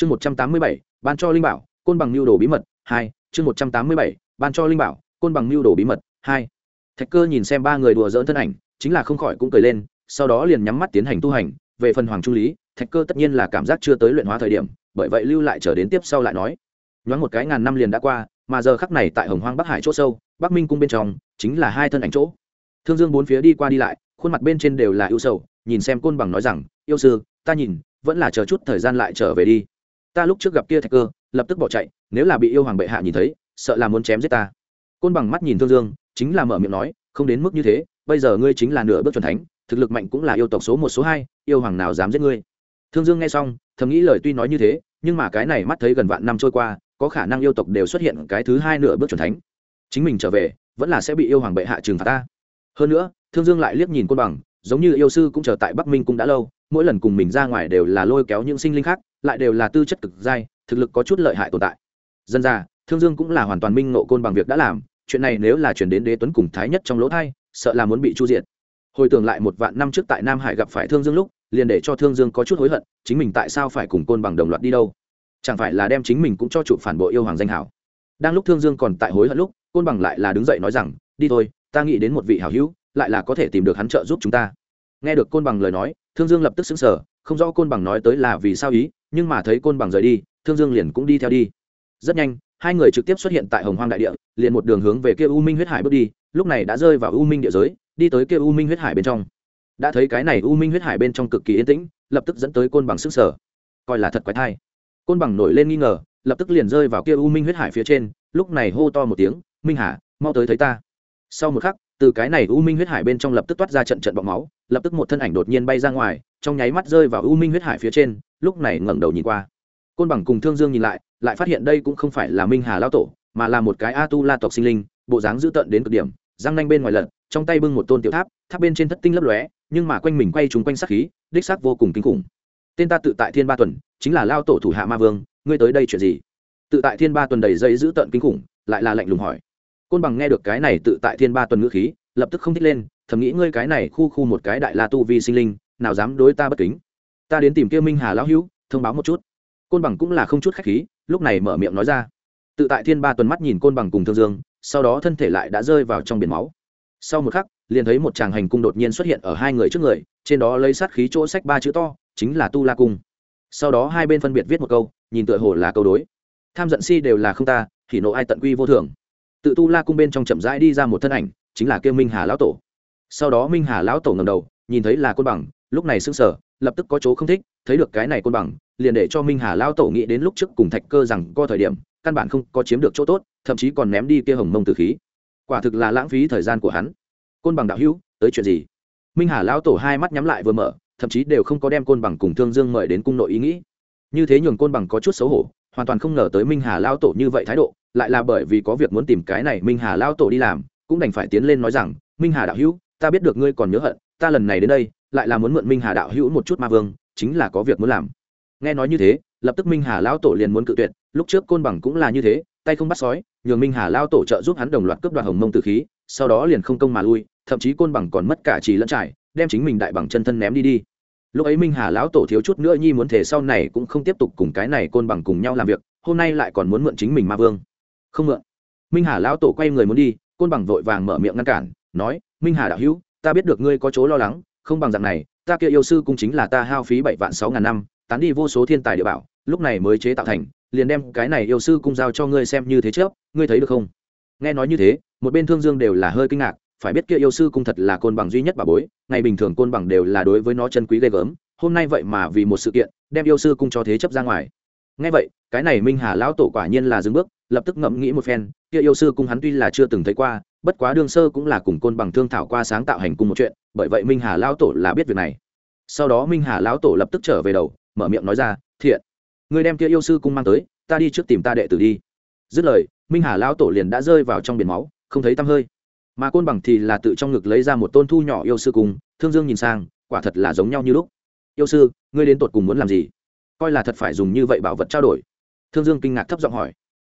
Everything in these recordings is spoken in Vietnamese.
chương một trăm tám mươi bảy, ban cho linh bảo, côn bằng lưu đồ bí mật, hai. Chương một trăm tám mươi bảy, ban cho linh bảo, côn bằng lưu đồ bí mật, hai. Thạch cơ nhìn xem ba người đùa dỡn thân ảnh, chính là không khỏi cũng cười lên, sau đó liền nhắm mắt tiến hành tu hành. Về phần hoàng trung lý, thạch cơ tất nhiên là cảm giác chưa tới luyện hóa thời điểm, bởi vậy lưu lại chờ đến tiếp sau lại nói. Nhoáng một cái ngàn năm liền đã qua, mà giờ khắc này tại hồng hoang bắc hải chỗ sâu, bắc minh cung bên trong, chính là hai thân ảnh chỗ. Thương dương bốn phía đi qua đi lại, khuôn mặt bên trên đều là ưu sầu, nhìn xem côn bằng nói rằng, yêu sư, ta nhìn, vẫn là chờ chút thời gian lại trở về đi ta lúc trước gặp kia thạch cơ, lập tức bỏ chạy, nếu là bị yêu hoàng bệ hạ nhìn thấy, sợ là muốn chém giết ta. Côn bằng mắt nhìn thương dương, chính là mở miệng nói, không đến mức như thế, bây giờ ngươi chính là nửa bước c thánh, thực lực mạnh cũng là yêu tộc số một số hai, yêu hoàng nào dám giết ngươi? Thương dương nghe xong, thầm nghĩ lời tuy nói như thế, nhưng mà cái này mắt thấy gần vạn năm trôi qua, có khả năng yêu tộc đều xuất hiện cái thứ hai nửa bước c thánh. Chính mình trở về, vẫn là sẽ bị yêu hoàng bệ hạ trừng phạt ta. Hơn nữa, thương dương lại liếc nhìn côn bằng, giống như yêu sư cũng chờ tại bắc minh cũng đã lâu, mỗi lần cùng mình ra ngoài đều là lôi kéo những sinh linh khác lại đều là tư chất cực dai, thực lực có chút lợi hại tồn tại. Dân ra thương dương cũng là hoàn toàn minh nộ côn bằng việc đã làm, chuyện này nếu là chuyển đến đế tuấn cùng thái nhất trong lỗ thai, sợ là muốn bị chu diệt. Hồi tưởng lại một vạn năm trước tại nam hải gặp phải thương dương lúc, liền để cho thương dương có chút hối hận, chính mình tại sao phải cùng côn bằng đồng loạt đi đâu? Chẳng phải là đem chính mình cũng cho chụp phản bội yêu hoàng danh hảo? Đang lúc thương dương còn tại hối hận lúc, côn bằng lại là đứng dậy nói rằng, đi thôi, ta nghĩ đến một vị hảo hữu, lại là có thể tìm được hắn trợ giúp chúng ta. Nghe được côn bằng lời nói, thương dương lập tức xứng sở không rõ côn bằng nói tới là vì sao ý nhưng mà thấy côn bằng rời đi, thương dương liền cũng đi theo đi. Rất nhanh, hai người trực tiếp xuất hiện tại hồng hoang đại địa, liền một đường hướng về kia u minh huyết hải bước đi, lúc này đã rơi vào u minh địa giới, đi tới kia u minh huyết hải bên trong. Đã thấy cái này u minh huyết hải bên trong cực kỳ yên tĩnh, lập tức dẫn tới côn bằng sức sở. Coi là thật quái thai. Côn bằng nổi lên nghi ngờ, lập tức liền rơi vào kia u minh huyết hải phía trên, lúc này hô to một tiếng, minh hà, mau tới thấy ta. Sau một khắc, từ cái này u minh huyết hải bên trong lập tức toát ra trận trận bọc máu, lập tức một thân ảnh đột nhiên bay ra ngoài trong nháy mắt rơi vào u minh huyết hải phía trên, lúc này ngẩng đầu nhìn qua. Côn bằng cùng thương dương nhìn lại lại phát hiện đây cũng không phải là minh hà lao tổ, mà là một cái a tu la tộc sinh linh, bộ dáng dữ tợn đến cực điểm, răng nanh bên ngoài lật, trong tay bưng một tôn tiểu tháp tháp bên trên thất tinh lấp lóe, nhưng mà quanh mình quay trúng quanh sắc khí, đích sắc vô cùng kinh khủng. Tên ta tự tại thiên ba tuần, chính là lao tổ thủ hạ ma vương, ngươi tới đây chuyện gì? Tự tại thiên ba tuần đầy dây dữ tợn kinh khủng, lại là lạnh lùng hỏi. Côn bằng nghe được cái này tự tại thiên ba tuần ngữ khí, lập tức không thích lên, thầm nghĩ ngươi cái này khu khu một cái đại la tu vi sinh linh nào dám đối ta bất kính. Ta đến tìm kia minh hà lão hữu, thông báo một chút. Côn bằng cũng là không chút khách khí, lúc này mở miệng nói ra. Tự tại thiên ba tuần mắt nhìn côn bằng cùng thương dương, sau đó thân thể lại đã rơi vào trong biển máu. Sau một khắc, liền thấy một tràng hành cung đột nhiên xuất hiện ở hai người trước người, trên đó lấy sát khí chỗ sách ba chữ to, chính là tu la cung. Sau đó hai bên phân biệt viết một câu, nhìn tựa hồ là câu đối. Tham giận si đều là không ta, thì nộ ai tận quy vô thường. Tự tu la cung bên trong chậm rãi đi ra một thân ảnh, chính là kêu minh hà lão tổ. Sau đó minh hà lão tổ ngầm đầu, nhìn thấy là côn bằng lúc này sững sờ, lập tức có chỗ không thích, thấy được cái này côn bằng, liền để cho minh hà lão tổ nghĩ đến lúc trước cùng thạch cơ rằng có thời điểm, căn bản không có chiếm được chỗ tốt, thậm chí còn ném đi kia hồng mông từ khí. Quả thực là lãng phí thời gian của hắn. Côn bằng đạo hữu, tới chuyện gì? Minh hà lão tổ hai mắt nhắm lại vừa mở, thậm chí đều không có đem côn bằng cùng thương dương mời đến cung nội ý nghĩ. Như thế nhường côn bằng có chút xấu hổ, hoàn toàn không ngờ tới minh hà lão tổ như vậy thái độ, lại là bởi vì có việc muốn tìm cái này minh hà lão tổ đi làm, cũng đành phải tiến lên nói rằng, minh hà đạo hữu, ta biết được ngươi còn nhớ hận, ta lần này đến đây lại là muốn mượn minh hà đạo hữu một chút ma vương, chính là có việc muốn làm. Nghe nói như thế, lập tức minh hà lão tổ liền muốn cự tuyệt, lúc trước côn bằng cũng là như thế, tay không bắt sói, nhường minh hà lao tổ trợ giúp hắn đồng loạt cướp đoạt hồng mông từ khí, sau đó liền không công mà lui, thậm chí côn bằng còn mất cả trì lẫn trải, đem chính mình đại bằng chân thân ném đi đi. Lúc ấy minh hà lão tổ thiếu chút nữa nhi muốn thể sau này cũng không tiếp tục cùng cái này côn bằng cùng nhau làm việc, hôm nay lại còn muốn mượn chính mình ma vương. Không mượn. Minh hà lão tổ quay người muốn đi, côn bằng vội vàng mở miệng ngăn cản, nói, minh hà đạo hữu, ta biết được ngươi có chỗ lo lắng không bằng dạng này, ta kia yêu sư cũng chính là ta hao phí bảy vạn sáu ngàn năm, tán đi vô số thiên tài địa bảo, lúc này mới chế tạo thành, liền đem cái này yêu sư cung giao cho ngươi xem như thế trước, ngươi thấy được không? Nghe nói như thế, một bên thương dương đều là hơi kinh ngạc, phải biết kia yêu sư cung thật là côn bằng duy nhất bà bối, ngày bình thường côn bằng đều là đối với nó chân quý ghê gớm, hôm nay vậy mà vì một sự kiện, đem yêu sư cung cho thế chấp ra ngoài. Nghe vậy, cái này minh hà lão tổ quả nhiên là dừng bước, lập tức ngẫm nghĩ một phen, kia yêu sư cung hắn tuy là chưa từng thấy qua, bất quá đương sơ cũng là cùng côn bằng thương thảo qua sáng tạo hành cung một chuyện bởi vậy minh hà lão tổ là biết việc này. Sau đó minh hà lão tổ lập tức trở về đầu, mở miệng nói ra, thiện, người đem kia yêu sư cung mang tới, ta đi trước tìm ta đệ tử đi. Dứt lời, minh hà lão tổ liền đã rơi vào trong biển máu, không thấy tăm hơi. Mà côn bằng thì là tự trong ngực lấy ra một tôn thu nhỏ yêu sư cung, thương dương nhìn sang, quả thật là giống nhau như lúc. Yêu sư, ngươi đến tột cùng muốn làm gì? Coi là thật phải dùng như vậy bảo vật trao đổi. Thương dương kinh ngạc thấp giọng hỏi.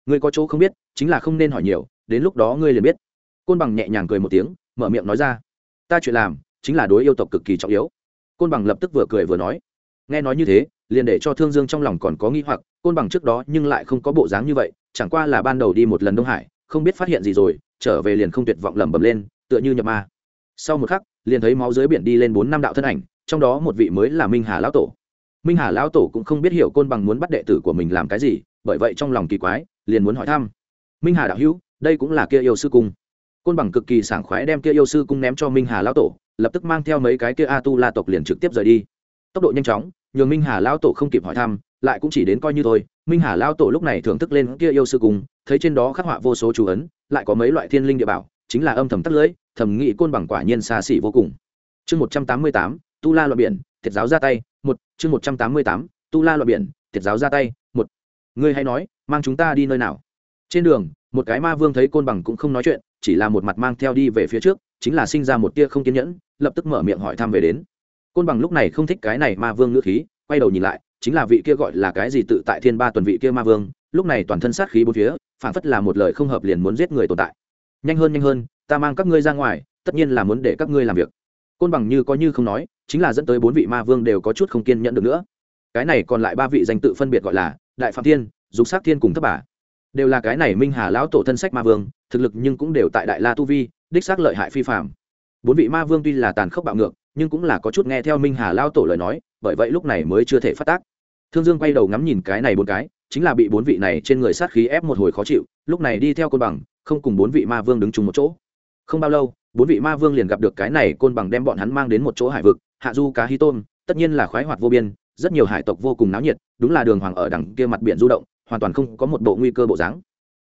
Ngươi có chỗ không biết, chính là không nên hỏi nhiều, đến lúc đó ngươi liền biết. Côn bằng nhẹ nhàng cười một tiếng, mở miệng nói ra. Ta chuyện làm chính là đối yêu tộc cực kỳ trọng yếu. Côn bằng lập tức vừa cười vừa nói, nghe nói như thế, liền để cho thương dương trong lòng còn có nghi hoặc, côn bằng trước đó nhưng lại không có bộ dáng như vậy, chẳng qua là ban đầu đi một lần đông hải, không biết phát hiện gì rồi, trở về liền không tuyệt vọng lẩm bẩm lên, tựa như nhập ma. Sau một khắc, liền thấy máu dưới biển đi lên bốn năm đạo thân ảnh, trong đó một vị mới là minh hà lão tổ. Minh hà lão tổ cũng không biết hiểu côn bằng muốn bắt đệ tử của mình làm cái gì, bởi vậy trong lòng kỳ quái, liền muốn hỏi thăm. Minh hà đạo hữu, đây cũng là kia yêu sư cung. Côn bằng cực kỳ sảng khoái đem kia yêu sư cung ném cho minh hà lão tổ lập tức mang theo mấy cái kia a tu la tộc liền trực tiếp rời đi. Tốc độ nhanh chóng nhường minh hà lão tổ không kịp hỏi thăm lại cũng chỉ đến coi như thôi. Minh hà lão tổ lúc này thưởng thức lên kia yêu sư cùng, thấy trên đó khắc họa vô số chú ấn lại có mấy loại thiên linh địa bảo chính là âm thầm tắt lưỡi thầm nghĩ côn bằng quả nhiên xa xỉ vô cùng. Chương một trăm tám mươi tám tu la loại biển thiệt giáo ra tay một. Chương một trăm tám mươi tám tu la loại biển thiệt giáo ra tay một. Ngươi hay nói mang chúng ta đi nơi nào? Trên đường một cái ma vương thấy côn bằng cũng không nói chuyện chỉ là một mặt mang theo đi về phía trước chính là sinh ra một tia không kiên nhẫn, lập tức mở miệng hỏi thăm về đến. Côn bằng lúc này không thích cái này ma vương ngữ khí, quay đầu nhìn lại, chính là vị kia gọi là cái gì tự tại thiên ba tuần vị kia ma vương, lúc này toàn thân sát khí bốn phía phản phất là một lời không hợp liền muốn giết người tồn tại. Nhanh hơn nhanh hơn, ta mang các ngươi ra ngoài, tất nhiên là muốn để các ngươi làm việc. Côn bằng như có như không nói, chính là dẫn tới bốn vị ma vương đều có chút không kiên nhẫn được nữa. Cái này còn lại ba vị danh tự phân biệt gọi là đại phạm thiên, dục sát thiên cùng thất bà. Đều là cái này minh hà lão tổ thân sách ma vương, thực lực nhưng cũng đều tại đại la tu vi đích xác lợi hại phi phạm. Bốn vị ma vương tuy là tàn khốc bạo ngược, nhưng cũng là có chút nghe theo minh hà lao tổ lời nói, bởi vậy lúc này mới chưa thể phát tác. Thương dương quay đầu ngắm nhìn cái này bốn cái, chính là bị bốn vị này trên người sát khí ép một hồi khó chịu, lúc này đi theo côn bằng, không cùng bốn vị ma vương đứng chung một chỗ. Không bao lâu, bốn vị ma vương liền gặp được cái này côn bằng đem bọn hắn mang đến một chỗ hải vực, hạ du cá hi tôm tất nhiên là khoái hoạt vô biên, rất nhiều hải tộc vô cùng náo nhiệt, đúng là đường hoàng ở đằng kia mặt biển du động, hoàn toàn không có một bộ nguy cơ bộ dáng.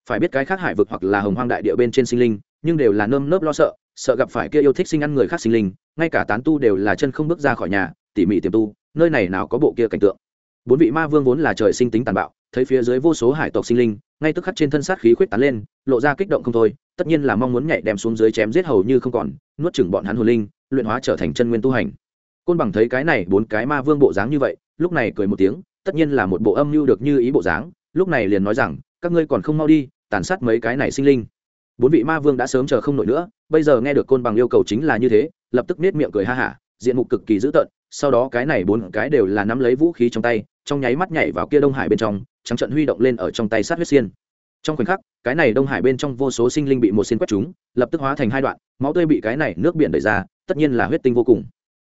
Phải biết cái khác hải vực hoặc là hồng hoang đại địa bên trên sinh linh nhưng đều là nơm nớp lo sợ sợ gặp phải kia yêu thích sinh ăn người khác sinh linh, ngay cả tán tu đều là chân không bước ra khỏi nhà, tỉ mỉ tiềm tu, nơi này nào có bộ kia cảnh tượng. Bốn vị ma vương vốn là trời sinh tính tàn bạo, thấy phía dưới vô số hải tộc sinh linh, ngay tức khắc trên thân sát khí khuyết tán lên, lộ ra kích động không thôi, tất nhiên là mong muốn nhảy đem xuống dưới chém giết hầu như không còn, nuốt chửng bọn hắn hồn linh, luyện hóa trở thành chân nguyên tu hành. Côn bằng thấy cái này bốn cái ma vương bộ dáng như vậy, lúc này cười một tiếng, tất nhiên là một bộ âm mưu được như ý bộ dáng, lúc này liền nói rằng, các ngươi còn không mau đi, tàn sát mấy cái này sinh linh bốn vị ma vương đã sớm chờ không nổi nữa, bây giờ nghe được côn bằng yêu cầu chính là như thế, lập tức nết miệng cười ha hả, diện mục cực kỳ dữ tợn, sau đó cái này bốn cái đều là nắm lấy vũ khí trong tay, trong nháy mắt nhảy vào kia đông hải bên trong, trắng trận huy động lên ở trong tay sát huyết xiên. Trong khoảnh khắc, cái này đông hải bên trong vô số sinh linh bị một xiên quét chúng, lập tức hóa thành hai đoạn, máu tươi bị cái này nước biển đẩy ra, tất nhiên là huyết tinh vô cùng.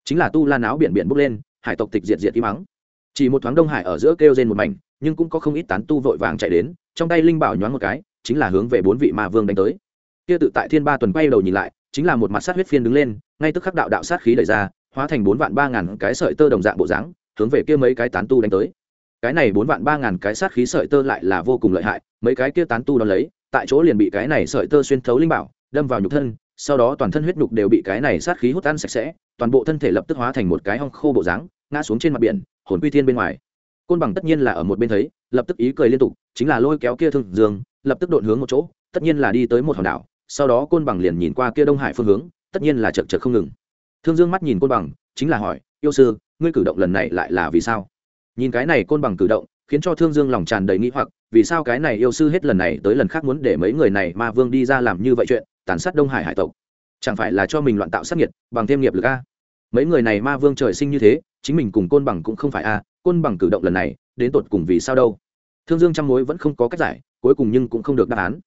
Chính là tu la náo biển biển bốc lên, hải tộc tịch diệt diệt im mắng chỉ một thoáng đông hải ở giữa kêu rên một mảnh, nhưng cũng có không ít tán tu vội vàng chạy đến, trong tay linh bảo nhoáng một cái chính là hướng về bốn vị ma vương đánh tới. Kia tự tại thiên ba tuần quay đầu nhìn lại, chính là một mặt sát huyết phiên đứng lên, ngay tức khắc đạo đạo sát khí đẩy ra, hóa thành bốn vạn ba ngàn cái sợi tơ đồng dạng bộ dáng, hướng về kia mấy cái tán tu đánh tới. Cái này bốn vạn ba ngàn cái sát khí sợi tơ lại là vô cùng lợi hại, mấy cái kia tán tu đón lấy, tại chỗ liền bị cái này sợi tơ xuyên thấu linh bảo, đâm vào nhục thân, sau đó toàn thân huyết nhục đều bị cái này sát khí hút ăn sạch sẽ, toàn bộ thân thể lập tức hóa thành một cái hong khô bộ dáng, ngã xuống trên mặt biển, hồn quy thiên bên ngoài. Côn bằng tất nhiên là ở một bên thấy, lập tức ý cười liên tục, chính là lôi kéo kia thương dương lập tức đột hướng một chỗ, tất nhiên là đi tới một hòn đảo, sau đó côn bằng liền nhìn qua kia đông hải phương hướng, tất nhiên là chật chật không ngừng. Thương dương mắt nhìn côn bằng, chính là hỏi, yêu sư, ngươi cử động lần này lại là vì sao? Nhìn cái này côn bằng cử động, khiến cho thương dương lòng tràn đầy nghĩ hoặc, vì sao cái này yêu sư hết lần này tới lần khác muốn để mấy người này ma vương đi ra làm như vậy chuyện, tàn sát đông hải hải tộc? Chẳng phải là cho mình loạn tạo sát nhiệt bằng thêm nghiệp lực a? Mấy người này ma vương trời sinh như thế, chính mình cùng côn bằng cũng không phải a, côn bằng cử động lần này, đến tột cùng vì sao đâu? Thương dương trăm mối vẫn không có cách giải cuối cùng nhưng cũng không được đáp án.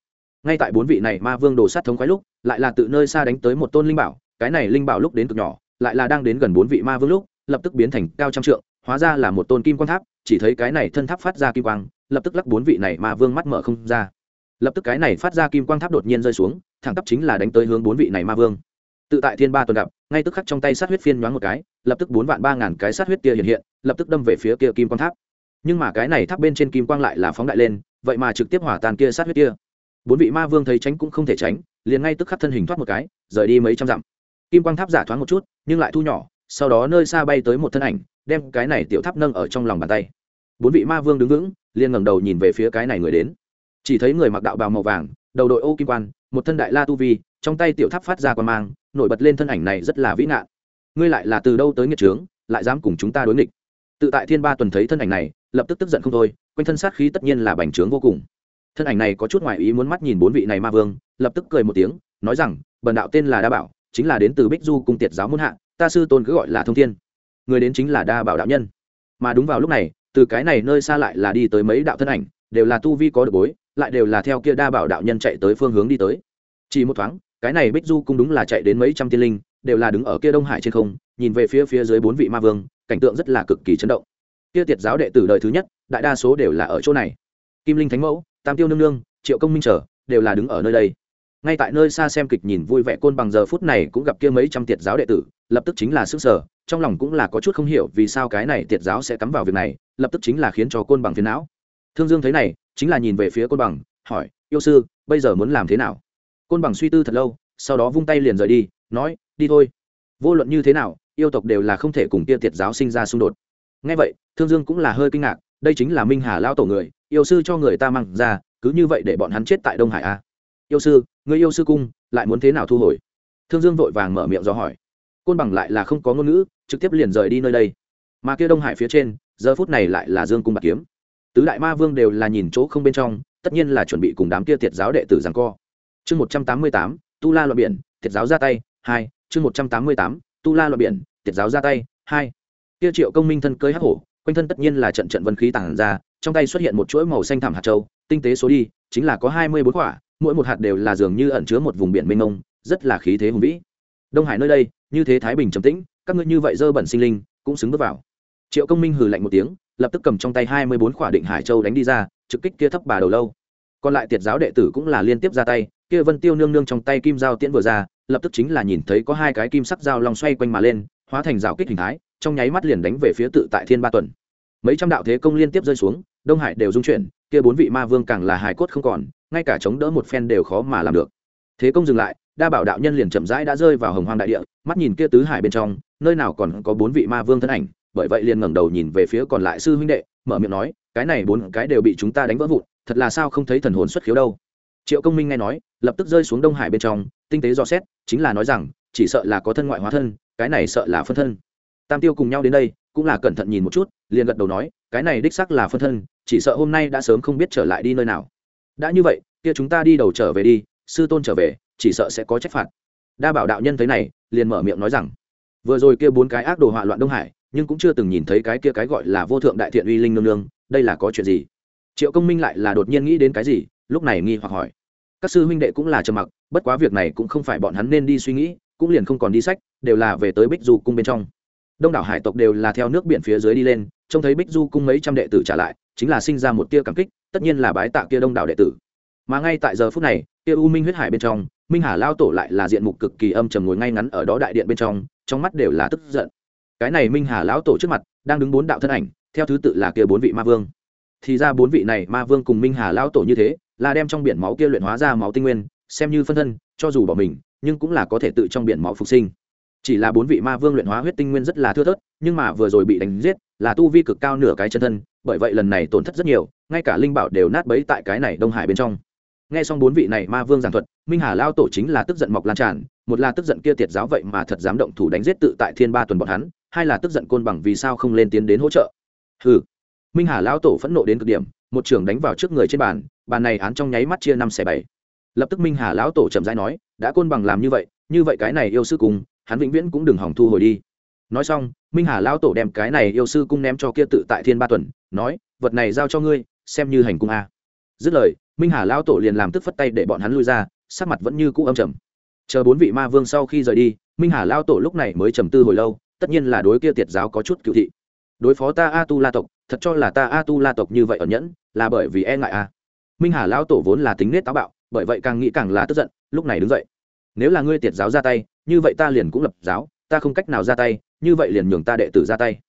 Ngay tại bốn vị này ma vương đồ sát thống khoái lúc, lại là tự nơi xa đánh tới một tôn linh bảo, cái này linh bảo lúc đến cực nhỏ, lại là đang đến gần bốn vị ma vương lúc, lập tức biến thành cao trăm trượng, hóa ra là một tôn kim quan tháp, chỉ thấy cái này thân tháp phát ra kim quang, lập tức lắc bốn vị này ma vương mắt mở không ra. Lập tức cái này phát ra kim quang tháp đột nhiên rơi xuống, thẳng tắp chính là đánh tới hướng bốn vị này ma vương. Tự tại thiên ba tuần gặp, ngay tức khắc trong tay sát huyết phiên nhoáng một cái, lập tức bốn vạn ba ngàn cái sát huyết kia hiện hiện, lập tức đâm về phía kia kim quang tháp. Nhưng mà cái này tháp bên trên kim quang lại là phóng đại lên vậy mà trực tiếp hỏa tàn kia sát huyết kia. Bốn vị ma vương thấy tránh cũng không thể tránh, liền ngay tức khắc thân hình thoát một cái, rời đi mấy trăm dặm. Kim quang tháp giả thoáng một chút, nhưng lại thu nhỏ, sau đó nơi xa bay tới một thân ảnh, đem cái này tiểu tháp nâng ở trong lòng bàn tay. Bốn vị ma vương đứng vững, liền ngẩng đầu nhìn về phía cái này người đến. Chỉ thấy người mặc đạo bào màu vàng, đầu đội ô kim quan, một thân đại la tu vi, trong tay tiểu tháp phát ra quan mang, nổi bật lên thân ảnh này rất là vĩ nạn. Ngươi lại là từ đâu tới nghiệt trướng, lại dám cùng chúng ta đối nghịch? Tự tại thiên ba tuần thấy thân ảnh này lập tức tức giận không thôi, quanh thân sát khí tất nhiên là bành trướng vô cùng. Thân ảnh này có chút ngoại ý muốn mắt nhìn bốn vị này ma vương, lập tức cười một tiếng, nói rằng, bần đạo tên là đa bảo, chính là đến từ bích du cung tiệt giáo muôn hạ, ta sư tôn cứ gọi là thông thiên. Người đến chính là đa bảo đạo nhân. Mà đúng vào lúc này, từ cái này nơi xa lại là đi tới mấy đạo thân ảnh, đều là tu vi có được bối, lại đều là theo kia đa bảo đạo nhân chạy tới phương hướng đi tới. Chỉ một thoáng, cái này bích du cung đúng là chạy đến mấy trăm tiên linh, đều là đứng ở kia đông hải trên không, nhìn về phía phía dưới bốn vị ma vương, cảnh tượng rất là cực kỳ chấn động kia tiệt giáo đệ tử đời thứ nhất, đại đa số đều là ở chỗ này. Kim linh thánh mẫu, tam tiêu nương nương, triệu công minh trở, đều là đứng ở nơi đây. Ngay tại nơi xa xem kịch nhìn vui vẻ côn bằng giờ phút này cũng gặp kia mấy trăm tiệt giáo đệ tử, lập tức chính là sức sở, trong lòng cũng là có chút không hiểu vì sao cái này tiệt giáo sẽ cắm vào việc này, lập tức chính là khiến cho côn bằng phiền não. Thương dương thấy này, chính là nhìn về phía côn bằng, hỏi, yêu sư, bây giờ muốn làm thế nào? Côn bằng suy tư thật lâu, sau đó vung tay liền rời đi, nói, đi thôi. Vô luận như thế nào, yêu tộc đều là không thể cùng kia tiệt giáo sinh ra xung đột ngay vậy, thương dương cũng là hơi kinh ngạc, đây chính là minh hà lao tổ người, yêu sư cho người ta mang ra, cứ như vậy để bọn hắn chết tại đông hải a à? yêu sư, người yêu sư cung, lại muốn thế nào thu hồi? Thương dương vội vàng mở miệng do hỏi. Côn bằng lại là không có ngôn ngữ, trực tiếp liền rời đi nơi đây. Mà kia đông hải phía trên, giờ phút này lại là dương cung bạc kiếm. Tứ đại ma vương đều là nhìn chỗ không bên trong, tất nhiên là chuẩn bị cùng đám kia tiệt giáo đệ tử giằng co. Chương một trăm tám mươi tám, tu la loạn biển, tiệt giáo ra tay, hai, chương một trăm tám mươi tám, tu la loạn biển, tiệt giáo ra tay, hai kia triệu công minh thân cưới hắc hổ, quanh thân tất nhiên là trận trận vân khí tản ra, trong tay xuất hiện một chuỗi màu xanh thảm hạt châu, tinh tế số đi, chính là có hai mươi bốn quả, mỗi một hạt đều là dường như ẩn chứa một vùng biển mênh mông, rất là khí thế hùng vĩ. Đông hải nơi đây, như thế thái bình trầm tĩnh, các ngươi như vậy dơ bẩn sinh linh, cũng xứng bước vào. Triệu công minh hừ lạnh một tiếng, lập tức cầm trong tay hai mươi bốn quả định hải châu đánh đi ra, trực kích kia thấp bà đầu lâu. Còn lại tiệt giáo đệ tử cũng là liên tiếp ra tay, kia vân tiêu nương nương trong tay kim dao tiễn vừa ra, lập tức chính là nhìn thấy có hai cái kim sắc dao long xoay quanh mà lên, hóa thành rào kích hình thái trong nháy mắt liền đánh về phía tự tại thiên ba tuần. Mấy trăm đạo thế công liên tiếp rơi xuống, đông hải đều dung chuyển, kia bốn vị ma vương càng là hài cốt không còn, ngay cả chống đỡ một phen đều khó mà làm được. Thế công dừng lại, đa bảo đạo nhân liền chậm rãi đã rơi vào hồng hoang đại địa, mắt nhìn kia tứ hải bên trong, nơi nào còn có bốn vị ma vương thân ảnh, bởi vậy liền ngẩng đầu nhìn về phía còn lại sư huynh đệ, mở miệng nói, cái này bốn cái đều bị chúng ta đánh vỡ vụn, thật là sao không thấy thần hồn xuất khiếu đâu? Triệu công minh nghe nói, lập tức rơi xuống đông hải bên trong, tinh tế dò xét, chính là nói rằng, chỉ sợ là có thân ngoại hóa thân, cái này sợ là phân thân tam tiêu cùng nhau đến đây, cũng là cẩn thận nhìn một chút, liền gật đầu nói, cái này đích sắc là phân thân, chỉ sợ hôm nay đã sớm không biết trở lại đi nơi nào. Đã như vậy, kia chúng ta đi đầu trở về đi, sư tôn trở về, chỉ sợ sẽ có trách phạt. Đa bảo đạo nhân thấy này, liền mở miệng nói rằng, vừa rồi kia bốn cái ác đồ họa loạn đông hải, nhưng cũng chưa từng nhìn thấy cái kia cái gọi là vô thượng đại thiện uy linh nương nương, đây là có chuyện gì? Triệu công minh lại là đột nhiên nghĩ đến cái gì, lúc này nghi hoặc hỏi. Các sư huynh đệ cũng là trầm mặc, bất quá việc này cũng không phải bọn hắn nên đi suy nghĩ, cũng liền không còn đi sách, đều là về tới bích du cung bên trong đông đảo hải tộc đều là theo nước biển phía dưới đi lên, trông thấy bích du cung mấy trăm đệ tử trả lại, chính là sinh ra một tia cảm kích, tất nhiên là bái tạ kia đông đảo đệ tử. Mà ngay tại giờ phút này, kia u minh huyết hải bên trong, minh hà lao tổ lại là diện mục cực kỳ âm trầm ngồi ngay ngắn ở đó đại điện bên trong trong mắt đều là tức giận. Cái này minh hà lão tổ trước mặt, đang đứng bốn đạo thân ảnh, theo thứ tự là kia bốn vị ma vương. Thì ra bốn vị này ma vương cùng minh hà lão tổ như thế, là đem trong biển máu kia luyện hóa ra máu tinh nguyên, xem như phân thân, cho dù bỏ mình, nhưng cũng là có thể tự trong biển máu phục sinh chỉ là bốn vị ma vương luyện hóa huyết tinh nguyên rất là thưa thớt, nhưng mà vừa rồi bị đánh giết, là tu vi cực cao nửa cái chân thân, bởi vậy lần này tổn thất rất nhiều, ngay cả linh bảo đều nát bấy tại cái này đông hải bên trong. Nghe xong bốn vị này ma vương giảng thuật, minh hà lao tổ chính là tức giận mọc lan tràn, một là tức giận kia tiệt giáo vậy mà thật dám động thủ đánh giết tự tại thiên ba tuần bọn hắn, hai là tức giận côn bằng vì sao không lên tiến đến hỗ trợ. Hừ. Minh hà lao tổ phẫn nộ đến cực điểm, một trưởng đánh vào trước người trên bàn bàn này án trong nháy mắt chia năm xẻ bảy. Lập tức minh hà lão tổ chậm rãi nói, đã côn bằng làm như vậy như vậy cái này yêu sư cùng hắn vĩnh viễn cũng đừng hỏng thu hồi đi. Nói xong, minh hà lão tổ đem cái này yêu sư cung ném cho kia tự tại thiên ba tuần, nói, vật này giao cho ngươi, xem như hành cung a. Dứt lời, minh hà lão tổ liền làm tức phất tay để bọn hắn lui ra, sắc mặt vẫn như cũ âm trầm. Chờ bốn vị ma vương sau khi rời đi, minh hà lão tổ lúc này mới trầm tư hồi lâu, tất nhiên là đối kia tiệt giáo có chút cựu thị. Đối phó ta a tu la tộc, thật cho là ta a tu la tộc như vậy ở nhẫn, là bởi vì e ngại a. Minh hà lão tổ vốn là tính nết táo bạo, bởi vậy càng nghĩ càng là tức giận, lúc này đứng dậy. Nếu là ngươi tiệt giáo ra tay như vậy ta liền cũng lập giáo, ta không cách nào ra tay, như vậy liền nhường ta đệ tử ra tay.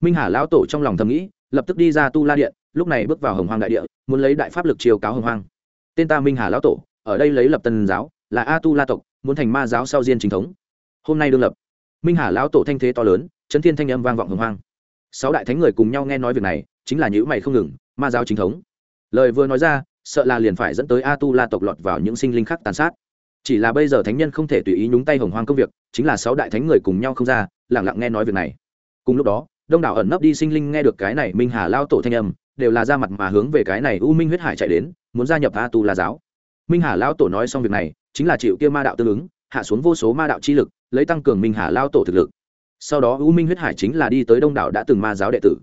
Minh hà lão tổ trong lòng thầm nghĩ, lập tức đi ra tu la điện, lúc này bước vào hồng hoang đại địa, muốn lấy đại pháp lực chiều cáo hồng hoang. Tên ta minh hà lão tổ, ở đây lấy lập tân giáo, là a tu la tộc, muốn thành ma giáo sau diên chính thống. Hôm nay đương lập. Minh hà lão tổ thanh thế to lớn, chấn thiên thanh âm vang vọng hồng hoang. Sáu đại thánh người cùng nhau nghe nói việc này, chính là những mày không ngừng, ma giáo chính thống. Lời vừa nói ra, sợ là liền phải dẫn tới a tu la tộc lọt vào những sinh linh khác tàn sát chỉ là bây giờ thánh nhân không thể tùy ý nhúng tay hồng hoang công việc, chính là sáu đại thánh người cùng nhau không ra lẳng lặng nghe nói việc này. Cùng lúc đó, đông đảo ẩn nấp đi sinh linh nghe được cái này minh hà lao tổ thanh âm, đều là ra mặt mà hướng về cái này u minh huyết hải chạy đến, muốn gia nhập a tu la giáo. Minh hà lao tổ nói xong việc này, chính là chịu kia ma đạo tương ứng, hạ xuống vô số ma đạo chi lực, lấy tăng cường minh hà lao tổ thực lực. Sau đó u minh huyết hải chính là đi tới đông đảo đã từng ma giáo đệ tử.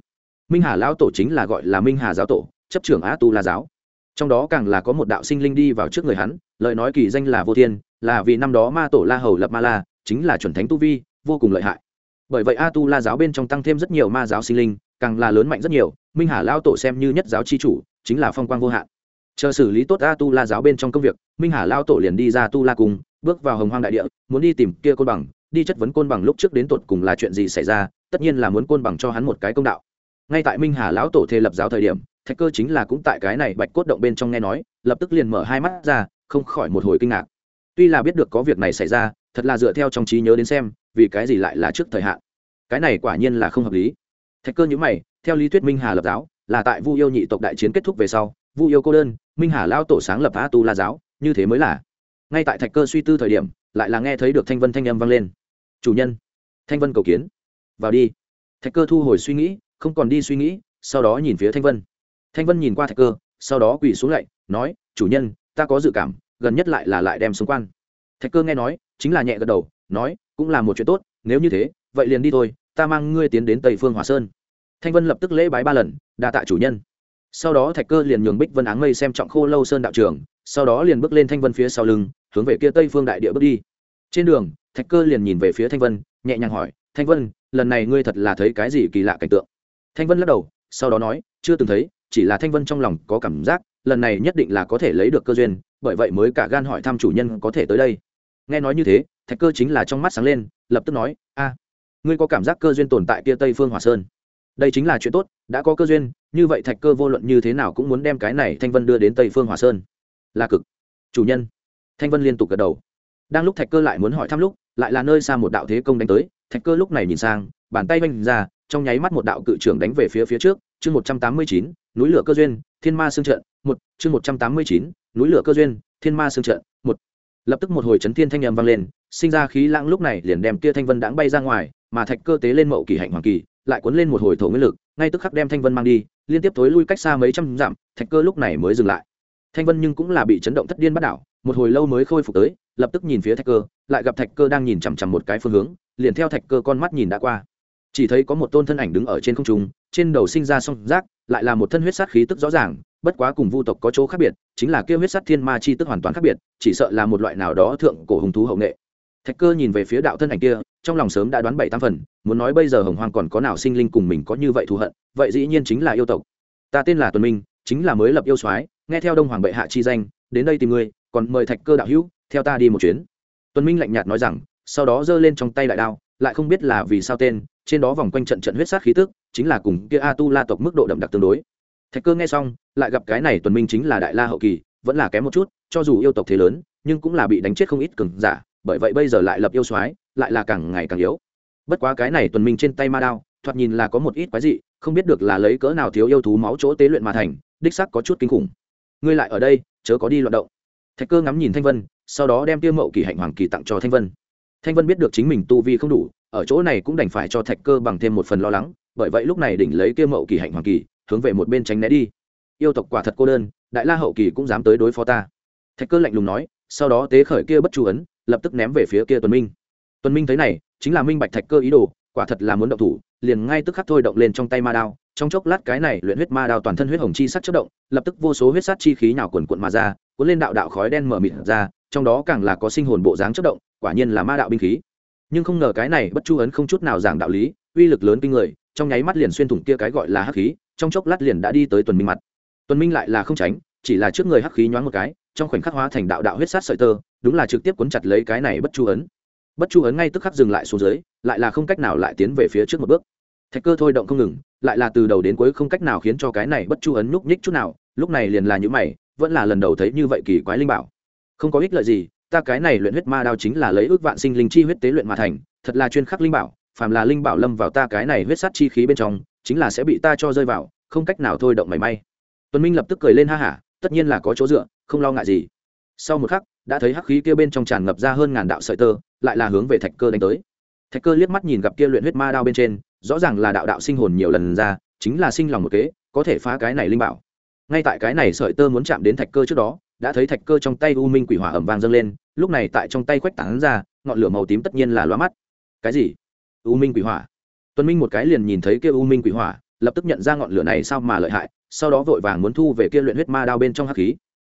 Minh hà lao tổ chính là gọi là minh hà giáo tổ, chấp trưởng a tu la giáo trong đó càng là có một đạo sinh linh đi vào trước người hắn, lời nói kỳ danh là vô thiên, là vì năm đó ma tổ la hầu lập ma la, chính là chuẩn thánh tu vi, vô cùng lợi hại. Bởi vậy a tu la giáo bên trong tăng thêm rất nhiều ma giáo sinh linh, càng là lớn mạnh rất nhiều, minh hà lao tổ xem như nhất giáo c h i chủ, chính là phong quang vô hạn. Chờ xử lý tốt a tu la giáo bên trong công việc, minh hà lao tổ liền đi ra tu la cùng bước vào hồng hoang đại địa, muốn đi tìm kia côn bằng, đi chất vấn côn bằng lúc trước đến tột cùng là chuyện gì xảy ra, tất nhiên là muốn côn bằng cho hắn một cái công đạo. Ngay tại minh hà lão tổ thề lập giáo thời điểm thạch cơ chính là cũng tại cái này bạch cốt động bên trong nghe nói, lập tức liền mở hai mắt ra, không khỏi một hồi kinh ngạc. Tuy là biết được có việc này xảy ra, thật là dựa theo trong trí nhớ đến xem, vì cái gì lại là trước thời hạn? Cái này quả nhiên là không hợp lý. Thạch cơ nhữ mày, theo lý thuyết minh hà lập giáo là tại vu yêu nhị tộc đại chiến kết thúc về sau, vu yêu cô đơn, minh hà lao tổ sáng lập a tu la giáo, như thế mới là. Ngay tại thạch cơ suy tư thời điểm, lại là nghe thấy được thanh vân thanh âm vang lên. Chủ nhân, thanh vân cầu kiến. Vào đi. Thạch cơ thu hồi suy nghĩ, không còn đi suy nghĩ, sau đó nhìn phía thanh vân thanh vân nhìn qua thạch cơ, sau đó quỳ xuống lạy nói, chủ nhân, ta có dự cảm, gần nhất lại là lại đem xuống quan. Thạch cơ nghe nói, chính là nhẹ gật đầu, nói, cũng là một chuyện tốt, nếu như thế, vậy liền đi thôi, ta mang ngươi tiến đến tây phương hòa sơn. Thanh vân lập tức lễ bái ba lần, đa tạ chủ nhân. Sau đó thạch cơ liền nhường bích vân áng mây xem trọng khô lâu sơn đạo trường, sau đó liền bước lên thanh vân phía sau lưng, hướng về kia tây phương đại địa bước đi. Trên đường, thạch cơ liền nhìn về phía thanh vân, nhẹ nhàng hỏi, thanh vân, lần này ngươi thật là thấy cái gì kỳ lạ cảnh tượng? Thanh vân lắc đầu, sau đó nói, chưa từng thấy chỉ là thanh vân trong lòng có cảm giác, lần này nhất định là có thể lấy được cơ duyên, bởi vậy mới cả gan hỏi thăm chủ nhân có thể tới đây. Nghe nói như thế, thạch cơ chính là trong mắt sáng lên, lập tức nói, a, ngươi có cảm giác cơ duyên tồn tại kia tây phương hòa sơn? Đây chính là chuyện tốt, đã có cơ duyên, như vậy thạch cơ vô luận như thế nào cũng muốn đem cái này thanh vân đưa đến tây phương hòa sơn. Là cực, chủ nhân. Thanh vân liên tục gật đầu. Đang lúc thạch cơ lại muốn hỏi thăm lúc, lại là nơi xa một đạo thế công đánh tới, thạch cơ lúc này nhìn sang, bàn tay vanh ra, trong nháy mắt một đạo cự trưởng đánh về phía phía trước chương một trăm tám mươi chín, núi lửa cơ duyên, thiên ma xương trận, một, chương một trăm tám mươi chín, núi lửa cơ duyên, thiên ma xương trận, một. Lập tức một hồi chấn thiên thanh âm m vang lên, sinh ra khí lãng lúc này liền đem kia thanh vân đãng bay ra ngoài, mà thạch cơ tế lên mậu kỳ hạnh hoàng kỳ, lại cuốn lên một hồi thổ nguyên lực, ngay tức khắc đem thanh vân mang đi, liên tiếp tối lui cách xa mấy trăm dặm, thạch cơ lúc này mới dừng lại. Thanh vân nhưng cũng là bị chấn động thất điên bắt đảo, một hồi lâu mới khôi phục tới, lập tức nhìn phía thạch cơ, lại gặp thạch cơ đang nhìn chằm chằm một cái phương hướng, liền theo thạch cơ con mắt nhìn đã qua chỉ thấy có một tôn thân ảnh đứng ở trên không trung, trên đầu sinh ra song rác lại là một thân huyết sát khí tức rõ ràng, bất quá cùng vu tộc có chỗ khác biệt, chính là kêu huyết sát thiên ma chi tức hoàn toàn khác biệt, chỉ sợ là một loại nào đó thượng cổ hùng thú hậu nghệ. Thạch cơ nhìn về phía đạo thân ảnh kia, trong lòng sớm đã đoán bảy tám phần, muốn nói bây giờ hồng hoang còn có nào sinh linh cùng mình có như vậy thù hận, vậy dĩ nhiên chính là yêu tộc. Ta tên là tuần minh, chính là mới lập yêu soái, nghe theo đông hoàng bệ hạ chi danh, đến đây tìm ngươi, còn mời thạch cơ đạo hữu, theo ta đi một chuyến. Tuần minh lạnh nhạt nói rằng, sau đó giơ lên trong tay đại đao lại không biết là vì sao tên, trên đó vòng quanh trận trận huyết sát khí tức, chính là cùng kia a tu la tộc mức độ đậm đặc tương đối. Thạch cơ nghe xong, lại gặp cái này tuần minh chính là đại la hậu kỳ, vẫn là kém một chút, cho dù yêu tộc thế lớn, nhưng cũng là bị đánh chết không ít cường giả, bởi vậy bây giờ lại lập yêu soái, lại là càng ngày càng yếu. Bất quá cái này tuần minh trên tay ma đao, thoạt nhìn là có một ít quái dị, không biết được là lấy cỡ nào thiếu yêu thú máu chỗ tế luyện mà thành, đích sắc có chút kinh khủng. Ngươi lại ở đây, chớ có đi loạn động. Thạch cơ ngắm nhìn thanh vân, sau đó đem tiêu mậu kỳ hạnh hoàng kỳ tặng cho thanh vân thanh vân biết được chính mình tu vi không đủ, ở chỗ này cũng đành phải cho thạch cơ bằng thêm một phần lo lắng, bởi vậy lúc này đỉnh lấy kia mậu kỳ hạnh hoàng kỳ, hướng về một bên tránh né đi. Yêu tộc quả thật cô đơn, đại la hậu kỳ cũng dám tới đối phó ta. Thạch cơ lạnh lùng nói, sau đó tế khởi kia bất chu ấn, lập tức ném về phía kia tuần minh. Tuần minh thấy này, chính là minh bạch thạch cơ ý đồ, quả thật là muốn động thủ, liền ngay tức khắc thôi động lên trong tay ma đao, trong chốc lát cái này luyện huyết ma đao toàn thân huyết hồng chi sắc chất động, lập tức vô số huyết sát chi khí nào quần quận mà ra, cuốn lên đạo đạo khói đen mở mịt ra trong đó càng là có sinh hồn bộ dáng chất động, quả nhiên là ma đạo binh khí. Nhưng không ngờ cái này bất chu ấn không chút nào giảng đạo lý, uy lực lớn kinh người, trong nháy mắt liền xuyên thủng kia cái gọi là hắc khí, trong chốc lát liền đã đi tới tuần minh mặt. Tuần minh lại là không tránh, chỉ là trước người hắc khí nhoáng một cái, trong khoảnh khắc hóa thành đạo đạo huyết sát sợi tơ, đúng là trực tiếp cuốn chặt lấy cái này bất chu ấn. Bất chu ấn ngay tức khắc dừng lại xuống dưới, lại là không cách nào lại tiến về phía trước một bước. Thạch cơ thôi động không ngừng, lại là từ đầu đến cuối không cách nào khiến cho cái này bất chu ấn nhúc nhích chút nào, lúc này liền là những mày, vẫn là lần đầu thấy như vậy kỳ quái linh bảo không có ích lợi gì, ta cái này luyện huyết ma đao chính là lấy ước vạn sinh linh chi huyết tế luyện mà thành, thật là chuyên khắc linh bảo, phàm là linh bảo lâm vào ta cái này huyết sát chi khí bên trong, chính là sẽ bị ta cho rơi vào, không cách nào thôi động mảy may. Tuấn minh lập tức cười lên ha hả, tất nhiên là có chỗ dựa, không lo ngại gì. Sau một khắc, đã thấy hắc khí kia bên trong tràn ngập ra hơn ngàn đạo sợi tơ, lại là hướng về thạch cơ đánh tới. Thạch cơ liếc mắt nhìn gặp kia luyện huyết ma đao bên trên, rõ ràng là đạo đạo sinh hồn nhiều lần ra, chính là sinh lòng một kế, có thể phá cái này linh bảo. Ngay tại cái này sợi tơ muốn chạm đến thạch cơ trước đó đã thấy thạch cơ trong tay u minh quỷ hỏa ẩm vang dâng lên, lúc này tại trong tay quách tán ra, ngọn lửa màu tím tất nhiên là loa mắt. Cái gì? U minh quỷ hỏa? Tuân minh một cái liền nhìn thấy kia u minh quỷ hỏa, lập tức nhận ra ngọn lửa này sao mà lợi hại, sau đó vội vàng muốn thu về kia luyện huyết ma đao bên trong hắc khí.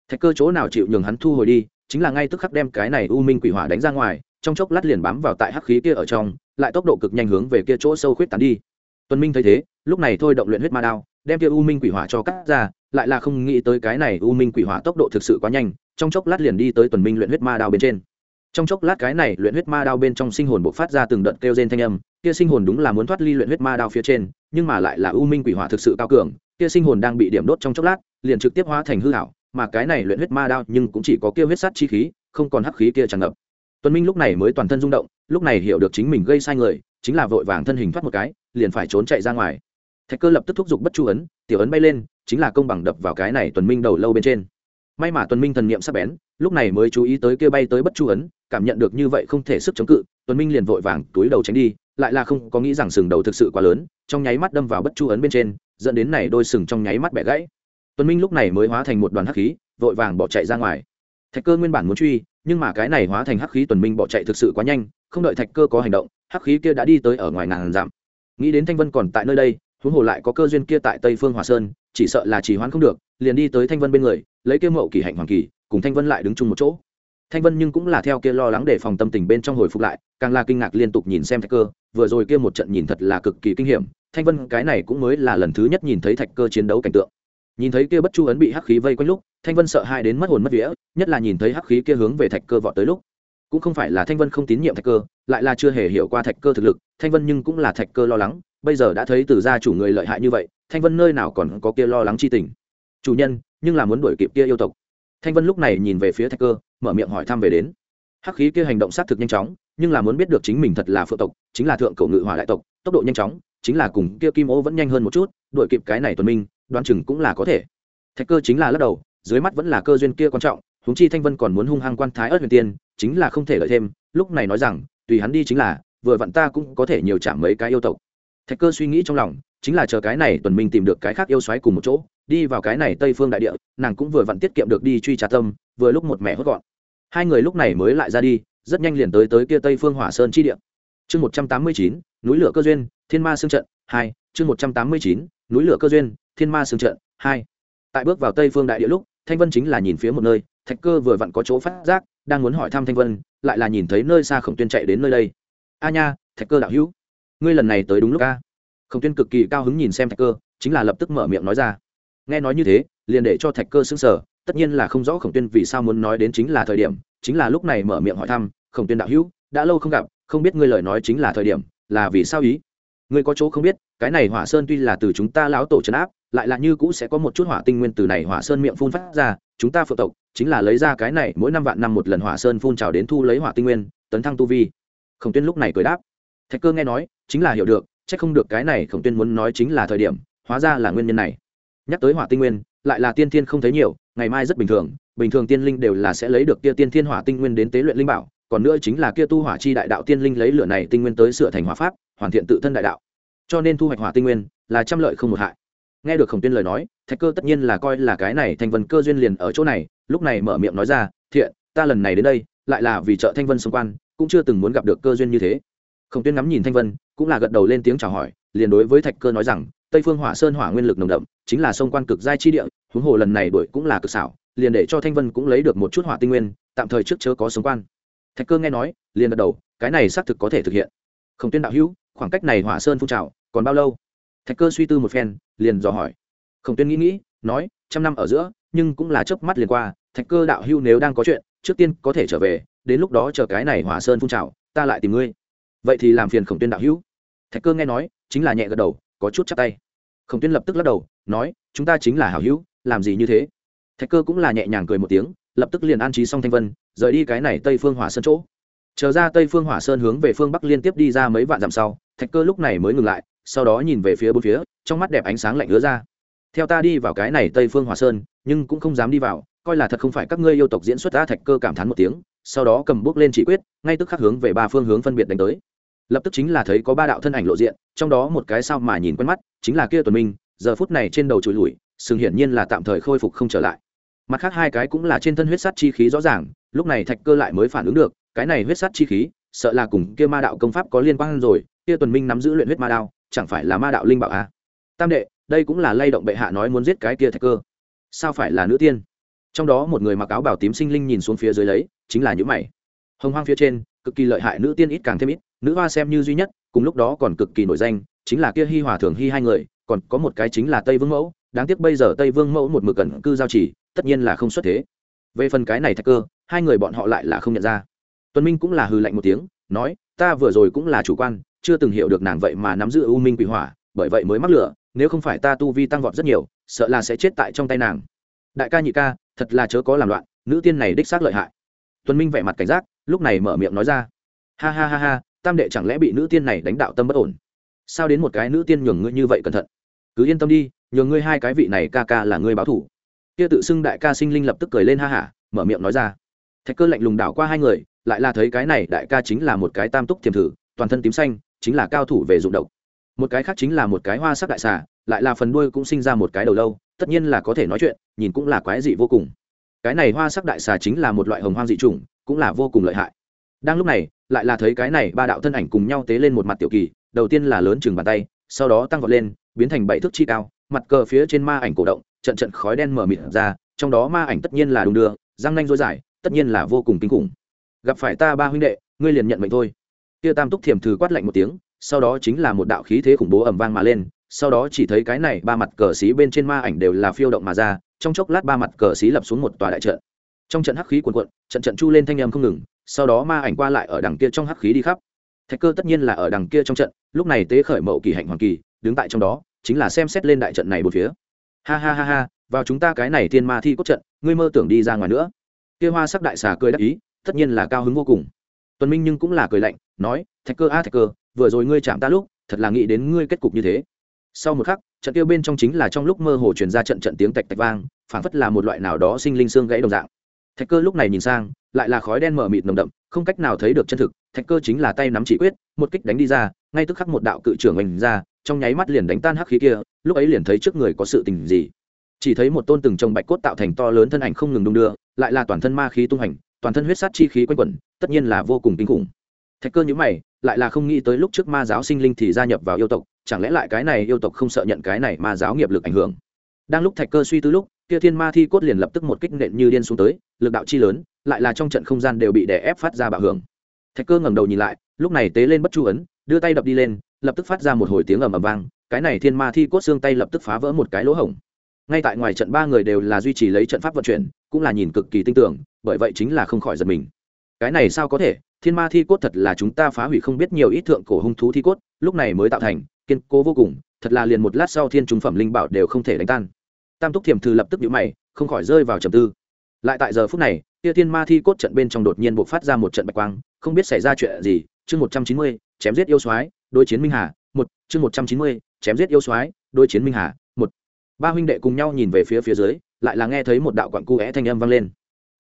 Thạch cơ chỗ nào chịu nhường hắn thu hồi đi, chính là ngay tức khắc đem cái này u minh quỷ hỏa đánh ra ngoài, trong chốc lát liền bám vào tại hắc khí kia ở trong, lại tốc độ cực nhanh hướng về kia chỗ sâu khuyết tán đi. Tuân minh thấy thế, lúc này thôi động luyện huyết ma đao đem kia u minh quỷ hỏa cho cắt ra, lại là không nghĩ tới cái này u minh quỷ hỏa tốc độ thực sự quá nhanh, trong chốc lát liền đi tới tuần minh luyện huyết ma đao bên trên. Trong chốc lát cái này luyện huyết ma đao bên trong sinh hồn bộc phát ra từng đợt kêu rên thanh âm, kia sinh hồn đúng là muốn thoát ly luyện huyết ma đao phía trên, nhưng mà lại là u minh quỷ hỏa thực sự cao cường, kia sinh hồn đang bị điểm đốt trong chốc lát, liền trực tiếp hóa thành hư ảo, mà cái này luyện huyết ma đao nhưng cũng chỉ có kia huyết sát chi khí, không còn hắc khí kia tràn ngập. Tuần minh lúc này mới toàn thân rung động, lúc này hiểu được chính mình gây sai người, chính là vội vàng thân hình thoát một cái, liền phải trốn chạy ra ngoài thạch cơ lập tức thúc giục bất chu ấn, tiểu ấn bay lên, chính là công bằng đập vào cái này tuần minh đầu lâu bên trên. May mà tuần minh thần niệm sắc bén, lúc này mới chú ý tới kia bay tới bất chu ấn, cảm nhận được như vậy không thể sức chống cự, tuần minh liền vội vàng túi đầu tránh đi, lại là không có nghĩ rằng sừng đầu thực sự quá lớn, trong nháy mắt đâm vào bất chu ấn bên trên, dẫn đến này đôi sừng trong nháy mắt bẻ gãy. Tuần minh lúc này mới hóa thành một đoàn hắc khí, vội vàng bỏ chạy ra ngoài. Thạch cơ nguyên bản muốn truy, nhưng mà cái này hóa thành hắc khí tuần minh bỏ chạy thực sự quá nhanh, không đợi thạch cơ có hành động, hắc khí kia đã đi tới ở ngoài ngàn dặm. Nghĩ đến thanh vân còn tại nơi đây huống hồ lại có cơ duyên kia tại tây phương hòa sơn, chỉ sợ là chỉ hoãn không được, liền đi tới thanh vân bên người, lấy kia mậu kỳ hạnh hoàng kỳ, cùng thanh vân lại đứng chung một chỗ. Thanh vân nhưng cũng là theo kia lo lắng để phòng tâm tình bên trong hồi phục lại, càng là kinh ngạc liên tục nhìn xem thạch cơ, vừa rồi kia một trận nhìn thật là cực kỳ kinh hiểm, thanh vân cái này cũng mới là lần thứ nhất nhìn thấy thạch cơ chiến đấu cảnh tượng. Nhìn thấy kia bất chu ấn bị hắc khí vây quanh lúc, thanh vân sợ hai đến mất hồn mất vía, nhất là nhìn thấy hắc khí kia hướng về thạch cơ vọt tới lúc cũng không phải là thanh vân không tín nhiệm thạch cơ, lại là chưa hề hiểu qua thạch cơ thực lực, thanh vân nhưng cũng là thạch cơ lo lắng, bây giờ đã thấy từ gia chủ người lợi hại như vậy, thanh vân nơi nào còn có kia lo lắng chi tình. Chủ nhân, nhưng là muốn đuổi kịp kia yêu tộc. Thanh vân lúc này nhìn về phía thạch cơ, mở miệng hỏi thăm về đến. Hắc khí kia hành động xác thực nhanh chóng, nhưng là muốn biết được chính mình thật là phượng tộc, chính là thượng cổ ngự hỏa đại tộc, tốc độ nhanh chóng, chính là cùng kia kim ô vẫn nhanh hơn một chút, đuổi kịp cái này tuần minh, đoán chừng cũng là có thể. Thạch cơ chính là lắc đầu, dưới mắt vẫn là cơ duyên kia quan trọng, huống chi thanh vân còn muốn hung hăng quan thái ớt huyền tiên chính là không thể lợi thêm, lúc này nói rằng, tùy hắn đi chính là, vừa vặn ta cũng có thể nhiều chạm mấy cái yêu tộc. Thạch cơ suy nghĩ trong lòng, chính là chờ cái này tuần minh tìm được cái khác yêu xoáy cùng một chỗ, đi vào cái này tây phương đại địa, nàng cũng vừa vặn tiết kiệm được đi truy trà tâm, vừa lúc một mẹ hốt gọn. Hai người lúc này mới lại ra đi, rất nhanh liền tới tới kia tây phương hỏa sơn chi địa. Chương một trăm tám mươi chín, núi lửa cơ duyên, thiên ma xương trận, hai, chương một trăm tám mươi chín, núi lửa cơ duyên, thiên ma xương trận, hai. Tại bước vào tây phương đại địa lúc, thanh vân chính là nhìn phía một nơi, thạch cơ vừa vặn có chỗ phát giác đang muốn hỏi thăm thanh vân, lại là nhìn thấy nơi xa khổng tuyên chạy đến nơi đây. A nha, thạch cơ đạo hữu, ngươi lần này tới đúng lúc a. Khổng tuyên cực kỳ cao hứng nhìn xem thạch cơ, chính là lập tức mở miệng nói ra. Nghe nói như thế, liền để cho thạch cơ xứng sở tất nhiên là không rõ khổng tuyên vì sao muốn nói đến chính là thời điểm, chính là lúc này mở miệng hỏi thăm, khổng tuyên đạo hữu, đã lâu không gặp, không biết ngươi lời nói chính là thời điểm, là vì sao ý? Ngươi có chỗ không biết cái này hỏa sơn tuy là từ chúng ta lão tổ trấn áp, lại là như cũ sẽ có một chút hỏa tinh nguyên từ này hỏa sơn miệng phun phát ra, chúng ta phượng tộc chính là lấy ra cái này mỗi năm vạn năm một lần hỏa sơn phun trào đến thu lấy hỏa tinh nguyên, tấn thăng tu vi. Khổng tuyên lúc này cười đáp. Thạch cơ nghe nói, chính là hiểu được c h ắ c không được cái này khổng tuyên muốn nói chính là thời điểm, hóa ra là nguyên nhân này. Nhắc tới hỏa tinh nguyên, lại là tiên thiên không thấy nhiều, ngày mai rất bình thường bình thường tiên linh đều là sẽ lấy được kia tiên thiên hỏa tinh nguyên đến tế luyện linh bảo, còn nữa chính là kia tu hỏa chi đại đạo tiên linh lấy lửa này tinh nguyên tới sửa thành hỏa pháp, hoàn thiện tự thân đại đạo cho nên thu hoạch hỏa tinh nguyên là trăm lợi không một hại. Nghe được khổng tuyên lời nói, thạch cơ tất nhiên là coi là cái này thành vân cơ duyên liền ở chỗ này, lúc này mở miệng nói ra, thiện, ta lần này đến đây, lại là vì trợ thanh vân xung quan, cũng chưa từng muốn gặp được cơ duyên như thế. Khổng tuyên ngắm nhìn thanh vân, cũng là gật đầu lên tiếng chào hỏi, liền đối với thạch cơ nói rằng, tây phương hỏa sơn hỏa nguyên lực nồng đậm, chính là sông quan cực giai chi địa, huống hồ lần này đuổi cũng là cực xảo, liền để cho thanh vân cũng lấy được một chút hỏa tinh nguyên, tạm thời trước chớ có sống quan. Thạch cơ nghe nói, liền gật đầu, cái này xác thực có thể thực hiện. Khổng tuyên đạo hữu khoảng cách này hỏa sơn phun trào còn bao lâu? Thạch cơ suy tư một phen, liền dò hỏi. Khổng tuyên nghĩ nghĩ, nói, trăm năm ở giữa, nhưng cũng là chớp mắt liền qua, thạch cơ đạo hưu nếu đang có chuyện, trước tiên có thể trở về, đến lúc đó chờ cái này hỏa sơn phun trào, ta lại tìm ngươi. Vậy thì làm phiền khổng tuyên đạo hữu. Thạch cơ nghe nói, chính là nhẹ gật đầu, có chút chắp tay. Khổng tuyên lập tức lắc đầu, nói, chúng ta chính là hảo hữu, làm gì như thế? Thạch cơ cũng là nhẹ nhàng cười một tiếng, lập tức liền an trí xong thanh vân, rời đi cái này tây phương hỏa sơn chỗ chờ ra tây phương hỏa sơn hướng về phương bắc liên tiếp đi ra mấy vạn dặm sau, thạch cơ lúc này mới ngừng lại, sau đó nhìn về phía bốn phía, trong mắt đẹp ánh sáng lạnh ứa ra. Theo ta đi vào cái này tây phương hỏa sơn, nhưng cũng không dám đi vào, coi là thật không phải các ngươi yêu tộc diễn xuất ta thạch cơ cảm thán một tiếng, sau đó cầm bước lên chỉ quyết, ngay tức khắc hướng về ba phương hướng phân biệt đánh tới. Lập tức chính là thấy có ba đạo thân ảnh lộ diện, trong đó một cái sao mà nhìn quen mắt, chính là kia tuần minh, giờ phút này trên đầu trụi lùi sừng hiển nhiên là tạm thời khôi phục không trở lại. Mặt khác hai cái cũng là trên thân huyết sắt chi khí rõ ràng, lúc này thạch cơ lại mới phản ứng được cái này huyết sắt chi khí, sợ là cùng kia ma đạo công pháp có liên quan rồi, kia tuần minh nắm giữ luyện huyết ma đao, chẳng phải là ma đạo linh bảo à? tam đệ, đây cũng là lay động bệ hạ nói muốn giết cái kia thạch cơ. Sao phải là nữ tiên? Trong đó một người mặc áo bảo tím sinh linh nhìn xuống phía dưới lấy, chính là những mày. Hồng hoang phía trên, cực kỳ lợi hại nữ tiên ít càng thêm ít, nữ hoa xem như duy nhất, cùng lúc đó còn cực kỳ nổi danh, chính là kia hi hòa thường hi hai người, còn có một cái chính là tây vương mẫu, đáng tiếc bây giờ tây vương mẫu một mực cẩn cư giao chỉ, tất nhiên là không xuất thế. Về phần cái này thạch cơ, hai người bọn họ lại là không nhận ra tuần minh cũng là hư lạnh một tiếng, nói, ta vừa rồi cũng là chủ quan, chưa từng hiểu được nàng vậy mà nắm giữ u minh quỷ hỏa, bởi vậy mới mắc lửa, nếu không phải ta tu vi tăng vọt rất nhiều, sợ là sẽ chết tại trong tay nàng. Đại ca nhị ca, thật là chớ có làm loạn, nữ tiên này đích xác lợi hại. Tuần minh vẻ mặt cảnh giác, lúc này mở miệng nói ra. Ha ha ha ha, tam đệ chẳng lẽ bị nữ tiên này đánh đạo tâm bất ổn? Sao đến một cái nữ tiên nhường ngươi như vậy cẩn thận? Cứ yên tâm đi, nhường ngươi hai cái vị này ca ca là ngươi báo thủ. Kia tự xưng đại ca sinh linh lập tức cười lên ha hả, mở miệng nói ra. Thạch cơ lạnh lùng đảo qua hai người lại là thấy cái này đại ca chính là một cái tam túc thiềm thử, toàn thân tím xanh, chính là cao thủ về dụng độc. Một cái khác chính là một cái hoa sắc đại xà, lại là phần đuôi cũng sinh ra một cái đầu lâu, tất nhiên là có thể nói chuyện, nhìn cũng là quái dị vô cùng. Cái này hoa sắc đại xà chính là một loại hồng hoang dị chủng, cũng là vô cùng lợi hại. Đang lúc này, lại là thấy cái này ba đạo thân ảnh cùng nhau tế lên một mặt tiểu kỳ, đầu tiên là lớn chừng bàn tay, sau đó tăng vọt lên, biến thành bảy thước chi cao, mặt cờ phía trên ma ảnh cổ động, trận trận khói đen mở mịt ra, trong đó ma ảnh tất nhiên là đùng đưa, răng nanh dối dài tất nhiên là vô cùng kinh khủng gặp phải ta ba huynh đệ, ngươi liền nhận mệnh thôi. Kia tam túc thiềm thử quát lạnh một tiếng, sau đó chính là một đạo khí thế khủng bố ẩm vang mà lên, sau đó chỉ thấy cái này ba mặt cờ xí bên trên ma ảnh đều là phiêu động mà ra, trong chốc lát ba mặt cờ xí lập xuống một tòa đại trận. Trong trận hắc khí cuồn cuộn, trận trận chu lên thanh âm không ngừng, sau đó ma ảnh qua lại ở đằng kia trong hắc khí đi khắp. Thạch cơ tất nhiên là ở đằng kia trong trận, lúc này tế khởi mậu kỳ hạnh hoàng kỳ, đứng tại trong đó, chính là xem xét lên đại trận này một phía. Ha ha ha ha, vào chúng ta cái này thiên ma thi cốt trận, ngươi mơ tưởng đi ra ngoài nữa. Kia hoa sắc đại xà cười đắc ý tất nhiên là cao hứng vô cùng. Tuần minh nhưng cũng là cười lạnh, nói, thạch cơ a, thạch cơ, vừa rồi ngươi chạm ta lúc, thật là nghĩ đến ngươi kết cục như thế. Sau một khắc, trận kia bên trong chính là trong lúc mơ hồ truyền ra trận trận tiếng tạch tạch vang, phảng phất là một loại nào đó sinh linh xương gãy đồng dạng. Thạch cơ lúc này nhìn sang, lại là khói đen mở mịt nồng đậm, không cách nào thấy được chân thực, thạch cơ chính là tay nắm chỉ quyết, một kích đánh đi ra, ngay tức khắc một đạo cự trưởng mình ra, trong nháy mắt liền đánh tan hắc khí kia, lúc ấy liền thấy trước người có sự tình gì. Chỉ thấy một tôn từng trồng bạch cốt tạo thành to lớn thân ảnh không ngừng đung đưa, lại là toàn thân ma khí tung hành toàn thân huyết sát chi khí quanh quẩn, tất nhiên là vô cùng kinh khủng. Thạch cơ nhữ mày, lại là không nghĩ tới lúc trước ma giáo sinh linh thì gia nhập vào yêu tộc, chẳng lẽ lại cái này yêu tộc không sợ nhận cái này ma giáo nghiệp lực ảnh hưởng? Đang lúc thạch cơ suy tư lúc, kia thiên ma thi cốt liền lập tức một kích nện như điên xuống tới, lực đạo chi lớn, lại là trong trận không gian đều bị đè ép phát ra bạo hưởng. Thạch cơ ngẩng đầu nhìn lại, lúc này tế lên bất chu ấn, đưa tay đập đi lên, lập tức phát ra một hồi tiếng ầm ầm vang, cái này thiên ma thi cốt xương tay lập tức phá vỡ một cái lỗ hổng. Ngay tại ngoài trận ba người đều là duy trì lấy trận pháp vận chuyển, cũng là nhìn cực kỳ tinh tưởng bởi vậy chính là không khỏi giật mình. Cái này sao có thể? Thiên ma thi cốt thật là chúng ta phá hủy không biết nhiều ít thượng cổ hung thú thi cốt, lúc này mới tạo thành, kiên cố vô cùng, thật là liền một lát sau thiên trung phẩm linh bảo đều không thể đánh tan. Tam túc thiềm thư lập tức nhíu mày, không khỏi rơi vào trầm tư. Lại tại giờ phút này, kia thiên ma thi cốt trận bên trong đột nhiên bộc phát ra một trận bạch quang, không biết xảy ra chuyện gì, chương một trăm chín mươi, chém giết yêu soái, đối chiến minh hà, một, chương một trăm chín mươi, chém giết yêu soái, đối chiến minh hà, một. Ba huynh đệ cùng nhau nhìn về phía phía dưới, lại là nghe thấy một đạo quặng cu é thanh âm vang lên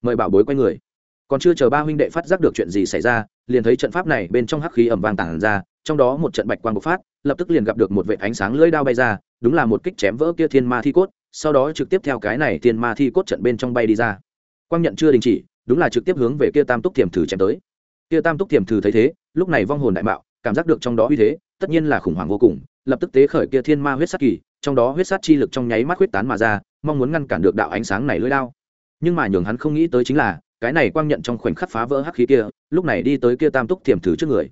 mời bảo bối quay người. Còn chưa chờ ba huynh đệ phát giác được chuyện gì xảy ra, liền thấy trận pháp này bên trong hắc khí ẩm vàng tản ra, trong đó một trận bạch quang bộc phát, lập tức liền gặp được một vệ ánh sáng lưỡi đao bay ra, đúng là một kích chém vỡ kia thiên ma thi cốt, sau đó trực tiếp theo cái này thiên ma thi cốt trận bên trong bay đi ra. Quang nhận chưa đình chỉ, đúng là trực tiếp hướng về kia tam túc thiềm thử chém tới. Kia tam túc thiềm thử thấy thế, lúc này vong hồn đại mạo, cảm giác được trong đó uy thế, tất nhiên là khủng hoảng vô cùng, lập tức tế khởi kia thiên ma huyết sát kỳ, trong đó huyết sát chi lực trong nháy mắt huyết tán mà ra, mong muốn ngăn cản được đạo ánh sáng này lưỡi đao nhưng mà nhường hắn không nghĩ tới chính là, cái này quang nhận trong khoảnh khắc phá vỡ hắc khí kia, lúc này đi tới kia tam túc thiềm thử trước người.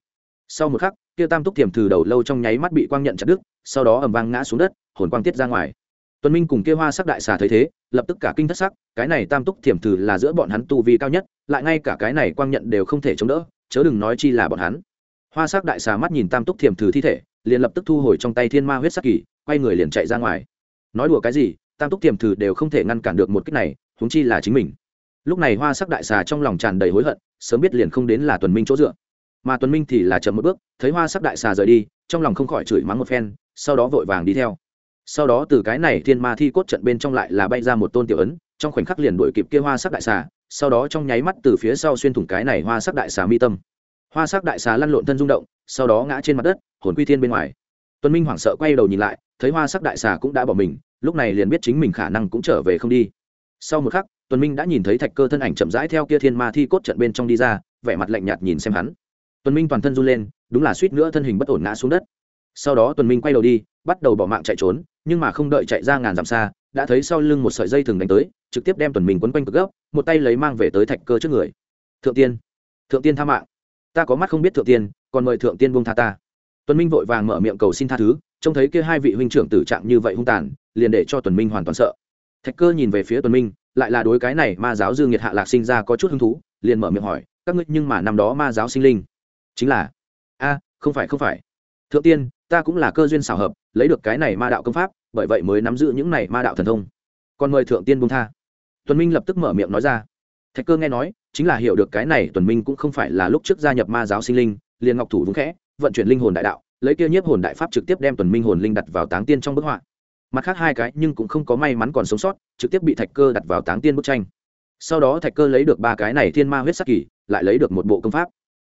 Sau một khắc, kia tam túc thiềm thử đầu lâu trong nháy mắt bị quang nhận chặt đứt, sau đó ầm vang ngã xuống đất, hồn quang tiết ra ngoài. Tuần minh cùng kia hoa sắc đại xà thấy thế, lập tức cả kinh thất sắc, cái này tam túc thiềm thử là giữa bọn hắn tu vi cao nhất, lại ngay cả cái này quang nhận đều không thể chống đỡ, chớ đừng nói chi là bọn hắn. Hoa sắc đại xà mắt nhìn tam túc thiềm thử thi thể, liền lập tức thu hồi trong tay thiên ma huyết sắc kỳ, quay người liền chạy ra ngoài. Nói đùa cái gì, tam túc thiềm thử đều không thể ngăn cản được một cách này huống chi là chính mình. Lúc này hoa sắc đại xà trong lòng tràn đầy hối hận, sớm biết liền không đến là tuần minh chỗ dựa. Mà tuần minh thì là chậm một bước, thấy hoa sắc đại xà rời đi, trong lòng không khỏi chửi mắng một phen, sau đó vội vàng đi theo. Sau đó từ cái này thiên ma thi cốt trận bên trong lại là bay ra một tôn tiểu ấn, trong khoảnh khắc liền đuổi kịp kia hoa sắc đại xà, sau đó trong nháy mắt từ phía sau xuyên thủng cái này hoa sắc đại xà mi tâm. Hoa sắc đại xà lăn lộn thân rung động, sau đó ngã trên mặt đất, hồn quy thiên bên ngoài. Tuân minh hoảng sợ quay đầu nhìn lại, thấy hoa sắc đại xà cũng đã bỏ mình, lúc này liền biết chính mình khả năng cũng trở về không đi sau một khắc, tuần minh đã nhìn thấy thạch cơ thân ảnh chậm rãi theo kia thiên ma thi cốt trận bên trong đi ra, vẻ mặt lạnh nhạt nhìn xem hắn. Tuần minh toàn thân run lên, đúng là suýt nữa thân hình bất ổn ngã xuống đất. Sau đó tuần minh quay đầu đi, bắt đầu bỏ mạng chạy trốn, nhưng mà không đợi chạy ra ngàn dặm xa, đã thấy sau lưng một sợi dây thừng đánh tới, trực tiếp đem tuần Minh quấn quanh cực gốc một tay lấy mang về tới thạch cơ trước người. Thượng tiên thượng tiên tha mạng. Ta có mắt không biết thượng tiên, còn mời thượng tiên buông tha ta. Tuần minh vội vàng mở miệng cầu xin tha thứ, trông thấy kia hai vị huynh trưởng tử trạng như vậy hung tàn, liền để cho tuần minh hoàn toàn sợ thạch cơ nhìn về phía tuần minh, lại là đối cái này ma giáo dương nhiệt hạ lạc sinh ra có chút hứng thú, liền mở miệng hỏi, các ngươi nhưng mà năm đó ma giáo sinh linh? Chính là. A, không phải không phải. Thượng tiên, ta cũng là cơ duyên xảo hợp, lấy được cái này ma đạo công pháp, bởi vậy mới nắm giữ những này ma đạo thần thông. Còn mời thượng tiên buông tha. Tuần minh lập tức mở miệng nói ra. Thạch cơ nghe nói, chính là hiểu được cái này tuần minh cũng không phải là lúc trước gia nhập ma giáo sinh linh, liền ngọc thủ vững khẽ, vận chuyển linh hồn đại đạo, lấy kia nhiếp hồn đại pháp trực tiếp đem tuần minh hồn linh đặt vào táng tiên trong bức họa mặt khác hai cái nhưng cũng không có may mắn còn sống sót, trực tiếp bị thạch cơ đặt vào táng tiên bức tranh. Sau đó thạch cơ lấy được ba cái này thiên ma huyết sắc kỳ, lại lấy được một bộ công pháp.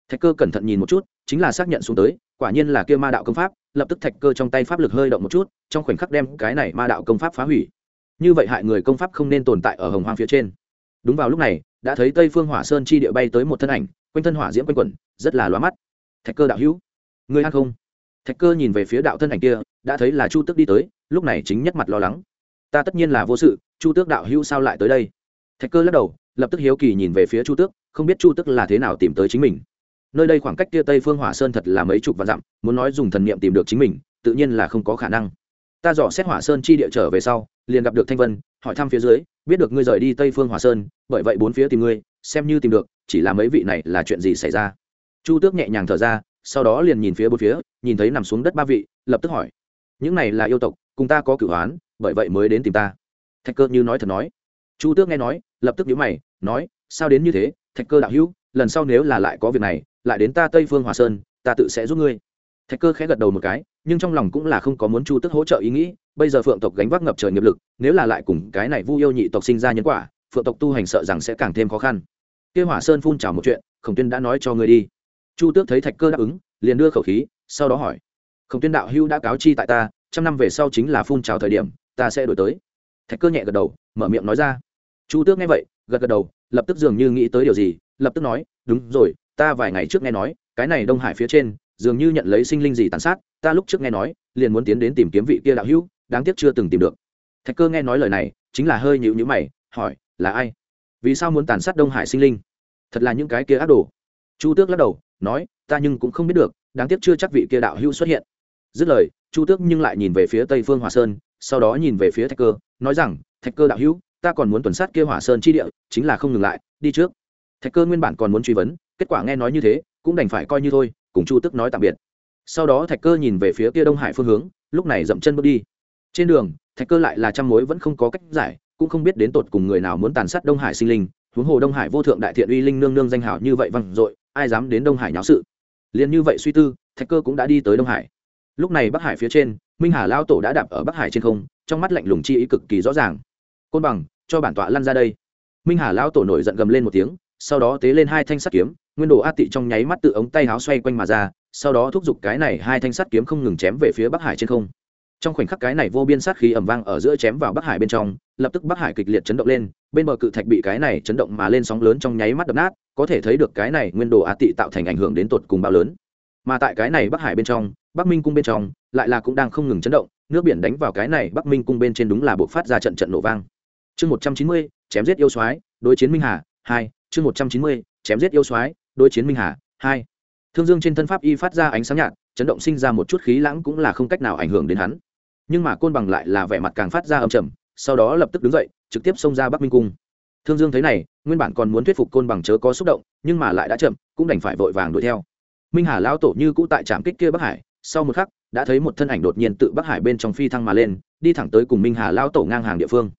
Thạch cơ cẩn thận nhìn một chút, chính là xác nhận xuống tới, quả nhiên là kia ma đạo công pháp, lập tức thạch cơ trong tay pháp lực hơi động một chút, trong khoảnh khắc đem cái này ma đạo công pháp phá hủy. Như vậy hại người công pháp không nên tồn tại ở hồng hoang phía trên. Đúng vào lúc này, đã thấy tây phương hỏa sơn chi địa bay tới một thân ảnh, quanh thân hỏa diễm quanh quẩn, rất là loa mắt. Thạch cơ đạo hữu người ăn không? Thạch cơ nhìn về phía đạo thân ảnh kia đã thấy là chu tước đi tới, lúc này chính nhất mặt lo lắng. Ta tất nhiên là vô sự, chu tước đạo hữu sao lại tới đây? Thạch cơ lắc đầu, lập tức hiếu kỳ nhìn về phía chu tước, không biết chu tước là thế nào tìm tới chính mình. Nơi đây khoảng cách kia tây phương hỏa sơn thật là mấy chục vạn dặm, muốn nói dùng thần niệm tìm được chính mình, tự nhiên là không có khả năng. Ta dò xét hỏa sơn chi địa trở về sau, liền gặp được thanh vân, hỏi thăm phía dưới, biết được ngươi rời đi tây phương hỏa sơn, bởi vậy bốn phía tìm ngươi, xem như tìm được, chỉ là mấy vị này là chuyện gì xảy ra? Chu tước nhẹ nhàng thở ra, sau đó liền nhìn phía bốn phía, nhìn thấy nằm xuống đất ba vị, lập tức hỏi những này là yêu tộc, cùng ta có cửu hoán, bởi vậy mới đến tìm ta. Thạch cơ như nói thật nói. Chu tước nghe nói, lập tức nhíu mày, nói, sao đến như thế, thạch cơ đạo hữu, lần sau nếu là lại có việc này, lại đến ta tây phương hòa sơn, ta tự sẽ giúp ngươi. Thạch cơ khẽ gật đầu một cái, nhưng trong lòng cũng là không có muốn chu tước hỗ trợ ý nghĩ, bây giờ phượng tộc gánh vác ngập trời nghiệp lực, nếu là lại cùng cái này vu yêu nhị tộc sinh ra nhân quả, phượng tộc tu hành sợ rằng sẽ càng thêm khó khăn. Kia hỏa sơn phun trào một chuyện, khổng tuyên đã nói cho ngươi đi. Chu tước thấy thạch cơ đáp ứng, liền đưa khẩu khí, sau đó hỏi khổng tuyên đạo hưu đã cáo chi tại ta, trăm năm về sau chính là phun trào thời điểm, ta sẽ đổi tới. Thạch cơ nhẹ gật đầu, mở miệng nói ra. Chu tước nghe vậy, gật gật đầu, lập tức dường như nghĩ tới điều gì, lập tức nói, đúng rồi, ta vài ngày trước nghe nói, cái này đông hải phía trên, dường như nhận lấy sinh linh gì tàn sát, ta lúc trước nghe nói, liền muốn tiến đến tìm kiếm vị kia đạo hữu, đáng tiếc chưa từng tìm được. Thạch cơ nghe nói lời này, chính là hơi nhịu nhữ mày, hỏi, là ai? Vì sao muốn tàn sát đông hải sinh linh? Thật là những cái kia ác đồ. Chu tước lắc đầu, nói, ta nhưng cũng không biết được, đáng tiếc chưa chắc vị kia đạo hữu xuất hiện dứt lời, chu tước nhưng lại nhìn về phía tây phương hòa sơn, sau đó nhìn về phía thạch cơ, nói rằng, thạch cơ đạo hữu, ta còn muốn tuần sát kia hỏa sơn chi địa, chính là không ngừng lại, đi trước. Thạch cơ nguyên bản còn muốn truy vấn, kết quả nghe nói như thế, cũng đành phải coi như thôi, cùng chu tức nói tạm biệt. Sau đó thạch cơ nhìn về phía kia đông hải phương hướng, lúc này dậm chân bước đi. Trên đường, thạch cơ lại là trăm mối vẫn không có cách giải, cũng không biết đến tột cùng người nào muốn tàn sát đông hải sinh linh, huống hồ đông hải vô thượng đại thiện uy linh nương nương danh hảo như vậy văng dội, ai dám đến đông hải nháo sự? Liền như vậy suy tư, thạch cơ cũng đã đi tới đông hải lúc này bắc hải phía trên, minh hà lao tổ đã đạp ở bắc hải trên không, trong mắt lạnh lùng chi ý cực kỳ rõ ràng. Côn bằng, cho bản tọa lăn ra đây. Minh hà lao tổ nổi giận gầm lên một tiếng, sau đó tế lên hai thanh sắt kiếm, nguyên đồ a tị trong nháy mắt tự ống tay háo xoay quanh mà ra, sau đó thúc giục cái này hai thanh sắt kiếm không ngừng chém về phía bắc hải trên không. Trong khoảnh khắc cái này vô biên sát khí ẩm vang ở giữa chém vào bắc hải bên trong, lập tức bắc hải kịch liệt chấn động lên, bên bờ cự thạch bị cái này chấn động mà lên sóng lớn trong nháy mắt đập nát, có thể thấy được cái này nguyên đồ a tị tạo thành ảnh hưởng đến tột cùng bao lớn. Mà tại cái này bắc hải bên trong bắc minh cung bên trong, lại là cũng đang không ngừng chấn động, nước biển đánh vào cái này bắc minh cung bên trên đúng là buộc phát ra trận trận nổ vang. Chương một trăm chín mươi, chém giết yêu soái, đối chiến minh hà, hai, chương một trăm chín mươi, chém giết yêu soái, đối chiến minh hà, hai. Thương dương trên thân pháp y phát ra ánh sáng nhạt, chấn động sinh ra một chút khí lãng cũng là không cách nào ảnh hưởng đến hắn. Nhưng mà côn bằng lại là vẻ mặt càng phát ra âm trầm, sau đó lập tức đứng dậy, trực tiếp xông ra bắc minh cung. Thương dương thấy này, nguyên bản còn muốn thuyết phục côn bằng chớ có xúc động, nhưng mà lại đã chậm, cũng đành phải vội vàng đuổi theo. Minh hà lao tổ như cũ tại trạm kích kia bắc hải sau một khắc, đã thấy một thân ảnh đột nhiên tự bắc hải bên trong phi thăng mà lên, đi thẳng tới cùng minh hà lao tổ ngang hàng địa phương.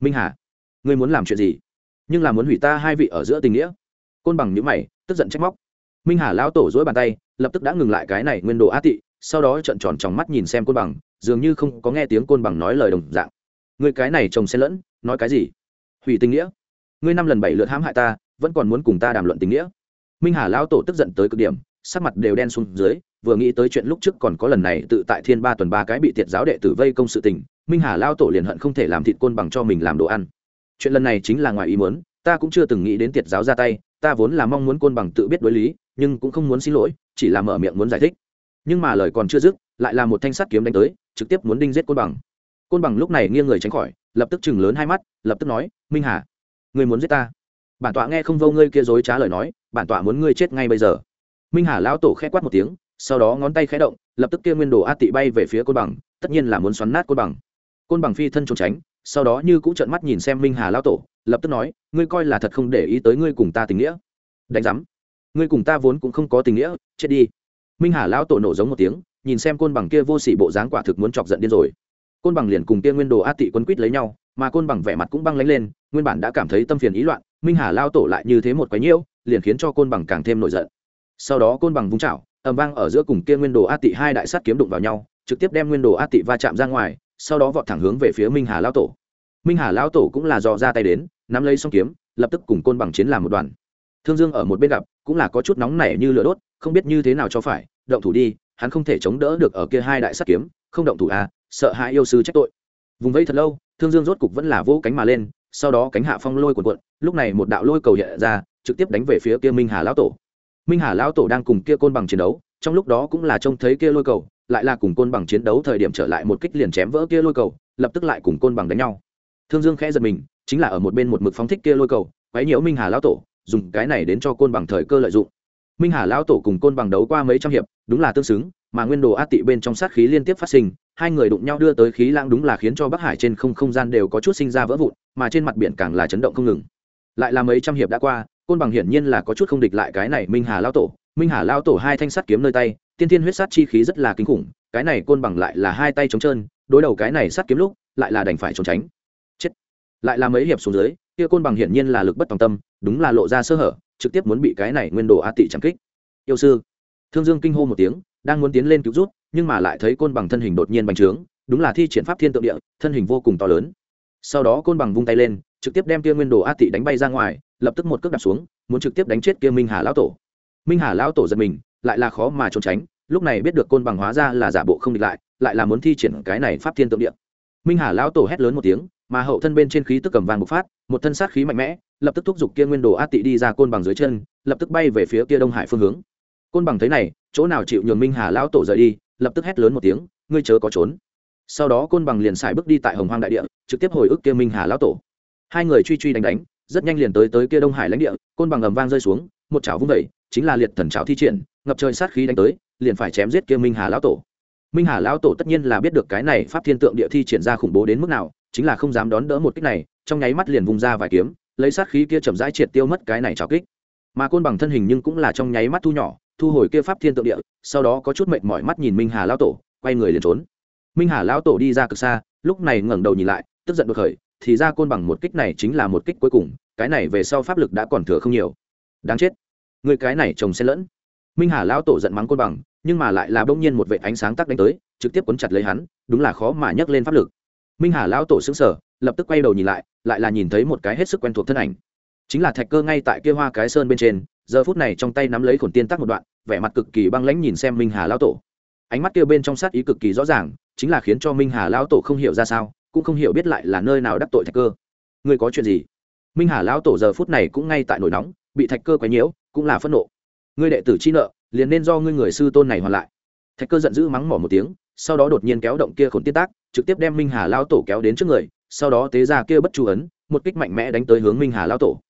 Minh hà, ngươi muốn làm chuyện gì? Nhưng là muốn hủy ta hai vị ở giữa tình nghĩa. Côn bằng nhữ mày, tức giận trách móc. Minh hà lao tổ dỗi bàn tay, lập tức đã ngừng lại cái này nguyên đồ á tị, sau đó trận tròn tròng mắt nhìn xem côn bằng, dường như không có nghe tiếng côn bằng nói lời đồng dạng. Người cái này trồng xen lẫn, nói cái gì? Hủy tình nghĩa? Ngươi năm lần bảy lượt hãm hại ta, vẫn còn muốn cùng ta đàm luận tình nghĩa? Minh hà lao tổ tức giận tới cực điểm, sắc mặt đều đen xuống dưới vừa nghĩ tới chuyện lúc trước còn có lần này tự tại thiên ba tuần ba cái bị tiệt giáo đệ tử vây công sự tình, minh hà lao tổ liền hận không thể làm thịt côn bằng cho mình làm đồ ăn. Chuyện lần này chính là ngoài ý muốn, ta cũng chưa từng nghĩ đến tiệt giáo ra tay, ta vốn là mong muốn côn bằng tự biết đối lý, nhưng cũng không muốn xin lỗi, chỉ là mở miệng muốn giải thích. Nhưng mà lời còn chưa dứt, lại là một thanh sắt kiếm đánh tới, trực tiếp muốn đinh giết côn bằng. Côn bằng lúc này nghiêng người tránh khỏi, lập tức chừng lớn hai mắt, lập tức nói, minh hà người muốn giết ta? Bản tọa nghe không vô ngươi kia dối trá lời nói, bản tọa muốn ngươi chết ngay bây giờ. Minh hà lão tổ khẽ quát một tiếng sau đó ngón tay khẽ động, lập tức kia nguyên đồ a tị bay về phía côn bằng, tất nhiên là muốn xoắn nát côn bằng. Côn bằng phi thân trốn tránh, sau đó như cũng trợn mắt nhìn xem minh hà lão tổ, lập tức nói, ngươi coi là thật không để ý tới ngươi cùng ta tình nghĩa. Đánh giám, ngươi cùng ta vốn cũng không có tình nghĩa, chết đi. Minh hà lão tổ nổ giống một tiếng, nhìn xem côn bằng kia vô sỉ bộ dáng quả thực muốn chọc giận điên rồi. Côn bằng liền cùng kia nguyên đồ a tị quấn quýt lấy nhau, mà côn bằng vẻ mặt cũng băng lánh lên, nguyên bản đã cảm thấy tâm phiền ý loạn, minh hà lao tổ lại như thế một quái nhiễu, liền khiến cho côn bằng càng thêm nổi giận. Sau đó côn bằng vung chảo ầm vang ở giữa cùng kia nguyên đồ a tị hai đại sát kiếm đụng vào nhau, trực tiếp đem nguyên đồ a tị va chạm ra ngoài, sau đó vọt thẳng hướng về phía minh hà lao tổ. Minh hà lao tổ cũng là dò ra tay đến, nắm lấy xong kiếm, lập tức cùng côn bằng chiến làm một đoàn. Thương dương ở một bên gặp, cũng là có chút nóng nảy như lửa đốt, không biết như thế nào cho phải, động thủ đi, hắn không thể chống đỡ được ở kia hai đại sát kiếm, không động thủ à sợ hãi yêu sư trách tội. Vùng vẫy thật lâu, thương dương rốt cục vẫn là vỗ cánh mà lên, sau đó cánh hạ phong lôi cuộn cuộn, lúc này một đạo lôi cầu hiện ra, trực tiếp đánh về phía kia minh hà lão tổ minh hà lão tổ đang cùng kia côn bằng chiến đấu, trong lúc đó cũng là trông thấy kia lôi cầu, lại là cùng côn bằng chiến đấu thời điểm trở lại một kích liền chém vỡ kia lôi cầu, lập tức lại cùng côn bằng đánh nhau. Thương dương khẽ giật mình, chính là ở một bên một mực phóng thích kia lôi cầu, quấy nhiễu minh hà lão tổ, dùng cái này đến cho côn bằng thời cơ lợi dụng. Minh hà lão tổ cùng côn bằng đấu qua mấy trăm hiệp, đúng là tương xứng, mà nguyên đồ át tị bên trong sát khí liên tiếp phát sinh, hai người đụng nhau đưa tới khí lãng đúng là khiến cho bắc hải trên không không gian đều có chút sinh ra vỡ vụn, mà trên mặt biển càng là chấn động không ngừng. Lại là mấy trăm hiệp đã qua côn bằng hiển nhiên là có chút không địch lại cái này minh hà lao tổ. Minh hà lao tổ hai thanh sắt kiếm nơi tay, tiên tiên huyết sát chi khí rất là kinh khủng, cái này côn bằng lại là hai tay trống trơn, đối đầu cái này sắt kiếm lúc, lại là đành phải trốn tránh. Chết. Lại là mấy hiệp xuống dưới, kia côn bằng hiển nhiên là lực bất tòng tâm, đúng là lộ ra sơ hở, trực tiếp muốn bị cái này nguyên đồ a tị chẳng kích. Yêu sư. Thương dương kinh hô một tiếng, đang muốn tiến lên cứu rút, nhưng mà lại thấy côn bằng thân hình đột nhiên bành trướng, đúng là thi triển pháp thiên tượng địa, thân hình vô cùng to lớn. Sau đó côn bằng vung tay lên, trực tiếp đem kia nguyên đồ a tị đánh bay ra ngoài lập tức một cước đạp xuống, muốn trực tiếp đánh chết kia minh hà lão tổ. Minh hà lão tổ giật mình, lại là khó mà trốn tránh, lúc này biết được côn bằng hóa ra là giả bộ không địch lại lại là muốn thi triển cái này pháp thiên tượng địa. Minh hà lão tổ hét lớn một tiếng, mà hậu thân bên trên khí tức cầm vàng bộc phát, một thân sát khí mạnh mẽ, lập tức thúc giục kia nguyên đồ a tị đi ra côn bằng dưới chân, lập tức bay về phía kia đông hải phương hướng. Côn bằng thấy này, chỗ nào chịu nhường minh hà lão tổ rời đi, lập tức hét lớn một tiếng, ngươi chớ có trốn. Sau đó côn bằng liền xài bước đi tại hồng hoang đại địa, trực tiếp hồi ức kia minh hà lão tổ. Hai người truy truy đánh đánh rất nhanh liền tới tới kia đông hải lãnh địa, côn bằng ầm vang rơi xuống, một chảo vung vẩy chính là liệt thần chảo thi triển, ngập trời sát khí đánh tới, liền phải chém giết kia minh hà lão tổ. Minh hà lão tổ tất nhiên là biết được cái này pháp thiên tượng địa thi triển ra khủng bố đến mức nào, chính là không dám đón đỡ một kích này, trong nháy mắt liền vung ra vài kiếm, lấy sát khí kia chậm rãi triệt tiêu mất cái này chảo kích. Mà côn bằng thân hình nhưng cũng là trong nháy mắt thu nhỏ, thu hồi kia pháp thiên tượng địa, sau đó có chút mệt mỏi mắt nhìn minh hà lão tổ, quay người liền trốn. Minh hà lão tổ đi ra cực xa, lúc này ngẩng đầu nhìn lại, tức giận bực khởi thì ra côn bằng một kích này chính là một kích cuối cùng, cái này về sau pháp lực đã còn thừa không nhiều. Đáng chết. Người cái này trồng xen lẫn. Minh hà lão tổ giận mắng côn bằng, nhưng mà lại là bỗng nhiên một vệ ánh sáng tắc đánh tới, trực tiếp cuốn chặt lấy hắn, đúng là khó mà nhấc lên pháp lực. Minh hà lão tổ xứng sở lập tức quay đầu nhìn lại lại là nhìn thấy một cái hết sức quen thuộc thân ảnh. Chính là thạch cơ ngay tại kia hoa cái sơn bên trên, giờ phút này trong tay nắm lấy khổn tiên tắc một đoạn, vẻ mặt cực kỳ băng lãnh nhìn xem minh hà lão tổ. Ánh mắt kia bên trong sát ý cực kỳ rõ ràng, chính là khiến cho minh hà lão tổ không hiểu ra sao cũng không hiểu biết lại là nơi nào đắc tội thạch cơ. Ngươi có chuyện gì? Minh hà lão tổ giờ phút này cũng ngay tại nổi nóng, bị thạch cơ quấy nhiễu, cũng là phẫn nộ. Ngươi đệ tử chi nợ, liền nên do ngươi người sư tôn này hoàn lại. Thạch cơ giận dữ mắng mỏ một tiếng, sau đó đột nhiên kéo động kia khổn tiên tác, trực tiếp đem minh hà lão tổ kéo đến trước người, sau đó tế ra kia bất chu ấn, một kích mạnh mẽ đánh tới hướng minh hà lão tổ.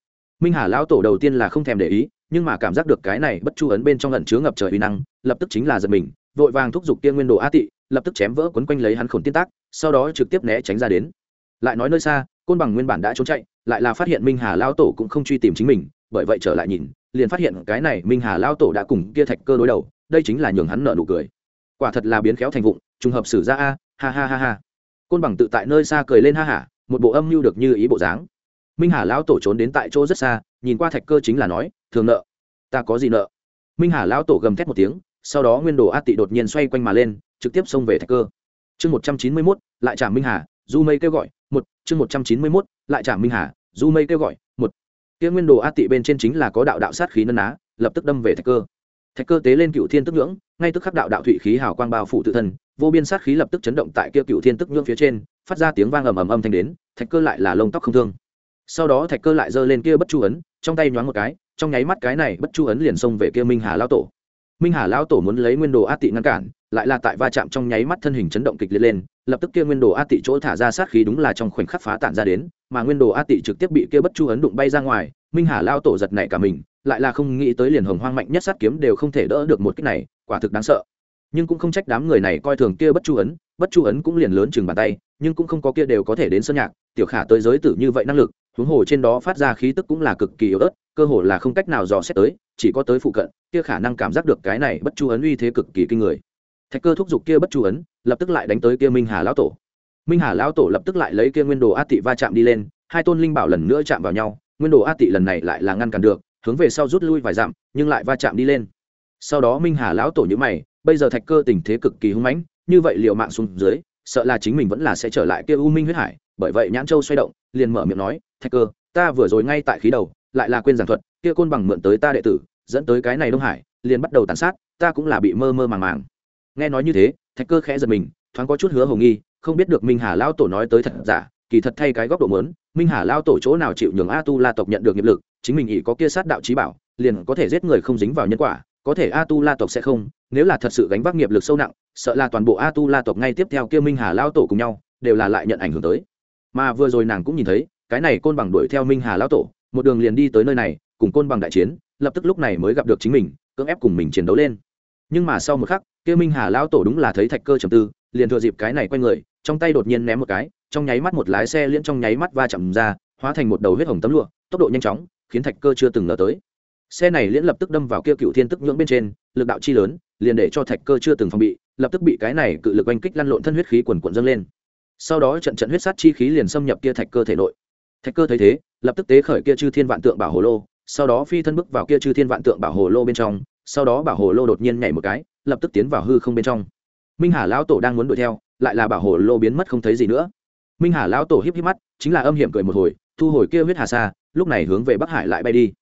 Minh hà lão tổ đầu tiên là không thèm để ý, nhưng mà cảm giác được cái này bất chu ấn bên trong ẩn chứa ngập trời uy năng, lập tức chính là giật mình, vội vàng thúc giục kia nguyên đồ a tị lập tức chém vỡ quấn quanh lấy hắn khổn tiên tác, sau đó trực tiếp né tránh ra đến. Lại nói nơi xa, côn bằng nguyên bản đã trốn chạy, lại là phát hiện minh hà lao tổ cũng không truy tìm chính mình, bởi vậy trở lại nhìn, liền phát hiện cái này minh hà lao tổ đã cùng kia thạch cơ đối đầu, đây chính là nhường hắn nợ nụ cười. Quả thật là biến khéo thành vụng, trùng hợp xử ra a, ha ha ha ha. Côn bằng tự tại nơi xa cười lên ha hả một bộ âm mưu được như ý bộ dáng. Minh hà lão tổ trốn đến tại chỗ rất xa, nhìn qua thạch cơ chính là nói, thường nợ, ta có gì nợ? Minh hà lão tổ gầm thét một tiếng, sau đó nguyên đồ a tị đột nhiên xoay quanh mà lên trực tiếp xông về thạch cơ. Chương một trăm chín mươi mốt, lại trả minh hà, du mây kêu gọi, một, chương một trăm chín mươi mốt, lại trả minh hà, du mây kêu gọi, một. Kia nguyên đồ a tị bên trên chính là có đạo đạo sát khí nân á lập tức đâm về thạch cơ. Thạch cơ tế lên cựu thiên tức ngưỡng ngay tức khắc đạo đạo thụy khí hào quang bao phủ tự thân, vô biên sát khí lập tức chấn động tại kia cựu thiên tức ngưỡng phía trên, phát ra tiếng vang ầm ầm âm thanh đến, thạch cơ lại là lông tóc không thương. Sau đó thạch cơ lại giơ lên kia bất chu ấn, trong tay nhoáng một cái, trong nháy mắt cái này bất chu ấn liền xông về kia minh hà lao tổ minh hà lão tổ muốn lấy nguyên đồ a tị ngăn cản, lại là tại va chạm trong nháy mắt thân hình chấn động kịch liệt lên, lập tức kia nguyên đồ a tị chỗ thả ra sát khí đúng là trong khoảnh khắc phá tản ra đến, mà nguyên đồ a tị trực tiếp bị kia bất chu ấn đụng bay ra ngoài, minh hà lao tổ giật nảy cả mình, lại là không nghĩ tới liền hồng hoang mạnh nhất sát kiếm đều không thể đỡ được một cách này, quả thực đáng sợ. Nhưng cũng không trách đám người này coi thường kia bất chu ấn, bất chu ấn cũng liền lớn chừng bàn tay, nhưng cũng không có kia đều có thể đến sân nhạc, tiểu khả tới giới tử như vậy năng lực, huống hồ trên đó phát ra khí tức cũng là cực kỳ yếu ớt cơ hồ là không cách nào dò xét tới, chỉ có tới phụ cận, kia khả năng cảm giác được cái này bất chu ấn uy thế cực kỳ kinh người. Thạch cơ thúc giục kia bất chu ấn, lập tức lại đánh tới kia minh hà lão tổ. Minh hà lão tổ lập tức lại lấy kia nguyên đồ a tị va chạm đi lên, hai tôn linh bảo lần nữa chạm vào nhau, nguyên đồ a tị lần này lại là ngăn cản được, hướng về sau rút lui vài dặm, nhưng lại va chạm đi lên. Sau đó minh hà lão tổ nhữ mày, bây giờ thạch cơ tình thế cực kỳ hung mãnh, như vậy liệu mạng xuống dưới, sợ là chính mình vẫn là sẽ trở lại kia u minh huyết hải, bởi vậy nhãn châu xoay động, liền mở miệng nói, thạch cơ, ta vừa rồi ngay tại khí đầu lại là quên giảng thuật, kia côn bằng mượn tới ta đệ tử, dẫn tới cái này đông hải, liền bắt đầu tàn sát, ta cũng là bị mơ mơ màng màng. Nghe nói như thế, thạch cơ khẽ giật mình, thoáng có chút hứa hồ nghi, không biết được minh hà lao tổ nói tới thật giả, kỳ thật thay cái góc độ mớn minh hà lao tổ chỗ nào chịu nhường a tu la tộc nhận được nghiệp lực, chính mình ỷ có kia sát đạo trí bảo, liền có thể giết người không dính vào nhân quả, có thể a tu la tộc sẽ không, nếu là thật sự gánh vác nghiệp lực sâu nặng, sợ là toàn bộ a tu la tộc ngay tiếp theo kia minh hà lao tổ cùng nhau, đều là lại nhận ảnh hưởng tới. Mà vừa rồi nàng cũng nhìn thấy, cái này côn bằng đuổi theo minh hà lao tổ một đường liền đi tới nơi này, cùng côn bằng đại chiến, lập tức lúc này mới gặp được chính mình, cưỡng ép cùng mình chiến đấu lên. Nhưng mà sau một khắc, kia minh hà lao tổ đúng là thấy thạch cơ trầm tư, liền thừa dịp cái này quay người, trong tay đột nhiên ném một cái, trong nháy mắt một lái xe liễn trong nháy mắt va chạm ra, hóa thành một đầu huyết hồng tấm lụa, tốc độ nhanh chóng, khiến thạch cơ chưa từng ngờ tới. Xe này liễn lập tức đâm vào kia cựu thiên tức nhưỡng bên trên, lực đạo chi lớn, liền để cho thạch cơ chưa từng phòng bị, lập tức bị cái này cự lực oanh kích lăn lộn thân huyết khí quần quần dâng lên. Sau đó trận trận huyết sát chi khí liền xâm nhập kia thạch cơ thể nội thạch cơ thấy thế, lập tức tế khởi kia chư thiên vạn tượng bảo hồ lô, sau đó phi thân bước vào kia chư thiên vạn tượng bảo hồ lô bên trong, sau đó bảo hồ lô đột nhiên nhảy một cái, lập tức tiến vào hư không bên trong. Minh hà lão tổ đang muốn đuổi theo, lại là bảo hồ lô biến mất không thấy gì nữa. Minh hà lão tổ híp híp mắt, chính là âm hiểm cười một hồi, thu hồi kia huyết hà sa, lúc này hướng về bắc hải lại bay đi.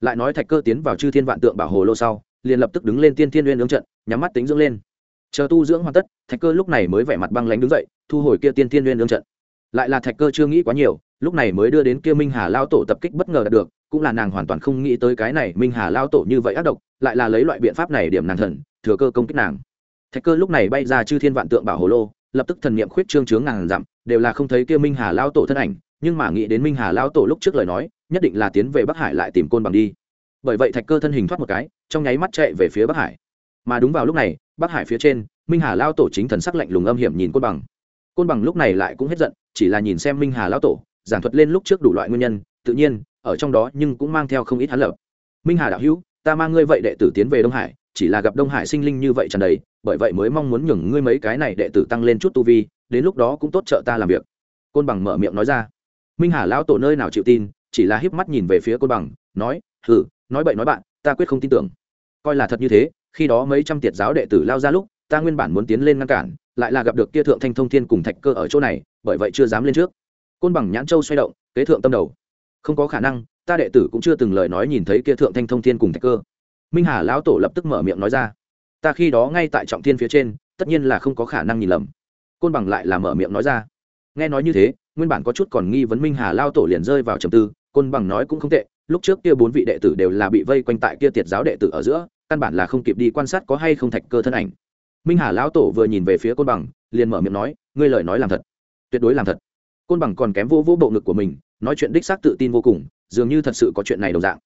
Lại nói thạch cơ tiến vào chư thiên vạn tượng bảo hồ lô sau, liền lập tức đứng lên tiên thiên uyên ứng trận, nhắm mắt tính dưỡng lên. Chờ tu dưỡng hoàn tất, thạch cơ lúc này mới vẻ mặt băng lánh đứng dậy, thu hồi kia tiên thiên uyên ứng trận. Lại là thạch cơ chưa nghĩ quá nhiều lúc này mới đưa đến kia minh hà lao tổ tập kích bất ngờ đạt được, cũng là nàng hoàn toàn không nghĩ tới cái này minh hà lao tổ như vậy ác độc, lại là lấy loại biện pháp này điểm nàng thần, thừa cơ công kích nàng. Thạch cơ lúc này bay ra chư thiên vạn tượng bảo hồ lô, lập tức thần niệm khuyết trương chướng ngàn dặm, đều là không thấy kia minh hà lao tổ thân ảnh, nhưng mà nghĩ đến minh hà lao tổ lúc trước lời nói, nhất định là tiến về bắc hải lại tìm côn bằng đi. Bởi vậy thạch cơ thân hình thoát một cái, trong nháy mắt chạy về phía bắc hải. Mà đúng vào lúc này, bắc hải phía trên, minh hà lao tổ chính thần sắc lạnh lùng âm hiểm nhìn côn bằng. Côn bằng lúc này lại cũng hết giận, chỉ là nhìn xem minh hà lao tổ giảng thuật lên lúc trước đủ loại nguyên nhân, tự nhiên, ở trong đó nhưng cũng mang theo không ít hắn lập. Minh hà đạo hữu, ta mang ngươi vậy đệ tử tiến về đông hải, chỉ là gặp đông hải sinh linh như vậy tràn đầy, bởi vậy mới mong muốn nhường ngươi mấy cái này đệ tử tăng lên chút tu vi, đến lúc đó cũng tốt trợ ta làm việc. Côn bằng mở miệng nói ra. Minh hà lão tổ nơi nào chịu tin, chỉ là híp mắt nhìn về phía côn bằng, nói, hừ, nói bậy nói bạn, ta quyết không tin tưởng. Coi là thật như thế, khi đó mấy trăm tiệt giáo đệ tử lao ra lúc, ta nguyên bản muốn tiến lên ngăn cản, lại là gặp được kia thượng thanh thông thiên cùng thạch cơ ở chỗ này, bởi vậy chưa dám lên trước côn bằng nhãn châu xoay động, kế thượng tâm đầu. Không có khả năng, ta đệ tử cũng chưa từng lời nói nhìn thấy kia thượng thanh thông thiên cùng thạch cơ. Minh hà lão tổ lập tức mở miệng nói ra. Ta khi đó ngay tại trọng thiên phía trên, tất nhiên là không có khả năng nhìn lầm. Côn bằng lại là mở miệng nói ra. Nghe nói như thế, nguyên bản có chút còn nghi vấn minh hà lao tổ liền rơi vào trầm tư, côn bằng nói cũng không tệ, lúc trước kia bốn vị đệ tử đều là bị vây quanh tại kia tiệt giáo đệ tử ở giữa, căn bản là không kịp đi quan sát có hay không thạch cơ thân ảnh. Minh hà lão tổ vừa nhìn về phía côn bằng, liền mở miệng nói, ngươi lời nói làm thật. Tuyệt đối làm thật côn bằng còn kém vô vô bộ ngực của mình, nói chuyện đích xác tự tin vô cùng, dường như thật sự có chuyện này đồng dạng.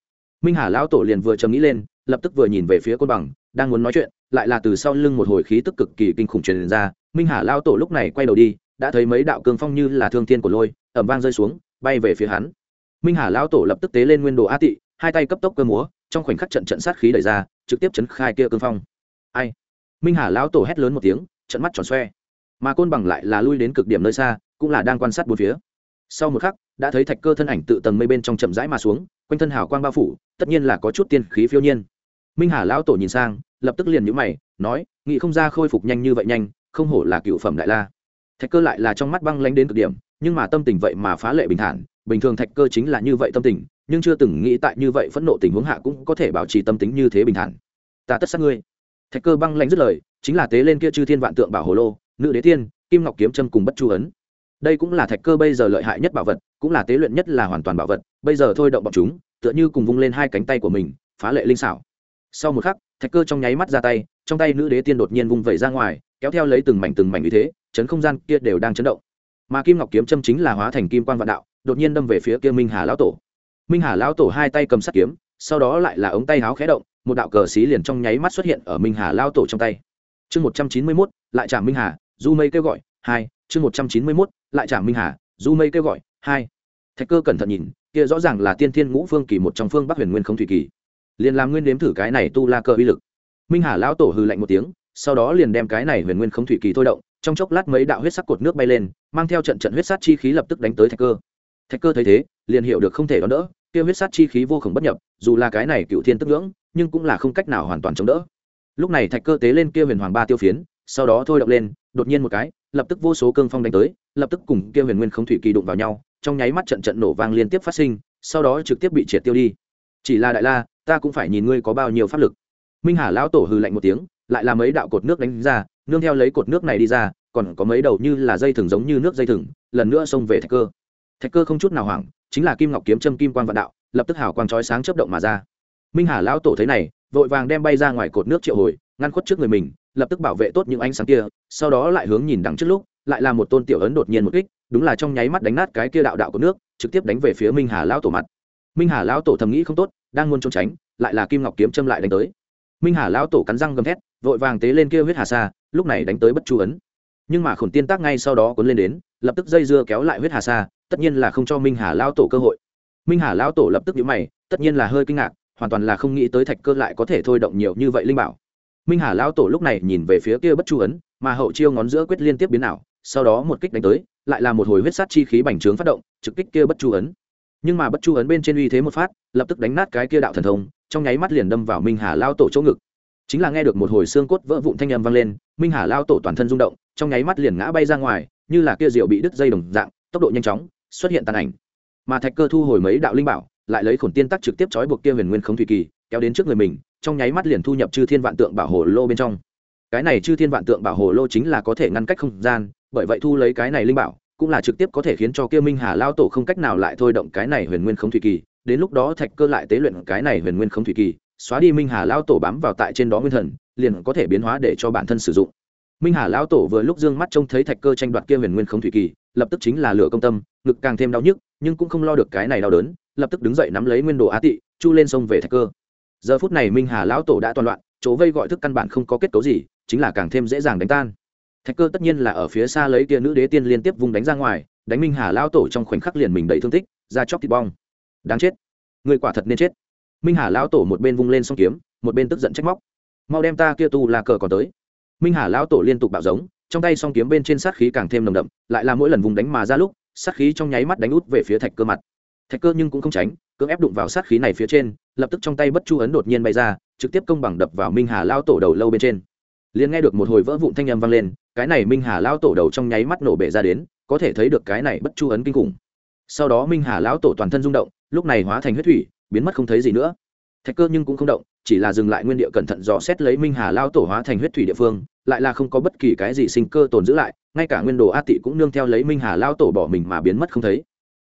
Minh hà lão tổ liền vừa trầm nghĩ lên, lập tức vừa nhìn về phía côn bằng, đang muốn nói chuyện, lại là từ sau lưng một hồi khí tức cực kỳ kinh khủng truyền ra. Minh hà lão tổ lúc này quay đầu đi, đã thấy mấy đạo cương phong như là thương thiên của lôi ẩm vang rơi xuống, bay về phía hắn. Minh hà lão tổ lập tức tế lên nguyên đồ a tị, hai tay cấp tốc cơ múa, trong khoảnh khắc trận trận sát khí đẩy ra, trực tiếp chấn khai kia cương phong. Ai? Minh hà lão tổ hét lớn một tiếng, trận mắt tròn xoe. Mà côn bằng lại là lui đến cực điểm nơi xa cũng là đang quan sát bốn phía. Sau một khắc, đã thấy thạch cơ thân ảnh tự tầng mây bên trong chậm rãi mà xuống, quanh thân hào quang bao phủ, tất nhiên là có chút tiên khí phiêu nhiên. Minh hà lão tổ nhìn sang, lập tức liền nhũ mày, nói, nghị không ra khôi phục nhanh như vậy nhanh, không hổ là cựu phẩm đại la. Thạch cơ lại là trong mắt băng lánh đến cực điểm, nhưng mà tâm tình vậy mà phá lệ bình thản, bình thường thạch cơ chính là như vậy tâm tình, nhưng chưa từng nghĩ tại như vậy phẫn nộ tình huống hạ cũng có thể bảo trì tâm tính như thế bình thản. Ta tất sát ngươi. Thạch cơ băng lánh dứt lời, chính là tế lên kia chư thiên vạn tượng bảo hồ lô, nữ đế tiên, kim ngọc kiếm châm cùng bất chu ấn đây cũng là thạch cơ bây giờ lợi hại nhất bảo vật, cũng là tế luyện nhất là hoàn toàn bảo vật. Bây giờ thôi động bọn chúng, tựa như cùng vung lên hai cánh tay của mình, phá lệ linh xảo. Sau một khắc, thạch cơ trong nháy mắt ra tay, trong tay nữ đế tiên đột nhiên vung vẩy ra ngoài, kéo theo lấy từng mảnh từng mảnh như thế, chấn không gian kia đều đang chấn động. Mà kim ngọc kiếm châm chính là hóa thành kim quan vạn đạo, đột nhiên đâm về phía kia minh hà lão tổ. Minh hà lão tổ hai tay cầm sắt kiếm, sau đó lại là ống tay háo khẽ động, một đạo cờ xí liền trong nháy mắt xuất hiện ở minh hà lão tổ trong tay. Chương một trăm chín mươi mốt, lại trả minh hà, du mây kêu gọi, hai, chương một trăm chín mươi mốt lại trả minh hà, du mây kêu gọi, hai. Thạch cơ cẩn thận nhìn, kia rõ ràng là tiên thiên ngũ phương kỳ một trong phương bắc huyền nguyên không thủy kỳ. Liền làm nguyên đếm thử cái này tu la cơ uy lực. Minh hà lão tổ hư lạnh một tiếng, sau đó liền đem cái này huyền nguyên không thủy kỳ thôi động, trong chốc lát mấy đạo huyết sắc cột nước bay lên, mang theo trận trận huyết sát chi khí lập tức đánh tới thạch cơ. Thạch cơ thấy thế, liền hiểu được không thể đón đỡ, kia huyết sát chi khí vô khổng bất nhập, dù là cái này cựu thiên tức ngưỡng, nhưng cũng là không cách nào hoàn toàn chống đỡ. Lúc này thạch cơ tế lên kia huyền hoàng ba tiêu phiến, sau đó thôi động lên, đột nhiên một cái, lập tức vô số cương phong đánh tới lập tức cùng kia huyền nguyên không thủy kỳ đụng vào nhau, trong nháy mắt trận trận nổ vang liên tiếp phát sinh, sau đó trực tiếp bị triệt tiêu đi. Chỉ là đại la, ta cũng phải nhìn ngươi có bao nhiêu pháp lực. Minh hà lão tổ hừ lạnh một tiếng, lại là mấy đạo cột nước đánh ra, nương theo lấy cột nước này đi ra, còn có mấy đầu như là dây thừng giống như nước dây thừng, lần nữa xông về thạch cơ. Thạch cơ không chút nào hoảng, chính là kim ngọc kiếm châm kim quan vạn đạo, lập tức hào quang chói sáng chớp động mà ra. Minh hà lão tổ thấy này, vội vàng đem bay ra ngoài cột nước triệu hồi, ngăn khuất trước người mình, lập tức bảo vệ tốt những ánh sáng kia, sau đó lại hướng nhìn đằng trước lúc lại là một tôn tiểu ấn đột nhiên một kích, đúng là trong nháy mắt đánh nát cái kia đạo đạo của nước, trực tiếp đánh về phía minh hà lão tổ mặt. Minh hà lão tổ thầm nghĩ không tốt, đang muốn trốn tránh, lại là kim ngọc kiếm châm lại đánh tới. Minh hà lão tổ cắn răng gầm thét, vội vàng tế lên kia huyết hà sa, lúc này đánh tới bất chu ấn. Nhưng mà khổn tiên tác ngay sau đó cuốn lên đến, lập tức dây dưa kéo lại huyết hà sa, tất nhiên là không cho minh hà lão tổ cơ hội. Minh hà lão tổ lập tức nhíu mày, tất nhiên là hơi kinh ngạc, hoàn toàn là không nghĩ tới thạch cơ lại có thể thôi động nhiều như vậy linh bảo. Minh hà lão tổ lúc này nhìn về phía kia bất chu ấn, mà hậu chiêu ngón giữa quyết liên tiếp biến ảo sau đó một kích đánh tới, lại là một hồi huyết sát chi khí bành trướng phát động, trực kích kia bất chu ấn. Nhưng mà bất chu ấn bên trên uy thế một phát, lập tức đánh nát cái kia đạo thần thông, trong nháy mắt liền đâm vào minh hà lao tổ chỗ ngực. Chính là nghe được một hồi xương cốt vỡ vụn thanh âm vang lên, minh hà lao tổ toàn thân rung động, trong nháy mắt liền ngã bay ra ngoài, như là kia rượu bị đứt dây đồng dạng, tốc độ nhanh chóng, xuất hiện tàn ảnh. Mà thạch cơ thu hồi mấy đạo linh bảo, lại lấy khổn tiên tắc trực tiếp trói buộc kia huyền nguyên không thủy kỳ, kéo đến trước người mình, trong nháy mắt liền thu nhập chư thiên vạn tượng bảo hồ lô bên trong. Cái này chư thiên vạn tượng bảo hồ lô chính là có thể ngăn cách không gian bởi vậy thu lấy cái này linh bảo cũng là trực tiếp có thể khiến cho kia minh hà lao tổ không cách nào lại thôi động cái này huyền nguyên không thủy kỳ đến lúc đó thạch cơ lại tế luyện cái này huyền nguyên không thủy kỳ xóa đi minh hà lao tổ bám vào tại trên đó nguyên thần liền có thể biến hóa để cho bản thân sử dụng minh hà lao tổ vừa lúc d ư ơ n g mắt trông thấy thạch cơ tranh đoạt kia huyền nguyên không thủy kỳ lập tức chính là lửa công tâm ngực càng thêm đau nhức nhưng cũng không lo được cái này đau đớn lập tức đứng dậy nắm lấy nguyên đồ á tị chu lên sông về thạch cơ giờ phút này minh hà lão tổ đã toàn loạn chỗ vây gọi thức căn bản không có kết cấu gì chính là càng thêm dễ dàng đánh tan thạch cơ tất nhiên là ở phía xa lấy tia nữ đế tiên liên tiếp vung đánh ra ngoài, đánh minh hà lao tổ trong khoảnh khắc liền mình đầy thương tích, ra chóc thịt bong. Đáng chết. Người quả thật nên chết. Minh hà lão tổ một bên vung lên s o n g kiếm, một bên tức giận trách móc. Mau đem ta kia tu là cờ còn tới. Minh hà lão tổ liên tục bạo giống, trong tay s o n g kiếm bên trên sát khí càng thêm nồng đậm, lại là mỗi lần vùng đánh mà ra lúc, sát khí trong nháy mắt đánh út về phía thạch cơ mặt. Thạch cơ nhưng cũng không tránh, cưỡng ép đụng vào sát khí này phía trên, lập tức trong tay bất chu ấn đột nhiên bay ra, trực tiếp công bằng đập vào minh hà lão tổ đầu lâu bên trên liền nghe được một hồi vỡ vụn thanh âm vang lên, cái này minh hà lão tổ đầu trong nháy mắt nổ bể ra đến, có thể thấy được cái này bất chu ấn kinh khủng. Sau đó minh hà lão tổ toàn thân rung động, lúc này hóa thành huyết thủy, biến mất không thấy gì nữa. Thạch cơ nhưng cũng không động, chỉ là dừng lại nguyên địa cẩn thận dò xét lấy minh hà lao tổ hóa thành huyết thủy địa phương, lại là không có bất kỳ cái gì sinh cơ tồn giữ lại, ngay cả nguyên đồ a tị cũng nương theo lấy minh hà lao tổ bỏ mình mà biến mất không thấy.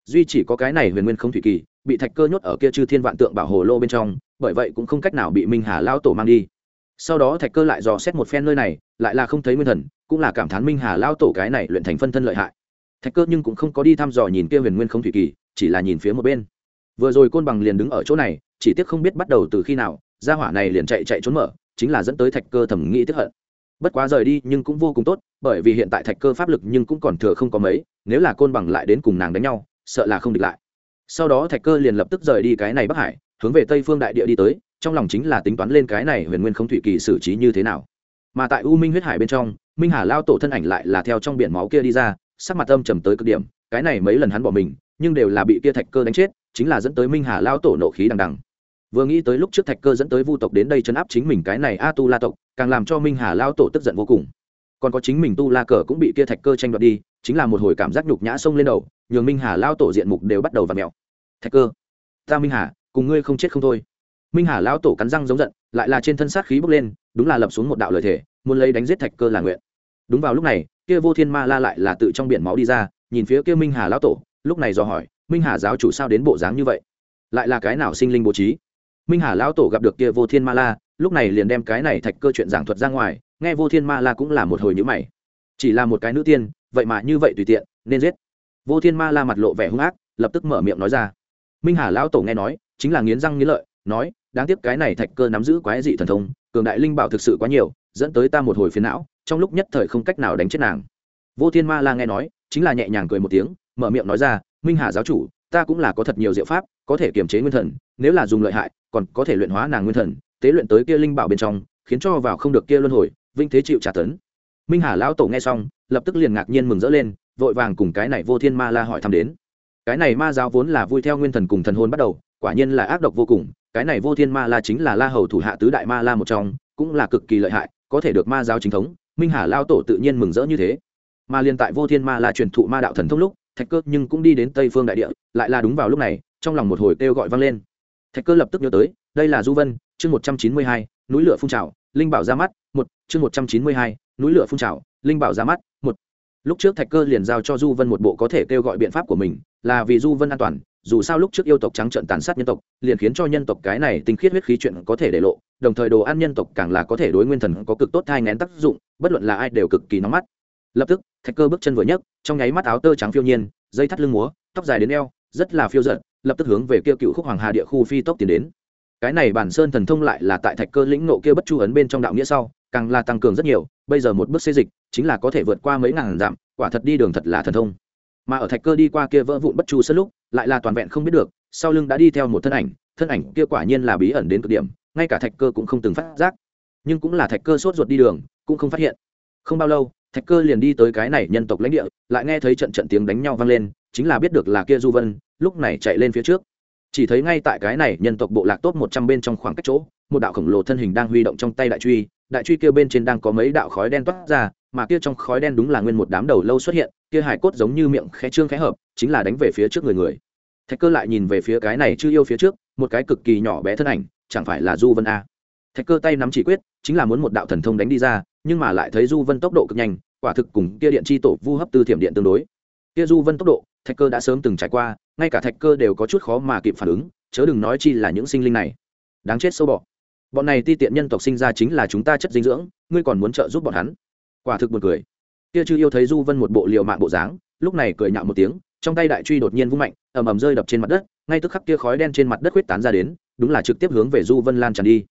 Duy chỉ có cái này huyền nguyên không thủy kỳ, bị thạch cơ nhốt ở kia chư thiên vạn tượng bảo hồ lô bên trong, bởi vậy cũng không cách nào bị minh hà lao tổ mang đi sau đó thạch cơ lại dò xét một phen nơi này, lại là không thấy nguyên thần, cũng là cảm thán minh hà lao tổ cái này luyện thành phân thân lợi hại. Thạch cơ nhưng cũng không có đi thăm dò nhìn kia huyền nguyên không thủy kỳ, chỉ là nhìn phía một bên. Vừa rồi côn bằng liền đứng ở chỗ này, chỉ tiếc không biết bắt đầu từ khi nào, gia hỏa này liền chạy chạy trốn mở, chính là dẫn tới thạch cơ thẩm nghĩ tức hận. Bất quá rời đi nhưng cũng vô cùng tốt, bởi vì hiện tại thạch cơ pháp lực nhưng cũng còn thừa không có mấy, nếu là côn bằng lại đến cùng nàng đánh nhau, sợ là không địch lại. Sau đó thạch cơ liền lập tức rời đi cái này bắc hải hướng về tây phương đại địa đi tới, trong lòng chính là tính toán lên cái này huyền nguyên không thủy kỳ xử trí như thế nào. Mà tại u minh huyết hải bên trong, minh hà lao tổ thân ảnh lại là theo trong biển máu kia đi ra, sắc mặt âm trầm tới cực điểm, cái này mấy lần hắn bỏ mình, nhưng đều là bị kia thạch cơ đánh chết, chính là dẫn tới minh hà lao tổ nộ khí đằng đằng. Vừa nghĩ tới lúc trước thạch cơ dẫn tới vu tộc đến đây chấn áp chính mình cái này a tu la tộc, càng làm cho minh hà lao tổ tức giận vô cùng. Còn có chính mình tu la cờ cũng bị kia thạch cơ tranh đoạt đi, chính là một hồi cảm giác nhục nhã sông lên đầu, nhường minh hà lao tổ diện mục đều bắt đầu và mẹo thạch cơ, ta minh hà cùng ngươi không chết không thôi. Minh hà lão tổ cắn răng giống giận, lại là trên thân sát khí bốc lên, đúng là lập xuống một đạo lời thể muốn lấy đánh giết thạch cơ là nguyện. Đúng vào lúc này, kia vô thiên ma la lại là tự trong biển máu đi ra, nhìn phía kia minh hà lão tổ, lúc này dò hỏi, minh hà giáo chủ sao đến bộ dáng như vậy? Lại là cái nào sinh linh bố trí? Minh hà lão tổ gặp được kia vô thiên ma la, lúc này liền đem cái này thạch cơ chuyện giảng thuật ra ngoài, nghe vô thiên ma la cũng là một hồi nhữ mày. Chỉ là một cái nữ tiên, vậy mà như vậy tùy tiện, nên giết. Vô thiên ma la mặt lộ vẻ hung ác, lập tức mở miệng nói ra. Minh hà lão tổ nghe nói chính là nghiến răng nghiến lợi, nói, đáng tiếc cái này thạch cơ nắm giữ quái dị thần thông, cường đại linh bảo thực sự quá nhiều, dẫn tới ta một hồi phiến não, trong lúc nhất thời không cách nào đánh chết nàng. Vô thiên ma la nghe nói, chính là nhẹ nhàng cười một tiếng, mở miệng nói ra, minh hà giáo chủ, ta cũng là có thật nhiều diệu pháp, có thể kiềm chế nguyên thần, nếu là dùng lợi hại, còn có thể luyện hóa nàng nguyên thần, tế luyện tới kia linh bảo bên trong, khiến cho vào không được kia luân hồi, vinh thế chịu trả tấn. Minh hà lão tổ nghe xong, lập tức liền ngạc nhiên mừng rỡ lên, vội vàng cùng cái này vô thiên ma la hỏi thăm đến. Cái này ma giáo vốn là vui theo nguyên thần cùng thần hồn bắt đầu quả nhiên là ác độc vô cùng, cái này vô thiên ma la chính là la hầu thủ hạ tứ đại ma la một trong, cũng là cực kỳ lợi hại, có thể được ma giáo chính thống, minh hà lao tổ tự nhiên mừng rỡ như thế. Mà liên tại vô thiên ma la truyền thụ ma đạo thần thông lúc, thạch cơ nhưng cũng đi đến tây phương đại địa, lại là đúng vào lúc này, trong lòng một hồi kêu gọi vang lên. Thạch cơ lập tức nhớ tới, đây là du vân, chương một trăm chín mươi hai, núi lửa phun trào, linh bảo ra mắt, một, chương một trăm chín mươi hai, núi lửa phun trào, linh bảo ra mắt, một. Lúc trước thạch cơ liền giao cho du vân một bộ có thể kêu gọi biện pháp của mình, là vì du vân an toàn dù sao lúc trước yêu tộc trắng trợn tàn sát nhân tộc, liền khiến cho nhân tộc cái này tinh khiết huyết khí chuyện có thể để lộ, đồng thời đồ ăn nhân tộc càng là có thể đối nguyên thần có cực tốt thai ngén tác dụng, bất luận là ai đều cực kỳ nóng mắt. Lập tức, thạch cơ bước chân vừa nhấc, trong nháy mắt áo tơ trắng phiêu nhiên, dây thắt lưng múa, tóc dài đến eo, rất là phiêu giận lập tức hướng về kia cựu khúc hoàng hà địa khu phi tốc tiến đến. Cái này bản sơn thần thông lại là tại thạch cơ lĩnh nộ kia bất chu ấn bên trong đạo nghĩa sau, càng là tăng cường rất nhiều, bây giờ một bước xê dịch, chính là có thể vượt qua mấy ngàn dặm, quả thật đi đường thật là thần thông. Mà ở thạch cơ đi qua kia vỡ vụn bất chu sân lúc lại là toàn vẹn không biết được, sau lưng đã đi theo một thân ảnh thân ảnh kia quả nhiên là bí ẩn đến cực điểm, ngay cả thạch cơ cũng không từng phát giác. Nhưng cũng là thạch cơ sốt ruột đi đường, cũng không phát hiện. Không bao lâu, thạch cơ liền đi tới cái này nhân tộc lãnh địa, lại nghe thấy trận trận tiếng đánh nhau vang lên, chính là biết được là kia du vân, lúc này chạy lên phía trước. Chỉ thấy ngay tại cái này nhân tộc bộ lạc tốt một trăm bên trong khoảng cách chỗ, một đạo khổng lồ thân hình đang huy động trong tay đại truy đại truy kia bên trên đang có mấy đạo khói đen toát ra, mà kia trong khói đen đúng là nguyên một đám đầu lâu xuất hiện kia hải cốt giống như miệng khẽ trương khẽ hợp, chính là đánh về phía trước người người. Thạch cơ lại nhìn về phía cái này chưa yêu phía trước, một cái cực kỳ nhỏ bé thân ảnh, chẳng phải là du vân a. Thạch cơ tay nắm chỉ quyết, chính là muốn một đạo thần thông đánh đi ra, nhưng mà lại thấy du vân tốc độ cực nhanh, quả thực cùng kia điện chi tổ vu hấp tư thiểm điện tương đối. Kia du vân tốc độ, thạch cơ đã sớm từng trải qua, ngay cả thạch cơ đều có chút khó mà kịp phản ứng, chớ đừng nói chi là những sinh linh này. Đáng chết sâu bọ. Bọn này ti tiện nhân tộc sinh ra chính là chúng ta chất dinh dưỡng, ngươi còn muốn trợ giúp bọn hắn? Quả thực buồn cười kia chư yêu thấy du vân một bộ liều mạng bộ dáng, lúc này cười nhạo một tiếng, trong tay đại truy đột nhiên vung mạnh, ầm ầm rơi đập trên mặt đất, ngay tức khắc kia khói đen trên mặt đất huyết tán ra đến, đúng là trực tiếp hướng về du vân lan tràn đi.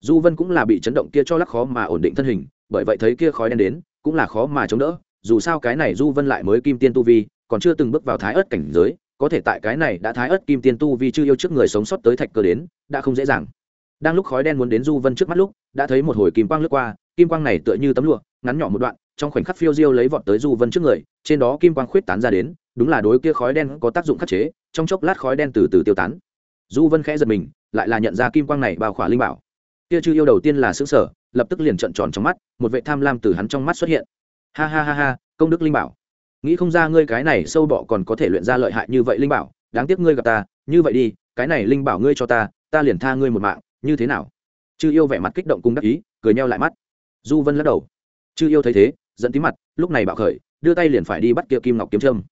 Du vân cũng là bị chấn động kia cho lắc khó mà ổn định thân hình, bởi vậy thấy kia khói đen đến, cũng là khó mà chống đỡ, dù sao cái này du vân lại mới kim tiên tu vi, còn chưa từng bước vào thái ớt cảnh giới, có thể tại cái này đã thái ớt kim tiên tu vi chưa yêu trước người sống sót tới thạch cơ đến, đã không dễ dàng. Đang lúc khói đen muốn đến du vân trước mắt lúc, đã thấy một hồi kim quang lướt qua, kim quang này tựa như tấm lụa, ngắn nhỏ một đoạn trong khoảnh khắc phiêu diêu lấy vọt tới du vân trước người, trên đó kim quang khuyết tán ra đến, đúng là đối kia khói đen có tác dụng khắc chế, trong chốc lát khói đen từ từ tiêu tán. Du vân khẽ giật mình, lại là nhận ra kim quang này bao khỏa linh bảo. Kia chư yêu đầu tiên là xứng sở lập tức liền trợn tròn trong mắt, một vệ tham lam từ hắn trong mắt xuất hiện. Ha ha ha ha, công đức linh bảo. Nghĩ không ra ngươi cái này sâu bọ còn có thể luyện ra lợi hại như vậy linh bảo, đáng tiếc ngươi gặp ta, như vậy đi, cái này linh bảo ngươi cho ta ta liền tha ngươi một mạng, như thế nào? Chư yêu vẻ mặt kích động cùng đắc ý, cười nheo lại mắt. Du vân lắc đầu. Chư yêu thấy thế dẫn tí mặt, lúc này bạo khởi, đưa tay liền phải đi bắt kia kim ngọc kiếm trâm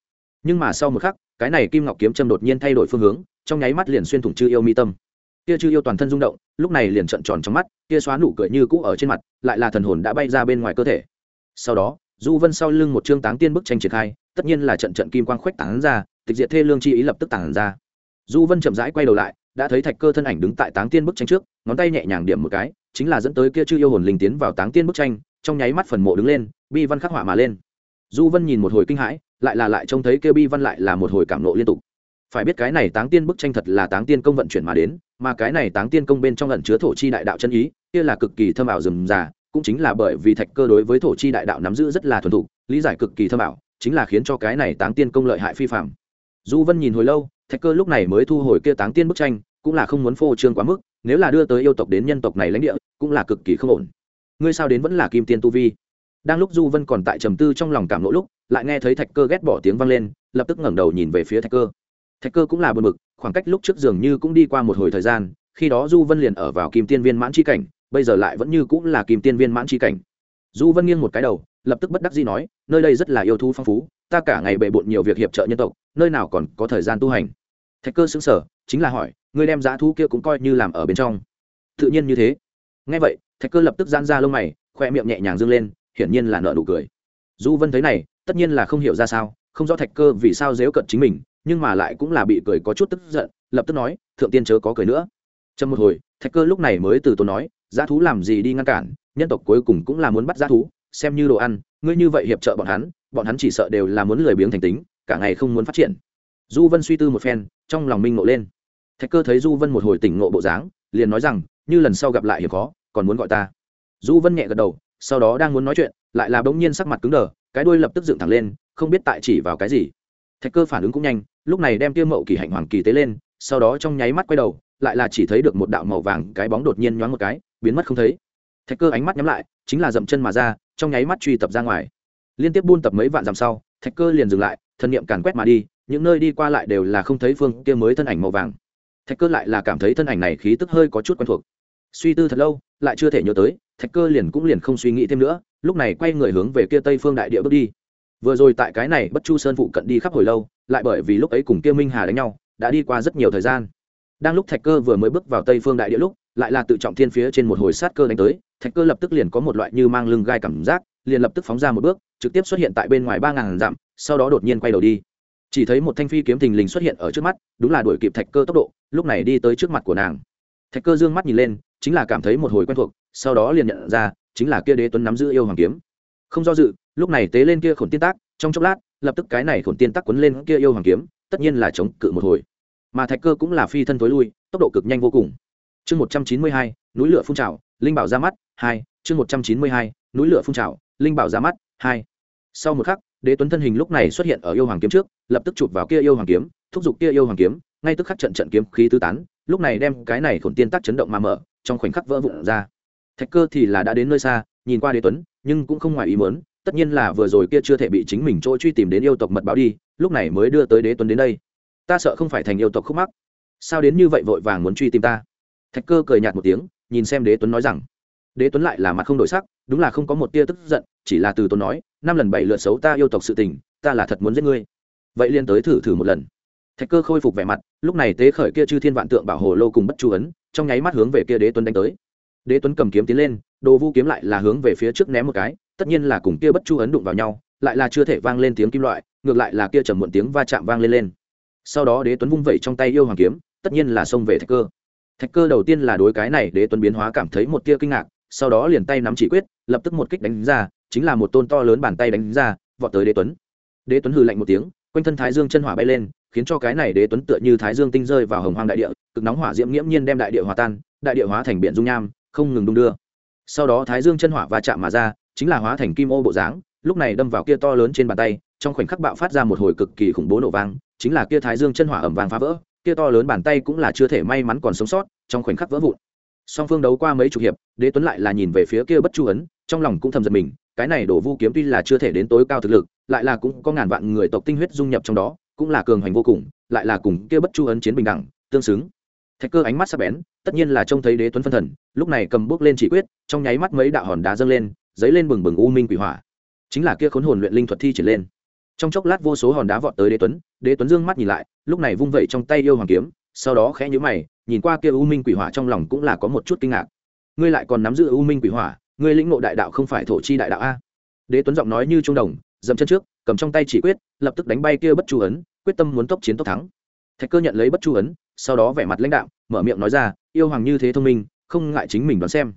nhưng mà sau một khắc, cái này kim ngọc kiếm trâm đột nhiên thay đổi phương hướng, trong nháy mắt liền xuyên thủng chư yêu mi tâm. Kia chư yêu toàn thân rung động, lúc này liền trợn tròn trong mắt, kia xóa nụ cười như cũ ở trên mặt, lại là thần hồn đã bay ra bên ngoài cơ thể. Sau đó, du vân sau lưng một chương táng tiên bức tranh triển khai, tất nhiên là trận trận kim quang khuếch tán ra, tịch diệt thê lương chi ý lập tức tản ra. Du vân chậm rãi quay đầu lại, đã thấy thạch cơ thân ảnh đứng tại táng tiên bức tranh trước, ngón tay nhẹ nhàng điểm một cái, chính là dẫn tới kia chư yêu hồn linh tiến vào táng tiên bức tranh trong nháy mắt phần mộ đứng lên, bi văn khắc họa mà lên. Du vân nhìn một hồi kinh hãi, lại là lại trông thấy kia bi văn lại là một hồi cảm nộ liên tục. Phải biết cái này táng tiên bức tranh thật là táng tiên công vận chuyển mà đến, mà cái này táng tiên công bên trong lần chứa thổ chi đại đạo chân ý, kia là cực kỳ thâm ảo rườm rà, cũng chính là bởi vì thạch cơ đối với thổ chi đại đạo nắm giữ rất là thuần thục, lý giải cực kỳ thâm ảo, chính là khiến cho cái này táng tiên công lợi hại phi phạm du vân nhìn hồi lâu, thạch cơ lúc này mới thu hồi kia táng tiên bức tranh, cũng là không muốn phô trương quá mức, nếu là đưa tới yêu tộc đến nhân tộc này lãnh địa, cũng là cực kỳ không ổn ngươi sao đến vẫn là kim tiên tu vi? Đang lúc du vân còn tại trầm tư trong lòng cảm nỗi lúc, lại nghe thấy thạch cơ ghét bỏ tiếng vang lên, lập tức ngẩng đầu nhìn về phía thạch cơ. Thạch cơ cũng là bờ mực khoảng cách lúc trước dường như cũng đi qua một hồi thời gian, khi đó du vân liền ở vào kim tiên viên mãn c cảnh, bây giờ lại vẫn như cũng là kim tiên viên mãn c cảnh. Du vân nghiêng một cái đầu, lập tức bất đắc dĩ nói, nơi đây rất là yêu thú phong phú, ta cả ngày bề bộn nhiều việc hiệp trợ nhân tộc, nơi nào còn có thời gian tu hành? Thạch cơ xứng sở chính là hỏi, ngươi đem giá thú kia cũng coi như làm ở bên trong. Tự nhiên như thế. Ngay vậy thạch cơ lập tức giãn ra lông mày, khoe miệng nhẹ nhàng dâng lên, hiển nhiên là nợ nụ cười. Du vân thấy này, tất nhiên là không hiểu ra sao, không rõ thạch cơ vì sao dếu cận chính mình, nhưng mà lại cũng là bị cười có chút tức giận, lập tức nói, thượng tiên chớ có cười nữa. Trong một hồi, thạch cơ lúc này mới từ tốn nói, giá thú làm gì đi ngăn cản, nhân tộc cuối cùng cũng là muốn bắt giá thú, xem như đồ ăn, ngươi như vậy hiệp trợ bọn hắn bọn hắn chỉ sợ đều là muốn lười biếng thành tính, cả ngày không muốn phát triển. Du vân suy tư một phen, trong lòng minh ngộ lên. Thạch cơ thấy du vân một hồi tỉnh ngộ bộ dáng, liền nói rằng, như lần sau gặp lại hiệp khó còn muốn gọi ta. Du vân nhẹ gật đầu, sau đó đang muốn nói chuyện, lại là bỗng nhiên sắc mặt cứng đờ, cái đuôi lập tức dựng thẳng lên, không biết tại chỉ vào cái gì. Thạch cơ phản ứng cũng nhanh, lúc này đem tiêu mậu kỳ hạnh hoàng kỳ tế lên, sau đó trong nháy mắt quay đầu, lại là chỉ thấy được một đạo màu vàng cái bóng đột nhiên nhoáng một cái, biến mất không thấy. Thạch cơ ánh mắt nhắm lại, chính là dậm chân mà ra, trong nháy mắt truy tập ra ngoài. Liên tiếp buôn tập mấy vạn dặm sau, thạch cơ liền dừng lại, thân nhiệm càn quét mà đi, những nơi đi qua lại đều là không thấy phương kia mới thân ảnh màu vàng. Thạch cơ lại là cảm thấy thân ảnh này khí tức hơi có chút quen thuộc suy tư thật lâu, lại chưa thể nhớ tới, thạch cơ liền cũng liền không suy nghĩ thêm nữa, lúc này quay người hướng về kia tây phương đại địa bước đi. Vừa rồi tại cái này bất chu sơn phụ cận đi khắp hồi lâu, lại bởi vì lúc ấy cùng kia minh hà đánh nhau, đã đi qua rất nhiều thời gian. Đang lúc thạch cơ vừa mới bước vào tây phương đại địa lúc, lại là tự trọng thiên phía trên một hồi sát cơ đánh tới, thạch cơ lập tức liền có một loại như mang lưng gai cảm giác, liền lập tức phóng ra một bước, trực tiếp xuất hiện tại bên ngoài ba ngàn dặm, sau đó đột nhiên quay đầu đi. Chỉ thấy một thanh phi kiếm thình lình xuất hiện ở trước mắt, đúng là đuổi kịp thạch cơ tốc độ, lúc này đi tới trước mặt của nàng. Thạch cơ dương mắt nhìn lên chính là cảm thấy một hồi quen thuộc, sau đó liền nhận ra, chính là kia đế tuấn nắm giữ yêu hoàng kiếm. Không do dự, lúc này tế lên kia khổn tiên tác, trong chốc lát, lập tức cái này khổn tiên tác quấn lên kia yêu hoàng kiếm, tất nhiên là chống cự một hồi. Mà thạch cơ cũng là phi thân tối lui, tốc độ cực nhanh vô cùng. Chương một trăm chín mươi hai, núi lửa phun trào, linh bảo ra mắt, hai, chương một trăm chín mươi hai, núi lửa phun trào, linh bảo ra mắt, hai. Sau một khắc, đế tuấn thân hình lúc này xuất hiện ở yêu hoàng kiếm trước, lập tức chụp vào kia yêu hoàng kiếm, thúc giục kia yêu hoàng kiếm, ngay tức khắc trận trận kiếm khí tứ tán, lúc này đem cái này khổn tiên tác chấn động mà mở trong khoảnh khắc vỡ vụn ra. Thạch cơ thì là đã đến nơi xa, nhìn qua đế tuấn, nhưng cũng không ngoài ý muốn, tất nhiên là vừa rồi kia chưa thể bị chính mình trôi truy tìm đến yêu tộc mật báo đi, lúc này mới đưa tới đế tuấn đến đây. Ta sợ không phải thành yêu tộc khúc mắc. Sao đến như vậy vội vàng muốn truy tìm ta? Thạch cơ cười nhạt một tiếng, nhìn xem đế tuấn nói rằng, đế tuấn lại là mặt không đổi sắc, đúng là không có một tia tức giận, chỉ là từ tuấn nói, năm lần bảy lượt xấu ta yêu tộc sự tình, ta là thật muốn giết ngươi. Vậy liên tới thử thử một lần. Thạch cơ khôi phục vẻ mặt, lúc này tế khởi kia chư thiên vạn tượng bảo hồ lô cùng bất chu ấn trong nháy mắt hướng về kia đế tuấn đánh tới. Đế tuấn cầm kiếm tiến lên, đồ vu kiếm lại là hướng về phía trước ném một cái, tất nhiên là cùng kia bất chu ấn đụng vào nhau, lại là chưa thể vang lên tiếng kim loại, ngược lại là kia trầm muộn tiếng va chạm vang lên lên. Sau đó đế tuấn vung vẩy trong tay yêu hoàng kiếm, tất nhiên là xông về thạch cơ. Thạch cơ đầu tiên là đối cái này đế tuấn biến hóa cảm thấy một tia kinh ngạc, sau đó liền tay nắm chỉ quyết, lập tức một kích đánh ra, chính là một tôn to lớn bàn tay đánh ra, vọt tới đế tuấn. Đế tuấn hừ lạnh một tiếng, quanh thân thái dương chân hỏa bay lên khiến cho cái này đế tuấn tựa như thái dương tinh rơi vào hồng hoang đại địa, cực nóng hỏa diễm nghiễm nhiên đem đại địa hòa tan, đại địa hóa thành biển dung nham, không ngừng đung đưa. Sau đó thái dương chân hỏa va chạm mà ra, chính là hóa thành kim ô bộ dáng, lúc này đâm vào kia to lớn trên bàn tay, trong khoảnh khắc bạo phát ra một hồi cực kỳ khủng bố nổ vang, chính là kia thái dương chân hỏa ẩm vàng phá vỡ, kia to lớn bàn tay cũng là chưa thể may mắn còn sống sót, trong khoảnh khắc vỡ vụn. Song phương đấu qua mấy chục hiệp, đế tuấn lại là nhìn về phía kia bất chu ấn, trong lòng cũng thầm giật mình, cái này đổ vu kiếm tuy là chưa thể đến tối cao thực lực, lại là cũng có ngàn vạn người tộc tinh huyết dung nhập trong đó cũng là cường hành vô cùng, lại là cùng kia bất chu ấn chiến bình đẳng, tương xứng. Thạch cơ ánh mắt sắc bén, tất nhiên là trông thấy đế tuấn phân thần, lúc này cầm bước lên chỉ quyết, trong nháy mắt mấy đạo hòn đá dâng lên dấy lên bừng bừng u minh quỷ hỏa. Chính là kia khốn hồn luyện linh thuật thi triển lên. Trong chốc lát vô số hòn đá vọt tới đế tuấn đế tuấn dương mắt nhìn lại, lúc này vung vẩy trong tay yêu hoàng kiếm, sau đó khẽ nhíu mày, nhìn qua kia u minh quỷ hỏa trong lòng cũng là có một chút kinh ngạc. Ngươi lại còn nắm giữ u minh quỷ hỏa, ngươi lĩnh ngộ đại đạo không phải thổ chi đại đạo a? Đế tuấn giọng nói như trung đồng, dậm chân trước cầm trong tay chỉ quyết, lập tức đánh bay kia bất chu ấn, quyết tâm muốn tốc chiến tốc thắng. Thạch cơ nhận lấy bất chu ấn, sau đó vẻ mặt lãnh đạo mở miệng nói ra, yêu hoàng như thế thông minh, không ngại chính mình đoán xem.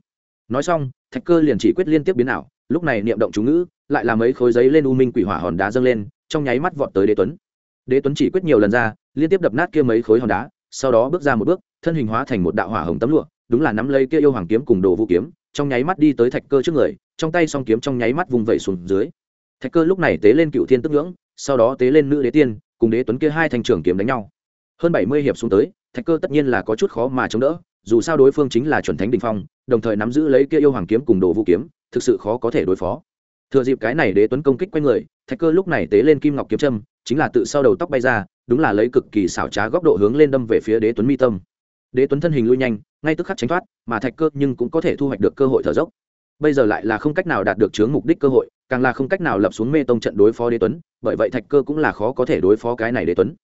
Nói xong, thạch cơ liền chỉ quyết liên tiếp biến ảo, lúc này niệm động chú ngữ, lại làm mấy khối giấy lên u minh quỷ hỏa hòn đá dâng lên, trong nháy mắt vọt tới đế tuấn. Đế tuấn chỉ quyết nhiều lần ra, liên tiếp đập nát kia mấy khối hòn đá, sau đó bước ra một bước, thân hình hóa thành một đạo hỏa hồng tấm lụa, đúng là nắm lấy kia yêu hoàng kiếm cùng đồ vũ kiếm, trong nháy mắt đi tới thạch cơ trước người, trong tay song kiếm trong nháy mắt vùng vẩy xuống dưới thạch cơ lúc này tế lên cựu thiên tức ngưỡng, sau đó tế lên nữ đế tiên, cùng đế tuấn kia hai thành trưởng kiếm đánh nhau. Hơn bảy mươi hiệp xuống tới, thạch cơ tất nhiên là có chút khó mà chống đỡ, dù sao đối phương chính là chuẩn thánh đình phong, đồng thời nắm giữ lấy kia yêu hoàng kiếm cùng đồ vũ kiếm, thực sự khó có thể đối phó. Thừa dịp cái này đế tuấn công kích quanh người, thạch cơ lúc này tế lên kim ngọc kiếm trâm chính là tự sau đầu tóc bay ra, đúng là lấy cực kỳ xảo trá góc độ hướng lên đâm về phía đế tuấn mi tâm. Đế tuấn thân hình lui nhanh, ngay tức khắc tránh thoát, mà thạch cơ nhưng cũng có thể thu hoạch được cơ hội thở dốc bây giờ lại là không cách nào đạt được chướng mục đích cơ hội càng là không cách nào lập xuống mê tông trận đối phó đế tuấn bởi vậy thạch cơ cũng là khó có thể đối phó cái này đế tuấn.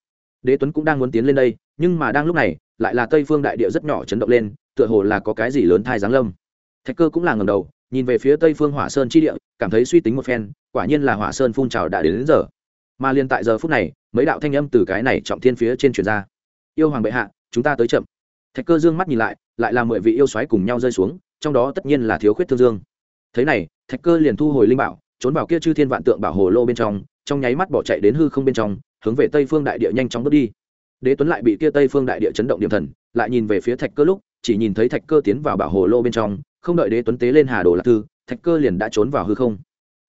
Đế tuấn cũng đang muốn tiến lên đây nhưng mà đang lúc này lại là tây phương đại địa rất nhỏ chấn động lên tựa hồ là có cái gì lớn thai giáng lâm. Thạch cơ cũng là ngầm đầu nhìn về phía tây phương hỏa sơn chi địa cảm thấy suy tính một phen quả nhiên là hỏa sơn phun trào đã đến, đến giờ. Mà liền tại giờ phút này mấy đạo thanh âm từ cái này trọng thiên phía trên truyền ra. Yêu hoàng bệ hạ chúng ta tới chậm. Thạch cơ dương mắt nhìn lại lại là mười vị yêu xoáy cùng nhau rơi xuống trong đó tất nhiên là thiếu khuyết thương dương. Thế này, thạch cơ liền thu hồi linh bảo, trốn vào kia chư thiên vạn tượng bảo hồ lô bên trong trong nháy mắt bỏ chạy đến hư không bên trong, hướng về tây phương đại địa nhanh chóng bước đi. Đế tuấn lại bị kia tây phương đại địa chấn động điểm thần, lại nhìn về phía thạch cơ lúc, chỉ nhìn thấy thạch cơ tiến vào bảo hồ lô bên trong, không đợi đế tuấn tế lên hà đồ lạc thư, thạch cơ liền đã trốn vào hư không.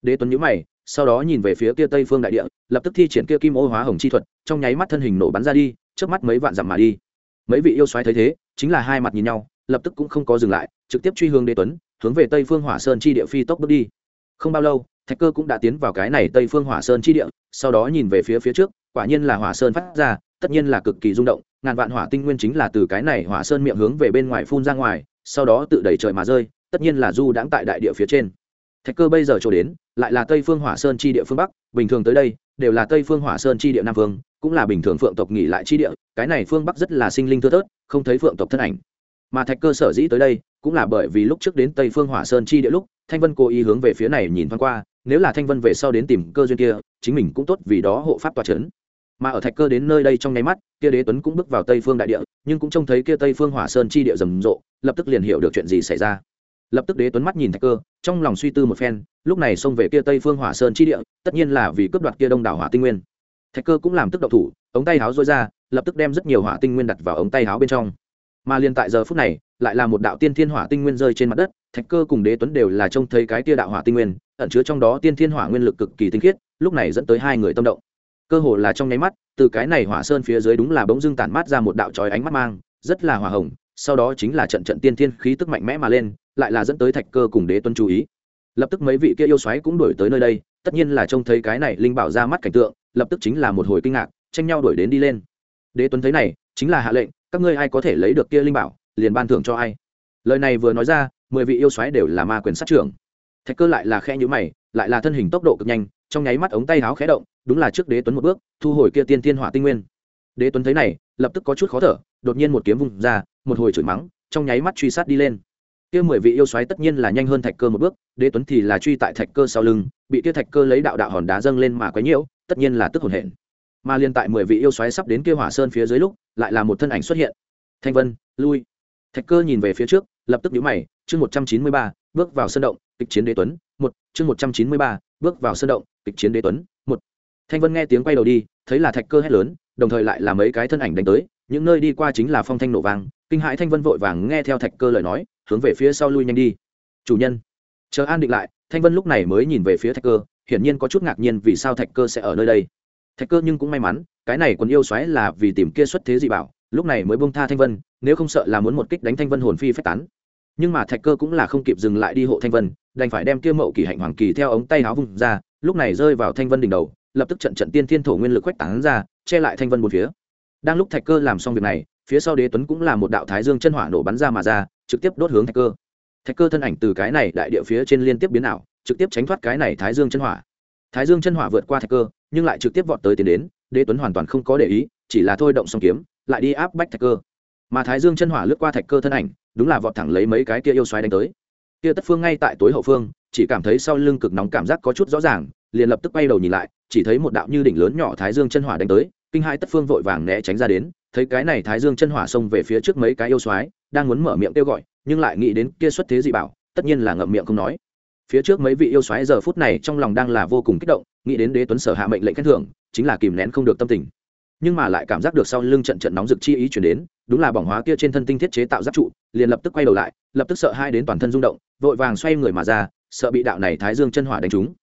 Đế tuấn nhíu mày, sau đó nhìn về phía kia tây phương đại địa, lập tức thi triển kia kim ô hóa hồng chi thuật, trong nháy mắt thân hình nổ bắn ra đi trước mắt mấy vạn dặm mà đi. Mấy vị yêu xoáy thấy thế, chính là hai mặt nhìn nhau, lập tức cũng không có dừng lại trực tiếp truy hướng đế tuấn, hướng về tây phương hỏa sơn chi địa phi tốc bước đi. Không bao lâu, thạch cơ cũng đã tiến vào cái này tây phương hỏa sơn chi địa, sau đó nhìn về phía phía trước, quả nhiên là hỏa sơn phát ra, tất nhiên là cực kỳ rung động, ngàn vạn hỏa tinh nguyên chính là từ cái này hỏa sơn miệng hướng về bên ngoài phun ra ngoài, sau đó tự đẩy trời mà rơi, tất nhiên là du đãng tại đại địa phía trên. Thạch cơ bây giờ trổ đến, lại là tây phương hỏa sơn chi địa phương bắc, bình thường tới đây, đều là tây phương hỏa sơn chi địa nam phương cũng là bình thường phượng tộc nghỉ lại chi địa, cái này phương bắc rất là sinh linh thưa thớt, không thấy phượng tộc thân ảnh. Mà thạch cơ sở dĩ tới đây cũng là bởi vì lúc trước đến tây phương hỏa sơn chi địa lúc, thanh vân cố ý hướng về phía này nhìn thoáng qua, nếu là thanh vân về sau đến tìm cơ duyên kia, chính mình cũng tốt vì đó hộ pháp tòa c h ấ n mà ở thạch cơ đến nơi đây trong nháy mắt, kia đế tuấn cũng bước vào tây phương đại địa, nhưng cũng trông thấy kia tây phương hỏa sơn chi địa rầm rộ, lập tức liền hiểu được chuyện gì xảy ra. Lập tức đế tuấn mắt nhìn thạch cơ, trong lòng suy tư một phen, lúc này xông về kia tây phương hỏa sơn chi địa, tất nhiên là vì cướp đoạt kia đông đảo hỏa tinh nguyên. Thạch cơ cũng làm tức độc thủ, ống tay háo dối ra, lập tức đem rất nhiều hỏa tinh nguyên đặt vào ống tay háo bên trong mà liền tại giờ phút này, lại là một đạo tiên thiên hỏa tinh nguyên rơi trên mặt đất, thạch cơ cùng đế tuấn đều là trông thấy cái tia đạo hỏa tinh nguyên, ẩn chứa trong đó tiên thiên hỏa nguyên lực cực kỳ tinh khiết, lúc này dẫn tới hai người tâm động. Cơ hồ là trong nháy mắt, từ cái này hỏa sơn phía dưới đúng là bỗng dưng tản mát ra một đạo trói ánh mắt mang, rất là hỏa hồng, sau đó chính là trận trận tiên thiên khí tức mạnh mẽ mà lên, lại là dẫn tới thạch cơ cùng đế tuấn chú ý. Lập tức mấy vị kia yêu xoáy cũng đuổi tới nơi đây, tất nhiên là trông thấy cái này linh bảo ra mắt cảnh tượng, lập tức chính là một hồi kinh ngạc, tranh nhau đuổi đến đi lên. Đế tuấn thấy này, chính là hạ lệnh các ngươi ai có thể lấy được kia linh bảo, liền ban thưởng cho ai? Lời này vừa nói ra, mười vị yêu xoáy đều là ma quyền sát trưởng. Thạch cơ lại là khe nhữ mày, lại là thân hình tốc độ cực nhanh, trong nháy mắt ống tay háo khẽ động, đúng là trước đế tuấn một bước, thu hồi kia tiên thiên hỏa tinh nguyên. Đế tuấn thấy này, lập tức có chút khó thở, đột nhiên một kiếm vùng ra, một hồi chửi mắng, trong nháy mắt truy sát đi lên. Kia mười vị yêu xoáy tất nhiên là nhanh hơn thạch cơ một bước, đế tuấn thì là truy tại thạch cơ sau lưng, bị kia thạch cơ lấy đạo đạo hòn đá dâng lên mà quấy nhiễu, tất nhiên là tức hồn hển mà liên tại mười vị yêu xoáy sắp đến kia hỏa sơn phía dưới lúc, lại là một thân ảnh xuất hiện. Thanh vân, lui. Thạch cơ nhìn về phía trước, lập tức nhíu mày, chương một trăm chín mươi ba, bước vào sân động, kịch chiến đế tuấn, một, chương một trăm chín mươi ba, bước vào sân động, kịch chiến đế tuấn, một. Thanh vân nghe tiếng quay đầu đi, thấy là thạch cơ hét lớn, đồng thời lại là mấy cái thân ảnh đánh tới, những nơi đi qua chính là phong thanh nổ vang, kinh hãi thanh vân vội vàng nghe theo thạch cơ lời nói, hướng về phía sau lui nhanh đi. Chủ nhân. Chờ an định lại, thanh vân lúc này mới nhìn về phía thạch cơ, hiển nhiên có chút ngạc nhiên vì sao thạch cơ sẽ ở nơi đây thạch cơ nhưng cũng may mắn, cái này còn yêu xoáy là vì tìm kia xuất thế dị bảo, lúc này mới bông tha thanh vân, nếu không sợ là muốn một kích đánh thanh vân hồn phi phách tán. Nhưng mà thạch cơ cũng là không kịp dừng lại đi hộ thanh vân, đành phải đem kia mậu kỳ hạnh hoàng kỳ theo ống tay áo vùng ra, lúc này rơi vào thanh vân đỉnh đầu, lập tức trận trận tiên thiên thổ nguyên lực quách tán ra, che lại thanh vân một phía. Đang lúc thạch cơ làm xong việc này, phía sau đế tuấn cũng là một đạo thái dương chân hỏa nổ bắn ra mà ra, trực tiếp đốt hướng thạch cơ. Thạch cơ thân ảnh từ cái này đại địa phía trên liên tiếp biến ảo, trực tiếp tránh thoát cái này thái dương chân hỏa. Thái dương chân hỏa vượt qua thạch cơ nhưng lại trực tiếp vọt tới tiến đến, đế tuấn hoàn toàn không có để ý, chỉ là thôi động song kiếm, lại đi áp bách thạch cơ. Mà thái dương chân hỏa lướt qua thạch cơ thân ảnh, đúng là vọt thẳng lấy mấy cái kia yêu xoáy đánh tới. Kia tất phương ngay tại tối hậu phương, chỉ cảm thấy sau lưng cực nóng cảm giác có chút rõ ràng, liền lập tức quay đầu nhìn lại, chỉ thấy một đạo như đỉnh lớn nhỏ thái dương chân hỏa đánh tới, kinh hai tất phương vội vàng né tránh ra đến, thấy cái này thái dương chân hỏa xông về phía trước mấy cái yêu xoáy đang muốn mở miệng kêu gọi, nhưng lại nghĩ đến kia xuất thế dị bảo, tất nhiên là ngậm miệng không nói phía trước mấy vị yêu xoáy giờ phút này trong lòng đang là vô cùng kích động, nghĩ đến đế tuấn sở hạ mệnh lệnh khen thưởng, chính là kìm nén không được tâm tình. Nhưng mà lại cảm giác được sau lưng trận trận nóng rực chi ý chuyển đến, đúng là bỏng hóa kia trên thân tinh thiết chế tạo giáp trụ, liền lập tức quay đầu lại, lập tức sợ hai đến toàn thân rung động, vội vàng xoay người mà ra, sợ bị đạo này thái dương chân hỏa đánh trúng.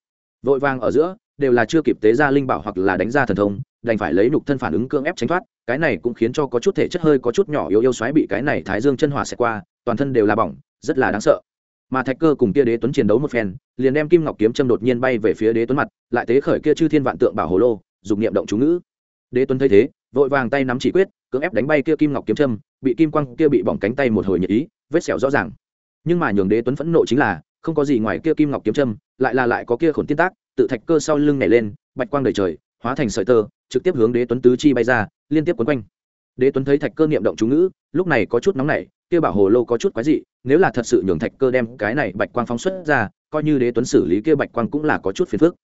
Vội vàng ở giữa, đều là chưa kịp tế ra linh bảo hoặc là đánh ra thần thông, đành phải lấy nục thân phản ứng cưỡng ép tránh thoát, cái này cũng khiến cho có chút thể chất hơi có chút nhỏ yếu yêu xoáy bị cái này thái dương chân hỏa xẹt qua, toàn thân đều là bỏng, rất là đáng sợ mà thạch cơ cùng kia đế tuấn chiến đấu một phen, liền đem kim ngọc kiếm châm đột nhiên bay về phía đế tuấn mặt, lại tế khởi kia chư thiên vạn tượng bảo hồ lô dùng niệm động chú ngữ. Đế tuấn thấy thế, vội vàng tay nắm chỉ quyết, cưỡng ép đánh bay kia kim ngọc kiếm châm, bị kim quang kia bị bỏng cánh tay một hồi nhiệt ý, vết sẹo rõ ràng. Nhưng mà nhường đế tuấn phẫn nộ chính là, không có gì ngoài kia kim ngọc kiếm châm, lại là lại có kia khổn tiên tác, tự thạch cơ sau lưng nhảy lên, bạch quang đầy trời, hóa thành sợi tơ, trực tiếp hướng đế tuấn tứ chi bay ra, liên tiếp quấn quanh. Đế tuấn thấy thạch cơ niệm động chú ngữ, lúc này có chút nóng nảy, kia bảo hồ lô có chút quái dị nếu là thật sự nhường thạch cơ đem cái này bạch quang phóng xuất ra, coi như đế tuấn xử lý kia bạch quang cũng là có chút phiền phức.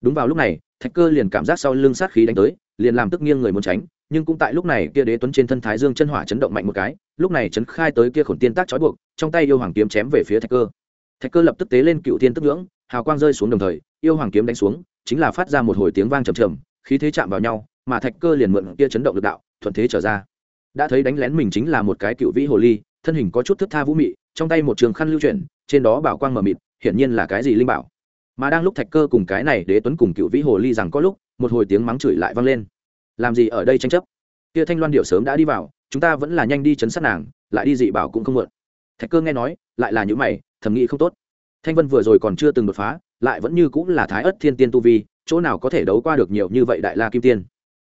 Đúng vào lúc này, thạch cơ liền cảm giác sau lưng sát khí đánh tới, liền làm tức nghiêng người muốn tránh, nhưng cũng tại lúc này kia đế tuấn trên thân thái dương chân hỏa chấn động mạnh một cái, lúc này chấn khai tới kia khổn tiên tác trói buộc, trong tay yêu hoàng kiếm chém về phía thạch cơ. Thạch cơ lập tức tế lên cựu thiên tức ngưỡng, hào quang rơi xuống đồng thời, yêu hoàng kiếm đánh xuống, chính là phát ra một hồi tiếng vang trầm trầm, khí thế chạm vào nhau, mà thạch cơ liền mượn kia chấn động lực đạo, thuận thế trở ra. Đã thấy đánh lén mình chính là một cái cựu vĩ hồ ly thân hình có chút thức tha vũ mị, trong tay một trường khăn lưu chuyển, trên đó bảo quang mờ mịt, hiển nhiên là cái gì linh bảo. Mà đang lúc thạch cơ cùng cái này đế tuấn cùng cựu vĩ hồ ly rằng có lúc, một hồi tiếng mắng chửi lại vang lên. Làm gì ở đây tranh chấp? Kia thanh loan điệu sớm đã đi vào, chúng ta vẫn là nhanh đi chấn sát nàng, lại đi dị bảo cũng không mượn thạch cơ nghe nói, lại là những mày, thầm nghĩ không tốt. Thanh vân vừa rồi còn chưa từng đột phá, lại vẫn như cũng là thái ất thiên tiên tu vi, chỗ nào có thể đấu qua được nhiều như vậy đại la kim tiên?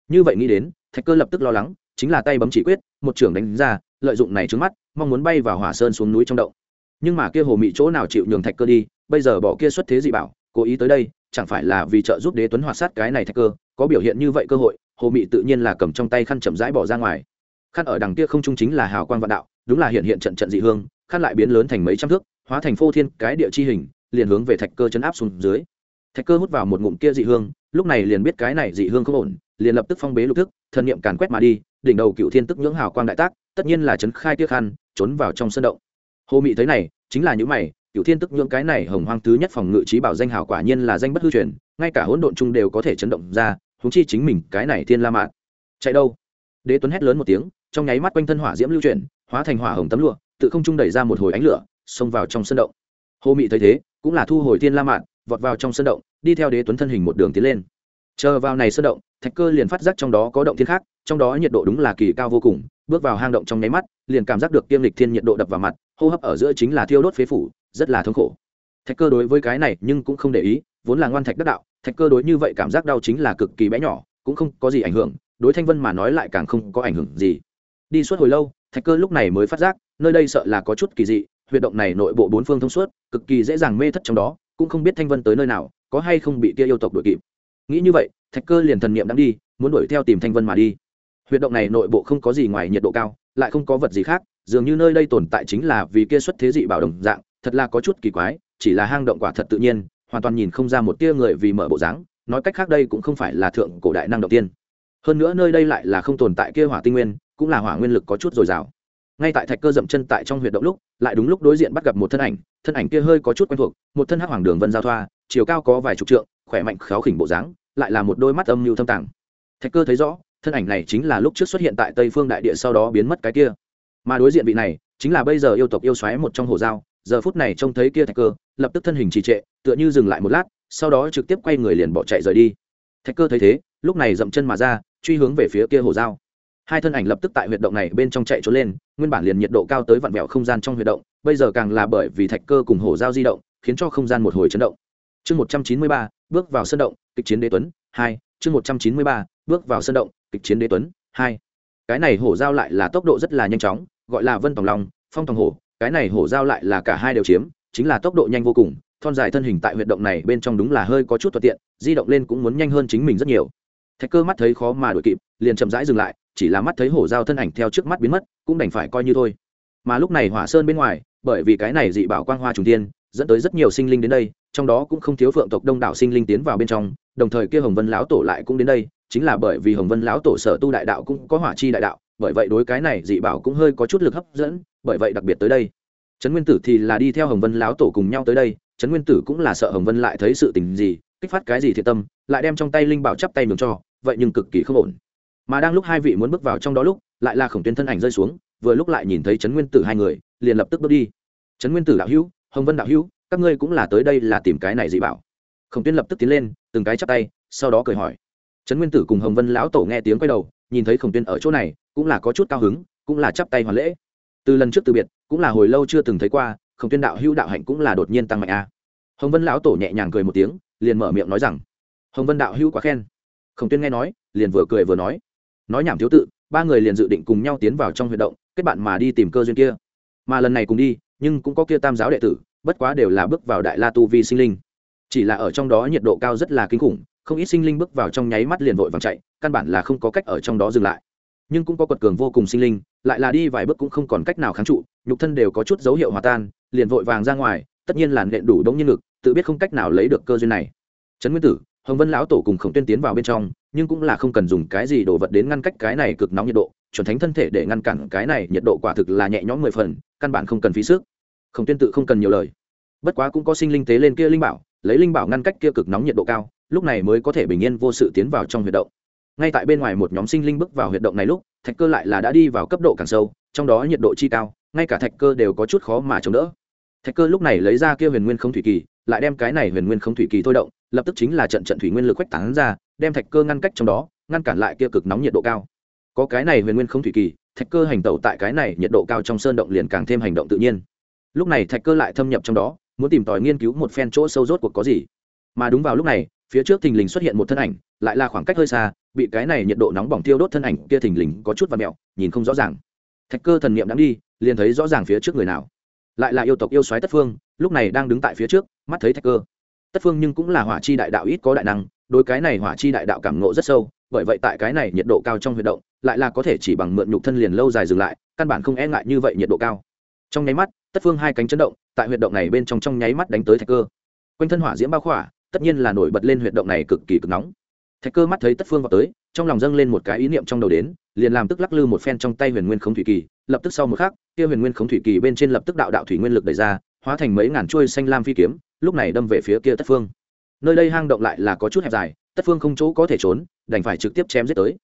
Như vậy nghĩ đến, thạch cơ lập tức lo lắng, chính là tay bấm chỉ quyết, một trưởng đánh ra lợi dụng này trước mắt, mong muốn bay vào hỏa sơn xuống núi trong động. Nhưng mà kia hồ mị chỗ nào chịu nhường thạch cơ đi, bây giờ bỏ kia xuất thế dị bảo, cố ý tới đây, chẳng phải là vì trợ giúp đế tuấn hoạt sát cái này thạch cơ, có biểu hiện như vậy cơ hội, hồ mị tự nhiên là cầm trong tay khăn chậm rãi bỏ ra ngoài. Khăn ở đằng kia không trung chính là hào quang vạn đạo, đúng là hiện hiện trận trận dị hương, khăn lại biến lớn thành mấy trăm thước, hóa thành phô thiên cái địa chi hình, liền hướng về thạch cơ chấn áp xuống dưới. Thạch cơ hút vào một ngụm kia dị hương lúc này liền biết cái này dị hương không ổn, liền lập tức phong bế lục thức thần niệm càn quét mà đi, đỉnh đầu cựu thiên tức nhưỡng hào quang đại tác, tất nhiên là chấn khai tiếc khăn trốn vào trong sân động. Hồ mị thấy này, chính là những mày, cựu thiên tức nhưỡng cái này hồng hoang thứ nhất phòng ngự trí bảo danh hào quả nhiên là danh bất hư truyền, ngay cả hỗn độn chung đều có thể chấn động ra húng chi chính mình cái này thiên la mạn. Chạy đâu? Đế tuấn hét lớn một tiếng, trong nháy mắt quanh thân hỏa diễm lưu chuyển, hóa thành hỏa hồng tấm lụa, tự không trung đẩy ra một hồi ánh lửa, xông vào trong sân động. Hồ mị thấy thế, cũng là thu hồi thiên la mạn vọt vào trong sân động, đi theo đế tuấn thân hình một đường tiến lên. Chờ vào này sân động, thạch cơ liền phát giác trong đó có động thiên khác, trong đó nhiệt độ đúng là kỳ cao vô cùng, bước vào hang động trong nháy mắt, liền cảm giác được tiêm lịch thiên nhiệt độ đập vào mặt, hô hấp ở giữa chính là thiêu đốt phế phủ, rất là thống khổ. Thạch cơ đối với cái này nhưng cũng không để ý, vốn là ngoan thạch đất đạo, thạch cơ đối như vậy cảm giác đau chính là cực kỳ bé nhỏ, cũng không có gì ảnh hưởng, đối thanh vân mà nói lại càng không có ảnh hưởng gì. Đi suốt hồi lâu, thạch cơ lúc này mới phát giác, nơi đây sợ là có chút kỳ dị, huyệt động này nội bộ bốn phương thông suốt, cực kỳ dễ dàng mê thất trong đó cũng không biết thanh vân tới nơi nào, có hay không bị kia yêu tộc đuổi kịp. Nghĩ như vậy, thạch cơ liền thần niệm đang đi, muốn đuổi theo tìm thanh vân mà đi. Huyệt động này nội bộ không có gì ngoài nhiệt độ cao, lại không có vật gì khác, dường như nơi đây tồn tại chính là vì kia xuất thế dị bảo đồng dạng, thật là có chút kỳ quái, chỉ là hang động quả thật tự nhiên, hoàn toàn nhìn không ra một tia người vì mở bộ dáng, nói cách khác đây cũng không phải là thượng cổ đại năng đầu tiên. Hơn nữa nơi đây lại là không tồn tại kia hỏa tinh nguyên, cũng là hỏa nguyên lực có chút dồi dào ngay tại thạch cơ dậm chân tại trong huyệt động lúc, lại đúng lúc đối diện bắt gặp một thân ảnh thân ảnh kia hơi có chút quen thuộc, một thân hắc hoàng đường vân giao thoa, chiều cao có vài chục trượng, khỏe mạnh, khéo khỉnh bộ dáng, lại là một đôi mắt âm mưu thâm tàng. Thạch cơ thấy rõ, thân ảnh này chính là lúc trước xuất hiện tại tây phương đại địa sau đó biến mất cái kia. Mà đối diện vị này, chính là bây giờ yêu tộc yêu xoáy một trong hồ dao giờ phút này trông thấy kia thạch cơ, lập tức thân hình trì trệ, tựa như dừng lại một lát, sau đó trực tiếp quay người liền bỏ chạy rời đi. Thạch cơ thấy thế, lúc này dậm chân mà ra, truy hướng về phía kia hồ dao hai thân ảnh lập tức tại huyệt động này bên trong chạy trốn lên, nguyên bản liền nhiệt độ cao tới vặn vẹo không gian trong huyệt động, bây giờ càng là bởi vì thạch cơ cùng hồ dao di động, khiến cho không gian một hồi chấn động. Chương một trăm chín mươi ba, bước vào sân động, kịch chiến đế tuấn, hai, chương một trăm chín mươi ba, bước vào sân động, kịch chiến đế tuấn, hai. Cái này hổ giao lại là tốc độ rất là nhanh chóng, gọi là vân tòng long, phong tòng hổ. Cái này hổ giao lại là cả hai đều chiếm, chính là tốc độ nhanh vô cùng, thon dài thân hình tại huyệt động này bên trong đúng là hơi có chút thuận tiện, di động lên cũng muốn nhanh hơn chính mình rất nhiều. Thạch cơ mắt thấy khó mà đuổi kịp, liền chậm rãi dừng lại chỉ là mắt thấy hổ giao thân ảnh theo trước mắt biến mất, cũng đành phải coi như thôi. Mà lúc này hỏa sơn bên ngoài, bởi vì cái này dị bảo quang hoa trùng tiên dẫn tới rất nhiều sinh linh đến đây, trong đó cũng không thiếu phượng tộc đông đảo sinh linh tiến vào bên trong, đồng thời kia hồng vân lão tổ lại cũng đến đây, chính là bởi vì hồng vân lão tổ sở tu đại đạo cũng có hỏa chi đại đạo, bởi vậy đối cái này dị bảo cũng hơi có chút lực hấp dẫn, bởi vậy đặc biệt tới đây. Trấn nguyên tử thì là đi theo hồng vân lão tổ cùng nhau tới đây, trấn nguyên tử cũng là sợ hồng vân lại thấy sự tình gì, kích phát cái gì thiệt tâm, lại đem trong tay linh bảo chắp tay mường cho, vậy nhưng cực kỳ không ổn mà đang lúc hai vị muốn bước vào trong đó lúc, lại là khổng tuyên thân ảnh rơi xuống, vừa lúc lại nhìn thấy trấn nguyên tử hai người, liền lập tức bước đi. Trấn nguyên tử đạo hữu, hồng vân đạo hữu, các ngươi cũng là tới đây là tìm cái này dị bảo. Khổng tuyên lập tức tiến lên, từng cái chắp tay, sau đó cười hỏi. Trấn nguyên tử cùng hồng vân lão tổ nghe tiếng quay đầu, nhìn thấy khổng tuyên ở chỗ này, cũng là có chút cao hứng, cũng là chắp tay hoàn lễ. Từ lần trước từ biệt, cũng là hồi lâu chưa từng thấy qua, khổng tuyên đạo hữu đạo hạnh cũng là đột nhiên tăng mạnh a. Hồng vân lão tổ nhẹ nhàng cười một tiếng, liền mở miệng nói rằng, hồng vân đạo hữu quá khen. Khổng tuyên nghe nói, liền vừa cười vừa nói nói nhảm thiếu tự, ba người liền dự định cùng nhau tiến vào trong huy động, kết bạn mà đi tìm cơ duyên kia. Mà lần này cùng đi, nhưng cũng có kia tam giáo đệ tử, bất quá đều là bước vào đại la tu vi sinh linh. Chỉ là ở trong đó nhiệt độ cao rất là kinh khủng, không ít sinh linh bước vào trong nháy mắt liền vội vàng chạy, căn bản là không có cách ở trong đó dừng lại. Nhưng cũng có quật cường vô cùng sinh linh, lại là đi vài bước cũng không còn cách nào kháng trụ, nhục thân đều có chút dấu hiệu hòa tan, liền vội vàng ra ngoài, tất nhiên là nện đủ đống nhân lực, tự biết không cách nào lấy được cơ duyên này. Trấn nguyên tử, hồng vân lão tổ cùng khổng tuyên tiến vào bên trong nhưng cũng là không cần dùng cái gì đồ vật đến ngăn cách cái này cực nóng nhiệt độ, chuẩn thánh thân thể để ngăn cản cái này nhiệt độ quả thực là nhẹ nhõm mười phần, căn bản không cần phí sức. Khổng tuyên tự không cần nhiều lời. Bất quá cũng có sinh linh tế lên kia linh bảo, lấy linh bảo ngăn cách kia cực nóng nhiệt độ cao, lúc này mới có thể bình yên vô sự tiến vào trong huyệt động. Ngay tại bên ngoài một nhóm sinh linh bước vào huyệt động này lúc, thạch cơ lại là đã đi vào cấp độ càng sâu, trong đó nhiệt độ chi cao, ngay cả thạch cơ đều có chút khó mà chống đỡ. Thạch cơ lúc này lấy ra kia huyền nguyên không thủy kỳ, lại đem cái này huyền nguyên không thủy kỳ thôi động lập tức chính là trận trận thủy nguyên lực quách tán ra, đem thạch cơ ngăn cách trong đó, ngăn cản lại kia cực nóng nhiệt độ cao. Có cái này huyền nguyên không thủy kỳ, thạch cơ hành tẩu tại cái này nhiệt độ cao trong sơn động liền càng thêm hành động tự nhiên. Lúc này thạch cơ lại thâm nhập trong đó, muốn tìm tòi nghiên cứu một phen chỗ sâu rốt cuộc có gì. Mà đúng vào lúc này, phía trước thình lình xuất hiện một thân ảnh, lại là khoảng cách hơi xa, bị cái này nhiệt độ nóng bỏng tiêu đốt thân ảnh kia thình lình có chút và mẹo, nhìn không rõ ràng. Thạch cơ thần niệm đang đi, liền thấy rõ ràng phía trước người nào. Lại là yêu tộc yêu soái tất phương, lúc này đang đứng tại phía trước, mắt thấy thạch cơ tất phương nhưng cũng là hỏa chi đại đạo ít có đại năng, đối cái này hỏa chi đại đạo cảm ngộ rất sâu, bởi vậy tại cái này nhiệt độ cao trong huy động, lại là có thể chỉ bằng mượn nhục thân liền lâu dài dừng lại, căn bản không e ngại như vậy nhiệt độ cao. Trong nháy mắt, tất phương hai cánh chấn động, tại huyệt động này bên trong trong nháy mắt đánh tới thạch cơ. Quanh thân hỏa diễm bao khỏa, tất nhiên là nổi bật lên huyệt động này cực kỳ cực nóng. Thạch cơ mắt thấy tất phương vào tới, trong lòng dâng lên một cái ý niệm trong đầu đến, liền làm tức lắc lư một phen trong tay huyền nguyên khống thủy kỳ, lập tức sau một khắc, kia huyền nguyên khống thủy kỳ bên trên lập tức đạo đạo thủy nguyên lực đẩy ra, hóa thành mấy ngàn chuôi xanh lam phi kiếm lúc này đâm về phía kia tất phương. Nơi đây hang động lại là có chút hẹp dài, tất phương không chỗ có thể trốn, đành phải trực tiếp chém giết tới.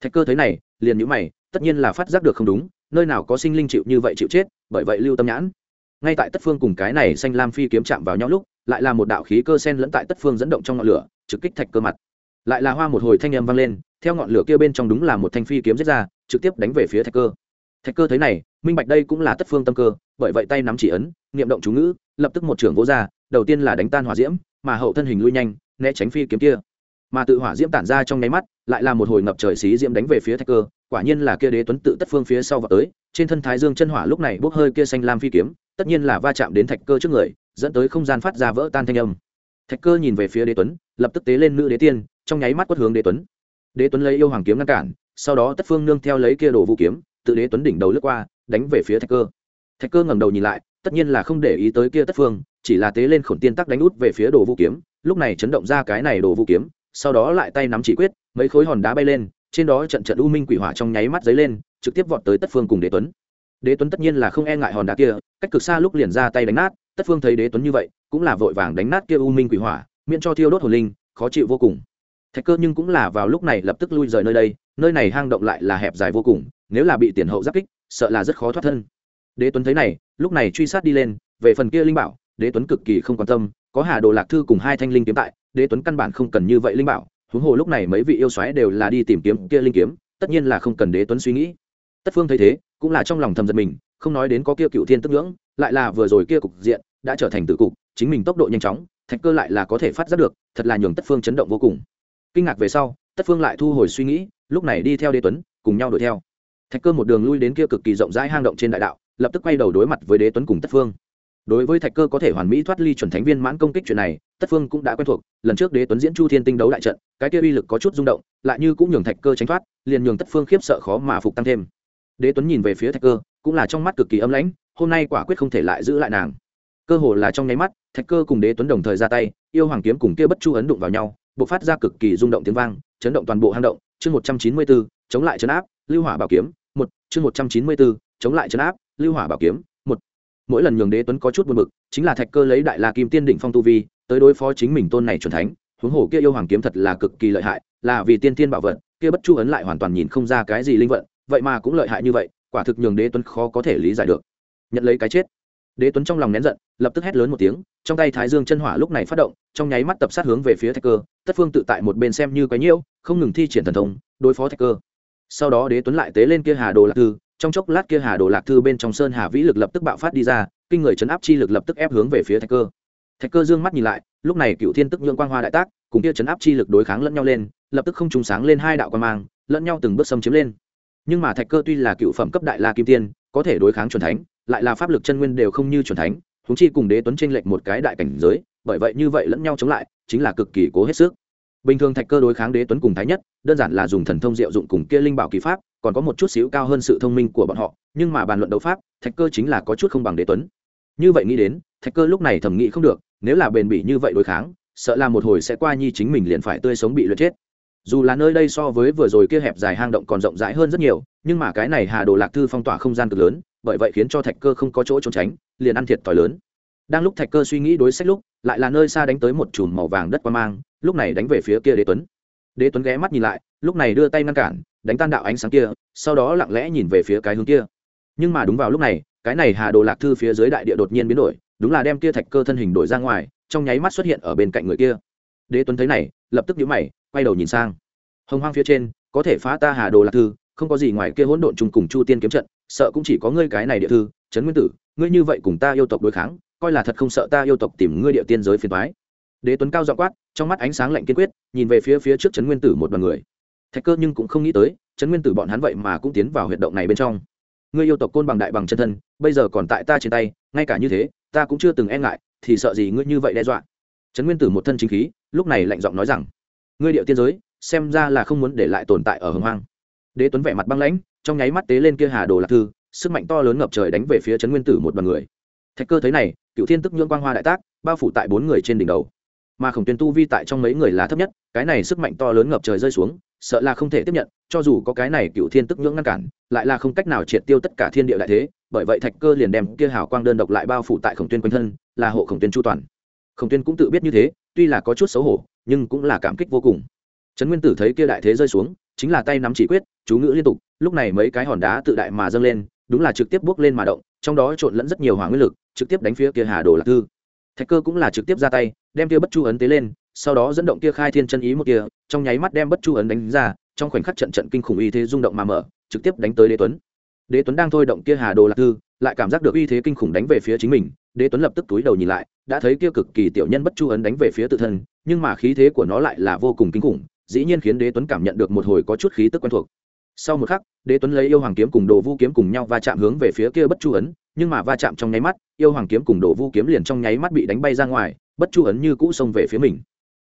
Thạch cơ thấy này, liền nhíu mày, tất nhiên là phát giác được không đúng, nơi nào có sinh linh chịu như vậy chịu chết, bởi vậy lưu tâm nhãn. Ngay tại tất phương cùng cái này xanh lam phi kiếm chạm vào nhau lúc, lại là một đạo khí cơ sen lẫn tại tất phương dẫn động trong ngọn lửa, trực kích thạch cơ mặt. Lại là hoa một hồi thanh âm vang lên, theo ngọn lửa kia bên trong đúng là một thanh phi kiếm giết ra, trực tiếp đánh về phía thạch cơ. Thạch cơ thấy này, minh bạch đây cũng là tất phương tâm cơ, bởi vậy tay nắm chỉ ấn, niệm động chú ngữ, lập tức một trưởng vỗ ra đầu tiên là đánh tan hỏa diễm, mà hậu thân hình lui nhanh, né tránh phi kiếm kia. Mà tự hỏa diễm tản ra trong nháy mắt, lại là một hồi ngập trời xí diễm đánh về phía thạch cơ, quả nhiên là kia đế tuấn tự tất phương phía sau vọt tới, trên thân thái dương chân hỏa lúc này bốc hơi kia xanh lam phi kiếm, tất nhiên là va chạm đến thạch cơ trước người, dẫn tới không gian phát ra vỡ tan thanh âm. Thạch cơ nhìn về phía đế tuấn, lập tức tế lên nữ đế tiên, trong nháy mắt quất hướng đế tuấn. Đế tuấn lấy yêu hoàng kiếm ngăn cản, sau đó tất phương nương theo lấy kia đồ vũ kiếm, tự đế tuấn đỉnh đầu lướt qua, đánh về phía thạch cơ. Thạch cơ ngẩng đầu nhìn lại, tất nhiên là không để ý tới kia tất phương chỉ là tế lên khổn tiên tắc đánh út về phía đồ vũ kiếm, lúc này chấn động ra cái này đồ vũ kiếm, sau đó lại tay nắm chỉ quyết, mấy khối hòn đá bay lên, trên đó trận trận u minh quỷ hỏa trong nháy mắt dấy lên, trực tiếp vọt tới tất phương cùng đế tuấn. Đế tuấn tất nhiên là không e ngại hòn đá kia, cách cực xa lúc liền ra tay đánh nát, tất phương thấy đế tuấn như vậy, cũng là vội vàng đánh nát kia u minh quỷ hỏa, miễn cho thiêu đốt hồn linh, khó chịu vô cùng. Thạch cơ nhưng cũng là vào lúc này lập tức lui rời nơi đây, nơi này hang động lại là hẹp dài vô cùng, nếu là bị tiền hậu giáp kích, sợ là rất khó thoát thân. Đế tuấn thấy này, lúc này truy sát đi lên, về phần kia linh bảo đế tuấn cực kỳ không quan tâm, có hà đồ lạc thư cùng hai thanh linh kiếm tại, đế tuấn căn bản không cần như vậy linh bảo, huống hồ lúc này mấy vị yêu xoáy đều là đi tìm kiếm kia linh kiếm, tất nhiên là không cần đế tuấn suy nghĩ. Tất phương thấy thế, cũng là trong lòng thầm giật mình, không nói đến có kia cựu thiên tức ngưỡng, lại là vừa rồi kia cục diện đã trở thành tự cục, chính mình tốc độ nhanh chóng, thạch cơ lại là có thể phát giác được, thật là nhường tất phương chấn động vô cùng. Kinh ngạc về sau, tất phương lại thu hồi suy nghĩ, lúc này đi theo đế tuấn, cùng nhau đuổi theo. Thạch cơ một đường lui đến kia cực kỳ rộng rãi hang động trên đại đạo, lập tức quay đầu đối mặt với đế tuấn cùng tất phương đối với thạch cơ có thể hoàn mỹ thoát ly chuẩn thánh viên mãn công kích chuyện này, tất phương cũng đã quen thuộc, lần trước đế tuấn diễn chu thiên tinh đấu đại trận, cái kia uy lực có chút rung động, lại như cũng nhường thạch cơ tránh thoát, liền nhường tất phương khiếp sợ khó mà phục tăng thêm. Đế tuấn nhìn về phía thạch cơ, cũng là trong mắt cực kỳ âm lãnh, hôm nay quả quyết không thể lại giữ lại nàng. Cơ hồ là trong nháy mắt, thạch cơ cùng đế tuấn đồng thời ra tay, yêu hoàng kiếm cùng kia bất chu ấn đụng vào nhau b ộ c phát ra cực kỳ rung động tiếng vang, chấn động toàn bộ hang động. Chương một trăm chín mươi bốn, chống lại chấn áp, lưu hỏa bảo kiếm, một, chương một trăm chín mươi bốn, chống lại chấn áp, lưu hỏa bảo kiếm mỗi lần nhường đế tuấn có chút buồn bực, chính là thạch cơ lấy đại la kim tiên đỉnh phong tu vi, tới đối phó chính mình tôn này chuẩn thánh, huống hồ kia yêu hoàng kiếm thật là cực kỳ lợi hại, là vì tiên tiên bảo vật, kia bất chu ấn lại hoàn toàn nhìn không ra cái gì linh vận, vậy mà cũng lợi hại như vậy, quả thực nhường đế tuấn khó có thể lý giải được. Nhận lấy cái chết, đế tuấn trong lòng nén giận, lập tức hét lớn một tiếng, trong tay thái dương chân hỏa lúc này phát động, trong nháy mắt tập sát hướng về phía thạch cơ, tất phương tự tại một bên xem như quái nhiễu, không ngừng thi triển thần thông, đối phó thạch cơ. Sau đó đế tuấn lại tế lên kia hà đồ lạc thư trong chốc lát kia hà đồ lạc thư bên trong sơn hà vĩ lực lập tức bạo phát đi ra, kinh người chấn áp chi lực lập tức ép hướng về phía thạch cơ. Thạch cơ dương mắt nhìn lại, lúc này cựu thiên tức nhượng quang hoa đại tác, cùng kia chấn áp chi lực đối kháng lẫn nhau lên, lập tức không trùng sáng lên hai đạo quan mang, lẫn nhau từng bước xâm chiếm lên. Nhưng mà thạch cơ tuy là cựu phẩm cấp đại la kim tiên, có thể đối kháng c thánh, lại là pháp lực chân nguyên đều không như c thánh húng chi cùng đế tuấn tranh lệch một cái đại cảnh giới, bởi vậy như vậy lẫn nhau chống lại, chính là cực kỳ cố hết sức bình thường thạch cơ đối kháng đế tuấn cùng thái nhất, đơn giản là dùng thần thông diệu dụng cùng kia linh bảo kỳ pháp, còn có một chút xíu cao hơn sự thông minh của bọn họ, nhưng mà bàn luận đấu pháp, thạch cơ chính là có chút không bằng đế tuấn. Như vậy nghĩ đến, thạch cơ lúc này thẩm nghĩ không được, nếu là bền bỉ như vậy đối kháng, sợ là một hồi sẽ qua nhi chính mình liền phải tươi sống bị lượt chết. Dù là nơi đây so với vừa rồi kia hẹp dài hang động còn rộng rãi hơn rất nhiều, nhưng mà cái này hà đồ lạc thư phong tỏa không gian cực lớn, bởi vậy khiến cho thạch cơ không có chỗ trốn tránh, liền ăn thiệt thòi lớn. Đang lúc thạch cơ suy nghĩ đối sách lúc lại là nơi xa đánh tới một chùm màu vàng đất qua mang, lúc này đánh về phía kia đế tuấn. Đế tuấn ghé mắt nhìn lại, lúc này đưa tay ngăn cản, đánh tan đạo ánh sáng kia, sau đó lặng lẽ nhìn về phía cái hướng kia. Nhưng mà đúng vào lúc này, cái này hà đồ lạc thư phía dưới đại địa đột nhiên biến đổi, đúng là đem kia thạch cơ thân hình đổi ra ngoài, trong nháy mắt xuất hiện ở bên cạnh người kia. Đế tuấn thấy này, lập tức nhũ mày, quay đầu nhìn sang. Hồng hoang phía trên, có thể phá ta hà đồ lạc thư, không có gì ngoài kia hỗn độn chung cùng chu tiên kiếm trận, sợ cũng chỉ có ngươi cái này địa thư, trấn nguyên tử, ngươi như vậy cùng ta yêu tộc đối kháng coi là thật không sợ ta yêu tộc tìm ngươi địa tiên giới phiền toái. Đế tuấn cao dọ quát, trong mắt ánh sáng lạnh kiên quyết, nhìn về phía phía trước trấn nguyên tử một đoàn người. Thạch cơ nhưng cũng không nghĩ tới, trấn nguyên tử bọn hắn vậy mà cũng tiến vào huyệt động này bên trong. Ngươi yêu tộc côn bằng đại bằng chân thân, bây giờ còn tại ta trên tay, ngay cả như thế, ta cũng chưa từng e ngại, thì sợ gì ngươi như vậy đe dọa. Trấn nguyên tử một thân chính khí, lúc này lạnh giọng nói rằng, ngươi điệu tiên giới, xem ra là không muốn để lại tồn tại ở hồng hoang. Đế tuấn vẻ mặt băng lãnh, trong nháy mắt tế lên kia hà đồ lạc thư, sức mạnh to lớn ngập trời đánh về phía trấn nguyên tử một đoàn người thạch cơ thấy này cựu thiên tức nhưỡng quang hoa đại tác, bao phủ tại bốn người trên đỉnh đầu. Mà khổng tuyến tu vi tại trong mấy người là thấp nhất, cái này sức mạnh to lớn ngập trời rơi xuống, sợ là không thể tiếp nhận, cho dù có cái này cựu thiên tức nhưỡng ngăn cản, lại là không cách nào triệt tiêu tất cả thiên địa đại thế, bởi vậy thạch cơ liền đem kia hào quang đơn độc lại bao phủ tại khổng tuyên quanh thân, là hộ khổng tuyên chu toàn. Khổng tuyên cũng tự biết như thế, tuy là có chút xấu hổ, nhưng cũng là cảm kích vô cùng. Trấn nguyên tử thấy kia đại thế rơi xuống, chính là tay nắm chỉ quyết, chú ngữ liên tục, lúc này mấy cái hòn đá tự đại mà dâng lên, đúng là trực tiếp bước lên mà động, trong đó trộn lẫn rất nhiều hỏa nguyên lực trực tiếp đánh phía kia hà đồ lạc thư. Thạch cơ cũng là trực tiếp ra tay, đem kia bất chu ấn tế lên, sau đó dẫn động kia khai thiên chân ý một kia, trong nháy mắt đem bất chu ấn đánh ra, trong khoảnh khắc trận trận kinh khủng y thế rung động mà mở, trực tiếp đánh tới đế tuấn. Đế tuấn đang thôi động kia hà đồ lạc thư, lại cảm giác được uy thế kinh khủng đánh về phía chính mình, đế tuấn lập tức túi đầu nhìn lại, đã thấy kia cực kỳ tiểu nhân bất chu ấn đánh về phía tự thân, nhưng mà khí thế của nó lại là vô cùng kinh khủng, dĩ nhiên khiến đế tuấn cảm nhận được một hồi có chút khí tức quen thuộc. Sau một khắc, đế tuấn lấy yêu hoàng kiếm cùng đồ vu kiếm cùng nhau và chạm hướng về phía kia bất chu ấn nhưng mà va chạm trong nháy mắt, yêu hoàng kiếm cùng đổ vu kiếm liền trong nháy mắt bị đánh bay ra ngoài, bất chu ấn như cũ xông về phía mình.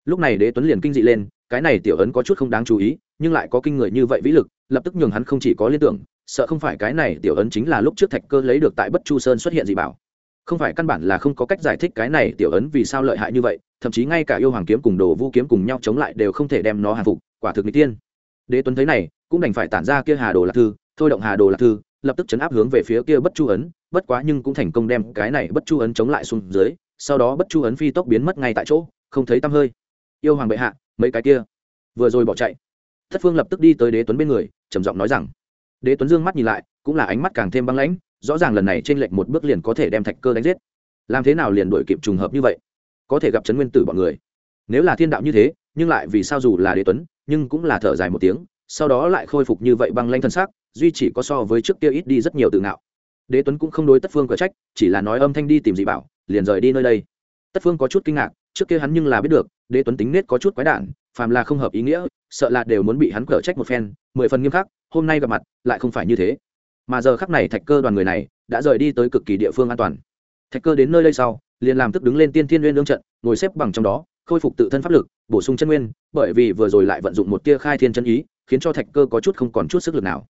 Lúc này đế tuấn liền kinh dị lên, cái này tiểu ấn có chút không đáng chú ý, nhưng lại có kinh người như vậy vĩ lực, lập tức nhường hắn không chỉ có liên tưởng, sợ không phải cái này tiểu ấn chính là lúc trước thạch cơ lấy được tại bất chu sơn xuất hiện gì bảo. Không phải căn bản là không có cách giải thích cái này tiểu ấn vì sao lợi hại như vậy, thậm chí ngay cả yêu hoàng kiếm cùng đồ vu kiếm cùng nhau chống lại đều không thể đem nó hàng phục, quả thực n tiên. Đế tuấn thấy này, cũng đành phải tản ra kia hà đồ lạc thư, thôi động hà đồ lạc thư, lập tức chấn áp hướng về phía kia bất chu ấn bất quá nhưng cũng thành công đem cái này bất chu ấn chống lại xuống dưới, sau đó bất chu ấn phi tốc biến mất ngay tại chỗ, không thấy tăm hơi. Yêu hoàng bệ hạ, mấy cái kia. Vừa rồi bỏ chạy. Thất phương lập tức đi tới đế tuấn bên người, trầm giọng nói rằng, đế tuấn dương mắt nhìn lại, cũng là ánh mắt càng thêm băng lãnh, rõ ràng lần này trên lệnh một bước liền có thể đem thạch cơ đánh giết. Làm thế nào liền đổi kịp trùng hợp như vậy? Có thể gặp trấn nguyên tử bọn người. Nếu là thiên đạo như thế, nhưng lại vì sao dù là đế tuấn, nhưng cũng là thở dài một tiếng, sau đó lại khôi phục như vậy băng lanh thân xác, duy chỉ có so với trước kia ít đi rất nhiều tự ngạo đế tuấn cũng không đối tất phương cở trách, chỉ là nói âm thanh đi tìm dị bảo, liền rời đi nơi đây. Tất phương có chút kinh ngạc, trước kia hắn nhưng là biết được, đế tuấn tính nết có chút quái đản, phàm là không hợp ý nghĩa, sợ là đều muốn bị hắn cở trách một phen, mười phần nghiêm khắc, hôm nay gặp mặt, lại không phải như thế. Mà giờ khắc này thạch cơ đoàn người này, đã rời đi tới cực kỳ địa phương an toàn. Thạch cơ đến nơi đây sau, liền làm tức đứng lên tiên thiên nguyên lương trận, ngồi xếp bằng trong đó, khôi phục tự thân pháp lực, bổ sung chân nguyên, bởi vì vừa rồi lại vận dụng một tia khai thiên chân ý, khiến cho thạch cơ có chút không còn chút sức lực nào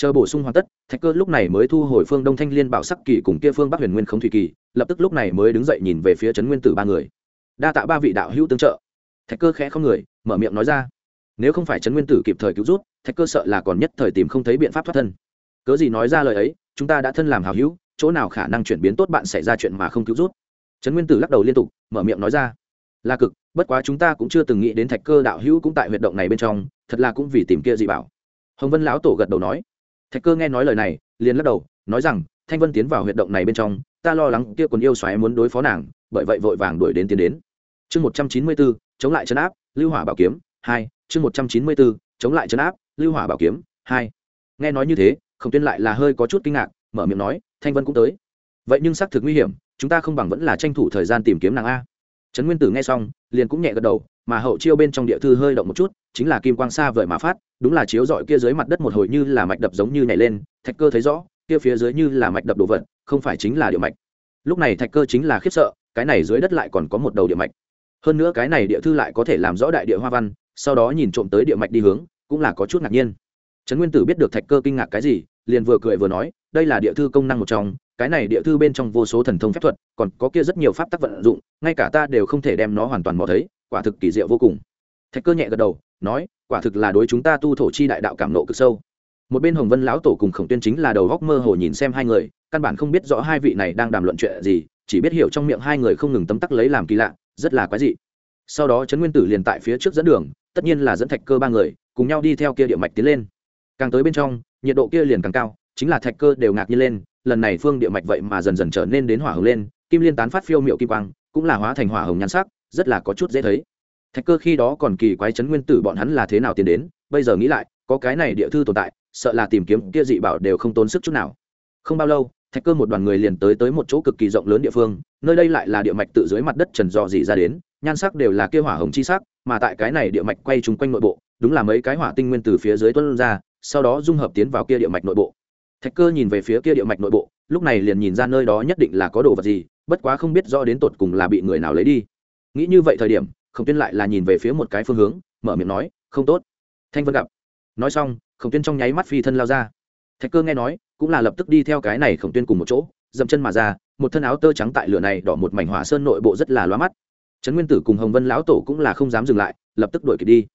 chờ bổ sung hoàn tất, thạch cơ lúc này mới thu hồi phương đông thanh liên bảo sắc kỳ cùng kia phương bắc huyền nguyên không thủy kỳ, lập tức lúc này mới đứng dậy nhìn về phía trấn nguyên tử ba người. Đa tạ ba vị đạo hữu tương trợ. Thạch cơ khẽ không người, mở miệng nói ra. Nếu không phải trấn nguyên tử kịp thời cứu rút thạch cơ sợ là còn nhất thời tìm không thấy biện pháp thoát thân. Cớ gì nói ra lời ấy, chúng ta đã thân làm hào hữu, chỗ nào khả năng chuyển biến tốt bạn xảy ra chuyện mà không cứu rút trấn nguyên tử lắc đầu liên tục, mở miệng nói ra. Là cực, bất quá chúng ta cũng chưa từng nghĩ đến thạch cơ đạo hữu cũng tại huyệt động này bên trong, thật là cũng vì tìm kia dị bảo. Hồng vân lão tổ gật đầu nói thạch cơ nghe nói lời này, liền lắc đầu, nói rằng, thanh vân tiến vào huyệt động này bên trong, ta lo lắng kia còn yêu xoáy muốn đối phó nàng, bởi vậy vội vàng đuổi đến tiến đến. Chương một trăm chín mươi bốn, chống lại chấn áp, lưu hỏa bảo kiếm, hai, chương một trăm chín mươi bốn, chống lại chấn áp, lưu hỏa bảo kiếm, hai. Nghe nói như thế, Khổng tuyên lại là hơi có chút kinh ngạc, mở miệng nói, thanh vân cũng tới. Vậy nhưng xác thực nguy hiểm, chúng ta không bằng vẫn là tranh thủ thời gian tìm kiếm nàng a. Trấn nguyên tử nghe xong, liền cũng nhẹ gật đầu mà hậu chiêu bên trong địa thư hơi động một chút, chính là kim quang xa vời mà phát, đúng là chiếu dọi kia dưới mặt đất một hồi như là mạch đập giống như nhảy lên, thạch cơ thấy rõ, kia phía dưới như là mạch đập đồ vật, không phải chính là địa mạch. Lúc này thạch cơ chính là khiếp sợ, cái này dưới đất lại còn có một đầu địa mạch. Hơn nữa cái này địa thư lại có thể làm rõ đại địa hoa văn, sau đó nhìn trộm tới địa mạch đi hướng, cũng là có chút ngạc nhiên. Trấn nguyên tử biết được thạch cơ kinh ngạc cái gì, liền vừa cười vừa nói, đây là địa thư công năng một trong, cái này địa thư bên trong vô số thần thông phép thuật, còn có kia rất nhiều pháp tắc vận dụng, ngay cả ta đều không thể đem nó hoàn toàn mò thấy quả thực kỳ diệu vô cùng. Thạch cơ nhẹ gật đầu, nói, quả thực là đối chúng ta tu thổ chi đại đạo cảm nộ cực sâu. Một bên hồng vân lão tổ cùng khổng tuyên chính là đầu góc mơ hồ nhìn xem hai người, căn bản không biết rõ hai vị này đang đàm luận chuyện gì, chỉ biết hiểu trong miệng hai người không ngừng tấm tắc lấy làm kỳ lạ, rất là quái dị. Sau đó trấn nguyên tử liền tại phía trước dẫn đường, tất nhiên là dẫn thạch cơ ba người, cùng nhau đi theo kia địa mạch tiến lên. Càng tới bên trong, nhiệt độ kia liền càng cao, chính là thạch cơ đều ngạc nhiên lên, lần này phương địa mạch vậy mà dần dần trở nên đến hỏa hồng lên, kim liên tán phát phiêu miệu kim quang, cũng là hóa thành hỏa hồng nhan sắc rất là có chút dễ thấy. Thạch cơ khi đó còn kỳ quái chấn nguyên tử bọn hắn là thế nào tiến đến, bây giờ nghĩ lại, có cái này địa thư tồn tại, sợ là tìm kiếm kia dị bảo đều không tốn sức chút nào. Không bao lâu, thạch cơ một đoàn người liền tới tới một chỗ cực kỳ rộng lớn địa phương, nơi đây lại là địa mạch tự dưới mặt đất trần dò dỉ ra đến, nhan sắc đều là kia hỏa hồng chi sắc, mà tại cái này địa mạch quay trúng quanh nội bộ, đúng là mấy cái hỏa tinh nguyên từ phía dưới tuân ra, sau đó dung hợp tiến vào kia địa mạch nội bộ. Thạch cơ nhìn về phía kia địa mạch nội bộ, lúc này liền nhìn ra nơi đó nhất định là có đồ vật gì, bất quá không biết rõ đến tột cùng là bị người nào lấy đi nghĩ như vậy thời điểm, khổng tuyên lại là nhìn về phía một cái phương hướng, mở miệng nói, không tốt. Thanh vân gặp. Nói xong, khổng tuyên trong nháy mắt phi thân lao ra. Thạch cơ nghe nói, cũng là lập tức đi theo cái này khổng tuyên cùng một chỗ, dậm chân mà ra, một thân áo tơ trắng tại lửa này đỏ một mảnh hỏa sơn nội bộ rất là loa mắt. Trấn nguyên tử cùng hồng vân lão tổ cũng là không dám dừng lại, lập tức đuổi kịp đi.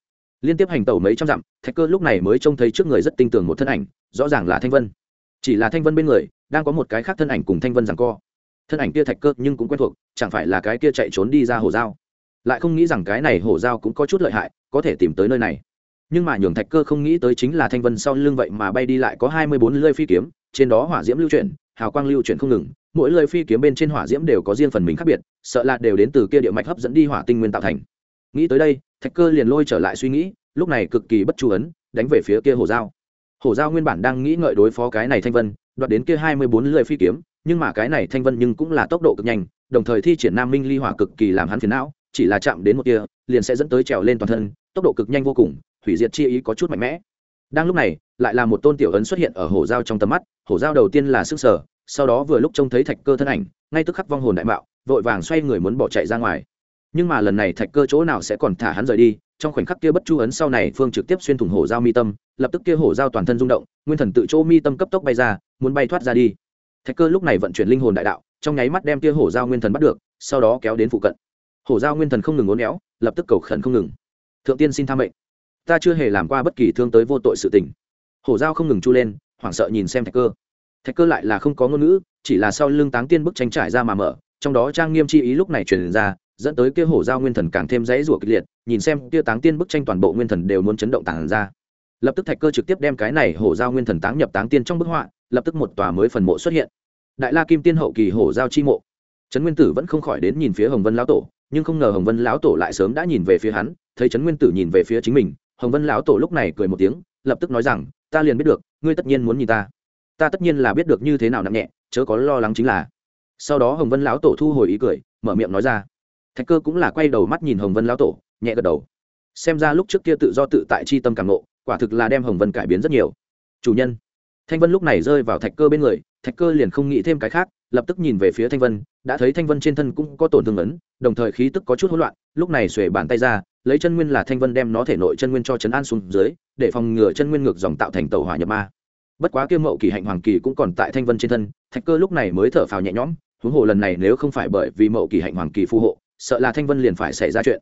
Liên tiếp hành tẩu mấy trăm dặm, thạch cơ lúc này mới trông thấy trước người rất tinh tường một thân ảnh, rõ ràng là thanh vân. Chỉ là thanh vân bên người, đang có một cái khác thân ảnh cùng thanh vân rằng co thân ảnh kia thạch cơ nhưng cũng quen thuộc, chẳng phải là cái kia chạy trốn đi ra hồ dao. Lại không nghĩ rằng cái này hổ dao cũng có chút lợi hại, có thể tìm tới nơi này. Nhưng mà nhường thạch cơ không nghĩ tới chính là thanh vân sau lưng vậy mà bay đi lại có hai mươi bốn lơi phi kiếm, trên đó hỏa diễm lưu chuyển, hào quang lưu chuyển không ngừng, mỗi lơi phi kiếm bên trên hỏa diễm đều có riêng phần mình khác biệt, sợ là đều đến từ kia địa mạch hấp dẫn đi hỏa tinh nguyên tạo thành. Nghĩ tới đây, thạch cơ liền lôi trở lại suy nghĩ, lúc này cực kỳ bất chú ấn, đánh về phía kia hổ dao. Hổ dao nguyên bản đang nghĩ ngợi đối phó cái này thanh vân, đoạt đến kia hai mươi bốn lơi phi kiếm nhưng mà cái này thanh vân nhưng cũng là tốc độ cực nhanh, đồng thời thi triển nam minh ly hỏa cực kỳ làm hắn phiền não, chỉ là chạm đến một kia liền sẽ dẫn tới trèo lên toàn thân, tốc độ cực nhanh vô cùng, hủy diệt chi ý có chút mạnh mẽ. Đang lúc này, lại là một tôn tiểu ấn xuất hiện ở hổ dao trong tầm mắt hổ dao đầu tiên là sức sở, sau đó vừa lúc trông thấy thạch cơ thân ảnh, ngay tức khắc vong hồn đại mạo, vội vàng xoay người muốn bỏ chạy ra ngoài. Nhưng mà lần này thạch cơ chỗ nào sẽ còn thả hắn rời đi, trong khoảnh khắc kia bất chu ấn sau này phương trực tiếp xuyên thủng hổ dao mi tâm, lập tức kia hổ dao toàn thân rung động, nguyên thần tự chỗ mi tâm cấp tốc bay ra, muốn bay thoát ra đi thạch cơ lúc này vận chuyển linh hồn đại đạo, trong nháy mắt đem Tia hổ Giao nguyên thần bắt được, sau đó kéo đến phụ cận. Hổ giao nguyên thần không ngừng ngốn éo, lập tức cầu khẩn không ngừng. Thượng tiên xin tham mệnh. Ta chưa hề làm qua bất kỳ thương tới vô tội sự tình. Hổ giao không ngừng chu lên, hoảng sợ nhìn xem thạch cơ. Thạch cơ lại là không có ngôn ngữ, chỉ là sau lưng táng tiên bức tranh trải ra mà mở, trong đó trang nghiêm chi ý lúc này truyền ra, dẫn tới kia hổ giao nguyên thần càng thêm dãy rủa kịch liệt, nhìn xem kia táng tiên bức tranh toàn bộ nguyên thần đều muốn chấn động tàng ra. Lập tức thạch cơ trực tiếp đem cái này hổ giao nguyên thần táng nhập táng tiên trong bức họa lập tức một tòa mới phần mộ xuất hiện. Đại la kim tiên hậu kỳ hổ giao chi mộ. Trấn nguyên tử vẫn không khỏi đến nhìn phía hồng vân lão tổ, nhưng không ngờ hồng vân lão tổ lại sớm đã nhìn về phía hắn, thấy trấn nguyên tử nhìn về phía chính mình, hồng vân lão tổ lúc này cười một tiếng, lập tức nói rằng, ta liền biết được, ngươi tất nhiên muốn nhìn ta. Ta tất nhiên là biết được như thế nào nặng nhẹ, chớ có lo lắng chính là. Sau đó hồng vân lão tổ thu hồi ý cười, mở miệng nói ra. Thạch cơ cũng là quay đầu mắt nhìn hồng vân lão tổ, nhẹ gật đầu. Xem ra lúc trước kia tự do tự tại chi tâm càng ngộ, quả thực là đem hồng vân cải biến rất nhiều. Chủ nhân thanh vân lúc này rơi vào thạch cơ bên người, thạch cơ liền không nghĩ thêm cái khác, lập tức nhìn về phía thanh vân, đã thấy thanh vân trên thân cũng có tổn thương ấn, đồng thời khí tức có chút hỗn loạn, lúc này xuề bàn tay ra, lấy chân nguyên là thanh vân đem nó thể nội chân nguyên cho chấn an xuống dưới, để phòng ngừa chân nguyên ngược dòng tạo thành tàu hỏa nhập ma. Bất quá kia mậu kỳ hạnh hoàng kỳ cũng còn tại thanh vân trên thân, thạch cơ lúc này mới thở phào nhẹ nhõm, huống hồ lần này nếu không phải bởi vì mậu kỳ hạnh hoàng kỳ phù hộ, sợ là thanh vân liền phải xảy ra chuyện.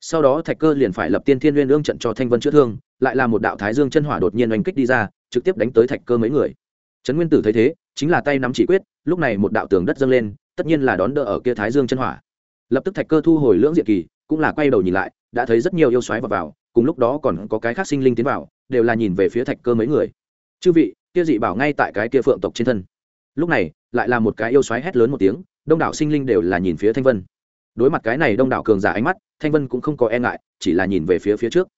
Sau đó thạch cơ liền phải lập tiên thiên nguyên ương trận cho thanh vân chữa thương, lại là một đạo thái dương chân hỏa đột nhiên oanh kích đi ra trực tiếp đánh tới thạch cơ mấy người. Trấn nguyên tử thấy thế chính là tay nắm chỉ quyết lúc này một đạo tường đất dâng lên tất nhiên là đón đỡ ở kia thái dương chân hỏa. Lập tức thạch cơ thu hồi lưỡng diện kỳ cũng là quay đầu nhìn lại đã thấy rất nhiều yêu xoáy vào, vào cùng lúc đó còn có cái khác sinh linh tiến vào đều là nhìn về phía thạch cơ mấy người. Chư vị kia dị bảo ngay tại cái kia phượng tộc trên thân. Lúc này lại là một cái yêu xoáy hét lớn một tiếng đông đảo sinh linh đều là nhìn phía thanh vân. Đối mặt cái này đông đảo cường giả ánh mắt thanh vân cũng không có e ngại chỉ là nhìn về phía phía trước.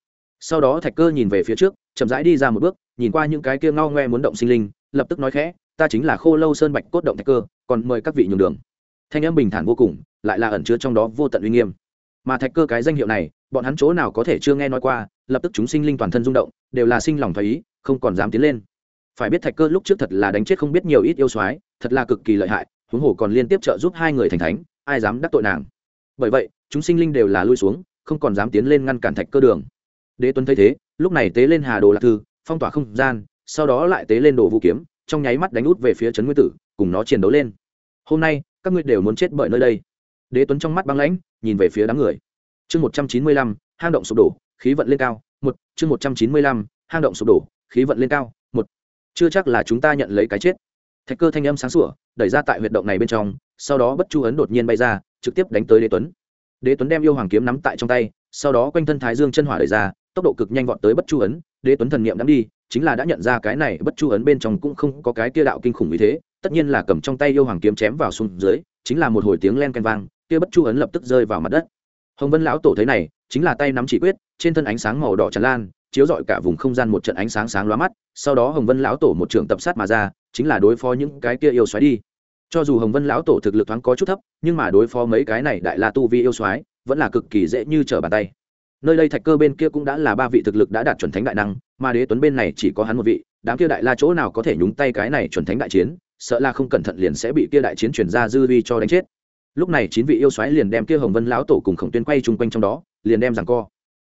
Sau đó thạch cơ nhìn về phía trước chậm rãi đi ra một bước nhìn qua những cái kia ngao ngoe muốn động sinh linh, lập tức nói khẽ, ta chính là khô lâu sơn bạch cốt động thạch cơ, còn mời các vị nhường đường. Thanh âm bình thản vô cùng, lại là ẩn chứa trong đó vô tận uy nghiêm. Mà thạch cơ cái danh hiệu này, bọn hắn chỗ nào có thể chưa nghe nói qua, lập tức chúng sinh linh toàn thân rung động, đều là sinh lòng thấy không còn dám tiến lên. Phải biết thạch cơ lúc trước thật là đánh chết không biết nhiều ít yêu soái, thật là cực kỳ lợi hại, huống hồ còn liên tiếp trợ giúp hai người thành thánh, ai dám đắc tội nàng. Bởi vậy, chúng sinh linh đều là lui xuống, không còn dám tiến lên ngăn cản thạch cơ đường. Đế tuấn thấy thế, lúc này tế lên hà đồ lạc thư phong tỏa không gian, sau đó lại tế lên đồ vũ kiếm, trong nháy mắt đánh út về phía trấn nguyên tử, cùng nó chiến đấu lên. Hôm nay, các ngươi đều muốn chết bởi nơi đây. Đế tuấn trong mắt băng lãnh, nhìn về phía đám người. Chương một trăm chín mươi lăm, hang động sụp đổ, khí vận lên cao, một, chương một trăm chín mươi lăm, hang động sụp đổ, khí vận lên cao, một. Chưa chắc là chúng ta nhận lấy cái chết. Thạch cơ thanh âm sáng sủa, đẩy ra tại huyệt động này bên trong, sau đó bất chu ấn đột nhiên bay ra, trực tiếp đánh tới đế tuấn. Đế tuấn đem yêu hoàng kiếm nắm tại trong tay, sau đó quanh thân thái dương chân hỏa đẩy ra, tốc độ cực nhanh vọt tới bất chu ấn đế tuấn thần niệm đã đi, chính là đã nhận ra cái này bất chu ấn bên trong cũng không có cái kia đạo kinh khủng như thế, tất nhiên là cầm trong tay yêu hoàng kiếm chém vào xuống dưới, chính là một hồi tiếng len canh vang, kia bất chu ấn lập tức rơi vào mặt đất. Hồng vân lão tổ thấy này, chính là tay nắm chỉ quyết, trên thân ánh sáng màu đỏ tràn lan, chiếu rọi cả vùng không gian một trận ánh sáng sáng lóa mắt, sau đó hồng vân lão tổ một trường tập sát mà ra, chính là đối phó những cái kia yêu xoáy đi. Cho dù hồng vân lão tổ thực lực thoáng có chút thấp, nhưng mà đối phó mấy cái này đại la tu vi yêu xoáy vẫn là cực kỳ dễ như trở bàn tay nơi đây thạch cơ bên kia cũng đã là ba vị thực lực đã đạt chuẩn thánh đại năng, mà đế tuấn bên này chỉ có hắn một vị, đám kia đại la chỗ nào có thể nhúng tay cái này chuẩn thánh đại chiến, sợ là không cẩn thận liền sẽ bị kia đại chiến chuyển ra dư vi cho đánh chết. Lúc này chín vị yêu xoáy liền đem kia hồng vân lão tổ cùng khổng tuyên quay chung quanh trong đó, liền đem rằng co.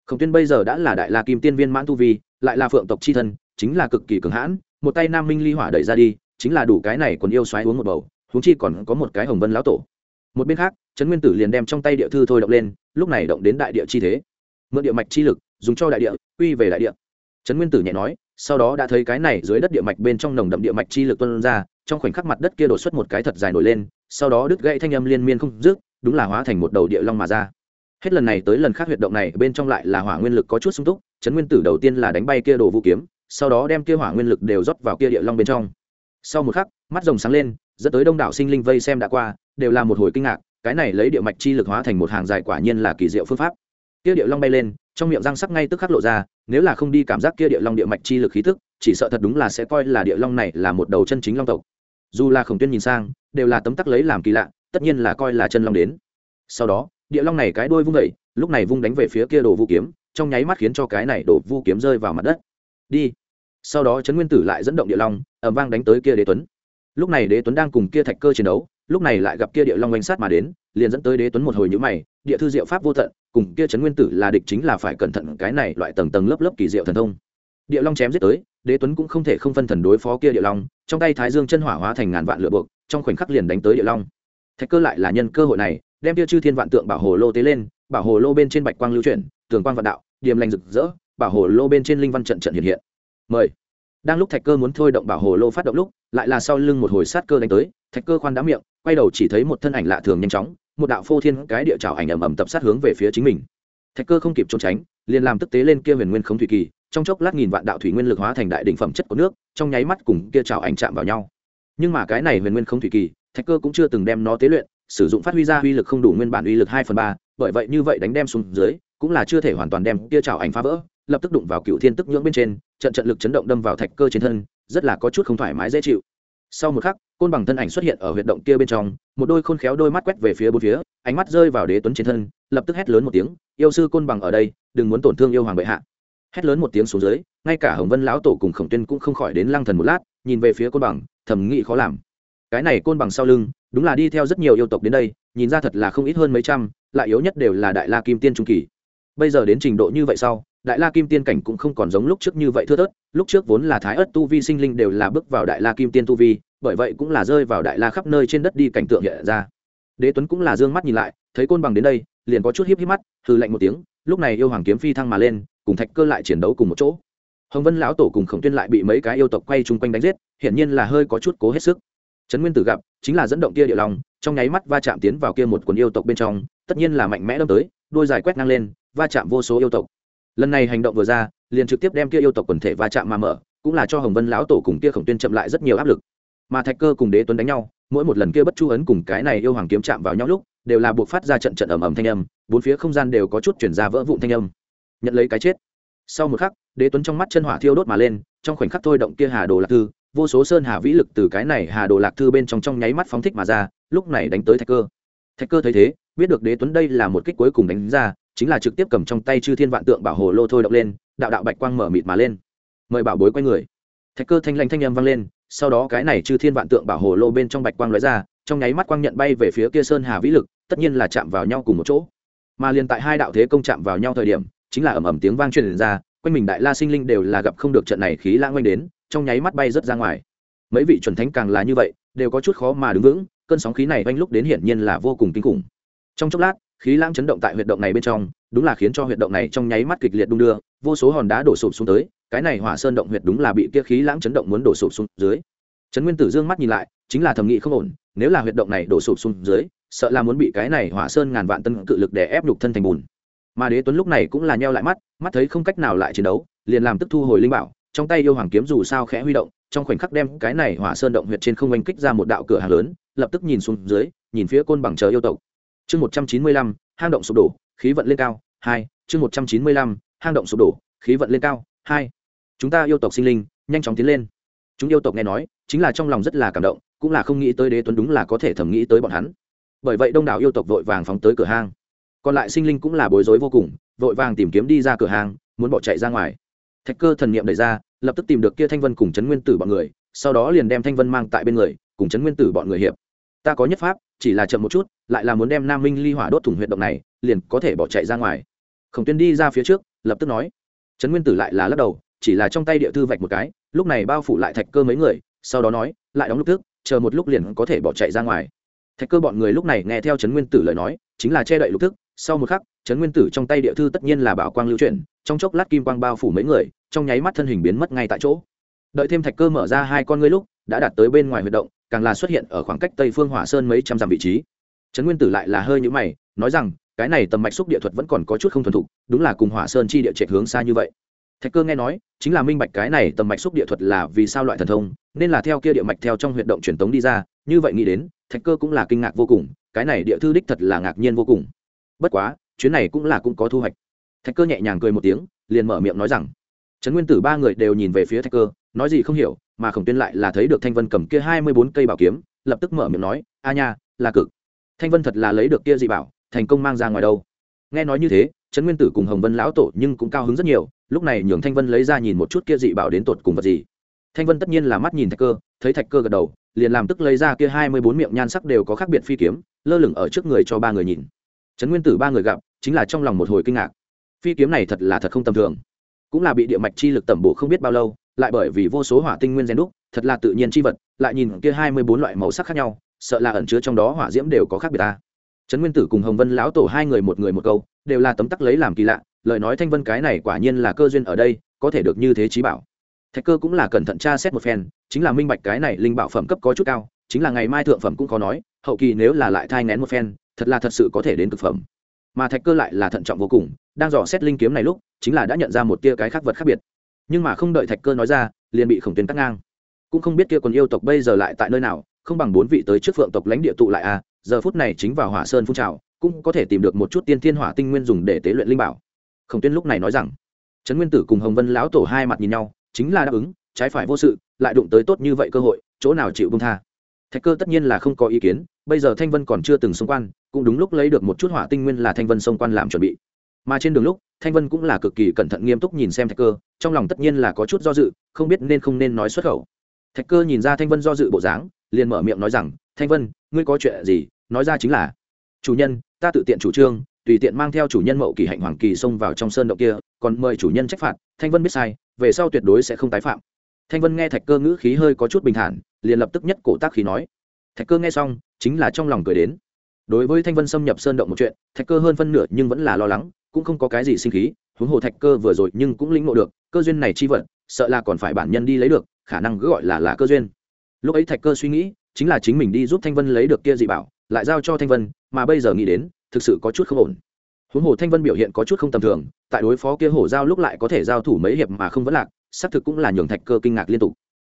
Khổng tuyên bây giờ đã là đại la kim tiên viên mãn tu vi, lại là phượng tộc c h i thân, chính là cực kỳ cường hãn, một tay nam minh ly hỏa đẩy ra đi, chính là đủ cái này còn yêu xoáy uống một bầu, huống chi còn có một cái hồng vân lão tổ. Một bên khác, trấn nguyên tử liền đem trong tay địa thư thôi động lên, lúc này động đến đại địa chi thế mượn địa mạch chi lực, dùng cho đại địa, quy về đại địa. Trấn nguyên tử nhẹ nói, sau đó đã thấy cái này dưới đất địa mạch bên trong nồng đậm địa mạch chi lực tuân ra, trong khoảnh khắc mặt đất kia đổ xuất một cái thật dài nổi lên, sau đó đứt gãy thanh âm liên miên không dứt, đúng là hóa thành một đầu địa long mà ra. Hết lần này tới lần khác huyệt động này bên trong lại là hỏa nguyên lực có chút sung túc, trấn nguyên tử đầu tiên là đánh bay kia đồ vũ kiếm, sau đó đem kia hỏa nguyên lực đều rót vào kia địa long bên trong. Sau một khắc, mắt rồng sáng lên, dẫn tới đông đảo sinh linh vây xem đã qua, đều là một hồi kinh ngạc, cái này lấy địa mạch chi lực hóa thành một hàng dài quả nhiên là kỳ diệu phương pháp kia địa long bay lên, trong miệng răng sắc ngay tức khắc lộ ra, nếu là không đi cảm giác kia địa long địa mạch chi lực khí tức, chỉ sợ thật đúng là sẽ coi là địa long này là một đầu chân chính long tộc. Dù là khổng tuyên nhìn sang, đều là tấm tắc lấy làm kỳ lạ, tất nhiên là coi là chân long đến. Sau đó, địa long này cái đuôi vung vẩy lúc này vung đánh về phía kia đồ vũ kiếm, trong nháy mắt khiến cho cái này đồ vũ kiếm rơi vào mặt đất. Đi. Sau đó trấn nguyên tử lại dẫn động địa long ẩm vang đánh tới kia đế tuấn. Lúc này đế tuấn đang cùng kia thạch cơ chiến đấu, lúc này lại gặp kia địa long oanh sát mà đến, liền dẫn tới đế tuấn một hồi nhữ mày, địa thư diệu pháp vô tận cùng kia trấn nguyên tử là địch chính là phải cẩn thận cái này loại tầng tầng lớp lớp kỳ diệu thần thông. Địa long chém giết tới, đế tuấn cũng không thể không phân thần đối phó kia địa long, trong tay thái dương chân hỏa hóa thành ngàn vạn lửa buộc, trong khoảnh khắc liền đánh tới địa long. Thạch cơ lại là nhân cơ hội này, đem kia chư thiên vạn tượng bảo hồ lô tế lên, bảo hồ lô bên trên bạch quang lưu chuyển, tường quang vạn đạo, điềm lành rực rỡ, bảo hồ lô bên trên linh văn trận trận hiện hiện. Mời. Đang lúc thạch cơ muốn thôi động bảo hồ lô phát động lúc, lại là sau lưng một hồi sát cơ đánh tới, thạch cơ khoan đã miệng, quay đầu chỉ thấy một thân ảnh lạ thường nhanh chóng một đạo phô thiên cái địa trảo ảnh ầm ầm tập sát hướng về phía chính mình. Thạch cơ không kịp trốn tránh, liền làm tức tế lên kia huyền nguyên không thủy kỳ, trong chốc lát nghìn vạn đạo thủy nguyên lực hóa thành đại đỉnh phẩm chất của nước, trong nháy mắt cùng kia trảo ảnh chạm vào nhau. Nhưng mà cái này huyền nguyên không thủy kỳ, thạch cơ cũng chưa từng đem nó tế luyện, sử dụng phát huy ra uy lực không đủ nguyên bản uy lực hai phần ba, bởi vậy như vậy đánh đem xuống dưới, cũng là chưa thể hoàn toàn đem kia trảo ảnh phá vỡ, lập tức đụng vào cựu thiên tức nhưỡng bên trên, trận trận lực chấn động đâm vào thạch cơ trên thân, rất là có chút không thoải mái dễ chịu sau một khắc, côn bằng thân ảnh xuất hiện ở huyệt động kia bên trong, một đôi khôn khéo đôi mắt quét về phía bốn phía, ánh mắt rơi vào đế tuấn trên thân, lập tức hét lớn một tiếng, yêu sư côn bằng ở đây, đừng muốn tổn thương yêu hoàng bệ hạ. Hét lớn một tiếng xuống dưới, ngay cả hồng vân lão tổ cùng khổng tuyên cũng không khỏi đến lăng thần một lát, nhìn về phía côn bằng, thầm nghĩ khó làm. Cái này côn bằng sau lưng, đúng là đi theo rất nhiều yêu tộc đến đây, nhìn ra thật là không ít hơn mấy trăm, lại yếu nhất đều là đại la kim tiên trung kỳ. Bây giờ đến trình độ như vậy sau đại la kim tiên cảnh cũng không còn giống lúc trước như vậy thưa thớt, lúc trước vốn là thái ớt tu vi sinh linh đều là bước vào đại la kim tiên tu vi, bởi vậy cũng là rơi vào đại la khắp nơi trên đất đi cảnh tượng hiện ra. Đế tuấn cũng là d ư ơ n g mắt nhìn lại, thấy côn bằng đến đây, liền có chút hiếp hiếp mắt hư lạnh một tiếng, lúc này yêu hoàng kiếm phi thăng mà lên, cùng thạch cơ lại chiến đấu cùng một chỗ. Hồng vân lão tổ cùng khổng tuyên lại bị mấy cái yêu tộc quay chung quanh đánh giết, hiển nhiên là hơi có chút cố hết sức. Trấn nguyên tử gặp, chính là dẫn động kia địa lòng, trong nháy mắt va chạm tiến vào kia một quần yêu tộc bên trong, tất nhiên là mạnh mẽ đâm tới, đôi dài quét ngang lên, va chạm vô số yêu tộc lần này hành động vừa ra, liền trực tiếp đem kia yêu tộc quần thể va chạm mà mở, cũng là cho hồng vân lão tổ cùng kia khổng tuyên chậm lại rất nhiều áp lực. Mà thạch cơ cùng đế tuấn đánh nhau, mỗi một lần kia bất chu ấn cùng cái này yêu hoàng kiếm chạm vào nhau lúc, đều là buộc phát ra trận trận ầm ầm thanh âm, bốn phía không gian đều có chút chuyển ra vỡ vụn thanh âm. Nhận lấy cái chết. Sau một khắc, đế tuấn trong mắt chân hỏa thiêu đốt mà lên, trong khoảnh khắc thôi động kia hà đồ lạc thư, vô số sơn hà vĩ lực từ cái này hà đồ lạc thư bên trong trong nháy mắt phóng thích mà ra, lúc này đánh tới thạch cơ. Thạch cơ thấy thế, biết được đế tuấn đây là một kích cuối cùng đánh ra chính là trực tiếp cầm trong tay chư thiên vạn tượng bảo hồ lô thôi động lên, đạo đạo bạch quang mở mịt mà lên. Mời bảo bối quay người. Thạch cơ thanh lanh thanh âm vang lên, sau đó cái này chư thiên vạn tượng bảo hồ lô bên trong bạch quang lóe ra, trong nháy mắt quang nhận bay về phía kia sơn hà vĩ lực, tất nhiên là chạm vào nhau cùng một chỗ. Mà liền tại hai đạo thế công chạm vào nhau thời điểm, chính là ầm ầm tiếng vang truyền ra, quanh mình đại la sinh linh đều là gặp không được trận này khí lãng oanh đến, trong nháy mắt bay rất ra ngoài. Mấy vị chuẩn thánh càng là như vậy, đều có chút khó mà đứng vững, cơn sóng khí này oanh lúc đến hiển nhiên là vô cùng kinh khủng. Trong chốc lát khí lãng chấn động tại huyệt động này bên trong, đúng là khiến cho huyệt động này trong nháy mắt kịch liệt đung đưa, vô số hòn đá đổ sụp xuống tới, cái này hỏa sơn động huyệt đúng là bị kia khí lãng chấn động muốn đổ sụp xuống dưới. Trấn nguyên tử dương mắt nhìn lại, chính là thẩm nghị không ổn, nếu là huyệt động này đổ sụp xuống dưới, sợ là muốn bị cái này hỏa sơn ngàn vạn tân cự lực để ép nhục thân thành bùn. Mà đế tuấn lúc này cũng là nheo lại mắt mắt thấy không cách nào lại chiến đấu, liền làm tức thu hồi linh bảo, trong tay yêu hoàng kiếm dù sao khẽ huy động, trong khoảnh khắc đem cái này hỏa sơn động huyệt trên không oanh kích ra một đạo cửa hàng lớn, lập tức nhìn xuống dưới, nhìn phía côn bằng chờ yêu tộc chương một trăm chín mươi lăm, hang động sụp đổ, khí vận lên cao, hai, chương một trăm chín mươi lăm, hang động sụp đổ, khí vận lên cao, hai. Chúng ta yêu tộc sinh linh, nhanh chóng tiến lên. Chúng yêu tộc nghe nói, chính là trong lòng rất là cảm động, cũng là không nghĩ tới đế tuấn đúng là có thể thầm nghĩ tới bọn hắn. Bởi vậy đông đảo yêu tộc vội vàng phóng tới cửa hang. Còn lại sinh linh cũng là bối rối vô cùng, vội vàng tìm kiếm đi ra cửa hàng muốn bỏ chạy ra ngoài. Thạch cơ thần niệm đẩy ra, lập tức tìm được kia thanh vân cùng trấn nguyên tử bọn người, sau đó liền đem thanh vân mang tại bên người, cùng trấn nguyên tử bọn người hiệp. Ta có nhất pháp chỉ là chậm một chút, lại là muốn đem nam minh ly hỏa đốt thủng huyệt động này, liền có thể bỏ chạy ra ngoài. Khổng tuyên đi ra phía trước, lập tức nói. Trấn nguyên tử lại là lắc đầu, chỉ là trong tay địa thư vạch một cái, lúc này bao phủ lại thạch cơ mấy người, sau đó nói, lại đóng lúc tức, chờ một lúc liền có thể bỏ chạy ra ngoài. Thạch cơ bọn người lúc này nghe theo trấn nguyên tử lời nói, chính là che đậy lục thức sau một khắc, trấn nguyên tử trong tay địa thư tất nhiên là bảo quang lưu chuyển, trong chốc lát kim quang bao phủ mấy người, trong nháy mắt thân hình biến mất ngay tại chỗ. Đợi thêm thạch cơ mở ra hai con ngươi lúc, đã đạt tới bên ngoài huyệt động càng là xuất hiện ở khoảng cách tây phương hỏa sơn mấy trăm dặm vị trí. Trấn nguyên tử lại là hơi nhữ mày, nói rằng, cái này tầm mạch xúc địa thuật vẫn còn có chút không thuần thục, đúng là cùng hỏa sơn chi địa trệch hướng xa như vậy. Thạch cơ nghe nói, chính là minh bạch cái này tầm mạch xúc địa thuật là vì sao loại thần thông, nên là theo kia địa mạch theo trong huyệt động truyền tống đi ra, như vậy nghĩ đến, thạch cơ cũng là kinh ngạc vô cùng, cái này địa thư đích thật là ngạc nhiên vô cùng. Bất quá, chuyến này cũng là cũng có thu hoạch. Thạch cơ nhẹ nhàng cười một tiếng, liền mở miệng nói rằng, trấn nguyên tử ba người đều nhìn về phía thạch cơ, nói gì không hiểu mà khổng tuyên lại là thấy được thanh vân cầm kia hai mươi bốn cây bảo kiếm, lập tức mở miệng nói, a nha, là cực. Thanh vân thật là lấy được kia dị bảo, thành công mang ra ngoài đâu. Nghe nói như thế, trấn nguyên tử cùng hồng vân lão tổ nhưng cũng cao hứng rất nhiều, lúc này nhường thanh vân lấy ra nhìn một chút kia dị bảo đến tột cùng vật gì. Thanh vân tất nhiên là mắt nhìn thạch cơ, thấy thạch cơ gật đầu, liền làm tức lấy ra kia hai mươi bốn miệng nhan sắc đều có khác biệt phi kiếm, lơ lửng ở trước người cho ba người nhìn. Trấn nguyên tử ba người gặp, chính là trong lòng một hồi kinh ngạc. Phi kiếm này thật là thật không tầm thường. Cũng là bị địa mạch chi lực tẩm bổ không biết bao lâu lại bởi vì vô số hỏa tinh nguyên gen đúc, thật là tự nhiên chi vật, lại nhìn kia hai mươi bốn loại màu sắc khác nhau, sợ là ẩn chứa trong đó hỏa diễm đều có khác biệt ta. Trấn nguyên tử cùng hồng vân lão tổ hai người một người một câu, đều là tấm tắc lấy làm kỳ lạ, lời nói thanh vân cái này quả nhiên là cơ duyên ở đây, có thể được như thế trí bảo. Thạch cơ cũng là cẩn thận tra xét một phen, chính là minh bạch cái này linh bảo phẩm cấp có chút cao, chính là ngày mai thượng phẩm cũng có nói, hậu kỳ nếu là lại thai ngén một phen, thật là thật sự có thể đến thực phẩm. Mà thạch cơ lại là thận trọng vô cùng, đang dò xét linh kiếm này lúc, chính là đã nhận ra một tia cái khác vật khác biệt nhưng mà không đợi thạch cơ nói ra, liền bị khổng tuyến cắt ngang. Cũng không biết kia còn yêu tộc bây giờ lại tại nơi nào, không bằng bốn vị tới trước phượng tộc lãnh địa tụ lại à giờ phút này chính vào hỏa sơn phun trào, cũng có thể tìm được một chút tiên thiên hỏa tinh nguyên dùng để tế luyện linh bảo. Khổng tuyên lúc này nói rằng, trấn nguyên tử cùng hồng vân lão tổ hai mặt nhìn nhau, chính là đáp ứng, trái phải vô sự, lại đụng tới tốt như vậy cơ hội, chỗ nào chịu bông tha? Thạch cơ tất nhiên là không có ý kiến, bây giờ thanh vân còn chưa từng xung quan, cũng đúng lúc lấy được một chút hỏa tinh nguyên là thanh vân xung quan làm chuẩn bị mà trên đường lúc, thanh vân cũng là cực kỳ cẩn thận nghiêm túc nhìn xem thạch cơ, trong lòng tất nhiên là có chút do dự, không biết nên không nên nói xuất khẩu. Thạch cơ nhìn ra thanh vân do dự bộ dáng, liền mở miệng nói rằng, thanh vân, ngươi có chuyện gì? Nói ra chính là, chủ nhân, ta tự tiện chủ trương, tùy tiện mang theo chủ nhân mậu kỳ hạnh hoàng kỳ xông vào trong sơn động kia, còn mời chủ nhân trách phạt, thanh vân biết sai, về sau tuyệt đối sẽ không tái phạm. Thanh vân nghe thạch cơ ngữ khí hơi có chút bình thản, liền lập tức nhất cổ tác khí nói. Thạch cơ nghe xong, chính là trong lòng cười đến. Đối với thanh vân xâm nhập sơn động một chuyện, thạch cơ hơn phân nửa nhưng vẫn là lo lắng cũng không có cái gì sinh khí, huống hồ thạch cơ vừa rồi nhưng cũng lĩnh ngộ được, cơ duyên này chi vật, sợ là còn phải bản nhân đi lấy được, khả năng cứ gọi là là cơ duyên. Lúc ấy thạch cơ suy nghĩ, chính là chính mình đi giúp thanh vân lấy được kia dị bảo, lại giao cho thanh vân, mà bây giờ nghĩ đến, thực sự có chút không ổn. Huống hồ thanh vân biểu hiện có chút không tầm thường, tại đối phó kia hổ giao lúc lại có thể giao thủ mấy hiệp mà không vẫn lạc, xác thực cũng là nhường thạch cơ kinh ngạc liên tục.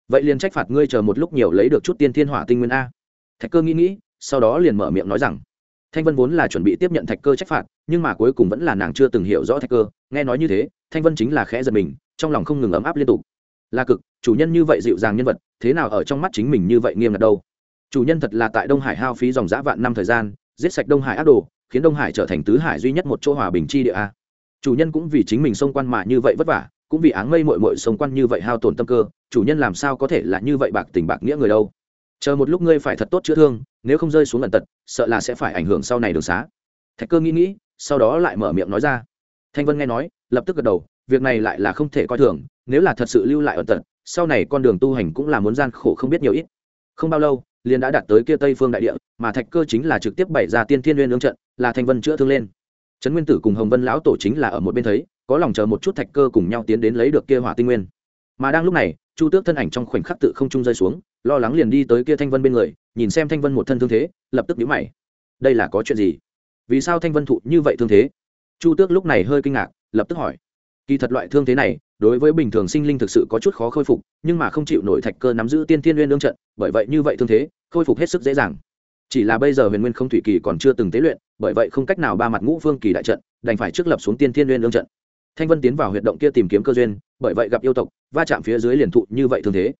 Vậy liền trách phạt ngươi chờ một lúc nhiều lấy được chút tiên thiên hỏa tinh nguyên a. Thạch cơ nghĩ nghĩ, sau đó liền mở miệng nói rằng thanh vân vốn là chuẩn bị tiếp nhận thạch cơ trách phạt, nhưng mà cuối cùng vẫn là nàng chưa từng hiểu rõ thạch cơ. Nghe nói như thế, thanh vân chính là khẽ giật mình, trong lòng không ngừng ấm áp liên tục. Là cực, chủ nhân như vậy dịu dàng nhân vật, thế nào ở trong mắt chính mình như vậy nghiêm ngặt đâu? Chủ nhân thật là tại đông hải hao phí dòng giã vạn năm thời gian, giết sạch đông hải ác đồ, khiến đông hải trở thành tứ hải duy nhất một chỗ hòa bình chi địa a. Chủ nhân cũng vì chính mình xông quan mà như vậy vất vả, cũng vì áng mây mội mội xông quan như vậy hao tổn tâm cơ, chủ nhân làm sao có thể là như vậy bạc tình bạc nghĩa người đâu? Chờ một lúc ngươi phải thật tốt chữa thương nếu không rơi xuống lần tật, sợ là sẽ phải ảnh hưởng sau này đường xá. Thạch cơ nghĩ nghĩ, sau đó lại mở miệng nói ra. Thanh vân nghe nói, lập tức gật đầu, việc này lại là không thể coi thường, nếu là thật sự lưu lại ẩn tật, sau này con đường tu hành cũng là muốn gian khổ không biết nhiều ít. Không bao lâu, liền đã đạt tới kia tây phương đại địa, mà thạch cơ chính là trực tiếp bày ra tiên thiên liên lương trận, là thanh vân chữa thương lên. Trấn nguyên tử cùng hồng vân lão tổ chính là ở một bên thấy, có lòng chờ một chút thạch cơ cùng nhau tiến đến lấy được kia hỏa tinh nguyên. Mà đang lúc này, chu tước thân ảnh trong khoảnh khắc tự không trung rơi xuống lo lắng liền đi tới kia thanh vân bên người, nhìn xem thanh vân một thân thương thế, lập tức nhíu mày. Đây là có chuyện gì? Vì sao thanh vân thụ như vậy thương thế? Chu tước lúc này hơi kinh ngạc, lập tức hỏi. Kỳ thật loại thương thế này, đối với bình thường sinh linh thực sự có chút khó khôi phục, nhưng mà không chịu nổi thạch cơ nắm giữ tiên thiên nguyên lương trận, bởi vậy như vậy thương thế, khôi phục hết sức dễ dàng. Chỉ là bây giờ huyền nguyên không thủy kỳ còn chưa từng tế luyện, bởi vậy không cách nào ba mặt ngũ phương kỳ đại trận, đành phải trước lập xuống tiên thiên nguyên lương trận. Thanh vân tiến vào huyệt động kia tìm kiếm cơ duyên, bởi vậy gặp yêu tộc, va chạm phía dưới liền thụ như vậy thương thế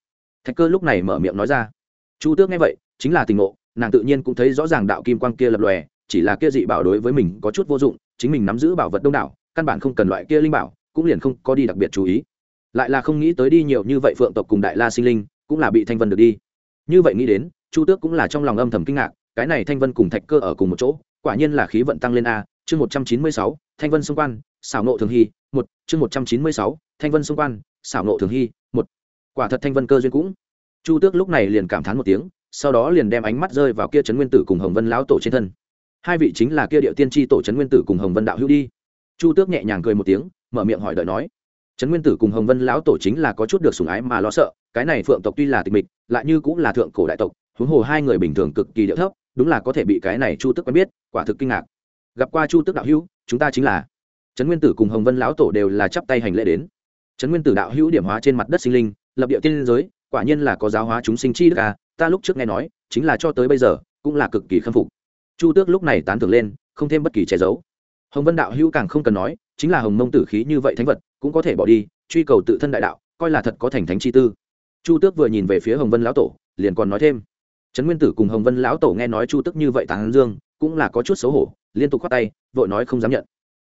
thạch cơ lúc này mở miệng nói ra. Chu tước nghe vậy, chính là tình ngộ, nàng tự nhiên cũng thấy rõ ràng đạo kim quang kia lập lòe, chỉ là kia dị bảo đối với mình có chút vô dụng, chính mình nắm giữ bảo vật đông đảo, căn bản không cần loại kia linh bảo, cũng liền không có đi đặc biệt chú ý. Lại là không nghĩ tới đi nhiều như vậy phượng tộc cùng đại la sinh linh, cũng là bị thanh vân được đi. Như vậy nghĩ đến, chu tước cũng là trong lòng âm thầm kinh ngạc, cái này thanh vân cùng thạch cơ ở cùng một chỗ, quả nhiên là khí vận tăng lên a, chương một trăm chín mươi sáu, thanh vân xung quan xảo nộ thường hy, một, chương một trăm chín mươi sáu, thanh vân xung quan xảo nộ thường hy, một quả thật thanh vân cơ duyên cũng. Chu tước lúc này liền cảm thán một tiếng, sau đó liền đem ánh mắt rơi vào kia trấn nguyên tử cùng hồng vân lão tổ trên thân. Hai vị chính là kia điệu tiên tri tổ trấn nguyên tử cùng hồng vân đạo hữu đi. Chu tước nhẹ nhàng cười một tiếng, mở miệng hỏi đợi nói, trấn nguyên tử cùng hồng vân lão tổ chính là có chút được sủng ái mà lo sợ, cái này phượng tộc tuy là tịch mịch, lại như cũng là thượng cổ đại tộc, huống hồ hai người bình thường cực kỳ điệu thấp, đúng là có thể bị cái này chu tước quen biết, quả thực kinh ngạc. Gặp qua chu tước đạo hữu, chúng ta chính là trấn nguyên tử cùng hồng vân lão tổ đều là chắp tay hành lễ đến. Trấn nguyên tử đạo hữu điểm hóa trên mặt đất sinh linh lập địa tiên giới, quả nhiên là có giáo hóa chúng sinh chi đức à ta lúc trước nghe nói, chính là cho tới bây giờ, cũng là cực kỳ khâm phục. Chu tước lúc này tán thưởng lên, không thêm bất kỳ che giấu. Hồng vân đạo hữu càng không cần nói, chính là hồng mông tử khí như vậy thánh vật, cũng có thể bỏ đi, truy cầu tự thân đại đạo, coi là thật có thành thánh chi tư. Chu tước vừa nhìn về phía hồng vân lão tổ, liền còn nói thêm. Trấn nguyên tử cùng hồng vân lão tổ nghe nói chu tước như vậy tán dương, cũng là có chút xấu hổ, liên tục khoát tay, vội nói không dám nhận.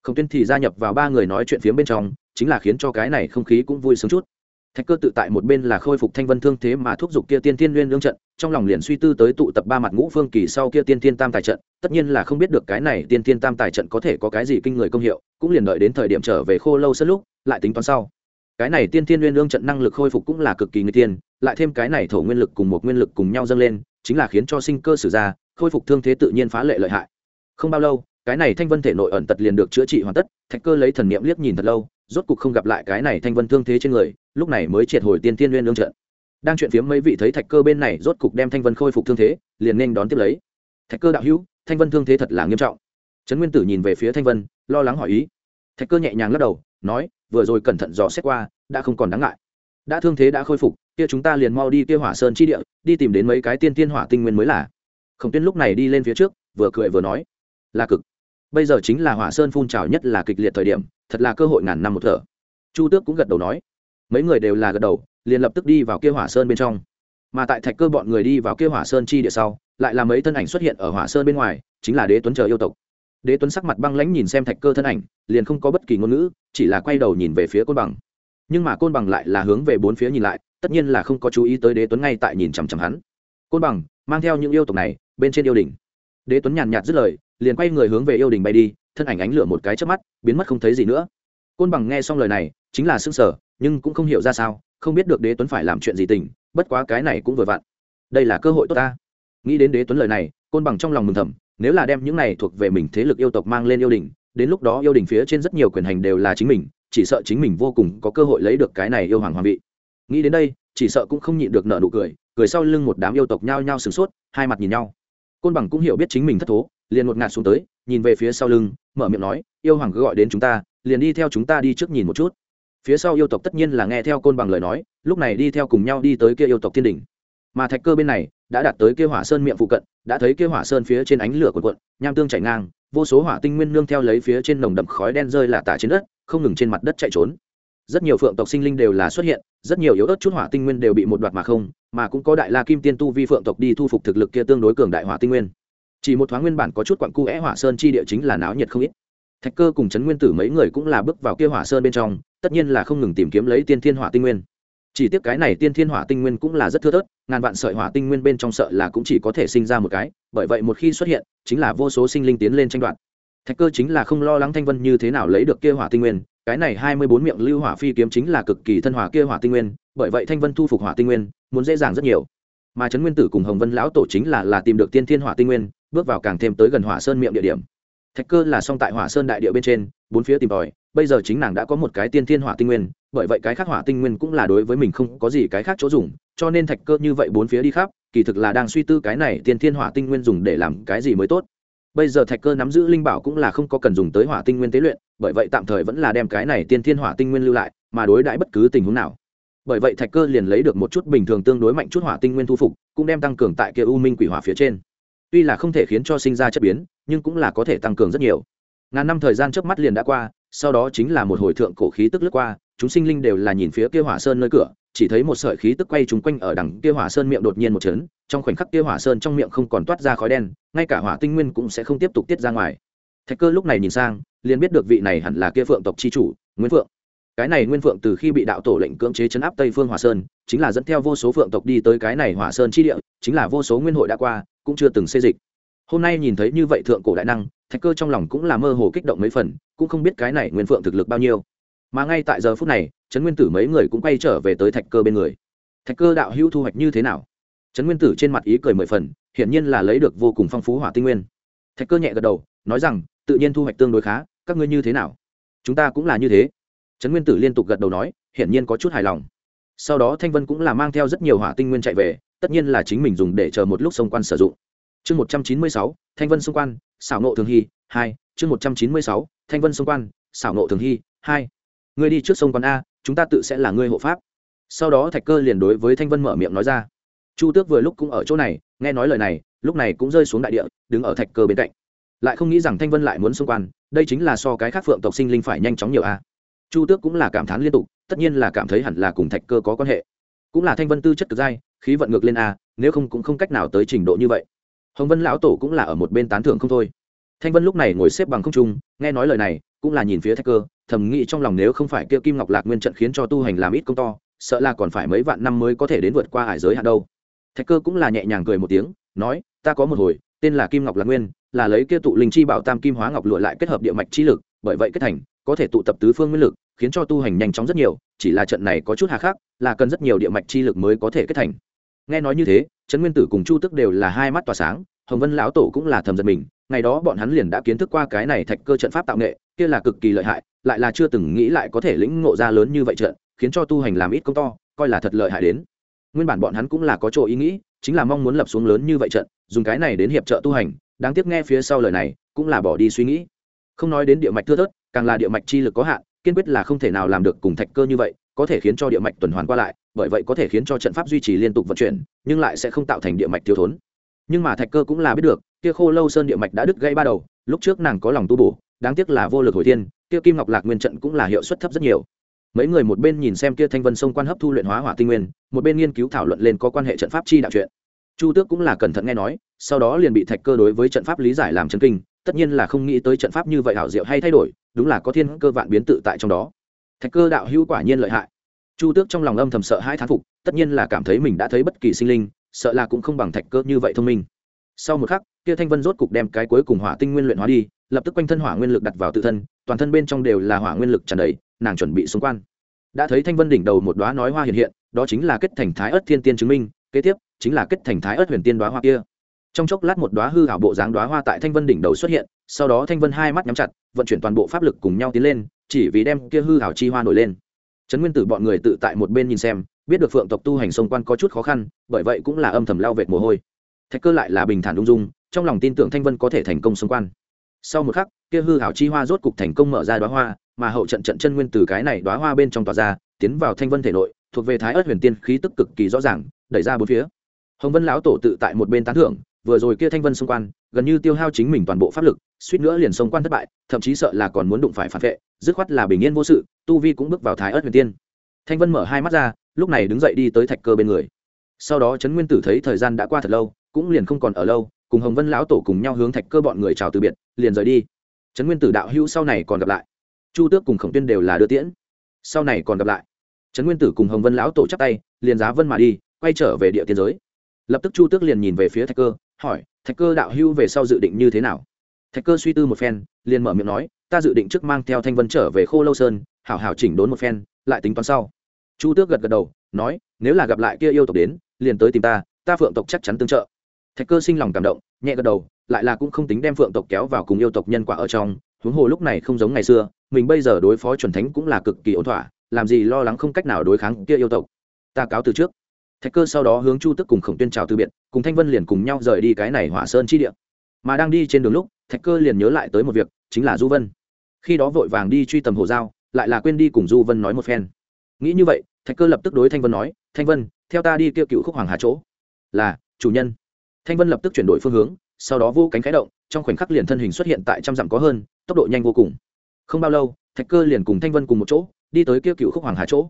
Không tuyên thì gia nhập vào ba người nói chuyện phía bên trong, chính là khiến cho cái này không khí cũng vui sướng chút thạch cơ tự tại một bên là khôi phục thanh vân thương thế mà thúc giục kia tiên tiên nguyên lương trận, trong lòng liền suy tư tới tụ tập ba mặt ngũ phương kỳ sau kia tiên tiên tam tài trận, tất nhiên là không biết được cái này tiên tiên tam tài trận có thể có cái gì kinh người công hiệu, cũng liền đợi đến thời điểm trở về khô lâu sân lúc, lại tính toán sau. Cái này tiên tiên nguyên lương trận năng lực khôi phục cũng là cực kỳ người tiên, lại thêm cái này thổ nguyên lực cùng một nguyên lực cùng nhau dâng lên, chính là khiến cho sinh cơ sử ra, khôi phục thương thế tự nhiên phá lệ lợi hại. Không bao lâu cái này thanh vân thể nội ẩn tật liền được chữa trị hoàn tất, thạch cơ lấy thần niệm liếc nhìn thật lâu, rốt cục không gặp lại cái này thanh vân thương thế trên người, lúc này mới triệt hồi tiên tiên nguyên lương trận. Đang chuyện phiếm mấy vị thấy thạch cơ bên này rốt cục đem thanh vân khôi phục thương thế, liền nên đón tiếp lấy. Thạch cơ đạo hữu, thanh vân thương thế thật là nghiêm trọng. Trấn nguyên tử nhìn về phía thanh vân, lo lắng hỏi ý. Thạch cơ nhẹ nhàng lắc đầu, nói, vừa rồi cẩn thận dò xét qua, đã không còn đáng ngại. Đã thương thế đã khôi phục, kia chúng ta liền mau đi kia hỏa sơn chi địa, đi tìm đến mấy cái tiên tiên hỏa tinh nguyên mới là. Khổng tiên lúc này đi lên phía trước, vừa cười vừa nói, là cực bây giờ chính là hỏa sơn phun trào nhất là kịch liệt thời điểm, thật là cơ hội ngàn năm một thở. Chu tước cũng gật đầu nói. Mấy người đều là gật đầu, liền lập tức đi vào kia hỏa sơn bên trong. Mà tại thạch cơ bọn người đi vào kia hỏa sơn chi địa sau, lại là mấy thân ảnh xuất hiện ở hỏa sơn bên ngoài, chính là đế tuấn chờ yêu tộc. Đế tuấn sắc mặt băng lãnh nhìn xem thạch cơ thân ảnh, liền không có bất kỳ ngôn ngữ, chỉ là quay đầu nhìn về phía côn bằng. Nhưng mà côn bằng lại là hướng về bốn phía nhìn lại, tất nhiên là không có chú ý tới đế tuấn ngay tại nhìn chằm chằm hắn. Côn bằng, mang theo những yêu tộc này, bên trên yêu đình đế tuấn nhàn nhạt dứt lời liền quay người hướng về yêu đình bay đi, thân ảnh ánh lửa một cái chớp mắt, biến mất không thấy gì nữa. Côn bằng nghe xong lời này, chính là xương sở nhưng cũng không hiểu ra sao, không biết được đế tuấn phải làm chuyện gì tình, bất quá cái này cũng vừa vặn. Đây là cơ hội tốt ta. Nghĩ đến đế tuấn lời này, côn bằng trong lòng mừng thầm, nếu là đem những này thuộc về mình thế lực yêu tộc mang lên yêu đình, đến lúc đó yêu đình phía trên rất nhiều quyền hành đều là chính mình, chỉ sợ chính mình vô cùng có cơ hội lấy được cái này yêu hoàng hoàng vị. Nghĩ đến đây, chỉ sợ cũng không nhịn được nợ nụ cười cười sau lưng một đám yêu tộc nhao nhao sửng sốt, hai mặt nhìn nhau. Côn bằng cũng hiểu biết chính mình thất thố liền một ngạt xuống tới, nhìn về phía sau lưng, mở miệng nói, yêu hoàng cứ gọi đến chúng ta, liền đi theo chúng ta đi trước nhìn một chút. Phía sau yêu tộc tất nhiên là nghe theo côn bằng lời nói, lúc này đi theo cùng nhau đi tới kia yêu tộc thiên đỉnh. Mà thạch cơ bên này, đã đạt tới kia hỏa sơn miệng phụ cận, đã thấy kia hỏa sơn phía trên ánh lửa cuộn cuộn, nham tương chảy ngang, vô số hỏa tinh nguyên nương theo lấy phía trên nồng đậm khói đen rơi là tả trên đất, không ngừng trên mặt đất chạy trốn. Rất nhiều phượng tộc sinh linh đều là xuất hiện, rất nhiều yếu ớt chút hỏa tinh nguyên đều bị một đoạt mà không, mà cũng có đại la kim tiên tu vi phượng tộc đi thu phục thực lực kia tương đối cường đại hỏa tinh nguyên chỉ một thoáng nguyên bản có chút quặng cu é hỏa sơn chi địa chính là náo nhiệt không ít. Thạch cơ cùng trấn nguyên tử mấy người cũng là bước vào kia hỏa sơn bên trong, tất nhiên là không ngừng tìm kiếm lấy tiên thiên hỏa tinh nguyên. Chỉ tiếc cái này tiên thiên hỏa tinh nguyên cũng là rất thưa thớt, ngàn vạn sợi hỏa tinh nguyên bên trong sợ là cũng chỉ có thể sinh ra một cái, bởi vậy một khi xuất hiện, chính là vô số sinh linh tiến lên tranh đoạt. Thạch cơ chính là không lo lắng thanh vân như thế nào lấy được kia hỏa tinh nguyên, cái này hai mươi bốn miệng lưu hỏa phi kiếm chính là cực kỳ thân hỏa kia hỏa tinh nguyên, bởi vậy thanh vân thu phục hỏa tinh nguyên, muốn dễ dàng rất nhiều. Mà trấn nguyên tử cùng hồng vân lão tổ chính là là tìm được tiên thiên hỏa tinh nguyên bước vào càng thêm tới gần hỏa sơn miệng địa điểm. Thạch cơ là song tại hỏa sơn đại địa bên trên, bốn phía tìm tòi, bây giờ chính nàng đã có một cái tiên thiên hỏa tinh nguyên, bởi vậy cái khác hỏa tinh nguyên cũng là đối với mình không có gì cái khác chỗ dùng, cho nên thạch cơ như vậy bốn phía đi khắp, kỳ thực là đang suy tư cái này tiên thiên hỏa tinh nguyên dùng để làm cái gì mới tốt. Bây giờ thạch cơ nắm giữ linh bảo cũng là không có cần dùng tới hỏa tinh nguyên tế luyện, bởi vậy tạm thời vẫn là đem cái này tiên thiên hỏa tinh nguyên lưu lại, mà đối đãi bất cứ tình huống nào. Bởi vậy thạch cơ liền lấy được một chút bình thường tương đối mạnh chút hỏa tinh nguyên thu phục, cũng đem tăng cường tại kia u minh quỷ hỏa phía trên tuy là không thể khiến cho sinh ra chất biến, nhưng cũng là có thể tăng cường rất nhiều. Ngàn năm thời gian trước mắt liền đã qua, sau đó chính là một hồi thượng cổ khí tức lướt qua, chúng sinh linh đều là nhìn phía kia hỏa sơn nơi cửa, chỉ thấy một sợi khí tức quay trúng quanh ở đằng kia hỏa sơn miệng đột nhiên một chấn, trong khoảnh khắc kia hỏa sơn trong miệng không còn toát ra khói đen, ngay cả hỏa tinh nguyên cũng sẽ không tiếp tục tiết ra ngoài. Thạch cơ lúc này nhìn sang, liền biết được vị này hẳn là kia phượng tộc chi chủ nguyễn phượng. Cái này nguyên phượng từ khi bị đạo tổ lệnh cưỡng chế chấn áp tây phương hỏa sơn, chính là dẫn theo vô số phượng tộc đi tới cái này hỏa sơn chi địa, chính là vô số nguyên hội đã qua cũng chưa từng xê dịch. Hôm nay nhìn thấy như vậy thượng cổ đại năng, thạch cơ trong lòng cũng là mơ hồ kích động mấy phần, cũng không biết cái này nguyên phượng thực lực bao nhiêu. Mà ngay tại giờ phút này, trấn nguyên tử mấy người cũng quay trở về tới thạch cơ bên người. Thạch cơ đạo hữu thu hoạch như thế nào? Trấn nguyên tử trên mặt ý cười mười phần, hiển nhiên là lấy được vô cùng phong phú hỏa tinh nguyên. Thạch cơ nhẹ gật đầu, nói rằng, tự nhiên thu hoạch tương đối khá, các ngươi như thế nào? Chúng ta cũng là như thế. Trấn nguyên tử liên tục gật đầu nói, hiển nhiên có chút hài lòng. Sau đó thanh vân cũng là mang theo rất nhiều hỏa tinh nguyên chạy về tất nhiên là chính mình dùng để chờ một lúc sông quan sử dụng. Chương một trăm chín mươi sáu, thanh vân xung quan, xảo nộ thường hy, hai. Chương một trăm chín mươi sáu, thanh vân xung quan, xảo nộ thường hy, hai. Ngươi đi trước sông quan a, chúng ta tự sẽ là ngươi hộ pháp. Sau đó thạch cơ liền đối với thanh vân mở miệng nói ra. Chu tước vừa lúc cũng ở chỗ này, nghe nói lời này, lúc này cũng rơi xuống đại địa, đứng ở thạch cơ bên cạnh. Lại không nghĩ rằng thanh vân lại muốn xung quan, đây chính là so cái khác phượng tộc sinh linh phải nhanh chóng nhiều a. Chu tước cũng là cảm thán liên tục, tất nhiên là cảm thấy hẳn là cùng thạch cơ có quan hệ. Cũng là thanh vân tư chất cực dai khí vận ngược lên a, nếu không cũng không cách nào tới trình độ như vậy. Hồng vân lão tổ cũng là ở một bên tán thưởng không thôi. Thanh vân lúc này ngồi xếp bằng không trung, nghe nói lời này, cũng là nhìn phía thạch cơ, thầm nghĩ trong lòng nếu không phải kia kim ngọc lạc nguyên trận khiến cho tu hành làm ít công to, sợ là còn phải mấy vạn năm mới có thể đến vượt qua hải giới hạn đâu. Thạch cơ cũng là nhẹ nhàng cười một tiếng, nói, ta có một hồi, tên là kim ngọc lạc nguyên, là lấy kia tụ linh chi bảo tam kim hóa ngọc lụa lại kết hợp địa mạch chi lực, bởi vậy kết thành, có thể tụ tập tứ phương nguyên lực, khiến cho tu hành nhanh chóng rất nhiều, chỉ là trận này có chút hà khắc, là cần rất nhiều địa mạch chi lực mới có thể kết thành nghe nói như thế, trấn nguyên tử cùng chu tức đều là hai mắt tỏa sáng, hồng vân lão tổ cũng là thầm giật mình, ngày đó bọn hắn liền đã kiến thức qua cái này thạch cơ trận pháp tạo nghệ, kia là cực kỳ lợi hại, lại là chưa từng nghĩ lại có thể lĩnh ngộ ra lớn như vậy trận, khiến cho tu hành làm ít công to, coi là thật lợi hại đến. Nguyên bản bọn hắn cũng là có chỗ ý nghĩ, chính là mong muốn lập xuống lớn như vậy trận, dùng cái này đến hiệp trợ tu hành, đáng tiếc nghe phía sau lời này, cũng là bỏ đi suy nghĩ. Không nói đến địa mạch thưa thớt, càng là địa mạch chi lực có hạn, kiên quyết là không thể nào làm được cùng thạch cơ như vậy, có thể khiến cho địa mạch tuần hoàn qua lại bởi vậy có thể khiến cho trận pháp duy trì liên tục vận chuyển, nhưng lại sẽ không tạo thành địa mạch thiếu thốn. Nhưng mà thạch cơ cũng là biết được, kia khô lâu sơn địa mạch đã đứt gãy ba đầu, lúc trước nàng có lòng tu bổ, đáng tiếc là vô lực hồi thiên, kia kim ngọc lạc nguyên trận cũng là hiệu suất thấp rất nhiều. Mấy người một bên nhìn xem kia thanh vân sông quan hấp thu luyện hóa hỏa tinh nguyên, một bên nghiên cứu thảo luận lên có quan hệ trận pháp chi đạo chuyện. Chu tước cũng là cẩn thận nghe nói, sau đó liền bị thạch cơ đối với trận pháp lý giải làm chân kinh, tất nhiên là không nghĩ tới trận pháp như vậy hảo diệu hay thay đổi, đúng là có thiên cơ vạn biến tự tại trong đó. Thạch cơ đạo hữu quả nhiên lợi hại chu tước trong lòng âm thầm sợ hai thán phục, tất nhiên là cảm thấy mình đã thấy bất kỳ sinh linh, sợ là cũng không bằng thạch cơ như vậy thông minh. Sau một khắc, kia thanh vân rốt cục đem cái cuối cùng hỏa tinh nguyên luyện hóa đi, lập tức quanh thân hỏa nguyên lực đặt vào tự thân, toàn thân bên trong đều là hỏa nguyên lực tràn đầy, nàng chuẩn bị xung quan. Đã thấy thanh vân đỉnh đầu một đoá nói hoa hiện hiện, đó chính là kết thành thái ớt thiên tiên chứng minh, kế tiếp chính là kết thành thái ớt huyền tiên đoá hoa kia. Trong chốc lát một đoá hư hảo bộ dáng đoá hoa tại thanh vân đỉnh đầu xuất hiện, sau đó thanh vân hai mắt nhắm chặt, vận chuyển toàn bộ pháp lực cùng nhau tiến lên, chỉ vì đem kia hư hảo chi hoa nổi lên trấn nguyên tử bọn người tự tại một bên nhìn xem, biết được phượng tộc tu hành sông quan có chút khó khăn, bởi vậy cũng là âm thầm lao vệt mồ hôi. Thạch cơ lại là bình thản ung dung, trong lòng tin tưởng thanh vân có thể thành công sông quan. Sau một khắc, kia hư hảo chi hoa rốt cục thành công mở ra đoá hoa, mà hậu trận trận chân nguyên từ cái này đoá hoa bên trong tòa ra, tiến vào thanh vân thể nội, thuộc về thái ớt huyền tiên khí tức cực kỳ rõ ràng, đẩy ra bốn phía. Hồng vân lão tổ tự tại một bên tán thưởng, vừa rồi kia thanh vân xung quan gần như tiêu hao chính mình toàn bộ pháp lực, suýt nữa liền sông quan thất bại, thậm chí sợ là còn muốn đụng phải phản vệ, dứt khoát là bình yên vô sự, tu vi cũng bước vào thái ớt huyền tiên. Thanh vân mở hai mắt ra, lúc này đứng dậy đi tới thạch cơ bên người. Sau đó trấn nguyên tử thấy thời gian đã qua thật lâu, cũng liền không còn ở lâu, cùng hồng vân lão tổ cùng nhau hướng thạch cơ bọn người chào từ biệt, liền rời đi. Trấn nguyên tử đạo hữu sau này còn gặp lại. Chu tước cùng khổng tuyên đều là đưa tiễn. Sau này còn gặp lại. Trấn nguyên tử cùng hồng vân lão tổ chắp tay, liền giá vân mà đi, quay trở về địa tiên giới. Lập tức chu tước liền nhìn về phía thạch cơ, hỏi thạch cơ đạo hữu về sau dự định như thế nào? Thạch cơ suy tư một phen, liền mở miệng nói, ta dự định trước mang theo thanh vân trở về khô lâu sơn, hảo hảo chỉnh đốn một phen, lại tính toán sau. Chu tước gật gật đầu, nói, nếu là gặp lại kia yêu tộc đến, liền tới tìm ta ta phượng tộc chắc chắn tương trợ. Thạch cơ sinh lòng cảm động, nhẹ gật đầu, lại là cũng không tính đem phượng tộc kéo vào cùng yêu tộc nhân quả ở trong, huống hồ lúc này không giống ngày xưa, mình bây giờ đối phó chuẩn thánh cũng là cực kỳ ổn thỏa, làm gì lo lắng không cách nào đối kháng kia yêu tộc. Ta cáo từ trước thạch cơ sau đó hướng chu tức cùng khổng tuyên chào từ biệt, cùng thanh vân liền cùng nhau rời đi cái này hỏa sơn chi địa. Mà đang đi trên đường lúc, thạch cơ liền nhớ lại tới một việc, chính là du vân. Khi đó vội vàng đi truy tầm hồ giao, lại là quên đi cùng du vân nói một phen. Nghĩ như vậy, thạch cơ lập tức đối thanh vân nói, thanh vân, theo ta đi kêu cựu khúc hoàng hà chỗ. Là, chủ nhân. Thanh vân lập tức chuyển đổi phương hướng, sau đó vô cánh khái động, trong khoảnh khắc liền thân hình xuất hiện tại trăm dặm có hơn, tốc độ nhanh vô cùng. Không bao lâu, thạch cơ liền cùng thanh vân cùng một chỗ, đi tới kêu cựu khúc hoàng hà chỗ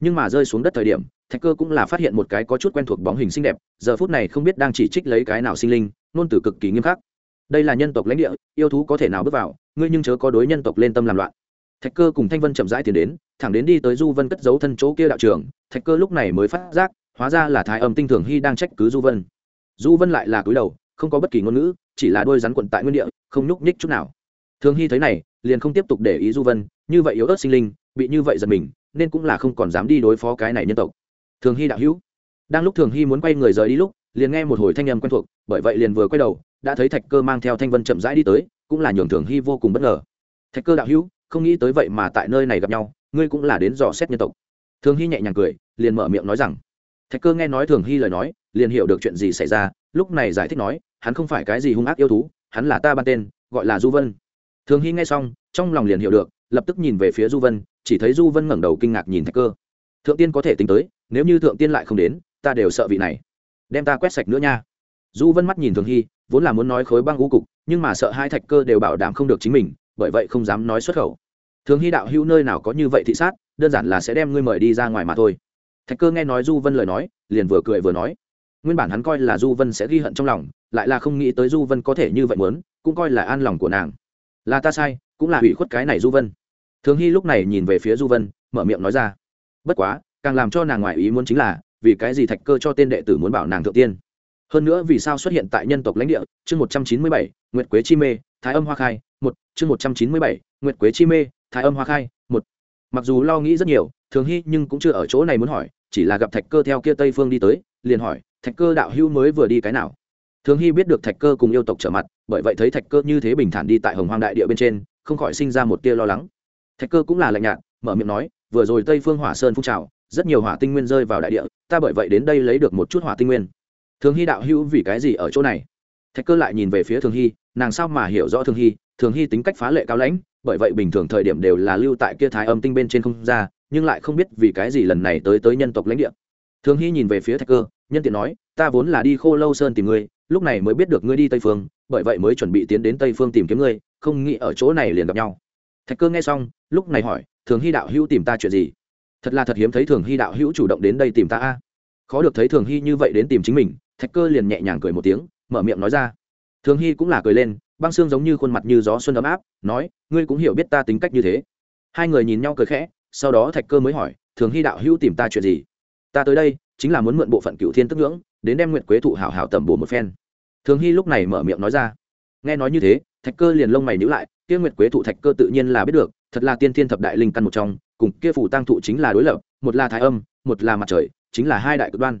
nhưng mà rơi xuống đất thời điểm, thạch cơ cũng là phát hiện một cái có chút quen thuộc bóng hình xinh đẹp, giờ phút này không biết đang chỉ trích lấy cái nào sinh linh nôn từ cực kỳ nghiêm khắc. Đây là nhân tộc lãnh địa, yêu thú có thể nào bước vào, ngươi nhưng chớ có đối nhân tộc lên tâm làm loạn. Thạch cơ cùng thanh vân chậm rãi tiến đến, thẳng đến đi tới du vân cất giấu thân chỗ kia đạo trường, thạch cơ lúc này mới phát giác, hóa ra là thái âm tinh thường hy đang trách cứ du vân. Du vân lại là cúi đầu, không có bất kỳ ngôn ngữ, chỉ là đôi rắn quận tại nguyên địa, không nhúc nhích chút nào. Thường hy thấy này, liền không tiếp tục để ý du vân, như vậy yếu ớt sinh linh, bị như vậy giật mình nên cũng là không còn dám đi đối phó cái này nhân tộc. Thường hy đạo hữu, đang lúc thường hy muốn quay người rời đi lúc, liền nghe một hồi thanh âm quen thuộc, bởi vậy liền vừa quay đầu, đã thấy thạch cơ mang theo thanh vân chậm rãi đi tới, cũng là nhường thường hy vô cùng bất ngờ. Thạch cơ đạo hữu, không nghĩ tới vậy mà tại nơi này gặp nhau, ngươi cũng là đến dò xét nhân tộc. Thường hy nhẹ nhàng cười, liền mở miệng nói rằng, thạch cơ nghe nói thường hy lời nói, liền hiểu được chuyện gì xảy ra, lúc này giải thích nói, hắn không phải cái gì hung ác yêu thú, hắn là ta ban tên, gọi là du vân. Thường hy nghe xong, trong lòng liền hiểu được, lập tức nhìn về phía du vân chỉ thấy du vân ngẩng đầu kinh ngạc nhìn thạch cơ. Thượng tiên có thể tính tới, nếu như thượng tiên lại không đến, ta đều sợ vị này. Đem ta quét sạch nữa nha. Du vân mắt nhìn thường hy, vốn là muốn nói khối băng ngũ cục, nhưng mà sợ hai thạch cơ đều bảo đảm không được chính mình, bởi vậy không dám nói xuất khẩu. Thường hy đạo hữu nơi nào có như vậy thị sát, đơn giản là sẽ đem ngươi mời đi ra ngoài mà thôi. Thạch cơ nghe nói du vân lời nói, liền vừa cười vừa nói. Nguyên bản hắn coi là du vân sẽ ghi hận trong lòng, lại là không nghĩ tới du vân có thể như vậy muốn, cũng coi là an lòng của nàng. Là ta sai, cũng là hủy khuất cái này du vân thường hy lúc này nhìn về phía du vân, mở miệng nói ra. Bất quá, càng làm cho nàng ngoài ý muốn chính là, vì cái gì thạch cơ cho tên đệ tử muốn bảo nàng thượng tiên? Hơn nữa vì sao xuất hiện tại nhân tộc lãnh địa? Chương một trăm chín mươi bảy, nguyệt quế chi mê, thái âm hoa khai, một. Chương một trăm chín mươi bảy, nguyệt quế chi mê, thái âm hoa khai, một. Mặc dù lo nghĩ rất nhiều, thường hy nhưng cũng chưa ở chỗ này muốn hỏi, chỉ là gặp thạch cơ theo kia tây phương đi tới, liền hỏi, thạch cơ đạo hữu mới vừa đi cái nào? Thường hy biết được thạch cơ cùng yêu tộc trở mặt, bởi vậy thấy thạch cơ như thế bình thản đi tại hồng hoang đại địa bên trên, không khỏi sinh ra một tia lo lắng thạch cơ cũng là lạnh nhạt, mở miệng nói, vừa rồi tây phương hỏa sơn phun trào, rất nhiều hỏa tinh nguyên rơi vào đại địa, ta bởi vậy đến đây lấy được một chút hỏa tinh nguyên. Thường hy đạo hữu vì cái gì ở chỗ này? Thạch cơ lại nhìn về phía thường hy, nàng sao mà hiểu rõ thường hy? Thường hy tính cách phá lệ cao lãnh, bởi vậy bình thường thời điểm đều là lưu tại kia thái âm tinh bên trên không ra, nhưng lại không biết vì cái gì lần này tới tới nhân tộc lãnh địa. Thường hy nhìn về phía thạch cơ, nhân tiện nói, ta vốn là đi khô lâu sơn tìm ngươi, lúc này mới biết được ngươi đi tây phương, bởi vậy mới chuẩn bị tiến đến tây phương tìm kiếm ngươi, không nghĩ ở chỗ này liền gặp nhau thạch cơ nghe xong, lúc này hỏi, thường hy đạo hữu tìm ta chuyện gì? Thật là thật hiếm thấy thường hy đạo hữu chủ động đến đây tìm ta a. Khó được thấy thường hy như vậy đến tìm chính mình. Thạch cơ liền nhẹ nhàng cười một tiếng, mở miệng nói ra. Thường hy cũng là cười lên, băng xương giống như khuôn mặt như gió xuân ấm áp, nói, ngươi cũng hiểu biết ta tính cách như thế. Hai người nhìn nhau cười khẽ, sau đó thạch cơ mới hỏi, thường hy đạo hữu tìm ta chuyện gì? Ta tới đây, chính là muốn mượn bộ phận cựu thiên tức ngưỡng, đến đem nguyện quế thụ hảo hảo tẩm bổ một phen. Thường hy lúc này mở miệng nói ra. Nghe nói như thế, thạch cơ liền lông mày nhữ lại kia nguyệt quế thụ thạch cơ tự nhiên là biết được, thật là tiên thiên thập đại linh căn một trong, cùng kia phủ tăng thụ chính là đối lập, một là thái âm, một là mặt trời, chính là hai đại cực đoan.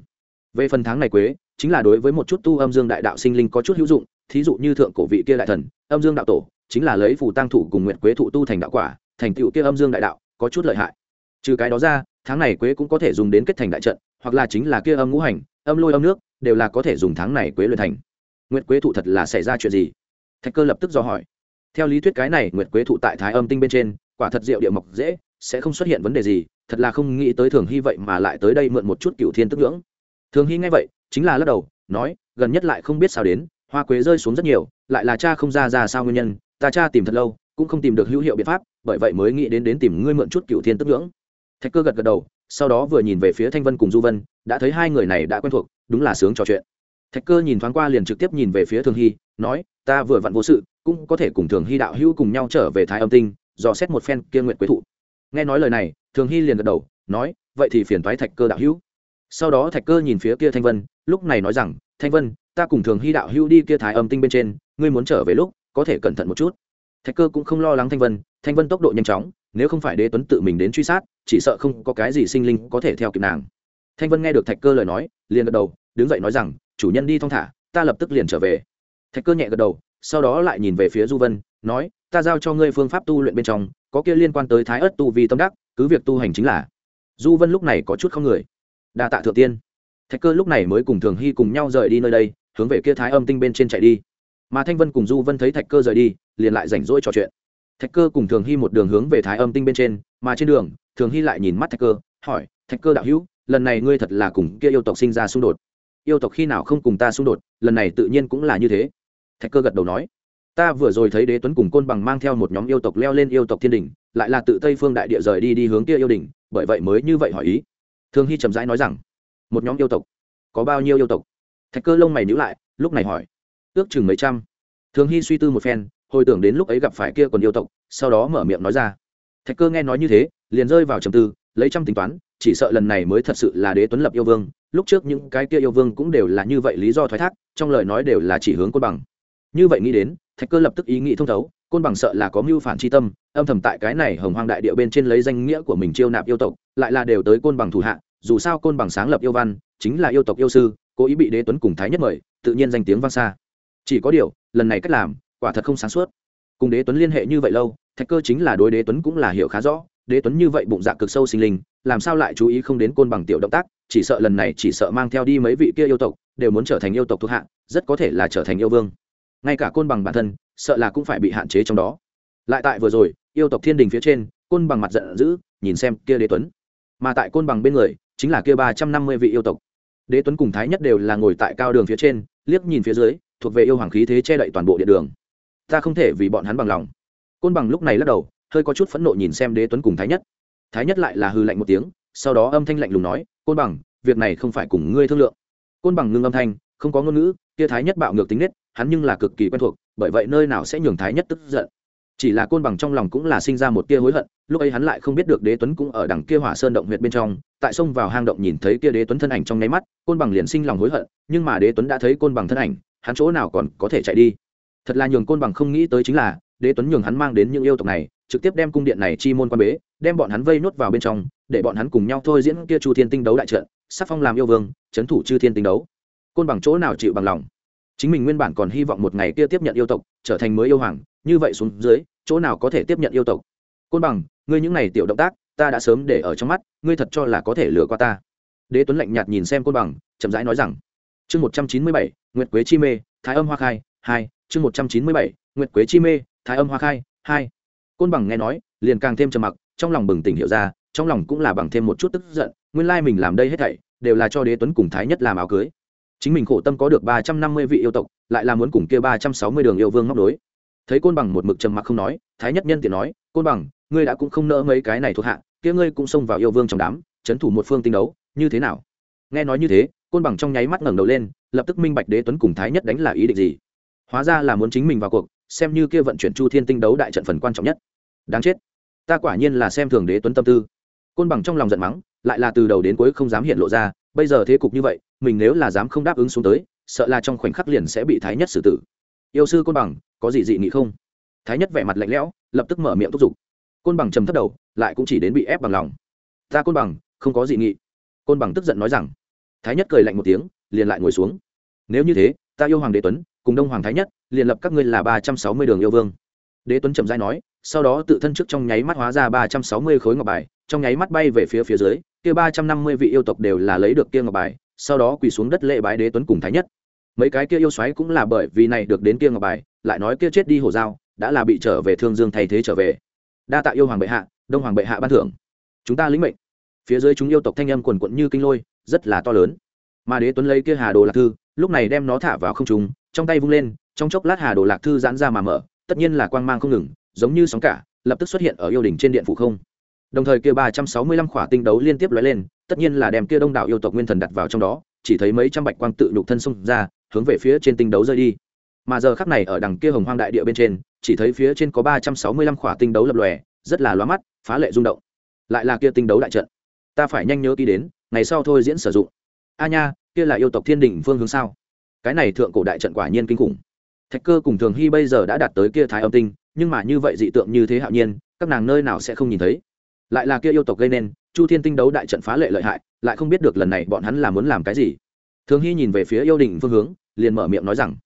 Về phần tháng này quế, chính là đối với một chút tu âm dương đại đạo sinh linh có chút hữu dụng, thí dụ như thượng cổ vị kia đại thần, âm dương đạo tổ, chính là lấy phủ tăng thụ cùng nguyệt quế thụ tu thành đạo quả, thành tựu kia âm dương đại đạo, có chút lợi hại. Trừ cái đó ra, tháng này quế cũng có thể dùng đến kết thành đại trận, hoặc là chính là kia âm ngũ hành, âm lôi âm nước, đều là có thể dùng tháng này quế luyện thành. Nguyệt quế thụ thật là xảy ra chuyện gì? Thạch cơ lập tức do hỏi theo lý thuyết cái này nguyệt quế thụ tại thái âm tinh bên trên, quả thật diệu địa mọc dễ, sẽ không xuất hiện vấn đề gì, thật là không nghĩ tới thường hy vậy mà lại tới đây mượn một chút cựu thiên tức ngưỡng. Thường hy nghe vậy, chính là lắc đầu, nói, gần nhất lại không biết sao đến, hoa quế rơi xuống rất nhiều, lại là cha không ra ra sao nguyên nhân, ta cha tìm thật lâu, cũng không tìm được hữu hiệu biện pháp, bởi vậy mới nghĩ đến đến tìm ngươi mượn chút cựu thiên tức ngưỡng. Thạch cơ gật gật đầu, sau đó vừa nhìn về phía thanh vân cùng du vân, đã thấy hai người này đã quen thuộc, đúng là sướng trò chuyện. Thạch cơ nhìn thoáng qua liền trực tiếp nhìn về phía thường hy, nói, ta vừa vặn vô sự cũng có thể cùng thường hy đạo hữu cùng nhau trở về thái âm tinh, dò xét một phen kia nguyện quế thụ. Nghe nói lời này, thường hy liền gật đầu, nói, vậy thì phiền thoái thạch cơ đạo hữu. Sau đó thạch cơ nhìn phía kia thanh vân, lúc này nói rằng, thanh vân, ta cùng thường hy đạo hữu đi kia thái âm tinh bên trên, ngươi muốn trở về lúc, có thể cẩn thận một chút. Thạch cơ cũng không lo lắng thanh vân thanh vân tốc độ nhanh chóng, nếu không phải đế tuấn tự mình đến truy sát, chỉ sợ không có cái gì sinh linh có thể theo kịp nàng. Thanh vân nghe được thạch cơ lời nói, liền gật đầu, đứng dậy nói rằng, chủ nhân đi thong thả, ta lập tức liền trở về. Thạch cơ nhẹ gật đầu sau đó lại nhìn về phía du vân, nói, ta giao cho ngươi phương pháp tu luyện bên trong, có kia liên quan tới thái ớt tu vì tâm đắc, cứ việc tu hành chính là. Du vân lúc này có chút không người. Đa tạ thượng tiên. Thạch cơ lúc này mới cùng thường hy cùng nhau rời đi nơi đây, hướng về kia thái âm tinh bên trên chạy đi. Mà thanh vân cùng du vân thấy thạch cơ rời đi, liền lại rảnh rỗi trò chuyện. Thạch cơ cùng thường hy một đường hướng về thái âm tinh bên trên, mà trên đường, thường hy lại nhìn mắt thạch cơ, hỏi, thạch cơ đạo hữu, lần này ngươi thật là cùng kia yêu tộc sinh ra xung đột. Yêu tộc khi nào không cùng ta xung đột, lần này tự nhiên cũng là như thế thạch cơ gật đầu nói, ta vừa rồi thấy đế tuấn cùng côn bằng mang theo một nhóm yêu tộc leo lên yêu tộc thiên đình lại là tự tây phương đại địa rời đi đi hướng kia yêu đình bởi vậy mới như vậy hỏi ý. Thường hy trầm rãi nói rằng, một nhóm yêu tộc? Có bao nhiêu yêu tộc? Thạch cơ lông mày nhữ lại, lúc này hỏi, ước chừng mấy trăm. Thường hy suy tư một phen, hồi tưởng đến lúc ấy gặp phải kia còn yêu tộc, sau đó mở miệng nói ra, thạch cơ nghe nói như thế, liền rơi vào trầm tư, lấy trăm tính toán, chỉ sợ lần này mới thật sự là đế tuấn lập yêu vương, lúc trước những cái kia yêu vương cũng đều là như vậy lý do thoái thác, trong lời nói đều là chỉ hướng côn bằng như vậy nghĩ đến, thạch cơ lập tức ý nghĩ thông thấu, côn bằng sợ là có mưu phản c tâm, âm thầm tại cái này hồng hoang đại địa bên trên lấy danh nghĩa của mình chiêu nạp yêu tộc, lại là đều tới côn bằng thủ hạ, dù sao côn bằng sáng lập yêu văn, chính là yêu tộc yêu sư, cố ý bị đế tuấn cùng thái nhất mời, tự nhiên danh tiếng vang xa. Chỉ có điều, lần này cách làm, quả thật không sáng suốt. Cùng đế tuấn liên hệ như vậy lâu, thạch cơ chính là đối đế tuấn cũng là hiểu khá rõ, đế tuấn như vậy bụng dạ cực sâu sinh linh, làm sao lại chú ý không đến côn bằng tiểu động tác, chỉ sợ lần này chỉ sợ mang theo đi mấy vị kia yêu tộc, đều muốn trở thành yêu tộc thuộc hạ, rất có thể là trở thành yêu vương ngay cả côn bằng bản thân, sợ là cũng phải bị hạn chế trong đó. Lại tại vừa rồi, yêu tộc thiên đình phía trên, côn bằng mặt giận dữ, nhìn xem kia đế tuấn. Mà tại côn bằng bên người, chính là kia ba trăm năm mươi vị yêu tộc. Đế tuấn cùng thái nhất đều là ngồi tại cao đường phía trên, liếc nhìn phía dưới, thuộc về yêu hoàng khí thế che đậy toàn bộ địa đường. Ta không thể vì bọn hắn bằng lòng. Côn bằng lúc này lắc đầu, hơi có chút phẫn nộ nhìn xem đế tuấn cùng thái nhất. Thái nhất lại là hư lạnh một tiếng, sau đó âm thanh lạnh lùng nói, côn bằng, việc này không phải cùng ngươi thương lượng. Côn bằng ngưng âm thanh, không có ngôn ngữ, kia thái nhất bạo ngược tính nết hắn nhưng là cực kỳ quen thuộc, bởi vậy nơi nào sẽ nhường thái nhất tức giận. Chỉ là côn bằng trong lòng cũng là sinh ra một tia hối hận, lúc ấy hắn lại không biết được đế tuấn cũng ở đằng kia hỏa sơn động huyệt bên trong, tại sông vào hang động nhìn thấy kia đế tuấn thân ảnh trong nháy mắt, côn bằng liền sinh lòng hối hận, nhưng mà đế tuấn đã thấy côn bằng thân ảnh, hắn chỗ nào còn có thể chạy đi? Thật là nhường côn bằng không nghĩ tới chính là, đế tuấn nhường hắn mang đến những yêu tộc này, trực tiếp đem cung điện này chi môn quan bế, đem bọn hắn vây nốt vào bên trong, để bọn hắn cùng nhau thôi diễn kia chu thiên tinh đấu đại trận, sắc phong làm yêu vương trấn thủ chư thiên tinh đấu. Côn bằng chỗ nào chịu bằng lòng? Chính mình nguyên bản còn hy vọng một ngày kia tiếp nhận yêu tộc, trở thành mới yêu hoàng, như vậy xuống dưới, chỗ nào có thể tiếp nhận yêu tộc? Côn bằng, ngươi những này tiểu động tác, ta đã sớm để ở trong mắt, ngươi thật cho là có thể lừa qua ta. Đế tuấn lạnh nhạt nhìn xem côn bằng, chậm rãi nói rằng, chương một trăm chín mươi bảy, nguyệt quế chi mê, thái âm hoa khai, hai, chương một trăm chín mươi bảy, nguyệt quế chi mê, thái âm hoa khai, hai. Côn bằng nghe nói, liền càng thêm trầm mặc, trong lòng bừng tỉnh hiểu ra, trong lòng cũng là bằng thêm một chút tức giận, nguyên lai mình làm đây hết thảy, đều là cho đế tuấn cùng thái nhất làm áo cưới chính mình khổ tâm có được ba trăm năm mươi vị yêu tộc, lại là muốn cùng kia ba trăm sáu mươi đường yêu vương ngóc đối thấy côn bằng một mực trầm mặc không nói, thái nhất nhân tiện nói, côn bằng, ngươi đã cũng không nỡ mấy cái này thuộc hạ, kia ngươi cũng xông vào yêu vương trong đám trấn thủ một phương tinh đấu, như thế nào? Nghe nói như thế, côn bằng trong nháy mắt ngẩng đầu lên, lập tức minh bạch đế tuấn cùng thái nhất đánh là ý định gì. Hóa ra là muốn chính mình vào cuộc, xem như kia vận chuyển chu thiên tinh đấu đại trận phần quan trọng nhất. Đáng chết. Ta quả nhiên là xem thường đế tuấn tâm tư. Côn bằng trong lòng giận mắng, lại là từ đầu đến cuối không dám hiện lộ ra bây giờ thế cục như vậy, mình nếu là dám không đáp ứng xuống tới, sợ là trong khoảnh khắc liền sẽ bị thái nhất xử tử. Yêu sư côn bằng, có gì dị nghị không? Thái nhất vẻ mặt lạnh lẽo, lập tức mở miệng thúc giục. Côn bằng trầm thất đầu, lại cũng chỉ đến bị ép bằng lòng. Ta côn bằng, không có dị nghị. Côn bằng tức giận nói rằng. Thái nhất cười lạnh một tiếng, liền lại ngồi xuống. Nếu như thế, ta yêu hoàng đế tuấn, cùng đông hoàng thái nhất, liền lập các ngươi là ba trăm sáu mươi đường yêu vương. Đế tuấn trầm dai nói, sau đó tự thân trước trong nháy mắt hóa ra ba trăm sáu mươi khối ngọc bài, trong nháy mắt bay về phía phía dưới kia ba trăm năm mươi vị yêu tộc đều là lấy được kia ngọc bài, sau đó quỳ xuống đất lễ bái đế tuấn cùng thái nhất. Mấy cái kia yêu xoáy cũng là bởi vì này được đến kia ngọc bài, lại nói kia chết đi hổ dao đã là bị trở về thương dương thay thế trở về. Đa tạ yêu hoàng bệ hạ, đông hoàng bệ hạ ban thưởng. Chúng ta lĩnh mệnh. Phía dưới chúng yêu tộc thanh âm quần quận như kinh lôi, rất là to lớn. Mà đế tuấn lấy kia hà đồ lạc thư, lúc này đem nó thả vào không trung, trong tay vung lên, trong chốc lát hà đồ lạc thư giãn ra mà mở, tất nhiên là quang mang không ngừng, giống như sóng cả, lập tức xuất hiện ở yêu đỉnh trên điện phủ không đồng thời kia ba trăm sáu mươi lăm khỏa tinh đấu liên tiếp lóe lên, tất nhiên là đem kia đông đảo yêu tộc nguyên thần đặt vào trong đó, chỉ thấy mấy trăm bạch quang tự nhục thân xông ra, hướng về phía trên tinh đấu rơi đi. Mà giờ khắc này ở đằng kia hồng hoang đại địa bên trên, chỉ thấy phía trên có ba trăm sáu mươi lăm khỏa tinh đấu lập lòe, rất là loa mắt, phá lệ rung động. Lại là kia tinh đấu đại trận. Ta phải nhanh nhớ ký đến, ngày sau thôi diễn sử dụng. A nha, kia là yêu tộc thiên đình phương hướng sao? Cái này thượng cổ đại trận quả nhiên kinh khủng. Thạch cơ cùng thường hy bây giờ đã đạt tới kia thái âm tinh, nhưng mà như vậy dị tượng như thế hạo nhiên, các nàng nơi nào sẽ không nhìn thấy? Lại là kia yêu tộc gây nên, chu thiên tinh đấu đại trận phá lệ lợi hại, lại không biết được lần này bọn hắn là muốn làm cái gì. Thường hy nhìn về phía yêu đình phương hướng, liền mở miệng nói rằng,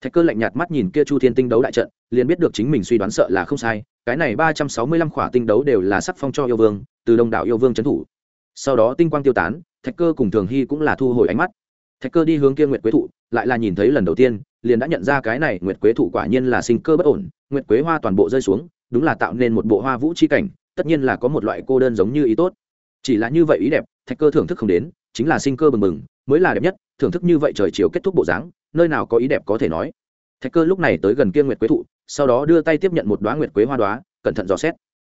thạch cơ lạnh nhạt mắt nhìn kia chu thiên tinh đấu đại trận, liền biết được chính mình suy đoán sợ là không sai, cái này ba trăm sáu mươi lăm khỏa tinh đấu đều là sắc phong cho yêu vương, từ đông đảo yêu vương trấn thủ. Sau đó tinh quang tiêu tán, thạch cơ cùng thường hy cũng là thu hồi ánh mắt. Thạch cơ đi hướng kia nguyệt quế thụ, lại là nhìn thấy lần đầu tiên, liền đã nhận ra cái này nguyệt quế thụ quả nhiên là sinh cơ bất ổn, nguyệt quế hoa toàn bộ rơi xuống, đúng là tạo nên một bộ hoa vũ chi cảnh tất nhiên là có một loại cô đơn giống như ý tốt. Chỉ là như vậy ý đẹp, thạch cơ thưởng thức không đến, chính là sinh cơ bừng bừng, mới là đẹp nhất, thưởng thức như vậy trời chiều kết thúc bộ dáng, nơi nào có ý đẹp có thể nói. Thạch cơ lúc này tới gần kia nguyệt quế thụ, sau đó đưa tay tiếp nhận một đoá nguyệt quế hoa đoá cẩn thận dò xét.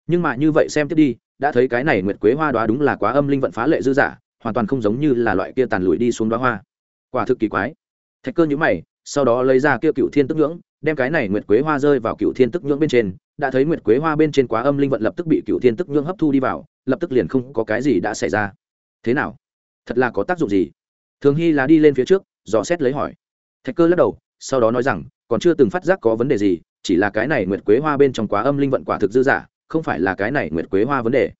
Nhưng mà như vậy xem tiếp đi, đã thấy cái này nguyệt quế hoa đoá đúng là quá âm linh vận phá lệ dư giả, hoàn toàn không giống như là loại kia tàn lùi đi xuống đoá hoa. Quả thực kỳ quái. Thạch cơ nhữ mày, sau đó lấy ra kia cựu thiên tức ngưỡng đem cái này nguyệt quế hoa rơi vào cựu thiên tức nhưỡng bên trên, đã thấy nguyệt quế hoa bên trên quá âm linh vận lập tức bị cựu thiên tức nhưỡng hấp thu đi vào, lập tức liền không có cái gì đã xảy ra. Thế nào? Thật là có tác dụng gì? Thường hy là đi lên phía trước, dò xét lấy hỏi. Thạch cơ lắc đầu, sau đó nói rằng, còn chưa từng phát giác có vấn đề gì, chỉ là cái này nguyệt quế hoa bên trong quá âm linh vận quả thực dư giả, không phải là cái này nguyệt quế hoa vấn đề.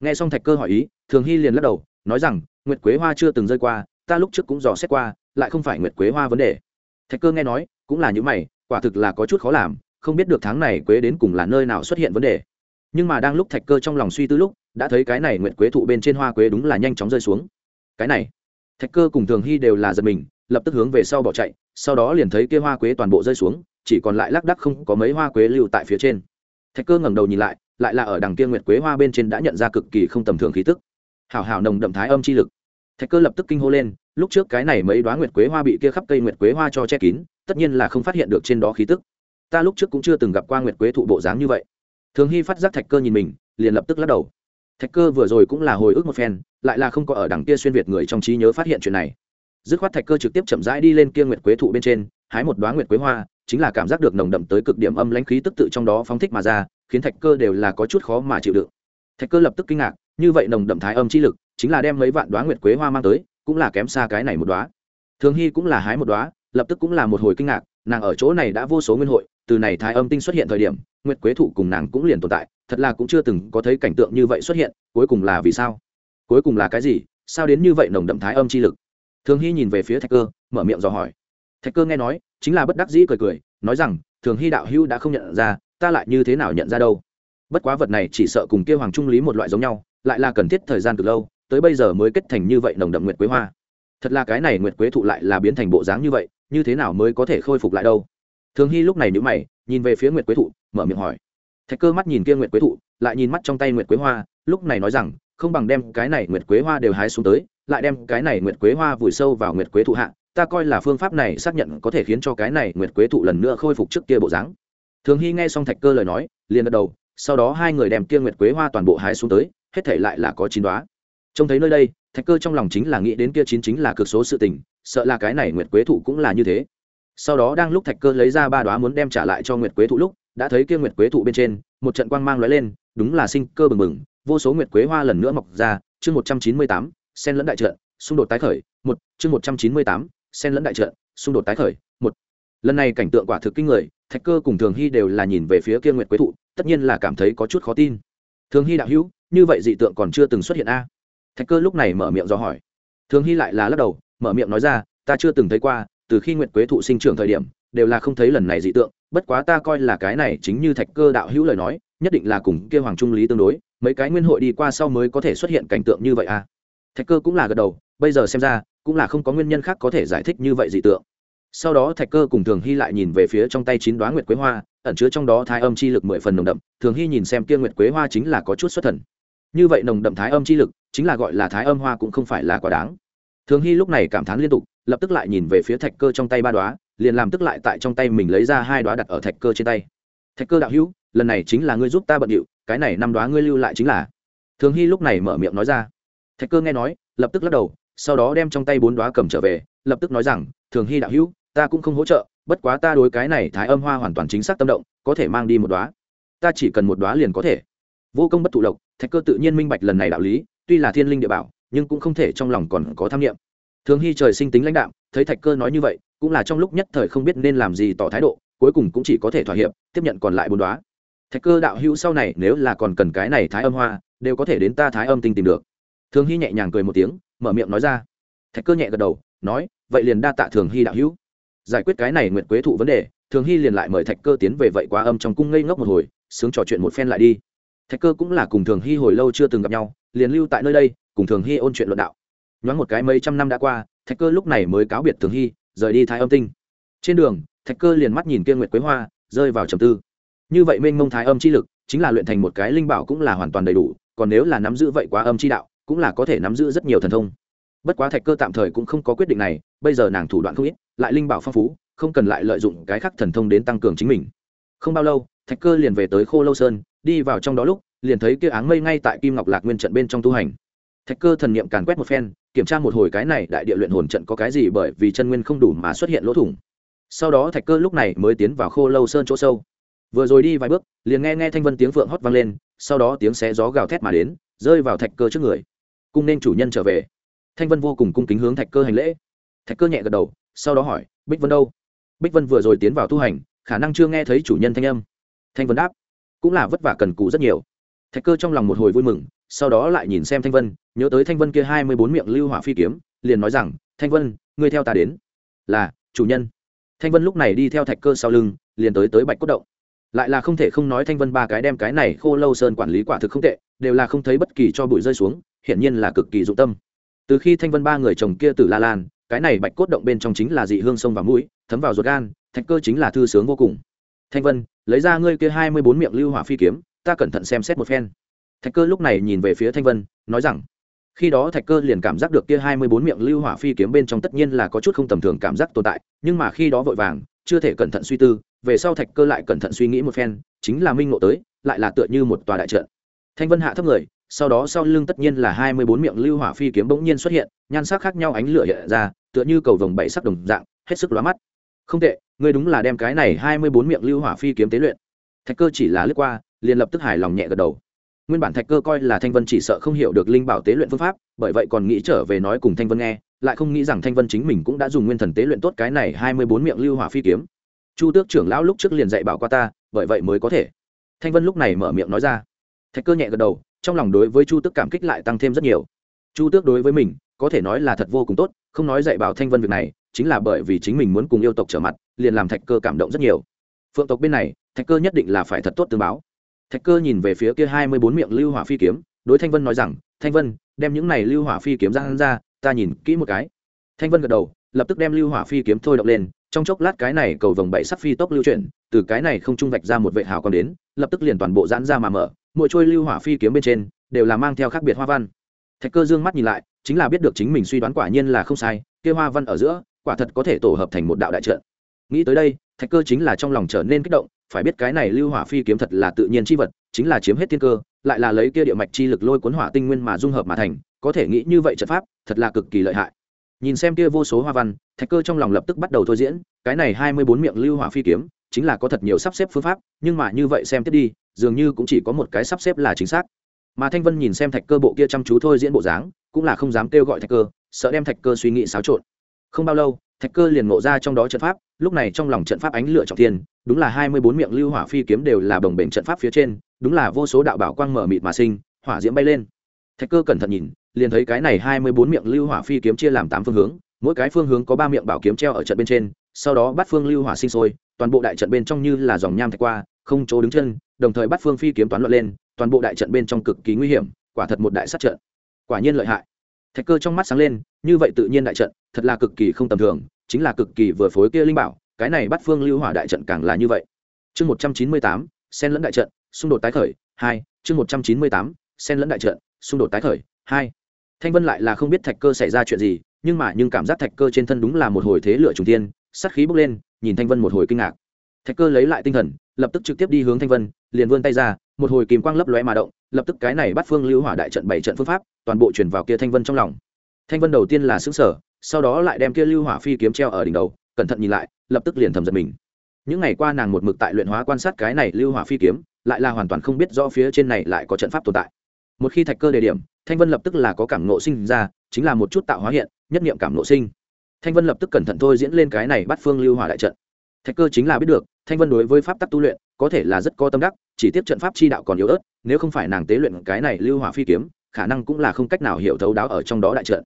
Nghe xong thạch cơ hỏi ý, thường hy liền lắc đầu, nói rằng, nguyệt quế hoa chưa từng rơi qua, ta lúc trước cũng dò xét qua, lại không phải nguyệt quế hoa vấn đề. Thạch cơ nghe nói, cũng là những mày quả thực là có chút khó làm, không biết được tháng này quế đến cùng là nơi nào xuất hiện vấn đề. Nhưng mà đang lúc thạch cơ trong lòng suy tư lúc, đã thấy cái này nguyệt quế thụ bên trên hoa quế đúng là nhanh chóng rơi xuống. Cái này, thạch cơ cùng thường hy đều là giật mình, lập tức hướng về sau bỏ chạy, sau đó liền thấy kia hoa quế toàn bộ rơi xuống, chỉ còn lại lác đắc không có mấy hoa quế lưu tại phía trên. Thạch cơ ngẩng đầu nhìn lại lại là ở đằng kia nguyệt quế hoa bên trên đã nhận ra cực kỳ không tầm thường khí tức. Hảo hảo nồng đậm thái âm chi lực. Thạch cơ lập tức kinh hô lên, lúc trước cái này mấy đoá nguyệt quế hoa bị kia khắp cây nguyệt quế hoa cho che kín tất nhiên là không phát hiện được trên đó khí tức. Ta lúc trước cũng chưa từng gặp qua nguyệt quế thụ bộ dáng như vậy. Thường hy phát giác thạch cơ nhìn mình, liền lập tức lắc đầu. Thạch cơ vừa rồi cũng là hồi ức một phen, lại là không có ở đằng kia xuyên việt người trong trí nhớ phát hiện chuyện này. Dứt khoát thạch cơ trực tiếp chậm rãi đi lên kia nguyệt quế thụ bên trên, hái một đoá nguyệt quế hoa, chính là cảm giác được nồng đậm tới cực điểm âm lãnh khí tức tự trong đó phóng thích mà ra, khiến thạch cơ đều là có chút khó mà chịu đựng. Thạch cơ lập tức kinh ngạc, như vậy nồng đậm thái âm chi lực, chính là đem mấy vạn đoá nguyệt quế hoa mang tới, cũng là kém xa cái này một đoá thường hy cũng là hái một đoá lập tức cũng là một hồi kinh ngạc, nàng ở chỗ này đã vô số nguyên hội, từ này thái âm tinh xuất hiện thời điểm, nguyệt quế thụ cùng nàng cũng liền tồn tại, thật là cũng chưa từng có thấy cảnh tượng như vậy xuất hiện, cuối cùng là vì sao? Cuối cùng là cái gì? Sao đến như vậy nồng đậm thái âm chi lực? Thường hy nhìn về phía thạch cơ, mở miệng dò hỏi. Thạch cơ nghe nói, chính là bất đắc dĩ cười cười, nói rằng, thường hy đạo hữu đã không nhận ra, ta lại như thế nào nhận ra đâu? Bất quá vật này chỉ sợ cùng kêu hoàng trung lý một loại giống nhau, lại là cần thiết thời gian từ lâu, tới bây giờ mới kết thành như vậy nồng đậm nguyệt quế hoa. Thật là cái này nguyệt quế thụ lại là biến thành bộ dáng như vậy như thế nào mới có thể khôi phục lại đâu? Thường hy lúc này nhữ mày, nhìn về phía nguyệt quế thụ, mở miệng hỏi. Thạch cơ mắt nhìn kia nguyệt quế thụ, lại nhìn mắt trong tay nguyệt quế hoa, lúc này nói rằng, không bằng đem cái này nguyệt quế hoa đều hái xuống tới, lại đem cái này nguyệt quế hoa vùi sâu vào nguyệt quế thụ hạ, ta coi là phương pháp này xác nhận có thể khiến cho cái này nguyệt quế thụ lần nữa khôi phục trước kia bộ dáng. Thường hy nghe xong thạch cơ lời nói, liền gật đầu, sau đó hai người đem kia nguyệt quế hoa toàn bộ hái xuống tới, hết thể lại là có chín đoá trông thấy nơi đây, thạch cơ trong lòng chính là nghĩ đến kia chín chính là cực số sự tình sợ là cái này nguyệt quế thụ cũng là như thế. Sau đó đang lúc thạch cơ lấy ra ba đoá muốn đem trả lại cho nguyệt quế thụ lúc, đã thấy kia nguyệt quế thụ bên trên, một trận quang mang lóe lên, đúng là sinh cơ bừng bừng, vô số nguyệt quế hoa lần nữa mọc ra, chương một trăm chín mươi tám sen lẫn đại trận, xung đột tái khởi, một, chương một trăm chín mươi tám sen lẫn đại trận, xung đột tái khởi, một. Lần này cảnh tượng quả thực kinh người, thạch cơ cùng thường hy đều là nhìn về phía kia nguyệt quế thụ, tất nhiên là cảm thấy có chút khó tin. Thường hy đạo hữu, như vậy dị tượng còn chưa từng xuất hiện a. Thạch cơ lúc này mở miệng do hỏi. Thường hy lại là lắc đầu mở miệng nói ra, ta chưa từng thấy qua, từ khi nguyệt quế thụ sinh trưởng thời điểm, đều là không thấy lần này dị tượng, bất quá ta coi là cái này chính như thạch cơ đạo hữu lời nói, nhất định là cùng kia hoàng trung lý tương đối, mấy cái nguyên hội đi qua sau mới có thể xuất hiện cảnh tượng như vậy à? thạch cơ cũng là gật đầu, bây giờ xem ra, cũng là không có nguyên nhân khác có thể giải thích như vậy dị tượng. Sau đó thạch cơ cùng thường hy lại nhìn về phía trong tay chín đoá nguyệt quế hoa, ẩn chứa trong đó thái âm chi lực mười phần nồng đậm, thường hy nhìn xem kia nguyệt quế hoa chính là có chút xuất thần. Như vậy nồng đậm thái âm chi lực, chính là gọi là thái âm hoa cũng không phải là quá đáng thường hy lúc này cảm thán liên tục, lập tức lại nhìn về phía thạch cơ trong tay ba đoá liền làm tức lại tại trong tay mình lấy ra hai đoá đặt ở thạch cơ trên tay. Thạch cơ đạo hữu, lần này chính là ngươi giúp ta bận điệu, cái này năm đoá ngươi lưu lại chính là. Thường hy lúc này mở miệng nói ra. Thạch cơ nghe nói, lập tức lắc đầu, sau đó đem trong tay bốn đoá cầm trở về, lập tức nói rằng, thường hy đạo hữu, ta cũng không hỗ trợ, bất quá ta đối cái này thái âm hoa hoàn toàn chính xác tâm động, có thể mang đi một đoá ta chỉ cần một đoá liền có thể. Vô công bất thụ lộc, thạch cơ tự nhiên minh bạch lần này đạo lý, tuy là thiên linh địa bảo nhưng cũng không thể trong lòng còn có tham nghiệm thường hy trời sinh tính lãnh đạm, thấy thạch cơ nói như vậy cũng là trong lúc nhất thời không biết nên làm gì tỏ thái độ cuối cùng cũng chỉ có thể thỏa hiệp tiếp nhận còn lại bốn đoá thạch cơ đạo hữu sau này nếu là còn cần cái này thái âm hoa đều có thể đến ta thái âm tinh tìm được. Thường hy nhẹ nhàng cười một tiếng mở miệng nói ra. Thạch cơ nhẹ gật đầu nói vậy liền đa tạ thường hy đạo hữu. Giải quyết cái này nguyện quế thụ vấn đề thường hy liền lại mời thạch cơ tiến về vậy quá âm trong cung ngây ngốc một hồi sướng trò chuyện một phen lại đi. Thạch cơ cũng là cùng thường hy hồi lâu chưa từng gặp nhau liền lưu tại nơi đây cùng thường hy ôn chuyện luận đạo. Nhoáng một cái mấy trăm năm đã qua, thạch cơ lúc này mới cáo biệt thường hy, rời đi thái âm tinh. Trên đường, thạch cơ liền mắt nhìn kia nguyệt quế hoa, rơi vào trầm tư. Như vậy mênh mông thái âm chi lực, chính là luyện thành một cái linh bảo cũng là hoàn toàn đầy đủ, còn nếu là nắm giữ vậy quá âm chi đạo, cũng là có thể nắm giữ rất nhiều thần thông. Bất quá thạch cơ tạm thời cũng không có quyết định này, bây giờ nàng thủ đoạn không ít, lại linh bảo phong phú, không cần lại lợi dụng cái khắc thần thông đến tăng cường chính mình. Không bao lâu, thạch cơ liền về tới khô lâu sơn, đi vào trong đó lúc, liền thấy kia áng mây ngay tại kim ngọc lạc nguyên trận bên trong tu hành thạch cơ thần niệm càn quét một phen, kiểm tra một hồi cái này đại địa luyện hồn trận có cái gì bởi vì chân nguyên không đủ mà xuất hiện lỗ thủng. Sau đó thạch cơ lúc này mới tiến vào khô lâu sơn chỗ sâu. Vừa rồi đi vài bước, liền nghe nghe thanh vân tiếng phượng hót vang lên, sau đó tiếng xé gió gào thét mà đến, rơi vào thạch cơ trước người. Cung nên chủ nhân trở về. Thanh vân vô cùng cung kính hướng thạch cơ hành lễ. Thạch cơ nhẹ gật đầu, sau đó hỏi, bích vân đâu? Bích vân vừa rồi tiến vào tu hành, khả năng chưa nghe thấy chủ nhân thanh âm. Thanh vân đáp, cũng là vất vả cần cù rất nhiều thạch cơ trong lòng một hồi vui mừng, sau đó lại nhìn xem thanh vân, nhớ tới thanh vân kia hai mươi bốn miệng lưu hỏa phi kiếm, liền nói rằng, thanh vân, ngươi theo ta đến. Là, chủ nhân. Thanh vân lúc này đi theo thạch cơ sau lưng, liền tới tới bạch cốt động. Lại là không thể không nói thanh vân ba cái đem cái này khô lâu sơn quản lý quả thực không tệ, đều là không thấy bất kỳ cho bụi rơi xuống, hiển nhiên là cực kỳ dụng tâm. Từ khi thanh vân ba người chồng kia từ la lan, cái này bạch cốt động bên trong chính là dị hương sông và mũi, thấm vào ruột gan, thạch cơ chính là thư sướng vô cùng. Thanh vân, lấy ra ngươi kia hai mươi bốn miệng lưu hỏa phi kiếm ta cẩn thận xem xét một phen. Thạch cơ lúc này nhìn về phía thanh vân, nói rằng, khi đó thạch cơ liền cảm giác được kia hai mươi bốn miệng lưu hỏa phi kiếm bên trong tất nhiên là có chút không tầm thường cảm giác tồn tại, nhưng mà khi đó vội vàng, chưa thể cẩn thận suy tư, về sau thạch cơ lại cẩn thận suy nghĩ một phen, chính là minh ngộ tới, lại là tựa như một tòa đại trận. Thanh vân hạ thấp người, sau đó sau lưng tất nhiên là hai mươi bốn miệng lưu hỏa phi kiếm bỗng nhiên xuất hiện, nhan sắc khác nhau ánh lửa hiện ra, tựa như cầu vồng bảy sắc đồng dạng, hết sức lóa mắt. Không tệ, ngươi đúng là đem cái này hai mươi bốn miệng lưu hỏa phi kiếm tế luyện. Thạch cơ chỉ là lướt qua liền lập tức hài lòng nhẹ gật đầu. Nguyên bản thạch cơ coi là thanh vân chỉ sợ không hiểu được linh bảo tế luyện phương pháp, bởi vậy còn nghĩ trở về nói cùng thanh vân nghe, lại không nghĩ rằng thanh vân chính mình cũng đã dùng nguyên thần tế luyện tốt cái này hai mươi bốn miệng lưu hỏa phi kiếm. Chu tước trưởng lão lúc trước liền dạy bảo qua ta, bởi vậy mới có thể. Thanh vân lúc này mở miệng nói ra. Thạch cơ nhẹ gật đầu, trong lòng đối với chu tước cảm kích lại tăng thêm rất nhiều. Chu tước đối với mình, có thể nói là thật vô cùng tốt, không nói dạy bảo thanh vân việc này, chính là bởi vì chính mình muốn cùng yêu tộc trở mặt, liền làm thạch cơ cảm động rất nhiều. Phượng tộc bên này, thạch cơ nhất định là phải thật tốt tương báo thạch cơ nhìn về phía kia hai mươi bốn miệng lưu hỏa phi kiếm, đối thanh vân nói rằng, thanh vân, đem những này lưu hỏa phi kiếm ra hắn ra, ta nhìn kỹ một cái. Thanh vân gật đầu, lập tức đem lưu hỏa phi kiếm thôi động lên, trong chốc lát cái này cầu vồng bảy sắc phi tốc lưu chuyển, từ cái này không trung vạch ra một vệ hào còn đến, lập tức liền toàn bộ giãn ra mà mở, mỗi trôi lưu hỏa phi kiếm bên trên, đều là mang theo khác biệt hoa văn. Thạch cơ dương mắt nhìn lại, chính là biết được chính mình suy đoán quả nhiên là không sai, kia hoa văn ở giữa, quả thật có thể tổ hợp thành một đạo đại trận. Nghĩ tới đây, thạch cơ chính là trong lòng trở nên kích động phải biết cái này lưu hỏa phi kiếm thật là tự nhiên chi vật, chính là chiếm hết tiên cơ, lại là lấy kia địa mạch chi lực lôi cuốn hỏa tinh nguyên mà dung hợp mà thành, có thể nghĩ như vậy trận pháp, thật là cực kỳ lợi hại. Nhìn xem kia vô số hoa văn, thạch cơ trong lòng lập tức bắt đầu thôi diễn, cái này hai mươi bốn miệng lưu hỏa phi kiếm, chính là có thật nhiều sắp xếp phương pháp, nhưng mà như vậy xem tiếp đi, dường như cũng chỉ có một cái sắp xếp là chính xác. Mà thanh vân nhìn xem thạch cơ bộ kia chăm chú thôi diễn bộ dáng, cũng là không dám kêu gọi thạch cơ, sợ đem thạch cơ suy nghĩ xáo trộn. Không bao lâu, thạch cơ liền ngộ ra trong đó trận pháp lúc này trong lòng trận pháp ánh lửa trọng thiên, đúng là hai mươi bốn miệng lưu hỏa phi kiếm đều là đồng bềnh trận pháp phía trên, đúng là vô số đạo bảo quang mở mịt mà sinh, hỏa diễm bay lên. Thạch cơ cẩn thận nhìn, liền thấy cái này hai mươi bốn miệng lưu hỏa phi kiếm chia làm tám phương hướng, mỗi cái phương hướng có ba miệng bảo kiếm treo ở trận bên trên, sau đó bắt phương lưu hỏa sinh sôi, toàn bộ đại trận bên trong như là dòng nham thạch qua, không chỗ đứng chân, đồng thời bắt phương phi kiếm toán luận lên, toàn bộ đại trận bên trong cực kỳ nguy hiểm, quả thật một đại sát trận. Quả nhiên lợi hại. Thạch cơ trong mắt sáng lên, như vậy tự nhiên đại trận, thật là cực kỳ không tầm thường chính là cực kỳ vừa phối kia linh bảo, cái này bắt phương lưu hỏa đại trận càng là như vậy. Chương một trăm chín mươi tám sen lẫn đại trận, xung đột tái khởi, hai, chương một trăm chín mươi tám sen lẫn đại trận, xung đột tái khởi, hai. Thanh vân lại là không biết thạch cơ xảy ra chuyện gì, nhưng mà nhưng cảm giác thạch cơ trên thân đúng là một hồi thế lửa trùng tiên sát khí bốc lên, nhìn thanh vân một hồi kinh ngạc. Thạch cơ lấy lại tinh thần, lập tức trực tiếp đi hướng thanh vân, liền vươn tay ra, một hồi kìm quang lấp lóe mà động, lập tức cái này bắt phương lưu hỏa đại trận bảy trận phương pháp, toàn bộ chuyển vào kia thanh vân trong lòng. Thanh vân đầu tiên là xứng sở sau đó lại đem kia lưu hỏa phi kiếm treo ở đỉnh đầu, cẩn thận nhìn lại, lập tức liền thầm giật mình. Những ngày qua nàng một mực tại luyện hóa quan sát cái này lưu hỏa phi kiếm, lại là hoàn toàn không biết rõ phía trên này lại có trận pháp tồn tại. Một khi thạch cơ đề điểm, thanh vân lập tức là có cảm nộ sinh ra, chính là một chút tạo hóa hiện, nhất niệm cảm nộ sinh. Thanh vân lập tức cẩn thận thôi diễn lên cái này bắt phương lưu hỏa đại trận. Thạch cơ chính là biết được, thanh vân đối với pháp tắc tu luyện, có thể là rất có tâm đắc, chỉ tiếp trận pháp chi đạo còn yếu ớt, nếu không phải nàng tế luyện cái này lưu hỏa phi kiếm, khả năng cũng là không cách nào hiểu thấu đáo ở trong đó đại trận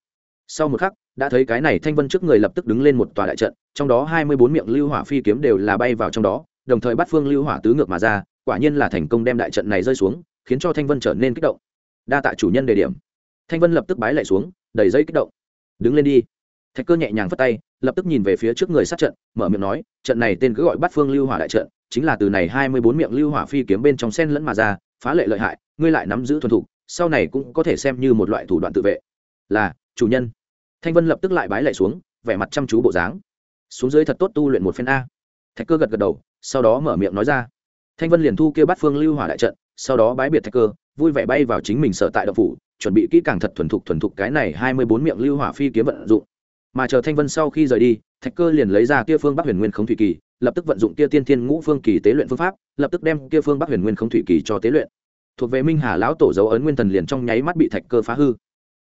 sau một khắc, đã thấy cái này thanh vân trước người lập tức đứng lên một tòa đại trận, trong đó hai mươi bốn miệng lưu hỏa phi kiếm đều là bay vào trong đó, đồng thời bắt phương lưu hỏa tứ ngược mà ra, quả nhiên là thành công đem đại trận này rơi xuống, khiến cho thanh vân trở nên kích động. Đa tạ chủ nhân đề điểm. Thanh vân lập tức bái lại xuống, đầy dây kích động. Đứng lên đi. Thạch cơ nhẹ nhàng phất tay, lập tức nhìn về phía trước người sát trận, mở miệng nói, trận này tên cứ gọi bắt phương lưu hỏa đại trận, chính là từ này hai mươi bốn miệng lưu hỏa phi kiếm bên trong sen lẫn mà ra, phá lệ lợi hại, ngươi lại nắm giữ thuần thục, sau này cũng có thể xem như một loại thủ đoạn tự vệ. Là chủ nhân. Thanh vân lập tức lại bái lại xuống, vẻ mặt chăm chú bộ dáng. Xuống dưới thật tốt tu luyện một phen a. Thạch cơ gật gật đầu, sau đó mở miệng nói ra. Thanh vân liền thu kêu bắt phương lưu hỏa đại trận, sau đó bái biệt thạch cơ, vui vẻ bay vào chính mình sở tại đậu phủ, chuẩn bị kỹ càng thật thuần thục thuần thục cái này hai mươi bốn miệng lưu hỏa phi kiếm vận dụng. Mà chờ thanh vân sau khi rời đi, thạch cơ liền lấy ra kia phương bắc huyền nguyên không thủy kỳ, lập tức vận dụng kia tiên thiên ngũ phương kỳ tế luyện phương pháp, lập tức đem kia phương bắc huyền nguyên không thủy kỳ cho tế luyện. Thuộc về minh hà lão tổ dấu ấn nguyên thần liền trong nháy mắt bị thạch cơ phá hư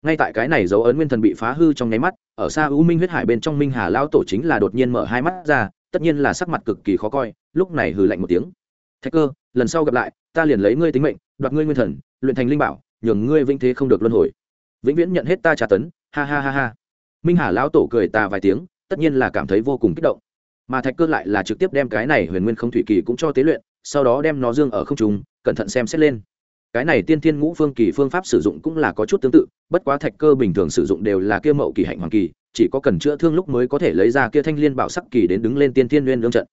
ngay tại cái này dấu ấn nguyên thần bị phá hư trong nháy mắt, ở xa u minh huyết hải bên trong minh hà lão tổ chính là đột nhiên mở hai mắt ra, tất nhiên là sắc mặt cực kỳ khó coi, lúc này hừ lạnh một tiếng. Thạch cơ, lần sau gặp lại, ta liền lấy ngươi tính mệnh, đoạt ngươi nguyên thần, luyện thành linh bảo, nhường ngươi vĩnh thế không được luân hồi. Vĩnh viễn nhận hết ta trả tấn, ha ha ha ha. Minh hà lão tổ cười ta vài tiếng, tất nhiên là cảm thấy vô cùng kích động. Mà thạch cơ lại là trực tiếp đem cái này huyền nguyên không thủy kỳ cũng cho tế luyện, sau đó đem nó dương ở không trung, cẩn thận xem xét lên cái này tiên thiên ngũ phương kỳ phương pháp sử dụng cũng là có chút tương tự, bất quá thạch cơ bình thường sử dụng đều là kia mậu kỳ hạnh hoàng kỳ, chỉ có cần chữa thương lúc mới có thể lấy ra kia thanh liên bảo sắc kỳ đến đứng lên tiên thiên nguyên lương trận.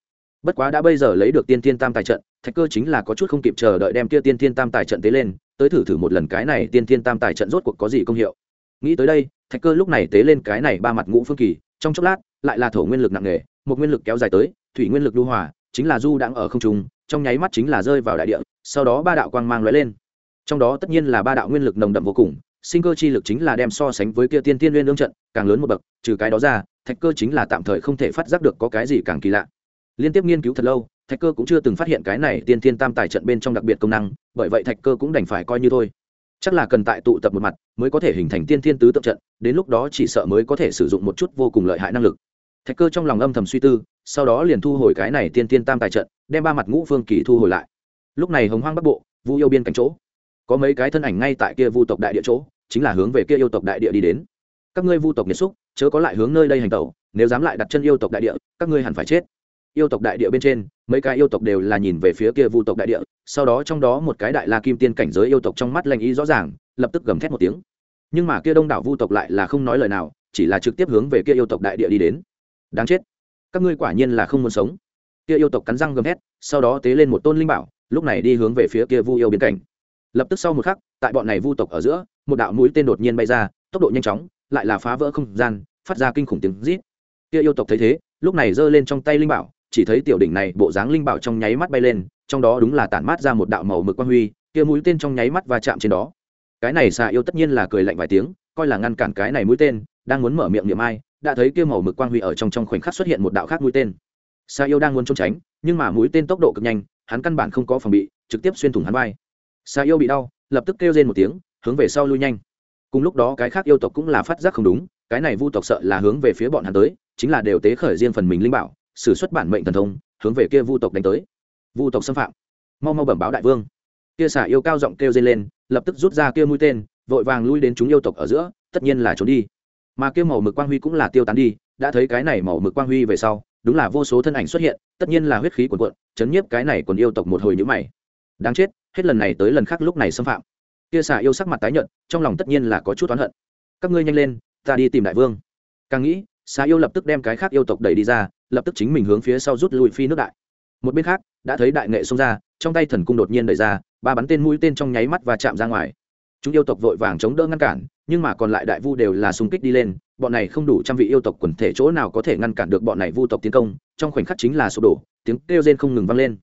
Bất quá đã bây giờ lấy được tiên thiên tam tài trận, thạch cơ chính là có chút không kịp chờ đợi đem kia tiên thiên tam tài trận tế lên, tới thử thử một lần cái này tiên thiên tam tài trận rốt cuộc có gì công hiệu. Nghĩ tới đây, thạch cơ lúc này tế lên cái này ba mặt ngũ phương kỳ, trong chốc lát, lại là thổ nguyên lực nặng nề, một nguyên lực kéo dài tới, thủy nguyên lực lưu hòa, chính là du đang ở không trung, trong nháy mắt chính là rơi vào đại địa, sau đó ba đạo quang mang lóe lên trong đó tất nhiên là ba đạo nguyên lực nồng đậm vô cùng, sinh cơ chi lực chính là đem so sánh với kia tiên tiên liên lương trận, càng lớn một bậc, trừ cái đó ra, thạch cơ chính là tạm thời không thể phát giác được có cái gì càng kỳ lạ. Liên tiếp nghiên cứu thật lâu, thạch cơ cũng chưa từng phát hiện cái này tiên tiên tam tài trận bên trong đặc biệt công năng, bởi vậy thạch cơ cũng đành phải coi như thôi. Chắc là cần tại tụ tập một mặt, mới có thể hình thành tiên tiên tứ tượng trận, đến lúc đó chỉ sợ mới có thể sử dụng một chút vô cùng lợi hại năng lực. Thạch cơ trong lòng âm thầm suy tư, sau đó liền thu hồi cái này tiên tiên tam tài trận, đem ba mặt ngũ phương kỳ thu hồi lại. Lúc này hồng hoang bắc bộ vũ yêu biên cảnh chỗ có mấy cái thân ảnh ngay tại kia vu tộc đại địa chỗ, chính là hướng về kia yêu tộc đại địa đi đến. Các ngươi vu tộc nhiệt xúc, chớ có lại hướng nơi đây hành tẩu, nếu dám lại đặt chân yêu tộc đại địa, các ngươi hẳn phải chết. Yêu tộc đại địa bên trên, mấy cái yêu tộc đều là nhìn về phía kia vu tộc đại địa, sau đó trong đó một cái đại la kim tiên cảnh giới yêu tộc trong mắt lanh ý rõ ràng, lập tức gầm thét một tiếng. Nhưng mà kia đông đảo vu tộc lại là không nói lời nào, chỉ là trực tiếp hướng về kia yêu tộc đại địa đi đến. Đáng chết. Các ngươi quả nhiên là không muốn sống. Kia yêu tộc cắn răng gầm thét, sau đó tế lên một tôn linh bảo, lúc này đi hướng về phía kia vu yêu biến cảnh lập tức sau một khắc, tại bọn này vu tộc ở giữa, một đạo mũi tên đột nhiên bay ra, tốc độ nhanh chóng, lại là phá vỡ không gian, phát ra kinh khủng tiếng rít. Kia yêu tộc thấy thế, lúc này giơ lên trong tay linh bảo, chỉ thấy tiểu đỉnh này bộ dáng linh bảo trong nháy mắt bay lên, trong đó đúng là tản mát ra một đạo màu mực quang huy, kia mũi tên trong nháy mắt va chạm trên đó. Cái này xà yêu tất nhiên là cười lạnh vài tiếng, coi là ngăn cản cái này mũi tên, đang muốn mở miệng niệm ai, đã thấy kia màu mực quang huy ở trong trong khoảnh khắc xuất hiện một đạo khác mũi tên. Xà yêu đang muốn trốn tránh, nhưng mà mũi tên tốc độ cực nhanh, hắn căn bản không có phòng bị, trực tiếp xuyên thủng hắn vai xà yêu bị đau, lập tức kêu rên một tiếng, hướng về sau lui nhanh. Cùng lúc đó cái khác yêu tộc cũng là phát giác không đúng, cái này vu tộc sợ là hướng về phía bọn hắn tới, chính là đều tế khởi riêng phần mình linh bảo, sử xuất bản mệnh thần thông, hướng về kia vu tộc đánh tới. Vu tộc xâm phạm. Mau mau bẩm báo đại vương. Kia xả yêu cao giọng kêu dây lên, lập tức rút ra kia mũi tên, vội vàng lui đến chúng yêu tộc ở giữa, tất nhiên là trốn đi. Mà kia màu mực quang huy cũng là tiêu tán đi, đã thấy cái này màu mực quang huy về sau, đúng là vô số thân ảnh xuất hiện, tất nhiên là huyết khí cuồn cuộn, chấn nhiếp cái này còn yêu tộc một hồi nhữ mày đáng chết, hết lần này tới lần khác lúc này xâm phạm. Kia xà yêu sắc mặt tái nhợt, trong lòng tất nhiên là có chút oán hận. Các ngươi nhanh lên, ta đi tìm đại vương. Càng nghĩ, xà yêu lập tức đem cái khác yêu tộc đẩy đi ra, lập tức chính mình hướng phía sau rút lui phi nước đại. Một bên khác, đã thấy đại nghệ xông ra, trong tay thần cung đột nhiên đẩy ra, ba bắn tên mũi tên trong nháy mắt và chạm ra ngoài. Chúng yêu tộc vội vàng chống đỡ ngăn cản, nhưng mà còn lại đại vu đều là xung kích đi lên, bọn này không đủ trăm vị yêu tộc quần thể chỗ nào có thể ngăn cản được bọn này vu tộc tiến công, trong khoảnh khắc chính là sụp đổ, tiếng kêu rên không ngừng vang lên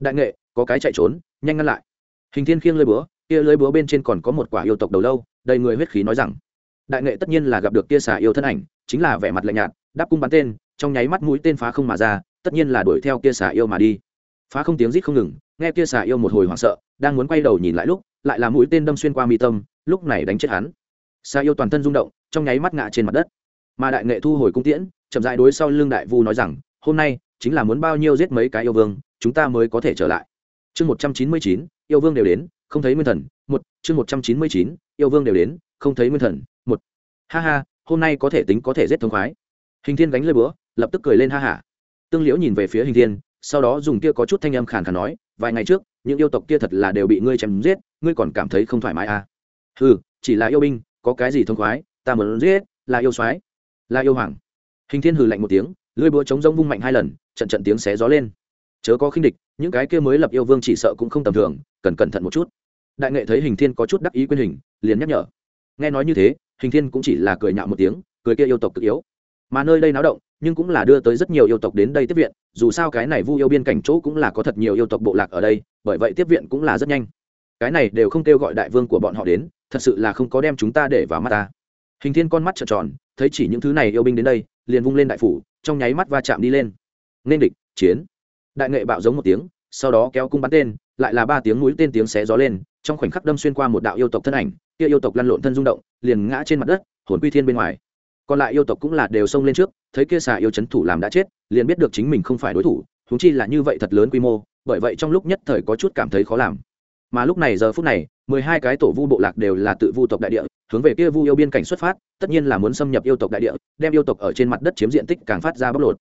đại nghệ, có cái chạy trốn, nhanh ngăn lại. Hình thiên khiêng lơi búa, kia lơi búa bên trên còn có một quả yêu tộc đầu lâu, đầy người huyết khí nói rằng, đại nghệ tất nhiên là gặp được kia xà yêu thân ảnh, chính là vẻ mặt lạnh nhạt, đáp cung bắn tên, trong nháy mắt mũi tên phá không mà ra, tất nhiên là đuổi theo kia xà yêu mà đi. Phá không tiếng rít không ngừng, nghe kia xà yêu một hồi hoảng sợ, đang muốn quay đầu nhìn lại lúc, lại là mũi tên đâm xuyên qua mi tâm, lúc này đánh chết hắn. Xà yêu toàn thân rung động, trong nháy mắt ngã trên mặt đất. Mà đại nghệ thu hồi cung tiễn, chậm dại đối sau lưng đại vu nói rằng, hôm nay, chính là muốn bao nhiêu giết mấy cái yêu vương chúng ta mới có thể trở lại. Chương một trăm chín mươi chín, yêu vương đều đến, không thấy nguyên thần, một. Chương một trăm chín mươi chín, yêu vương đều đến, không thấy nguyên thần, một. Ha ha, hôm nay có thể tính có thể giết thông khoái. Hình thiên gánh lơi búa, lập tức cười lên ha hả. Tương liễu nhìn về phía hình thiên, sau đó dùng kia có chút thanh âm khàn khàn nói, vài ngày trước, những yêu tộc kia thật là đều bị ngươi chém giết, ngươi còn cảm thấy không thoải mái à? Ừ chỉ là yêu binh, có cái gì thông khoái, ta muốn giết, là yêu soái, là yêu hoàng. Hình thiên hừ lạnh một tiếng, lưỡi búa chống rông vung mạnh hai lần, trận trận tiếng xé gió lên chớ có khinh địch, những cái kia mới lập yêu vương chỉ sợ cũng không tầm thường, cần cẩn thận một chút. Đại nghệ thấy hình thiên có chút đắc ý quyên hình, liền nhắc nhở. Nghe nói như thế, hình thiên cũng chỉ là cười nhạo một tiếng, cười kia yêu tộc cực yếu. Mà nơi đây náo động, nhưng cũng là đưa tới rất nhiều yêu tộc đến đây tiếp viện, dù sao cái này vu yêu biên cảnh chỗ cũng là có thật nhiều yêu tộc bộ lạc ở đây, bởi vậy tiếp viện cũng là rất nhanh. Cái này đều không kêu gọi đại vương của bọn họ đến, thật sự là không có đem chúng ta để vào mắt ta. Hình thiên con mắt trợn tròn, thấy chỉ những thứ này yêu binh đến đây, liền vung lên đại phủ, trong nháy mắt va chạm đi lên. Nên địch, chiến đại nghệ bạo giống một tiếng, sau đó kéo cung bắn tên, lại là ba tiếng mũi tên tiếng xé gió lên, trong khoảnh khắc đâm xuyên qua một đạo yêu tộc thân ảnh, kia yêu tộc lăn lộn thân rung động, liền ngã trên mặt đất, hồn quy thiên bên ngoài. Còn lại yêu tộc cũng là đều xông lên trước, thấy kia xà yêu chấn thủ làm đã chết, liền biết được chính mình không phải đối thủ thúng chi là như vậy thật lớn quy mô, bởi vậy trong lúc nhất thời có chút cảm thấy khó làm. Mà lúc này giờ phút này, mười hai cái tổ vu bộ lạc đều là tự vu tộc đại địa, hướng về kia vu yêu biên cảnh xuất phát, tất nhiên là muốn xâm nhập yêu tộc đại địa, đem yêu tộc ở trên mặt đất chiếm diện tích càng phát ra bóc lột.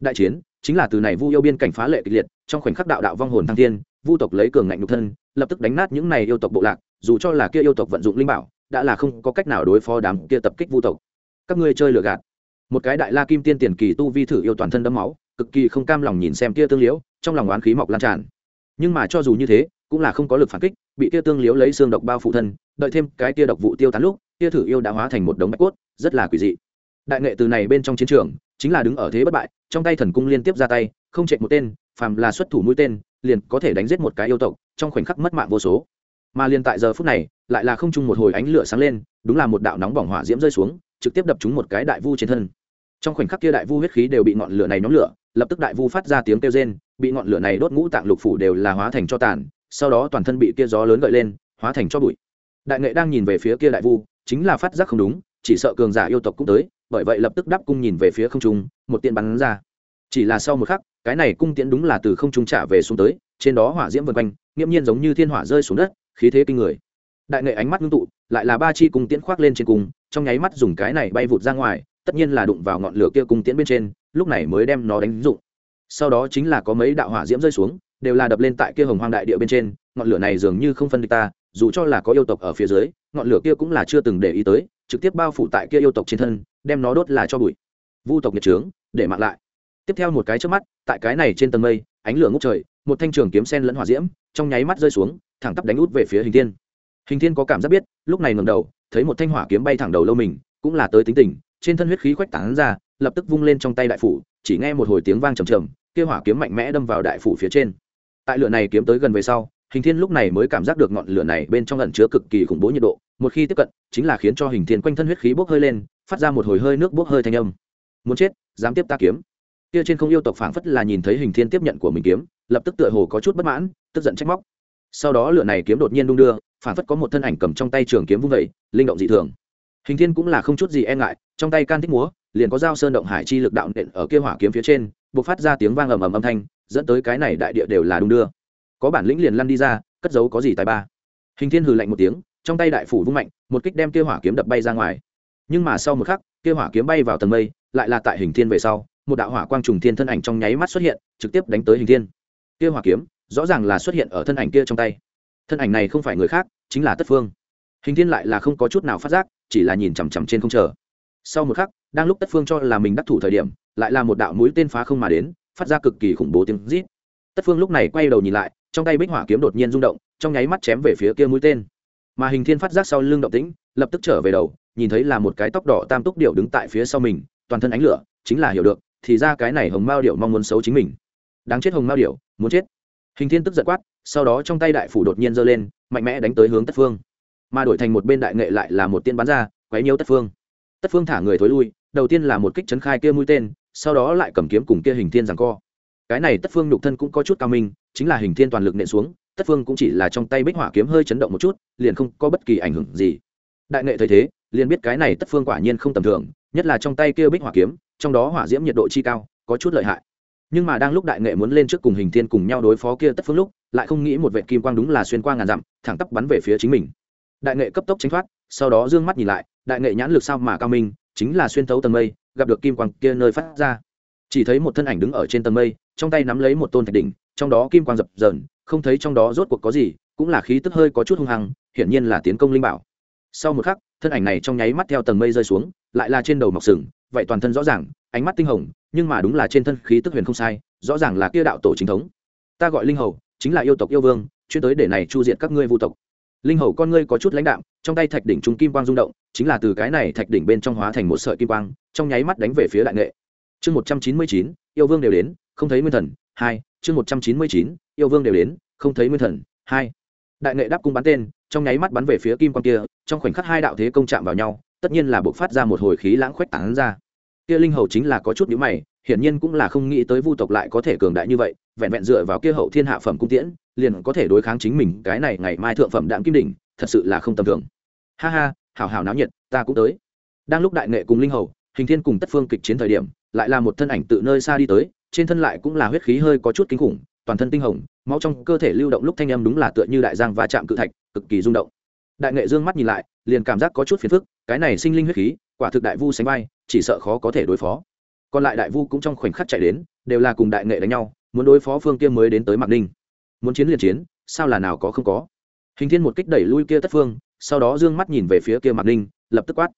Đại chiến chính là từ này vu yêu biên cảnh phá lệ kịch liệt, trong khoảnh khắc đạo đạo vong hồn thăng thiên, vu tộc lấy cường ngạnh nhục thân, lập tức đánh nát những này yêu tộc bộ lạc, dù cho là kia yêu tộc vận dụng linh bảo, đã là không có cách nào đối phó đám kia tập kích vu tộc. Các ngươi chơi lừa gạt. Một cái đại la kim tiên tiền kỳ tu vi thử yêu toàn thân đấm máu, cực kỳ không cam lòng nhìn xem kia tương liễu, trong lòng oán khí mọc lan tràn. Nhưng mà cho dù như thế, cũng là không có lực phản kích, bị kia tương liễu lấy xương độc bao phụ thân, đợi thêm cái kia độc vụ tiêu tán lúc, kia thử yêu đã hóa thành một đống bạch cốt, rất là quỷ dị. Đại nghệ từ này bên trong chiến trường, chính là đứng ở thế bất bại trong tay thần cung liên tiếp ra tay, không chạy một tên, phàm là xuất thủ mũi tên, liền có thể đánh giết một cái yêu tộc, trong khoảnh khắc mất mạng vô số. Mà liền tại giờ phút này, lại là không chung một hồi ánh lửa sáng lên, đúng là một đạo nóng bỏng hỏa diễm rơi xuống, trực tiếp đập trúng một cái đại vu trên thân. Trong khoảnh khắc kia đại vu huyết khí đều bị ngọn lửa này nhóm lửa, lập tức đại vu phát ra tiếng kêu rên, bị ngọn lửa này đốt ngũ tạng lục phủ đều là hóa thành cho tàn, sau đó toàn thân bị kia gió lớn gợi lên, hóa thành cho bụi. Đại nghệ đang nhìn về phía kia đại vu, chính là phát giác không đúng, chỉ sợ cường giả yêu tộc cũng tới bởi vậy lập tức đáp cung nhìn về phía không trung, một tiện bắn ra. Chỉ là sau một khắc, cái này cung tiễn đúng là từ không trung trả về xuống tới, trên đó hỏa diễm vân quanh, nghiễm nhiên giống như thiên hỏa rơi xuống đất, khí thế kinh người. Đại nghệ ánh mắt ngưng tụ, lại là ba chi cung tiễn khoác lên trên cung, trong nháy mắt dùng cái này bay vụt ra ngoài, tất nhiên là đụng vào ngọn lửa kia cung tiễn bên trên, lúc này mới đem nó đánh dụng. Sau đó chính là có mấy đạo hỏa diễm rơi xuống, đều là đập lên tại kia hồng hoang đại địa bên trên, ngọn lửa này dường như không phân địch ta, dù cho là có yêu tộc ở phía dưới, ngọn lửa kia cũng là chưa từng để ý tới trực tiếp bao phủ tại kia yêu tộc trên thân, đem nó đốt là cho bụi. Vu tộc nhiệt trướng, để mạng lại. Tiếp theo một cái trước mắt, tại cái này trên tầng mây, ánh lửa ngút trời, một thanh trường kiếm sen lẫn hỏa diễm, trong nháy mắt rơi xuống, thẳng tắp đánh út về phía hình thiên. Hình thiên có cảm giác biết, lúc này ngầm đầu, thấy một thanh hỏa kiếm bay thẳng đầu lâu mình, cũng là tới tính tình, trên thân huyết khí khoách tán ra, lập tức vung lên trong tay đại phủ, chỉ nghe một hồi tiếng vang trầm trầm, kia hỏa kiếm mạnh mẽ đâm vào đại phủ phía trên. Tại lửa này kiếm tới gần về sau, hình thiên lúc này mới cảm giác được ngọn lửa này bên trong ẩn chứa cực kỳ khủng bố nhiệt độ một khi tiếp cận, chính là khiến cho hình thiên quanh thân huyết khí bốc hơi lên, phát ra một hồi hơi nước bốc hơi thanh âm. Muốn chết, dám tiếp ta kiếm. Kia trên không yêu tộc phảng phất là nhìn thấy hình thiên tiếp nhận của mình kiếm, lập tức tựa hồ có chút bất mãn, tức giận trách móc. Sau đó lửa này kiếm đột nhiên đung đưa, phảng phất có một thân ảnh cầm trong tay trường kiếm vung vẩy linh động dị thường. Hình thiên cũng là không chút gì e ngại, trong tay can thích múa, liền có dao sơn động hải chi lực đạo nện ở kia hỏa kiếm phía trên buộc phát ra tiếng vang ầm ầm âm thanh, dẫn tới cái này đại địa đều là đung đưa. Có bản lĩnh liền lăn đi ra, cất giấu có gì tài ba. Hình thiên hừ lạnh một tiếng trong tay đại phủ vung mạnh, một kích đem kia hỏa kiếm đập bay ra ngoài. Nhưng mà sau một khắc, kia hỏa kiếm bay vào tầng mây, lại là tại hình thiên về sau, một đạo hỏa quang trùng thiên thân ảnh trong nháy mắt xuất hiện, trực tiếp đánh tới hình thiên. Kia hỏa kiếm, rõ ràng là xuất hiện ở thân ảnh kia trong tay. Thân ảnh này không phải người khác, chính là tất phương. Hình thiên lại là không có chút nào phát giác, chỉ là nhìn chằm chằm trên không chờ. Sau một khắc, đang lúc tất phương cho là mình đắc thủ thời điểm, lại là một đạo mũi tên phá không mà đến, phát ra cực kỳ khủng bố tiếng rít. Tất phương lúc này quay đầu nhìn lại, trong tay bích hỏa kiếm đột nhiên rung động, trong nháy mắt chém về phía kia mũi tên mà hình thiên phát giác sau lưng động tĩnh, lập tức trở về đầu, nhìn thấy là một cái tóc đỏ tam túc điệu đứng tại phía sau mình, toàn thân ánh lửa, chính là hiểu được, thì ra cái này hồng mao điệu mong muốn xấu chính mình. Đáng chết hồng mao điệu muốn chết. Hình thiên tức giận quát, sau đó trong tay đại phủ đột nhiên giơ lên, mạnh mẽ đánh tới hướng tất phương. Mà đổi thành một bên đại nghệ lại là một tiên bắn ra, quấy nhiễu tất phương. Tất phương thả người thối lui, đầu tiên là một kích chấn khai kia mũi tên, sau đó lại cầm kiếm cùng kia hình thiên giằng co. Cái này tất phương nhục thân cũng có chút cao minh, chính là hình thiên toàn lực nện xuống tất phương cũng chỉ là trong tay bích hỏa kiếm hơi chấn động một chút, liền không có bất kỳ ảnh hưởng gì. Đại nghệ thấy thế, liền biết cái này tất phương quả nhiên không tầm thường, nhất là trong tay kia bích hỏa kiếm, trong đó hỏa diễm nhiệt độ chi cao, có chút lợi hại. Nhưng mà đang lúc đại nghệ muốn lên trước cùng hình thiên cùng nhau đối phó kia tất phương lúc, lại không nghĩ một vệ kim quang đúng là xuyên qua ngàn dặm, thẳng tắp bắn về phía chính mình. Đại nghệ cấp tốc tránh thoát, sau đó d ư ơ n g mắt nhìn lại, đại nghệ nhãn lực sao mà cao minh, chính là xuyên thấu tầng mây, gặp được kim quang kia nơi phát ra. Chỉ thấy một thân ảnh đứng ở trên tầng mây, trong tay nắm lấy một tôn thạch đỉnh, trong đó kim quang dập dờn không thấy trong đó rốt cuộc có gì, cũng là khí tức hơi có chút hung hăng, hiển nhiên là tiến công linh bảo. Sau một khắc, thân ảnh này trong nháy mắt theo tầng mây rơi xuống, lại là trên đầu mọc sừng, vậy toàn thân rõ ràng, ánh mắt tinh hồng, nhưng mà đúng là trên thân khí tức huyền không sai, rõ ràng là kia đạo tổ chính thống. Ta gọi linh hầu, chính là yêu tộc yêu vương, chuyên tới để này chu diệt các ngươi vu tộc. Linh hầu con ngươi có chút lãnh đạm, trong tay thạch đỉnh trung kim quang rung động, chính là từ cái này thạch đỉnh bên trong hóa thành một sợi kim quang, trong nháy mắt đánh về phía đại nghệ. Chương một trăm chín mươi chín, yêu vương đều đến, không thấy nguyên thần hai, chương một trăm chín mươi chín, yêu vương đều đến, không thấy nguyên thần, hai. Đại nghệ đáp cung bắn tên, trong nháy mắt bắn về phía kim quan kia, trong khoảnh khắc hai đạo thế công chạm vào nhau, tất nhiên là buộc phát ra một hồi khí lãng khoách tán ra. Kia linh hầu chính là có chút nhữ mày, hiển nhiên cũng là không nghĩ tới vu tộc lại có thể cường đại như vậy, vẹn vẹn dựa vào kia hậu thiên hạ phẩm cung tiễn, liền có thể đối kháng chính mình, cái này ngày mai thượng phẩm đạm kim đỉnh, thật sự là không tầm thường. Ha ha, hảo hảo náo nhiệt, ta cũng tới. Đang lúc đại nghệ cùng linh hầu, hình thiên cùng tất phương kịch chiến thời điểm lại là một thân ảnh tự nơi xa đi tới, trên thân lại cũng là huyết khí hơi có chút kinh khủng, toàn thân tinh hồng, máu trong cơ thể lưu động lúc thanh âm đúng là tựa như đại giang va chạm cự thạch, cực kỳ rung động. Đại nghệ dương mắt nhìn lại, liền cảm giác có chút phiền phức, cái này sinh linh huyết khí, quả thực đại vu sánh vai, chỉ sợ khó có thể đối phó. Còn lại đại vu cũng trong khoảnh khắc chạy đến, đều là cùng đại nghệ đánh nhau, muốn đối phó phương kia mới đến tới mạc ninh. Muốn chiến liền chiến, sao là nào có không có. Hình thiên một kích đẩy lui kia tất phương, sau đó d ư ơ n g mắt nhìn về phía kia mạc ninh, lập tức quát.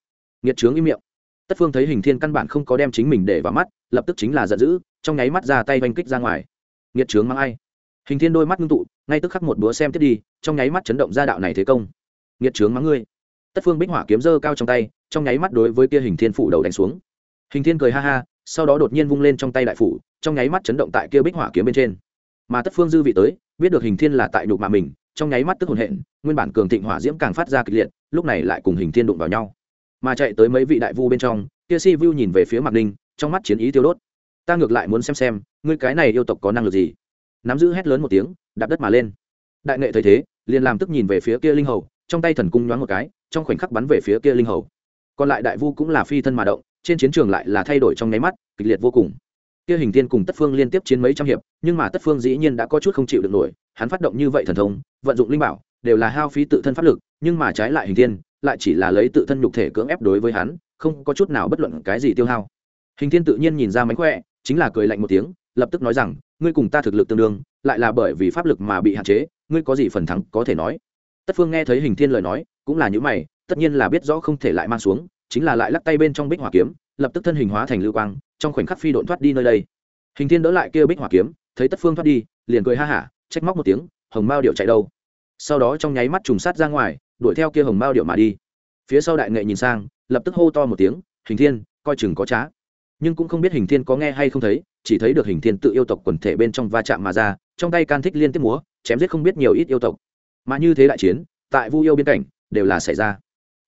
Nghiệt trướng im miệng tất phương thấy hình thiên căn bản không có đem chính mình để vào mắt, lập tức chính là giận dữ, trong nháy mắt ra tay oanh kích ra ngoài. Nghiệt trướng mang ai? Hình thiên đôi mắt ngưng tụ, ngay tức khắc một búa xem tiếp đi, trong nháy mắt chấn động ra đạo này thế công. Nghiệt trướng mắng ngươi. Tất phương bích hỏa kiếm dơ cao trong tay, trong nháy mắt đối với kia hình thiên phủ đầu đánh xuống. Hình thiên cười ha ha, sau đó đột nhiên vung lên trong tay đại phủ, trong nháy mắt chấn động tại kia bích hỏa kiếm bên trên. Mà tất phương dư vị tới, biết được hình thiên là tại nhục mà mình, trong nháy mắt tức hồn hện, nguyên bản cường thịnh hỏa diễm càng phát ra kịch liệt, lúc này lại cùng hình thiên đụng vào nhau mà chạy tới mấy vị đại vu bên trong, kia si vu nhìn về phía mạc ninh, trong mắt chiến ý tiêu đốt. Ta ngược lại muốn xem xem, ngươi cái này yêu tộc có năng lực gì? Nắm giữ hét lớn một tiếng, đạp đất mà lên. Đại nghệ thấy thế, liền làm tức nhìn về phía kia linh hầu, trong tay thần cung nhoáng một cái, trong khoảnh khắc bắn về phía kia linh hầu. Còn lại đại vu cũng là phi thân mà động, trên chiến trường lại là thay đổi trong nháy mắt, kịch liệt vô cùng. Kia hình tiên cùng tất phương liên tiếp chiến mấy trăm hiệp, nhưng mà tất phương dĩ nhiên đã có chút không chịu được nổi, hắn phát động như vậy thần thông, vận dụng linh bảo, đều là hao phí tự thân pháp lực, nhưng mà trái lại hình tiên lại chỉ là lấy tự thân nhục thể cưỡng ép đối với hắn, không có chút nào bất luận cái gì tiêu hao. Hình thiên tự nhiên nhìn ra mánh khỏe, chính là cười lạnh một tiếng, lập tức nói rằng, ngươi cùng ta thực lực tương đương, lại là bởi vì pháp lực mà bị hạn chế, ngươi có gì phần thắng có thể nói. Tất phương nghe thấy hình thiên lời nói, cũng là những mày, tất nhiên là biết rõ không thể lại mang xuống, chính là lại lắc tay bên trong bích hỏa kiếm, lập tức thân hình hóa thành lưu quang, trong khoảnh khắc phi độn thoát đi nơi đây. Hình thiên đỡ lại kia bích hỏa kiếm, thấy tất phương thoát đi, liền cười ha hả, trách móc một tiếng, hồng mao điệu chạy đâu? Sau đó trong nháy mắt trùng sát ra ngoài đuổi theo kia hồng mao điệu mà đi. Phía sau đại nghệ nhìn sang, lập tức hô to một tiếng, hình thiên, coi chừng có trá. Nhưng cũng không biết hình thiên có nghe hay không thấy, chỉ thấy được hình thiên tự yêu tộc quần thể bên trong va chạm mà ra, trong tay can thích liên tiếp múa, chém giết không biết nhiều ít yêu tộc. Mà như thế đại chiến, tại vu yêu biên cảnh, đều là xảy ra.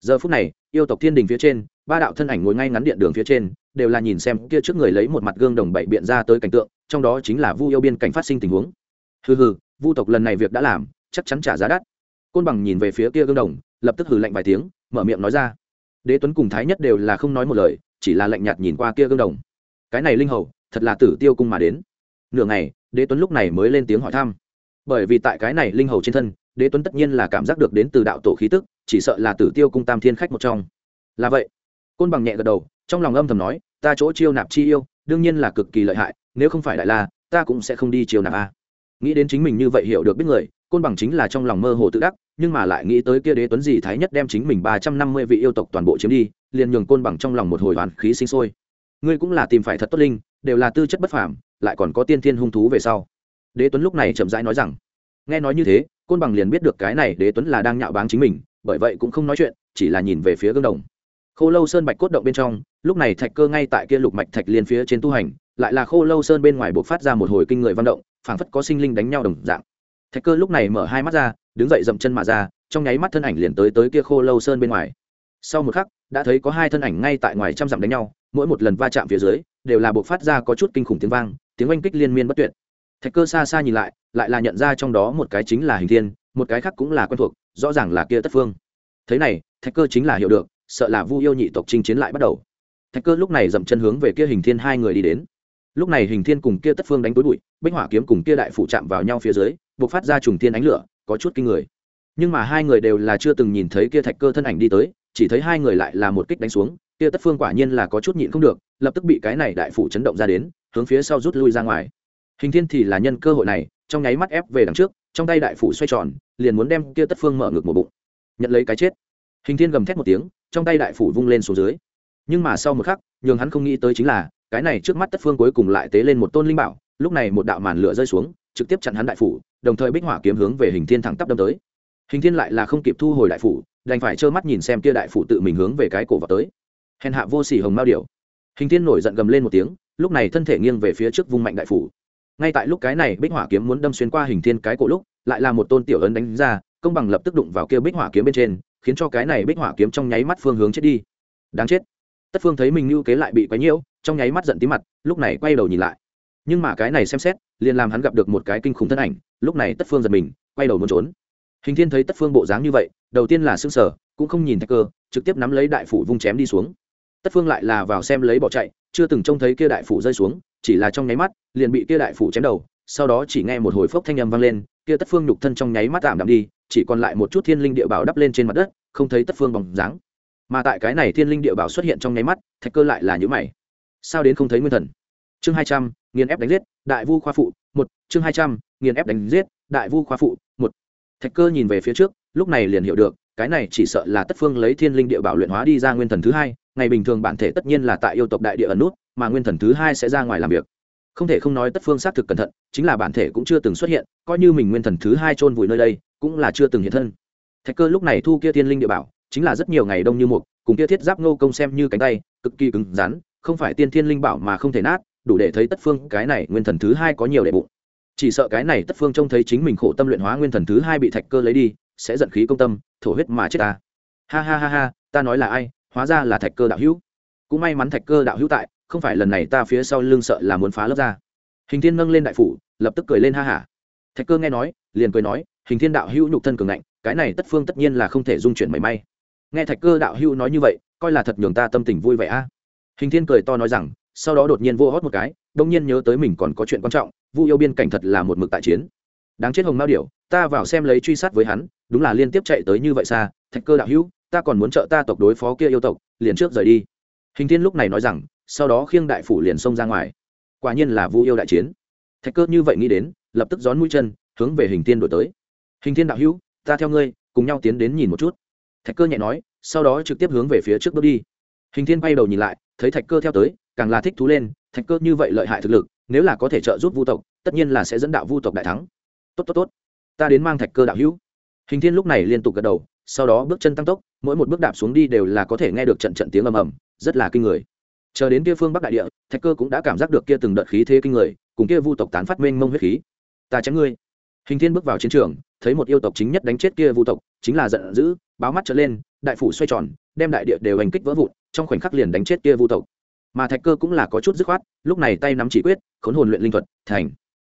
Giờ phút này, yêu tộc thiên đình phía trên, ba đạo thân ảnh ngồi ngay ngắn điện đường phía trên, đều là nhìn xem kia trước người lấy một mặt gương đồng bảy biện ra tới cảnh tượng, trong đó chính là vu yêu biên cảnh phát sinh tình huống. Hừ hừ, vu tộc lần này việc đã làm, chắc chắn trả giá đắt côn bằng nhìn về phía kia gương đồng, lập tức hừ lạnh vài tiếng, mở miệng nói ra. Đế tuấn cùng thái nhất đều là không nói một lời, chỉ là lạnh nhạt nhìn qua kia gương đồng. Cái này linh hầu, thật là tử tiêu cung mà đến. Nửa ngày, đế tuấn lúc này mới lên tiếng hỏi thăm. Bởi vì tại cái này linh hầu trên thân, đế tuấn tất nhiên là cảm giác được đến từ đạo tổ khí tức, chỉ sợ là tử tiêu cung tam thiên khách một trong. Là vậy. Côn bằng nhẹ gật đầu, trong lòng âm thầm nói, ta chỗ chiêu nạp chi yêu, đương nhiên là cực kỳ lợi hại, nếu không phải đại la, ta cũng sẽ không đi chiêu nạp a. Nghĩ đến chính mình như vậy hiểu được biết người côn bằng chính là trong lòng mơ hồ tự đắc, nhưng mà lại nghĩ tới kia đế tuấn gì thái nhất đem chính mình ba trăm năm mươi vị yêu tộc toàn bộ chiếm đi, liền nhường côn bằng trong lòng một hồi hoàn khí sinh sôi. Ngươi cũng là tìm phải thật tốt linh, đều là tư chất bất phàm, lại còn có tiên thiên hung thú về sau. Đế tuấn lúc này chậm rãi nói rằng, nghe nói như thế, côn bằng liền biết được cái này đế tuấn là đang nhạo báng chính mình, bởi vậy cũng không nói chuyện, chỉ là nhìn về phía gương đồng. Khô lâu sơn bạch cốt động bên trong, lúc này thạch cơ ngay tại kia lục mạch thạch liên phía trên tu hành, lại là khô lâu sơn bên ngoài buộc phát ra một hồi kinh người văn động, phảng phất có sinh linh đánh nhau đồng dạng thạch cơ lúc này mở hai mắt ra, đứng dậy dậm chân mà ra, trong nháy mắt thân ảnh liền tới tới kia khô lâu sơn bên ngoài. Sau một khắc, đã thấy có hai thân ảnh ngay tại ngoài trăm dặm đánh nhau, mỗi một lần va chạm phía dưới, đều là buộc phát ra có chút kinh khủng tiếng vang, tiếng oanh kích liên miên bất tuyệt. Thạch cơ xa xa nhìn lại lại là nhận ra trong đó một cái chính là hình thiên, một cái khác cũng là quen thuộc, rõ ràng là kia tất phương. Thế này, thạch cơ chính là hiểu được, sợ là vu yêu nhị tộc chinh chiến lại bắt đầu. Thạch cơ lúc này dậm chân hướng về kia hình thiên hai người đi đến lúc này hình thiên cùng kia tất phương đánh tối bụi, bích hỏa kiếm cùng kia đại phủ chạm vào nhau phía dưới, buộc phát ra trùng thiên ánh lửa, có chút kinh người. Nhưng mà hai người đều là chưa từng nhìn thấy kia thạch cơ thân ảnh đi tới, chỉ thấy hai người lại là một kích đánh xuống, kia tất phương quả nhiên là có chút nhịn không được, lập tức bị cái này đại phủ chấn động ra đến, hướng phía sau rút lui ra ngoài. Hình thiên thì là nhân cơ hội này, trong nháy mắt ép về đằng trước, trong tay đại phủ xoay tròn, liền muốn đem kia tất phương mở ngực một bụng. Nhận lấy cái chết. Hình thiên gầm thét một tiếng, trong tay đại phủ vung lên xuống dưới. Nhưng mà sau một khắc, nhường hắn không nghĩ tới chính là cái này trước mắt tất phương cuối cùng lại tế lên một tôn linh bảo, lúc này một đạo màn lửa rơi xuống, trực tiếp chặn hắn đại phủ, đồng thời bích hỏa kiếm hướng về hình thiên thẳng tắp đâm tới. Hình thiên lại là không kịp thu hồi đại phủ, đành phải trơ mắt nhìn xem kia đại phủ tự mình hướng về cái cổ vào tới. Hèn hạ vô sỉ hồng mao điểu. Hình thiên nổi giận gầm lên một tiếng, lúc này thân thể nghiêng về phía trước vung mạnh đại phủ. Ngay tại lúc cái này bích hỏa kiếm muốn đâm xuyên qua hình thiên cái cổ lúc, lại là một tôn tiểu ấn đánh ra, công bằng lập tức đụng vào kia bích hỏa kiếm bên trên, khiến cho cái này bích hỏa kiếm trong nháy mắt phương hướng chết đi. Đáng chết. Tất phương thấy mình lưu kế lại bị quấy nhiễu trong nháy mắt giận tí mặt, lúc này quay đầu nhìn lại. Nhưng mà cái này xem xét, liền làm hắn gặp được một cái kinh khủng thân ảnh, lúc này tất phương giật mình, quay đầu muốn trốn. Hình thiên thấy tất phương bộ dáng như vậy, đầu tiên là xương sở cũng không nhìn thạch cơ, trực tiếp nắm lấy đại phủ vung chém đi xuống. Tất phương lại là vào xem lấy bỏ chạy, chưa từng trông thấy kia đại phủ rơi xuống, chỉ là trong nháy mắt, liền bị kia đại phủ chém đầu, sau đó chỉ nghe một hồi phốc thanh âm vang lên, kia tất phương nhục thân trong nháy mắt tạm đạm đi, chỉ còn lại một chút thiên linh địa bảo đắp lên trên mặt đất, không thấy tất phương bằng dáng. Mà tại cái này thiên linh địa bảo xuất hiện trong nháy mắt, thạch cơ lại là nhữ mày sao đến không thấy nguyên thần? Chương hai trăm, nghiền ép đánh giết, đại vu khoa phụ, một, chương hai trăm, nghiền ép đánh giết, đại vu khoa phụ, một. Thạch cơ nhìn về phía trước, lúc này liền hiểu được, cái này chỉ sợ là tất phương lấy thiên linh địa bảo luyện hóa đi ra nguyên thần thứ hai, ngày bình thường bản thể tất nhiên là tại yêu tộc đại địa ẩn nút, mà nguyên thần thứ hai sẽ ra ngoài làm việc. Không thể không nói tất phương xác thực cẩn thận, chính là bản thể cũng chưa từng xuất hiện, coi như mình nguyên thần thứ hai chôn vùi nơi đây, cũng là chưa từng hiện thân. Thạch cơ lúc này thu kia thiên linh địa bảo, chính là rất nhiều ngày đông như một cùng kia thiết giáp ngô công xem như cánh tay, cực kỳ cứng rắn không phải tiên thiên linh bảo mà không thể nát, đủ để thấy tất phương cái này nguyên thần thứ hai có nhiều đệ bụng. Chỉ sợ cái này tất phương trông thấy chính mình khổ tâm luyện hóa nguyên thần thứ hai bị thạch cơ lấy đi, sẽ giận khí công tâm, thổ huyết mà chết ta. Ha ha ha ha, ta nói là ai, hóa ra là thạch cơ đạo hữu. Cũng may mắn thạch cơ đạo hữu tại, không phải lần này ta phía sau lưng sợ là muốn phá lớp ra. Hình thiên nâng lên đại phủ, lập tức cười lên ha hả thạch cơ nghe nói, liền cười nói, hình thiên đạo hữu nhục thân cường ngạnh, cái này tất phương tất nhiên là không thể dung chuyển mảy may. Nghe thạch cơ đạo hữu nói như vậy, coi là thật nhường ta tâm tình vui vẻ a hình thiên cười to nói rằng, sau đó đột nhiên vô hót một cái, đông nhiên nhớ tới mình còn có chuyện quan trọng, vu yêu biên cảnh thật là một mực tại chiến. Đáng chết hồng mao điểu, ta vào xem lấy truy sát với hắn, đúng là liên tiếp chạy tới như vậy xa, thạch cơ đạo hữu, ta còn muốn trợ ta tộc đối phó kia yêu tộc, liền trước rời đi. Hình thiên lúc này nói rằng, sau đó khiêng đại phủ liền xông ra ngoài. Quả nhiên là vu yêu đại chiến. Thạch cơ như vậy nghĩ đến, lập tức gión mũi chân, hướng về hình thiên đổi tới. Hình thiên đạo hữu, ta theo ngươi, cùng nhau tiến đến nhìn một chút. Thạch cơ nhẹ nói, sau đó trực tiếp hướng về phía trước bước đi. Hình thiên bay đầu nhìn lại thấy thạch cơ theo tới, càng là thích thú lên, thạch cơ như vậy lợi hại thực lực, nếu là có thể trợ giúp vu tộc, tất nhiên là sẽ dẫn đạo vu tộc đại thắng. Tốt tốt tốt. Ta đến mang thạch cơ đạo hữu. Hình thiên lúc này liên tục gật đầu, sau đó bước chân tăng tốc, mỗi một bước đạp xuống đi đều là có thể nghe được trận trận tiếng ầm ầm, rất là kinh người. Chờ đến kia phương bắc đại địa, thạch cơ cũng đã cảm giác được kia từng đợt khí thế kinh người, cùng kia vu tộc tán phát mênh mông huyết khí. Ta chém ngươi. Hình thiên bước vào chiến trường, thấy một yêu tộc chính nhất đánh chết kia vu tộc, chính là giận dữ, báo mắt trở lên, đại phủ xoay tròn, đem đại địa đều hành kích vỡ vụn trong khoảnh khắc liền đánh chết kia vu tộc. Mà thạch cơ cũng là có chút dứt khoát, lúc này tay nắm chỉ quyết, khốn hồn luyện linh thuật, thành.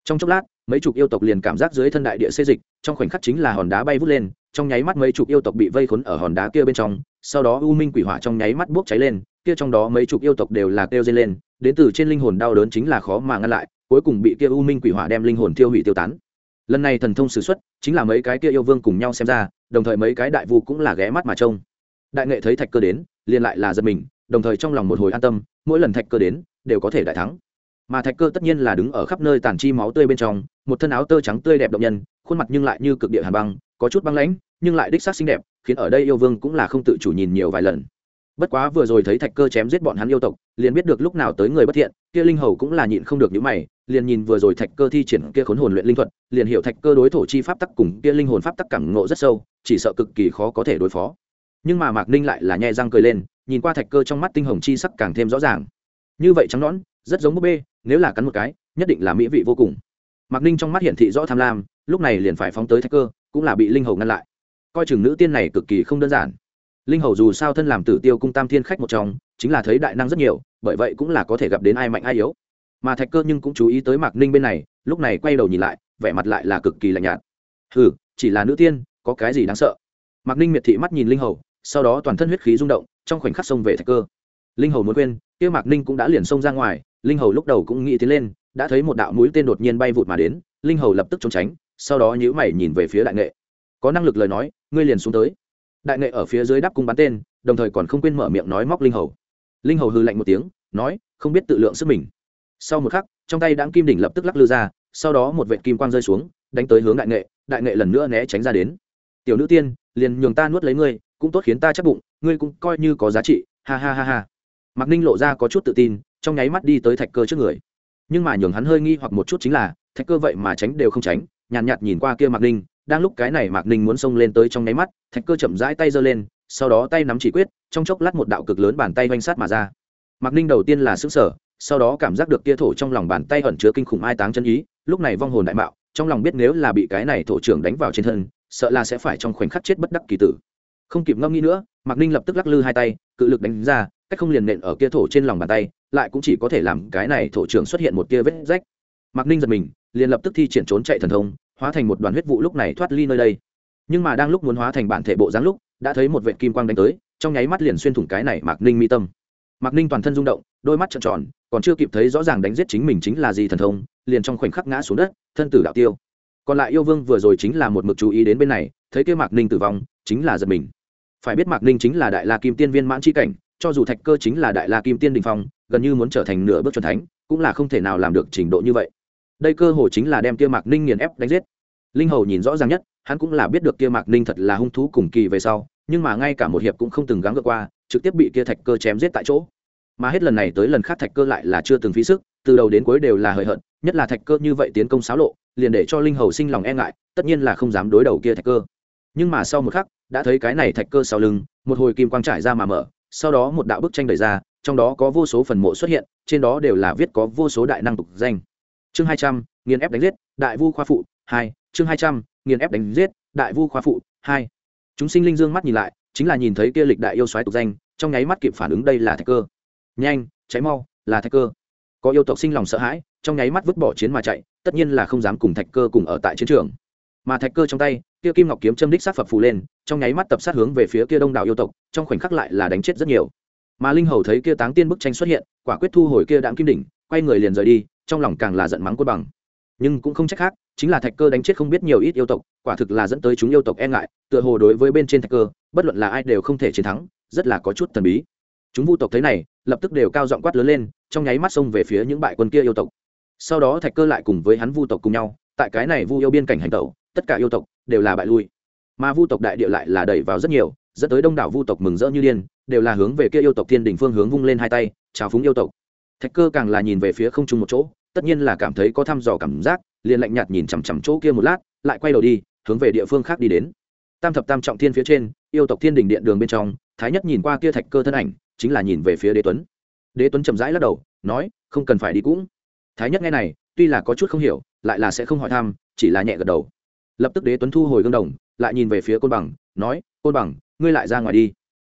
Trong chốc lát, mấy chục yêu tộc liền cảm giác dưới thân đại địa xê dịch, trong khoảnh khắc chính là hòn đá bay vút lên, trong nháy mắt mấy chục yêu tộc bị vây khốn ở hòn đá kia bên trong, sau đó u minh quỷ hỏa trong nháy mắt bốc cháy lên, kia trong đó mấy chục yêu tộc đều là kêu dây lên, đến từ trên linh hồn đau đớn chính là khó mà ngăn lại, cuối cùng bị kia u minh quỷ hỏa đem linh hồn tiêu hủy tiêu tán. Lần này thần thông s ử x u ấ t chính là mấy cái kia yêu vương cùng nhau xem ra, đồng thời mấy cái đại vu cũng là ghé mắt mà trông. Đại nghệ thấy thạch cơ đến liền lại là giật mình, đồng thời trong lòng một hồi an tâm, mỗi lần thạch cơ đến, đều có thể đại thắng. Mà thạch cơ tất nhiên là đứng ở khắp nơi tàn chi máu tươi bên trong, một thân áo tơ trắng tươi đẹp động nhân, khuôn mặt nhưng lại như cực địa hàn băng, có chút băng lãnh, nhưng lại đích xác xinh đẹp, khiến ở đây yêu vương cũng là không tự chủ nhìn nhiều vài lần. Bất quá vừa rồi thấy thạch cơ chém giết bọn hắn yêu tộc, liền biết được lúc nào tới người bất thiện, kia linh hầu cũng là nhịn không được những mày, liền nhìn vừa rồi thạch cơ thi triển kia khốn hồn luyện linh thuật, liền hiểu thạch cơ đối thổ chi pháp tắc cùng kia linh hồn pháp tắc cảm ngộ rất sâu, chỉ sợ cực kỳ khó có thể đối phó nhưng mà mạc ninh lại là nhẹ răng cười lên, nhìn qua thạch cơ trong mắt tinh hồng chi sắc càng thêm rõ ràng. Như vậy trắng nõn, rất giống búp bê, nếu là cắn một cái, nhất định là mỹ vị vô cùng. Mạc ninh trong mắt hiện thị rõ tham lam, lúc này liền phải phóng tới thạch cơ, cũng là bị linh hầu ngăn lại. Coi chừng nữ tiên này cực kỳ không đơn giản. Linh hầu dù sao thân làm tử tiêu cung tam thiên khách một trong, chính là thấy đại năng rất nhiều, bởi vậy cũng là có thể gặp đến ai mạnh ai yếu. Mà thạch cơ nhưng cũng chú ý tới mạc ninh bên này, lúc này quay đầu nhìn lại, vẻ mặt lại là cực kỳ lạnh nhạt. Hừ, chỉ là nữ tiên, có cái gì đáng sợ? Mạc ninh miệt thị mắt nhìn linh hầu sau đó toàn thân huyết khí rung động, trong khoảnh khắc xông về thạch cơ. Linh hầu muốn quên, kia mạc ninh cũng đã liền xông ra ngoài, linh hầu lúc đầu cũng nghĩ tiến lên, đã thấy một đạo mũi tên đột nhiên bay vụt mà đến, linh hầu lập tức trốn tránh, sau đó nhữ mày nhìn về phía đại nghệ. Có năng lực lời nói, ngươi liền xuống tới. Đại nghệ ở phía dưới đáp cung bắn tên, đồng thời còn không quên mở miệng nói móc linh hầu. Linh hầu hư lạnh một tiếng, nói, không biết tự lượng sức mình. Sau một khắc, trong tay đáng kim đỉnh lập tức lắc lư ra, sau đó một vệ kim quang rơi xuống, đánh tới hướng đại nghệ đại nghệ lần nữa né tránh ra đến. Tiểu nữ tiên, liền nhường ta nuốt lấy ngươi cũng tốt khiến ta chắc bụng ngươi cũng coi như có giá trị ha ha ha ha. Mạc ninh lộ ra có chút tự tin trong nháy mắt đi tới thạch cơ trước người. Nhưng mà nhường hắn hơi nghi hoặc một chút chính là thạch cơ vậy mà tránh đều không tránh nhàn nhạt, nhạt nhìn qua kia mạc ninh đang lúc cái này mạc ninh muốn xông lên tới trong nháy mắt thạch cơ chậm rãi tay giơ lên sau đó tay nắm chỉ quyết trong chốc lát một đạo cực lớn bàn tay oanh sát mà ra. Mạc ninh đầu tiên là xứng sở sau đó cảm giác được kia thổ trong lòng bàn tay ẩn chứa kinh khủng ai táng chân ý lúc này vong hồn đại mạo trong lòng biết nếu là bị cái này thổ trưởng đánh vào trên thân sợ là sẽ phải trong khoảnh khắc chết bất đắc kỳ tử không kịp ngâm nghĩ nữa, mạc ninh lập tức lắc lư hai tay, cự lực đánh ra, cách không liền nện ở kia thổ trên lòng bàn tay, lại cũng chỉ có thể làm cái này thổ trưởng xuất hiện một kia vết rách. Mạc ninh giật mình, liền lập tức thi triển trốn chạy thần thông, hóa thành một đoàn huyết vụ lúc này thoát ly nơi đây. Nhưng mà đang lúc muốn hóa thành bản thể bộ dáng lúc, đã thấy một vệ kim quang đánh tới, trong nháy mắt liền xuyên thủng cái này mạc ninh mi tâm. Mạc ninh toàn thân rung động, đôi mắt trợn tròn, còn chưa kịp thấy rõ ràng đánh giết chính mình chính là gì thần thông, liền trong khoảnh khắc ngã xuống đất, thân tử đạo tiêu. Còn lại yêu vương vừa rồi chính là một mực chú ý đến bên này, thấy kia mạc ninh tử vong, chính là giật mình phải biết mạc ninh chính là đại la kim tiên viên mãn c cảnh, cho dù thạch cơ chính là đại la kim tiên đình phong, gần như muốn trở thành nửa bước c thánh, cũng là không thể nào làm được trình độ như vậy. Đây cơ hồ chính là đem kia mạc ninh nghiền ép đánh giết. Linh hầu nhìn rõ ràng nhất, hắn cũng là biết được kia mạc ninh thật là hung thú cùng kỳ về sau, nhưng mà ngay cả một hiệp cũng không từng gắng vượt qua, trực tiếp bị kia thạch cơ chém giết tại chỗ. Mà hết lần này tới lần khác thạch cơ lại là chưa từng phí sức, từ đầu đến cuối đều là hời hợt, nhất là thạch cơ như vậy tiến công xáo lộ, liền để cho linh hầu sinh lòng e ngại, tất nhiên là không dám đối đầu kia thạch cơ. Nhưng mà sau một khắc đã thấy cái này thạch cơ sau lưng, một hồi kim quang trải ra mà mở, sau đó một đạo bức tranh đẩy ra, trong đó có vô số phần mộ xuất hiện, trên đó đều là viết có vô số đại năng tục danh. Chương hai trăm, nghiền ép đánh giết, đại vu khoa phụ, hai, chương hai trăm, nghiền ép đánh giết, đại vu khoa phụ, hai. Chúng sinh linh dương mắt nhìn lại, chính là nhìn thấy kia lịch đại yêu xoáy tục danh, trong nháy mắt kịp phản ứng đây là thạch cơ. Nhanh cháy mau, là thạch cơ. Có yêu tộc sinh lòng sợ hãi, trong nháy mắt vứt bỏ chiến mà chạy, tất nhiên là không dám cùng thạch cơ cùng ở tại chiến trường. Mà thạch cơ trong tay kia kim ngọc kiếm châm đích sát phập phù lên, trong nháy mắt tập sát hướng về phía kia đông đảo yêu tộc, trong khoảnh khắc lại là đánh chết rất nhiều. Mà linh hầu thấy kia táng tiên bức tranh xuất hiện, quả quyết thu hồi kia đạm kim đỉnh, quay người liền rời đi, trong lòng càng là giận mắng cốt bằng. Nhưng cũng không trách khác, chính là thạch cơ đánh chết không biết nhiều ít yêu tộc, quả thực là dẫn tới chúng yêu tộc e ngại, tựa hồ đối với bên trên thạch cơ, bất luận là ai đều không thể chiến thắng, rất là có chút thần bí. Chúng vu tộc thấy này, lập tức đều cao giọng quát lớn lên, trong nháy mắt xông về phía những bại quân kia yêu tộc. Sau đó thạch cơ lại cùng với hắn vu tộc cùng nhau, tại cái này vu yêu biên cảnh hành tẩu, tất cả yêu tộc đều là bại lui. Mà vu tộc đại địa lại là đẩy vào rất nhiều, dẫn tới đông đảo vu tộc mừng rỡ như điên, đều là hướng về kia yêu tộc thiên đình phương hướng vung lên hai tay, chào phúng yêu tộc. Thạch cơ càng là nhìn về phía không trung một chỗ, tất nhiên là cảm thấy có thăm dò cảm giác, liền lạnh nhạt nhìn chằm chằm chỗ kia một lát, lại quay đầu đi, hướng về địa phương khác đi đến. Tam thập tam trọng thiên phía trên, yêu tộc thiên đình điện đường bên trong, thái nhất nhìn qua kia thạch cơ thân ảnh, chính là nhìn về phía đế tuấn. Đế tuấn chậm rãi lắc đầu, nói, không cần phải đi cũng. Thái nhất nghe này, tuy là có chút không hiểu, lại là sẽ không hỏi thăm, chỉ là nhẹ gật đầu lập tức đế tuấn thu hồi gương đồng, lại nhìn về phía côn bằng, nói, côn bằng, ngươi lại ra ngoài đi.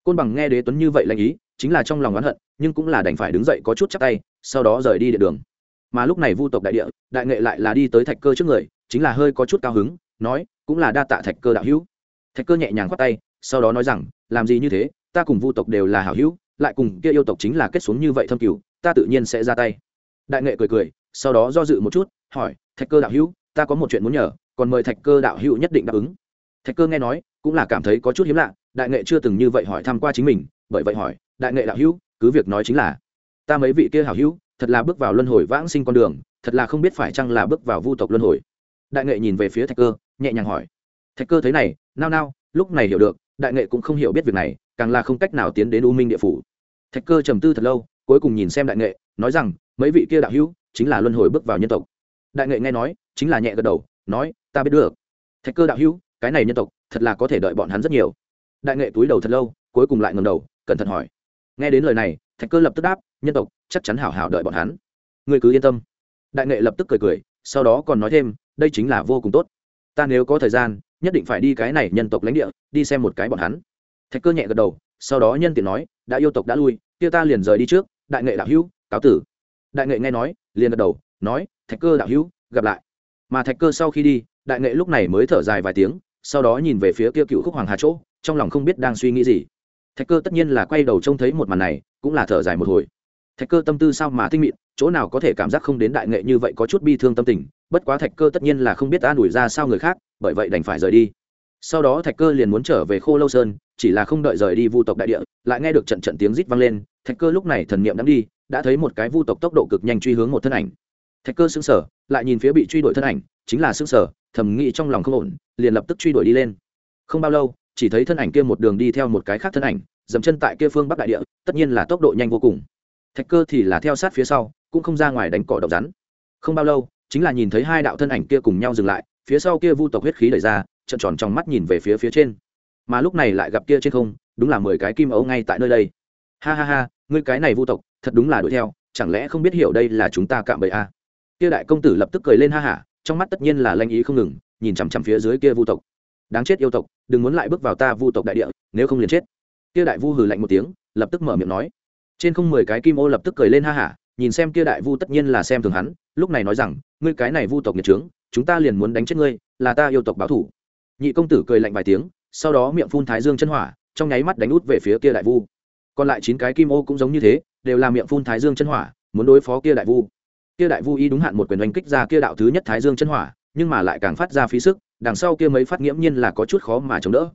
Côn bằng nghe đế tuấn như vậy lanh ý, chính là trong lòng oán hận, nhưng cũng là đành phải đứng dậy có chút chắc tay, sau đó rời đi địa đường. Mà lúc này vu tộc đại địa, đại nghệ lại là đi tới thạch cơ trước người, chính là hơi có chút cao hứng, nói, cũng là đa tạ thạch cơ đạo hữu. Thạch cơ nhẹ nhàng khoát tay, sau đó nói rằng, làm gì như thế, ta cùng vu tộc đều là hảo hữu, lại cùng kia yêu tộc chính là kết xuống như vậy thâm cửu ta tự nhiên sẽ ra tay. Đại nghệ cười cười, sau đó do dự một chút, hỏi, thạch cơ đạo hữu, ta có một chuyện muốn nhờ còn mời thạch cơ đạo hữu nhất định đáp ứng. Thạch cơ nghe nói, cũng là cảm thấy có chút hiếm lạ, đại nghệ chưa từng như vậy hỏi thăm qua chính mình, bởi vậy hỏi, đại nghệ đạo hữu, cứ việc nói chính là, ta mấy vị kia hảo hữu, thật là bước vào luân hồi vãng sinh con đường, thật là không biết phải chăng là bước vào vu tộc luân hồi. Đại nghệ nhìn về phía thạch cơ, nhẹ nhàng hỏi. Thạch cơ thấy này, nao nao, lúc này hiểu được, đại nghệ cũng không hiểu biết việc này, càng là không cách nào tiến đến u minh địa phủ. Thạch cơ trầm tư thật lâu, cuối cùng nhìn xem đại nghệ, nói rằng, mấy vị kia đạo hữu, chính là luân hồi bước vào nhân tộc. Đại nghệ nghe nói, chính là nhẹ gật đầu nói, ta biết được. Thạch cơ đạo hữu, cái này nhân tộc, thật là có thể đợi bọn hắn rất nhiều. Đại nghệ túi đầu thật lâu, cuối cùng lại ngầm đầu, cẩn thận hỏi. Nghe đến lời này, thạch cơ lập tức đáp, nhân tộc, chắc chắn hảo hảo đợi bọn hắn. Người cứ yên tâm. Đại nghệ lập tức cười cười, sau đó còn nói thêm, đây chính là vô cùng tốt. Ta nếu có thời gian, nhất định phải đi cái này nhân tộc lãnh địa, đi xem một cái bọn hắn. Thạch cơ nhẹ gật đầu, sau đó nhân tiện nói, đã yêu tộc đã lui, kia ta liền rời đi trước. Đại nghệ đạo hữu, cáo tử. Đại nghệ nghe nói, liền gật đầu, nói, thạch cơ đạo hữu, gặp lại mà thạch cơ sau khi đi, đại nghệ lúc này mới thở dài vài tiếng, sau đó nhìn về phía kia cựu khúc hoàng hà chỗ, trong lòng không biết đang suy nghĩ gì. Thạch cơ tất nhiên là quay đầu trông thấy một màn này, cũng là thở dài một hồi. Thạch cơ tâm tư sao mà tinh mịn, chỗ nào có thể cảm giác không đến đại nghệ như vậy có chút bi thương tâm tình, bất quá thạch cơ tất nhiên là không biết an ủi ra sao người khác, bởi vậy đành phải rời đi. Sau đó thạch cơ liền muốn trở về khô lâu sơn, chỉ là không đợi rời đi vu tộc đại địa, lại nghe được trận trận tiếng rít vang lên, thạch cơ lúc này thần niệm đã đi, đã thấy một cái vu tộc tốc độ cực nhanh truy hướng một thân ảnh thạch cơ xứng sở lại nhìn phía bị truy đuổi thân ảnh, chính là xứng sở thầm nghĩ trong lòng không ổn, liền lập tức truy đuổi đi lên. Không bao lâu, chỉ thấy thân ảnh kia một đường đi theo một cái khác thân ảnh dầm chân tại kia phương bắc đại địa, tất nhiên là tốc độ nhanh vô cùng. Thạch cơ thì là theo sát phía sau, cũng không ra ngoài đánh cỏ độc rắn. Không bao lâu, chính là nhìn thấy hai đạo thân ảnh kia cùng nhau dừng lại, phía sau kia vu tộc huyết khí đẩy ra trận tròn trong mắt nhìn về phía phía trên. Mà lúc này lại gặp kia trên không, đúng là mười cái kim ấu ngay tại nơi đây. Ha ha ha, ngươi cái này vu tộc, thật đúng là đuổi theo, chẳng lẽ không biết hiểu đây là chúng ta cạm bẫy a? à? Kia đại công tử lập tức cười lên ha hả, trong mắt tất nhiên là lanh ý không ngừng, nhìn chằm chằm phía dưới kia vu tộc. Đáng chết yêu tộc, đừng muốn lại bước vào ta vu tộc đại địa, nếu không liền chết. Kia đại vu hừ lạnh một tiếng, lập tức mở miệng nói. Trên không mười cái kim ô lập tức cười lên ha hả, nhìn xem kia đại vu tất nhiên là xem thường hắn, lúc này nói rằng, ngươi cái này vu tộc nhiệt trướng, chúng ta liền muốn đánh chết ngươi, là ta yêu tộc báo thủ. Nhị công tử cười lạnh vài tiếng, sau đó miệng phun thái dương chân hỏa, trong nháy mắt đánh út về phía kia đại vu. Còn lại chín cái kim ô cũng giống như thế, đều là miệng phun thái dương chân hỏa, muốn đối phó kia đại vu kia đại vu y đúng hạn một quyền oanh kích ra kia đạo thứ nhất thái dương chân hỏa, nhưng mà lại càng phát ra phí sức, đằng sau kia mấy phát nghiễm nhiên là có chút khó mà chống đỡ.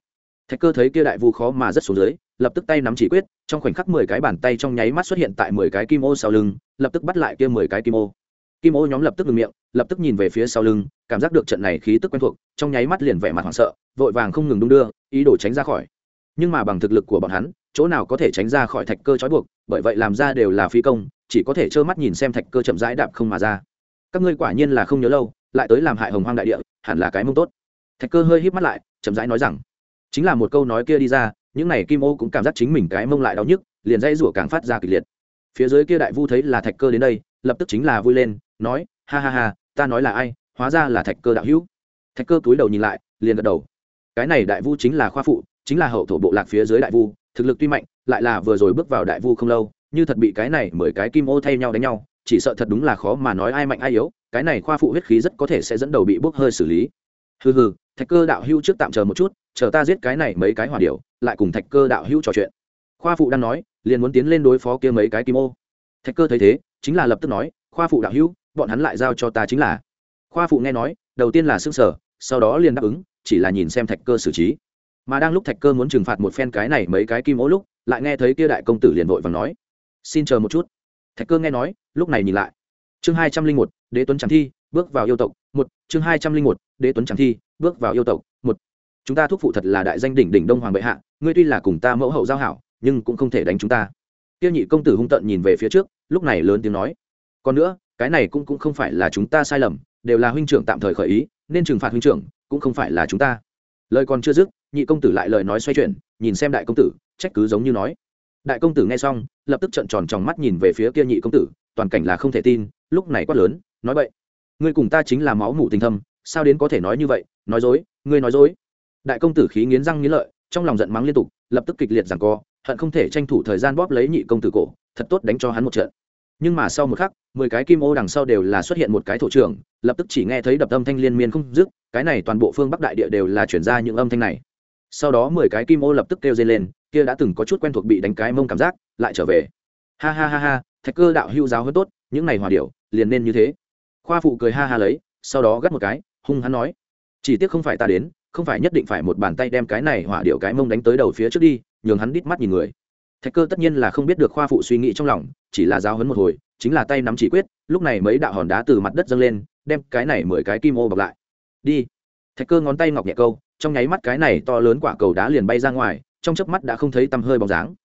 Thạch cơ thấy kia đại vu khó mà rất xuống dưới, lập tức tay nắm chỉ quyết, trong khoảnh khắc mười cái bàn tay trong nháy mắt xuất hiện tại mười cái kim ô sau lưng, lập tức bắt lại kia mười cái kim ô. Kim ô nhóm lập tức ngừng miệng, lập tức nhìn về phía sau lưng, cảm giác được trận này khí tức quen thuộc, trong nháy mắt liền vẻ mặt hoảng sợ, vội vàng không ngừng đung đưa, ý đồ tránh ra khỏi. Nhưng mà bằng thực lực của bọn hắn, chỗ nào có thể tránh ra khỏi thạch cơ trói buộc, bởi vậy làm ra đều là phi công chỉ có thể trơ mắt nhìn xem thạch cơ chậm rãi đạp không mà ra. Các ngươi quả nhiên là không nhớ lâu, lại tới làm hại hồng hoang đại địa, hẳn là cái mông tốt. Thạch cơ hơi híp mắt lại, chậm rãi nói rằng, chính là một câu nói kia đi ra, những này kim ô cũng cảm giác chính mình cái mông lại đau nhức, liền dây rủa càng phát ra kịch liệt. Phía dưới kia đại vu thấy là thạch cơ đến đây, lập tức chính là vui lên, nói, ha ha ha, ta nói là ai, hóa ra là thạch cơ đạo hữu. Thạch cơ túi đầu nhìn lại, liền gật đầu. Cái này đại vu chính là khoa phụ, chính là hậu thổ bộ lạc phía dưới đại vu, thực lực tuy mạnh, lại là vừa rồi bước vào đại vu không lâu như thật bị cái này mười cái kim ô thay nhau đánh nhau, chỉ sợ thật đúng là khó mà nói ai mạnh ai yếu, cái này khoa phụ huyết khí rất có thể sẽ dẫn đầu bị bốc hơi xử lý. Hừ hừ, thạch cơ đạo hưu trước tạm chờ một chút, chờ ta giết cái này mấy cái hỏa điệu lại cùng thạch cơ đạo hưu trò chuyện. Khoa phụ đang nói, liền muốn tiến lên đối phó kia mấy cái kim ô. Thạch cơ thấy thế, chính là lập tức nói, khoa phụ đạo hưu bọn hắn lại giao cho ta chính là. Khoa phụ nghe nói, đầu tiên là s ư n g sở sau đó liền đáp ứng, chỉ là nhìn xem thạch cơ xử trí. Mà đang lúc thạch cơ muốn trừng phạt một phen cái này mấy cái kim ô lúc, lại nghe thấy kia đại công tử liền vội và nói xin chờ một chút. Thạch cơ nghe nói, lúc này nhìn lại. Chương hai trăm linh một, đế tuấn tràng thi, bước vào yêu tộc, một, chương hai trăm linh một, đế tuấn tràng thi, bước vào yêu tộc, một. Chúng ta thúc phụ thật là đại danh đỉnh đỉnh đông hoàng bệ hạ, ngươi tuy là cùng ta mẫu hậu giao hảo, nhưng cũng không thể đánh chúng ta. Tiêu nhị công tử hung tận nhìn về phía trước, lúc này lớn tiếng nói. Còn nữa, cái này cũng cũng không phải là chúng ta sai lầm, đều là huynh trưởng tạm thời khởi ý, nên trừng phạt huynh trưởng, cũng không phải là chúng ta. Lời còn chưa dứt, nhị công tử lại lời nói xoay chuyển, nhìn xem đại công tử, trách cứ giống như nói đại công tử nghe xong, lập tức trợn tròn tròng mắt nhìn về phía kia nhị công tử, toàn cảnh là không thể tin, lúc này quát lớn, nói vậy ngươi cùng ta chính là máu mủ tình thâm, sao đến có thể nói như vậy, nói dối, ngươi nói dối. Đại công tử khí nghiến răng nghiến lợi, trong lòng giận mắng liên tục, lập tức kịch liệt rằng co, hận không thể tranh thủ thời gian bóp lấy nhị công tử cổ, thật tốt đánh cho hắn một trận. Nhưng mà sau một khắc, mười cái kim ô đằng sau đều là xuất hiện một cái thổ trưởng, lập tức chỉ nghe thấy đập âm thanh liên miên không dứt, cái này toàn bộ phương bắc đại địa đều là chuyển ra những âm thanh này sau đó mười cái kim ô lập tức kêu dây lên, kia đã từng có chút quen thuộc bị đánh cái mông cảm giác, lại trở về. Ha ha ha ha, thạch cơ đạo hưu giáo hơn tốt, những này hòa điệu liền nên như thế. Khoa phụ cười ha ha lấy, sau đó gắt một cái, hung hắn nói, chỉ tiếc không phải ta đến, không phải nhất định phải một bàn tay đem cái này hỏa điệu cái mông đánh tới đầu phía trước đi, nhường hắn đít mắt nhìn người. Thạch cơ tất nhiên là không biết được khoa phụ suy nghĩ trong lòng, chỉ là giáo hấn một hồi, chính là tay nắm chỉ quyết, lúc này mấy đạo hòn đá từ mặt đất dâng lên, đem cái này mười cái kim ô bọc lại. Đi. Thạch cơ ngón tay ngọc nhẹ câu trong nháy mắt cái này to lớn quả cầu đá liền bay ra ngoài, trong chớp mắt đã không thấy tăm hơi bóng dáng.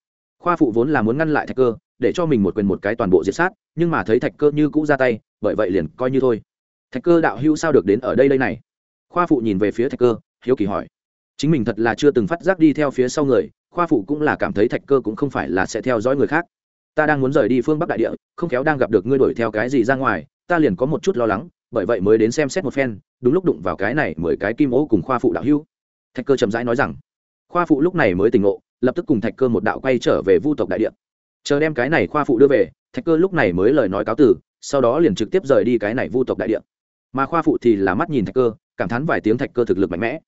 Khoa phụ vốn là muốn ngăn lại thạch cơ, để cho mình một quyền một cái toàn bộ diệt sát, nhưng mà thấy thạch cơ như cũ ra tay, bởi vậy liền coi như thôi. Thạch cơ đạo hữu sao được đến ở đây đây này? Khoa phụ nhìn về phía thạch cơ, hiếu kỳ hỏi. Chính mình thật là chưa từng phát giác đi theo phía sau người, khoa phụ cũng là cảm thấy thạch cơ cũng không phải là sẽ theo dõi người khác. Ta đang muốn rời đi phương bắc đại địa, không khéo đang gặp được ngươi đuổi theo cái gì ra ngoài, ta liền có một chút lo lắng bởi vậy mới đến xem xét một phen đúng lúc đụng vào cái này mười cái kim ố cùng khoa phụ đạo hữu. Thạch cơ chậm rãi nói rằng khoa phụ lúc này mới tỉnh ngộ lập tức cùng thạch cơ một đạo quay trở về vu tộc đại địa. Chờ đem cái này khoa phụ đưa về thạch cơ lúc này mới lời nói cáo từ, sau đó liền trực tiếp rời đi cái này vu tộc đại địa. Mà khoa phụ thì là mắt nhìn thạch cơ cảm thán vài tiếng thạch cơ thực lực mạnh mẽ.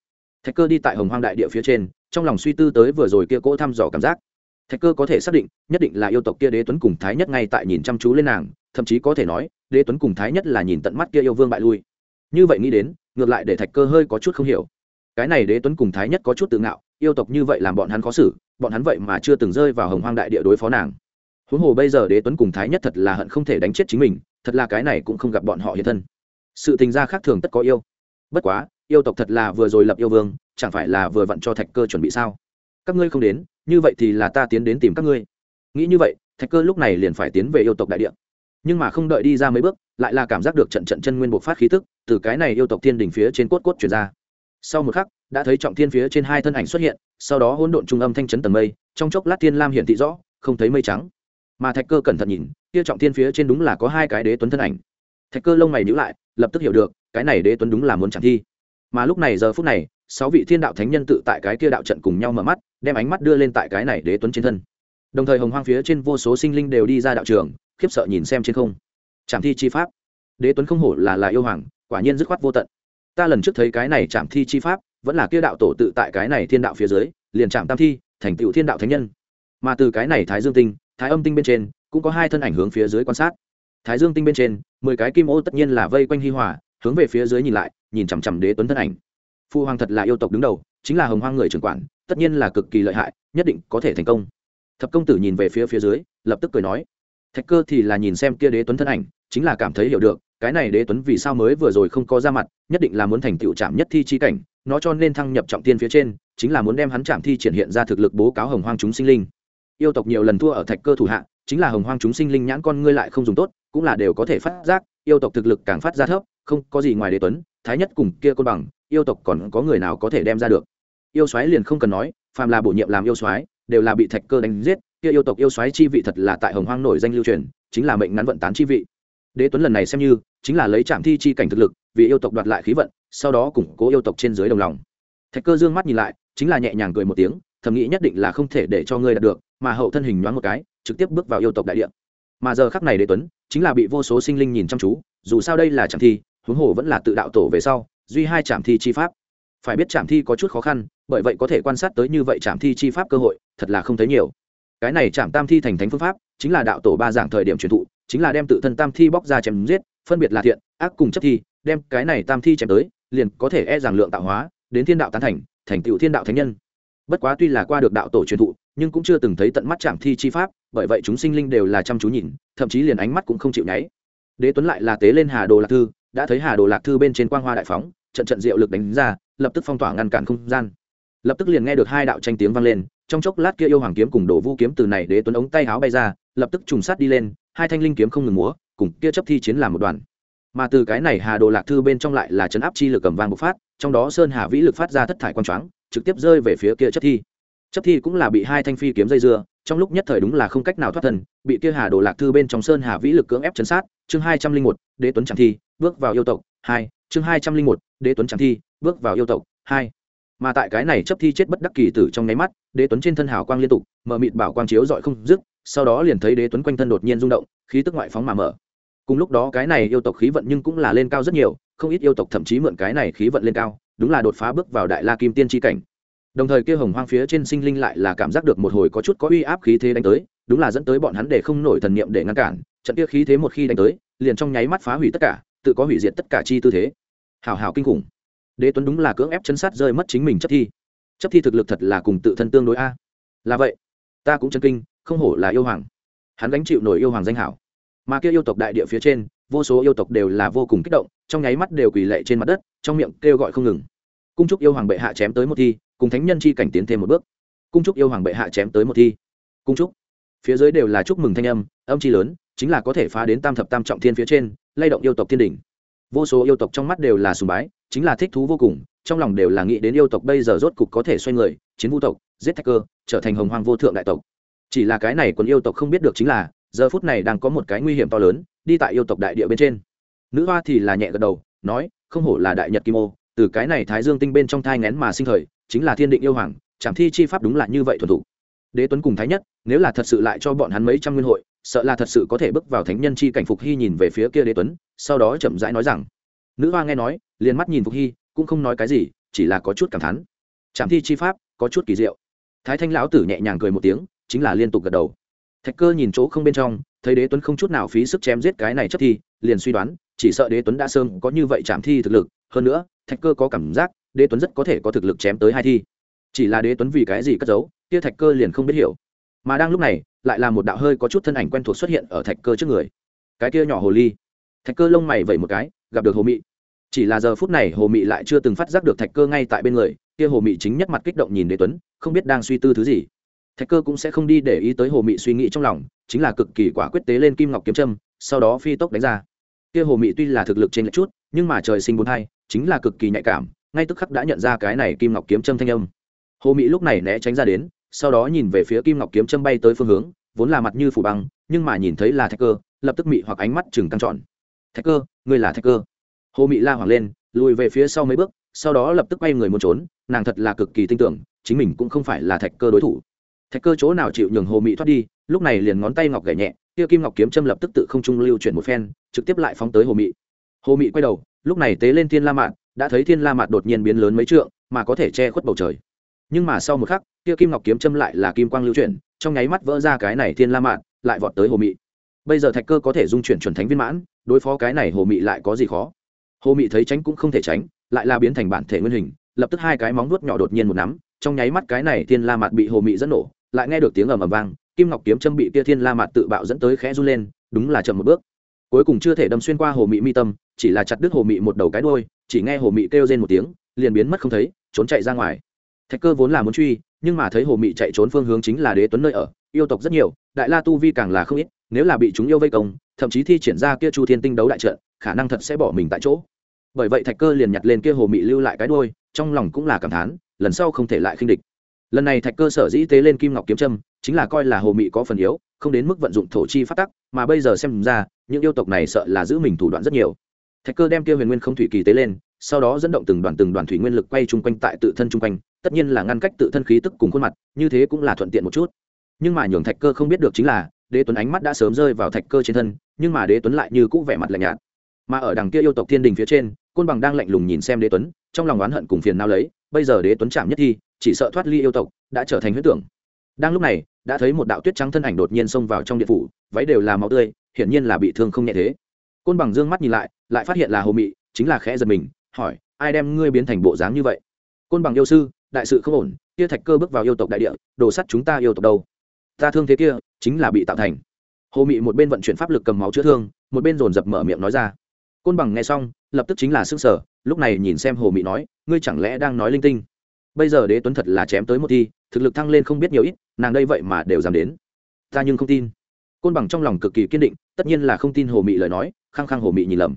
Thạch cơ đi tại hồng hoang đại địa phía trên trong lòng suy tư tới vừa rồi kia cỗ thăm dò cảm giác thạch cơ có thể xác định, nhất định là yêu tộc kia đế tuấn cùng thái nhất ngay tại nhìn chăm chú lên nàng, thậm chí có thể nói, đế tuấn cùng thái nhất là nhìn tận mắt kia yêu vương bại lui. Như vậy nghĩ đến, ngược lại để thạch cơ hơi có chút không hiểu. Cái này đế tuấn cùng thái nhất có chút tự ngạo, yêu tộc như vậy làm bọn hắn khó xử, bọn hắn vậy mà chưa từng rơi vào hồng hoang đại địa đối phó nàng. Huống hồ bây giờ đế tuấn cùng thái nhất thật là hận không thể đánh chết chính mình, thật là cái này cũng không gặp bọn họ hiện thân. Sự tình gia khác thường tất có yêu. Bất quá, yêu tộc thật là vừa rồi lập yêu vương, chẳng phải là vừa vặn cho thạch cơ chuẩn bị sao? Các ngươi không đến, như vậy thì là ta tiến đến tìm các ngươi. Nghĩ như vậy, thạch cơ lúc này liền phải tiến về yêu tộc đại địa. Nhưng mà không đợi đi ra mấy bước, lại là cảm giác được trận trận chân nguyên bộc phát khí tức từ cái này yêu tộc thiên đình phía trên cốt cốt chuyển ra. Sau một khắc, đã thấy trọng thiên phía trên hai thân ảnh xuất hiện, sau đó hỗn độn trung âm thanh chấn tầng mây, trong chốc lát thiên lam hiển thị rõ, không thấy mây trắng. Mà thạch cơ cẩn thận nhìn, kia trọng thiên phía trên đúng là có hai cái đế tuấn thân ảnh. Thạch cơ lông mày nhữ lại, lập tức hiểu được, cái này đế tuấn đúng là muốn chẳng thi. Mà lúc này giờ phút này sáu vị thiên đạo thánh nhân tự tại cái kia đạo trận cùng nhau mở mắt, đem ánh mắt đưa lên tại cái này đế tuấn trên thân. Đồng thời hồng hoang phía trên vô số sinh linh đều đi ra đạo trường, khiếp sợ nhìn xem trên không. Trạm thi chi pháp. Đế tuấn không hổ là là yêu hoàng, quả nhiên dứt khoát vô tận. Ta lần trước thấy cái này trạm thi chi pháp, vẫn là kia đạo tổ tự tại cái này thiên đạo phía dưới, liền trạm tam thi, thành tựu thiên đạo thánh nhân. Mà từ cái này thái dương tinh, thái âm tinh bên trên, cũng có hai thân ảnh hướng phía dưới quan sát. Thái dương tinh bên trên, mười cái kim ô tất nhiên là vây quanh hi hòa, hướng về phía dưới nhìn lại, nhìn chằm chằm đế tuấn thân ảnh phu hoàng thật là yêu tộc đứng đầu, chính là hồng hoang người trưởng quản, tất nhiên là cực kỳ lợi hại, nhất định có thể thành công. Thập công tử nhìn về phía phía dưới, lập tức cười nói, thạch cơ thì là nhìn xem kia đế tuấn thân ảnh, chính là cảm thấy hiểu được, cái này đế tuấn vì sao mới vừa rồi không có ra mặt, nhất định là muốn thành tựu trạm nhất thi chi cảnh, nó cho nên thăng nhập trọng tiên phía trên, chính là muốn đem hắn trạm thi triển hiện ra thực lực bố cáo hồng hoang chúng sinh linh. Yêu tộc nhiều lần thua ở thạch cơ thủ hạ, chính là hồng hoang chúng sinh linh nhãn con ngươi lại không dùng tốt, cũng là đều có thể phát giác, yêu tộc thực lực càng phát ra thấp, không có gì ngoài đế tuấn, thái nhất cùng kia côn bằng yêu tộc còn có người nào có thể đem ra được? Yêu soái liền không cần nói, phàm là bổ nhiệm làm yêu soái, đều là bị thạch cơ đánh giết, kia yêu tộc yêu soái chi vị thật là tại hồng hoang nổi danh lưu truyền, chính là mệnh ngắn vận tán chi vị. Đế tuấn lần này xem như, chính là lấy trạm thi chi cảnh thực lực, vì yêu tộc đoạt lại khí vận, sau đó củng cố yêu tộc trên dưới đồng lòng. Thạch cơ dương mắt nhìn lại, chính là nhẹ nhàng cười một tiếng, thầm nghĩ nhất định là không thể để cho ngươi đạt được, mà hậu thân hình nhoáng một cái, trực tiếp bước vào yêu tộc đại địa. Mà giờ khắc này đế tuấn, chính là bị vô số sinh linh nhìn chăm chú, dù sao đây là trạm thi, huống hồ vẫn là tự đạo tổ về sau duy hai trạm thi chi pháp. Phải biết trạm thi có chút khó khăn, bởi vậy có thể quan sát tới như vậy trạm thi chi pháp cơ hội, thật là không thấy nhiều. Cái này trạm tam thi thành thánh phương pháp, chính là đạo tổ ba giảng thời điểm truyền thụ, chính là đem tự thân tam thi bóc ra chém giết, phân biệt là thiện, ác cùng chấp thi, đem cái này tam thi chém tới, liền có thể e rằng lượng tạo hóa, đến thiên đạo tán thành thành tựu thiên đạo thánh nhân. Bất quá tuy là qua được đạo tổ truyền thụ, nhưng cũng chưa từng thấy tận mắt trạm thi chi pháp, bởi vậy chúng sinh linh đều là chăm chú nhìn, thậm chí liền ánh mắt cũng không chịu nháy. Đế tuấn lại là tế lên hà đồ lạc thư, đã thấy hà đồ lạc thư bên trên quang hoa đại phóng trận trận diệu lực đánh ra, lập tức phong tỏa ngăn cản không gian. Lập tức liền nghe được hai đạo tranh tiếng vang lên, trong chốc lát kia yêu hoàng kiếm cùng đổ vu kiếm từ này đế tuấn ống tay háo bay ra, lập tức trùng sát đi lên, hai thanh linh kiếm không ngừng múa, cùng kia chấp thi chiến làm một đoàn. Mà từ cái này hà đồ lạc thư bên trong lại là chấn áp chi lực cầm vang bộc phát, trong đó sơn hà vĩ lực phát ra thất thải quang choáng, trực tiếp rơi về phía kia chấp thi. Chấp thi cũng là bị hai thanh phi kiếm dây dưa, trong lúc nhất thời đúng là không cách nào thoát thân, bị kia hà đồ lạc thư bên trong sơn hà vĩ lực cưỡng ép chấn sát, chương hai trăm linh một, đế tuấn chẳng thi, bước vào yêu tộc hai, chương hai trăm linh một, đế tuấn tràng thi, bước vào yêu tộc, hai. Mà tại cái này chấp thi chết bất đắc kỳ tử trong nháy mắt, đế tuấn trên thân hào quang liên tục mở mịt bảo quang chiếu dọi không dứt, sau đó liền thấy đế tuấn quanh thân đột nhiên rung động, khí tức ngoại phóng mà mở. Cùng lúc đó cái này yêu tộc khí vận nhưng cũng là lên cao rất nhiều, không ít yêu tộc thậm chí mượn cái này khí vận lên cao, đúng là đột phá bước vào đại la kim tiên tri cảnh. Đồng thời kia hồng hoang phía trên sinh linh lại là cảm giác được một hồi có chút có uy áp khí thế đánh tới, đúng là dẫn tới bọn hắn để không nổi thần niệm để ngăn cản, trận kia khí thế một khi đánh tới, liền trong nháy mắt phá hủy tất cả tự có hủy diệt tất cả chi tư thế. Hào hào kinh khủng. Đế tuấn đúng là cưỡng ép chân sát rơi mất chính mình chấp thi. Chấp thi thực lực thật là cùng tự thân tương đối a. Là vậy, ta cũng chân kinh, không hổ là yêu hoàng. Hắn gánh chịu nổi yêu hoàng danh hảo. Mà kia yêu tộc đại địa phía trên, vô số yêu tộc đều là vô cùng kích động, trong nháy mắt đều quỳ lệ trên mặt đất, trong miệng kêu gọi không ngừng. Cung trúc yêu hoàng bệ hạ chém tới một thi, cùng thánh nhân chi cảnh tiến thêm một bước. Cung trúc yêu hoàng bệ hạ chém tới một thi. Cung trúc phía dưới đều là chúc mừng thanh âm âm chi lớn, chính là có thể phá đến tam thập tam trọng thiên phía trên lay động yêu tộc thiên đỉnh vô số yêu tộc trong mắt đều là sùng bái, chính là thích thú vô cùng, trong lòng đều là nghĩ đến yêu tộc bây giờ rốt cục có thể xoay người, chiến vũ tộc, giết thạch cơ, trở thành hồng hoàng vô thượng đại tộc. Chỉ là cái này còn yêu tộc không biết được chính là, giờ phút này đang có một cái nguy hiểm to lớn, đi tại yêu tộc đại địa bên trên. Nữ hoa thì là nhẹ gật đầu, nói, không hổ là đại nhật kim ô, từ cái này thái dương tinh bên trong thai ngén mà sinh thời, chính là thiên định yêu hoàng chẳng thi chi pháp đúng là như vậy thuần thủ đế tuấn cùng thái nhất, nếu là thật sự lại cho bọn hắn mấy trăm nguyên hội sợ là thật sự có thể bước vào thánh nhân chi cảnh phục hy nhìn về phía kia đế tuấn, sau đó chậm rãi nói rằng, nữ hoa nghe nói, liền mắt nhìn phục hy, cũng không nói cái gì, chỉ là có chút cảm thán. Trạm thi chi pháp, có chút kỳ diệu. Thái thanh lão tử nhẹ nhàng cười một tiếng, chính là liên tục gật đầu. Thạch cơ nhìn chỗ không bên trong, thấy đế tuấn không chút nào phí sức chém giết cái này chất thi, liền suy đoán, chỉ sợ đế tuấn đã sơn có như vậy trạm thi thực lực. Hơn nữa, thạch cơ có cảm giác, đế tuấn rất có thể có thực lực chém tới hai thi. Chỉ là đế tuấn vì cái gì cất giấu, kia thạch cơ liền không biết hiểu. Mà đang lúc này lại là một đạo hơi có chút thân ảnh quen thuộc xuất hiện ở thạch cơ trước người. Cái kia nhỏ hồ ly. Thạch cơ lông mày vẩy một cái, gặp được hồ mị. Chỉ là giờ phút này hồ mị lại chưa từng phát giác được thạch cơ ngay tại bên người, kia hồ mị chính nhất mặt kích động nhìn đế tuấn, không biết đang suy tư thứ gì. Thạch cơ cũng sẽ không đi để ý tới hồ mị suy nghĩ trong lòng, chính là cực kỳ quả quyết tế lên kim ngọc kiếm trâm sau đó phi tốc đánh ra. Kia hồ mị tuy là thực lực trên lệch chút, nhưng mà trời sinh bốn hai, chính là cực kỳ nhạy cảm, ngay tức khắc đã nhận ra cái này kim ngọc kiếm trâm thanh âm. Hồ mị lúc này né tránh ra đến sau đó nhìn về phía kim ngọc kiếm châm bay tới phương hướng, vốn là mặt như phủ băng, nhưng mà nhìn thấy là thạch cơ, lập tức mị hoặc ánh mắt chừng căng trọn thạch cơ, ngươi là thạch cơ? Hồ mị la hoảng lên, lùi về phía sau mấy bước, sau đó lập tức quay người muốn trốn, nàng thật là cực kỳ tin tưởng, chính mình cũng không phải là thạch cơ đối thủ. Thạch cơ chỗ nào chịu nhường hồ mị thoát đi, lúc này liền ngón tay ngọc gảy nhẹ, kia kim ngọc kiếm châm lập tức tự không trung lưu chuyển một phen, trực tiếp lại phóng tới hồ mị. Hồ mị quay đầu, lúc này tế lên thiên la mạn đã thấy thiên la mạn đột nhiên biến lớn mấy trượng, mà có thể che khuất bầu trời nhưng mà sau một khắc, kia kim ngọc kiếm châm lại là kim quang lưu chuyển, trong nháy mắt vỡ ra cái này thiên la mạn, lại vọt tới hồ mị. Bây giờ thạch cơ có thể dung chuyển chuẩn thánh viên mãn, đối phó cái này hồ mị lại có gì khó? Hồ mị thấy tránh cũng không thể tránh, lại là biến thành bản thể nguyên hình, lập tức hai cái móng nuốt nhỏ đột nhiên một nắm, trong nháy mắt cái này thiên la mạt bị hồ mị dẫn nổ, lại nghe được tiếng ầm ầm vang, kim ngọc kiếm châm bị kia thiên la mạt tự bạo dẫn tới khẽ run lên, đúng là chậm một bước. Cuối cùng chưa thể đâm xuyên qua hồ mị mi tâm, chỉ là chặt đứt hồ mị một đầu cái đuôi, chỉ nghe hồ mị kêu rên một tiếng, liền biến mất không thấy, trốn chạy ra ngoài thạch cơ vốn là muốn truy, nhưng mà thấy hồ mị chạy trốn phương hướng chính là đế tuấn nơi ở, yêu tộc rất nhiều, đại la tu vi càng là không ít, nếu là bị chúng yêu vây công, thậm chí thi triển ra kia chu thiên tinh đấu đại trận, khả năng thật sẽ bỏ mình tại chỗ. Bởi vậy thạch cơ liền nhặt lên kia hồ mị lưu lại cái đôi trong lòng cũng là cảm thán, lần sau không thể lại khinh địch. Lần này thạch cơ sở dĩ tế lên kim ngọc kiếm trâm chính là coi là hồ mị có phần yếu, không đến mức vận dụng thổ chi phát tắc, mà bây giờ xem ra, những yêu tộc này sợ là giữ mình thủ đoạn rất nhiều. Thạch cơ đem kia huyền nguyên không thủy kỳ tế lên sau đó dẫn động từng đoàn từng đoàn thủy nguyên lực quay chung quanh tại tự thân chung quanh, tất nhiên là ngăn cách tự thân khí tức cùng khuôn mặt, như thế cũng là thuận tiện một chút. Nhưng mà nhường thạch cơ không biết được chính là, đế tuấn ánh mắt đã sớm rơi vào thạch cơ trên thân, nhưng mà đế tuấn lại như cũ vẻ mặt lạnh nhạt. Mà ở đằng kia yêu tộc thiên đình phía trên, côn bằng đang lạnh lùng nhìn xem đế tuấn, trong lòng oán hận cùng phiền nao lấy, bây giờ đế tuấn chạm nhất thi, chỉ sợ thoát ly yêu tộc, đã trở thành huyết tưởng. Đang lúc này, đã thấy một đạo tuyết trắng thân ảnh đột nhiên xông vào trong điện phủ, váy đều là máu tươi, hiển nhiên là bị thương không nhẹ thế. Côn bằng dương mắt nhìn lại lại phát hiện là hồ mị, chính là khẽ giật mình hỏi, ai đem ngươi biến thành bộ dáng như vậy? Côn bằng yêu sư, đại sự không ổn, kia thạch cơ bước vào yêu tộc đại địa, đồ sắt chúng ta yêu tộc đâu? Ta thương thế kia, chính là bị tạo thành. Hồ mị một bên vận chuyển pháp lực cầm máu chữa thương, một bên dồn dập mở miệng nói ra. Côn bằng nghe xong, lập tức chính là sức sở lúc này nhìn xem hồ mị nói, ngươi chẳng lẽ đang nói linh tinh? Bây giờ đế tuấn thật là chém tới một thi, thực lực thăng lên không biết nhiều ít, nàng đây vậy mà đều dám đến. Ta nhưng không tin. Côn bằng trong lòng cực kỳ kiên định, tất nhiên là không tin hồ mị lời nói, khăng khăng hồ mị nhìn lầm.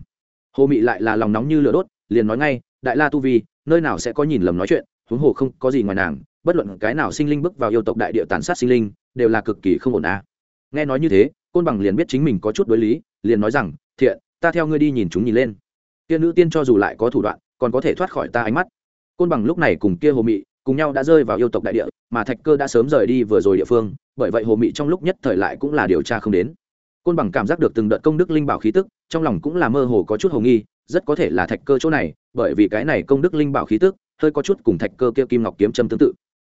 Hồ mị lại là lòng nóng như lửa đốt liền nói ngay, đại la tu vi, nơi nào sẽ có nhìn lầm nói chuyện, huống hồ không có gì ngoài nàng, bất luận cái nào sinh linh bước vào yêu tộc đại địa tàn sát sinh linh, đều là cực kỳ không ổn à. nghe nói như thế, côn bằng liền biết chính mình có chút đối lý, liền nói rằng, thiện, ta theo ngươi đi nhìn chúng nhìn lên. Kia nữ tiên cho dù lại có thủ đoạn, còn có thể thoát khỏi ta ánh mắt. Côn bằng lúc này cùng kia hồ mị, cùng nhau đã rơi vào yêu tộc đại địa, mà thạch cơ đã sớm rời đi vừa rồi địa phương, bởi vậy hồ mị trong lúc nhất thời lại cũng là điều tra không đến. Côn bằng cảm giác được từng đợt công đức linh bảo khí tức, trong lòng cũng là mơ hồ có chút hồ nghi rất có thể là thạch cơ chỗ này, bởi vì cái này công đức linh bảo khí tức, hơi có chút cùng thạch cơ kia kim ngọc kiếm châm tương tự.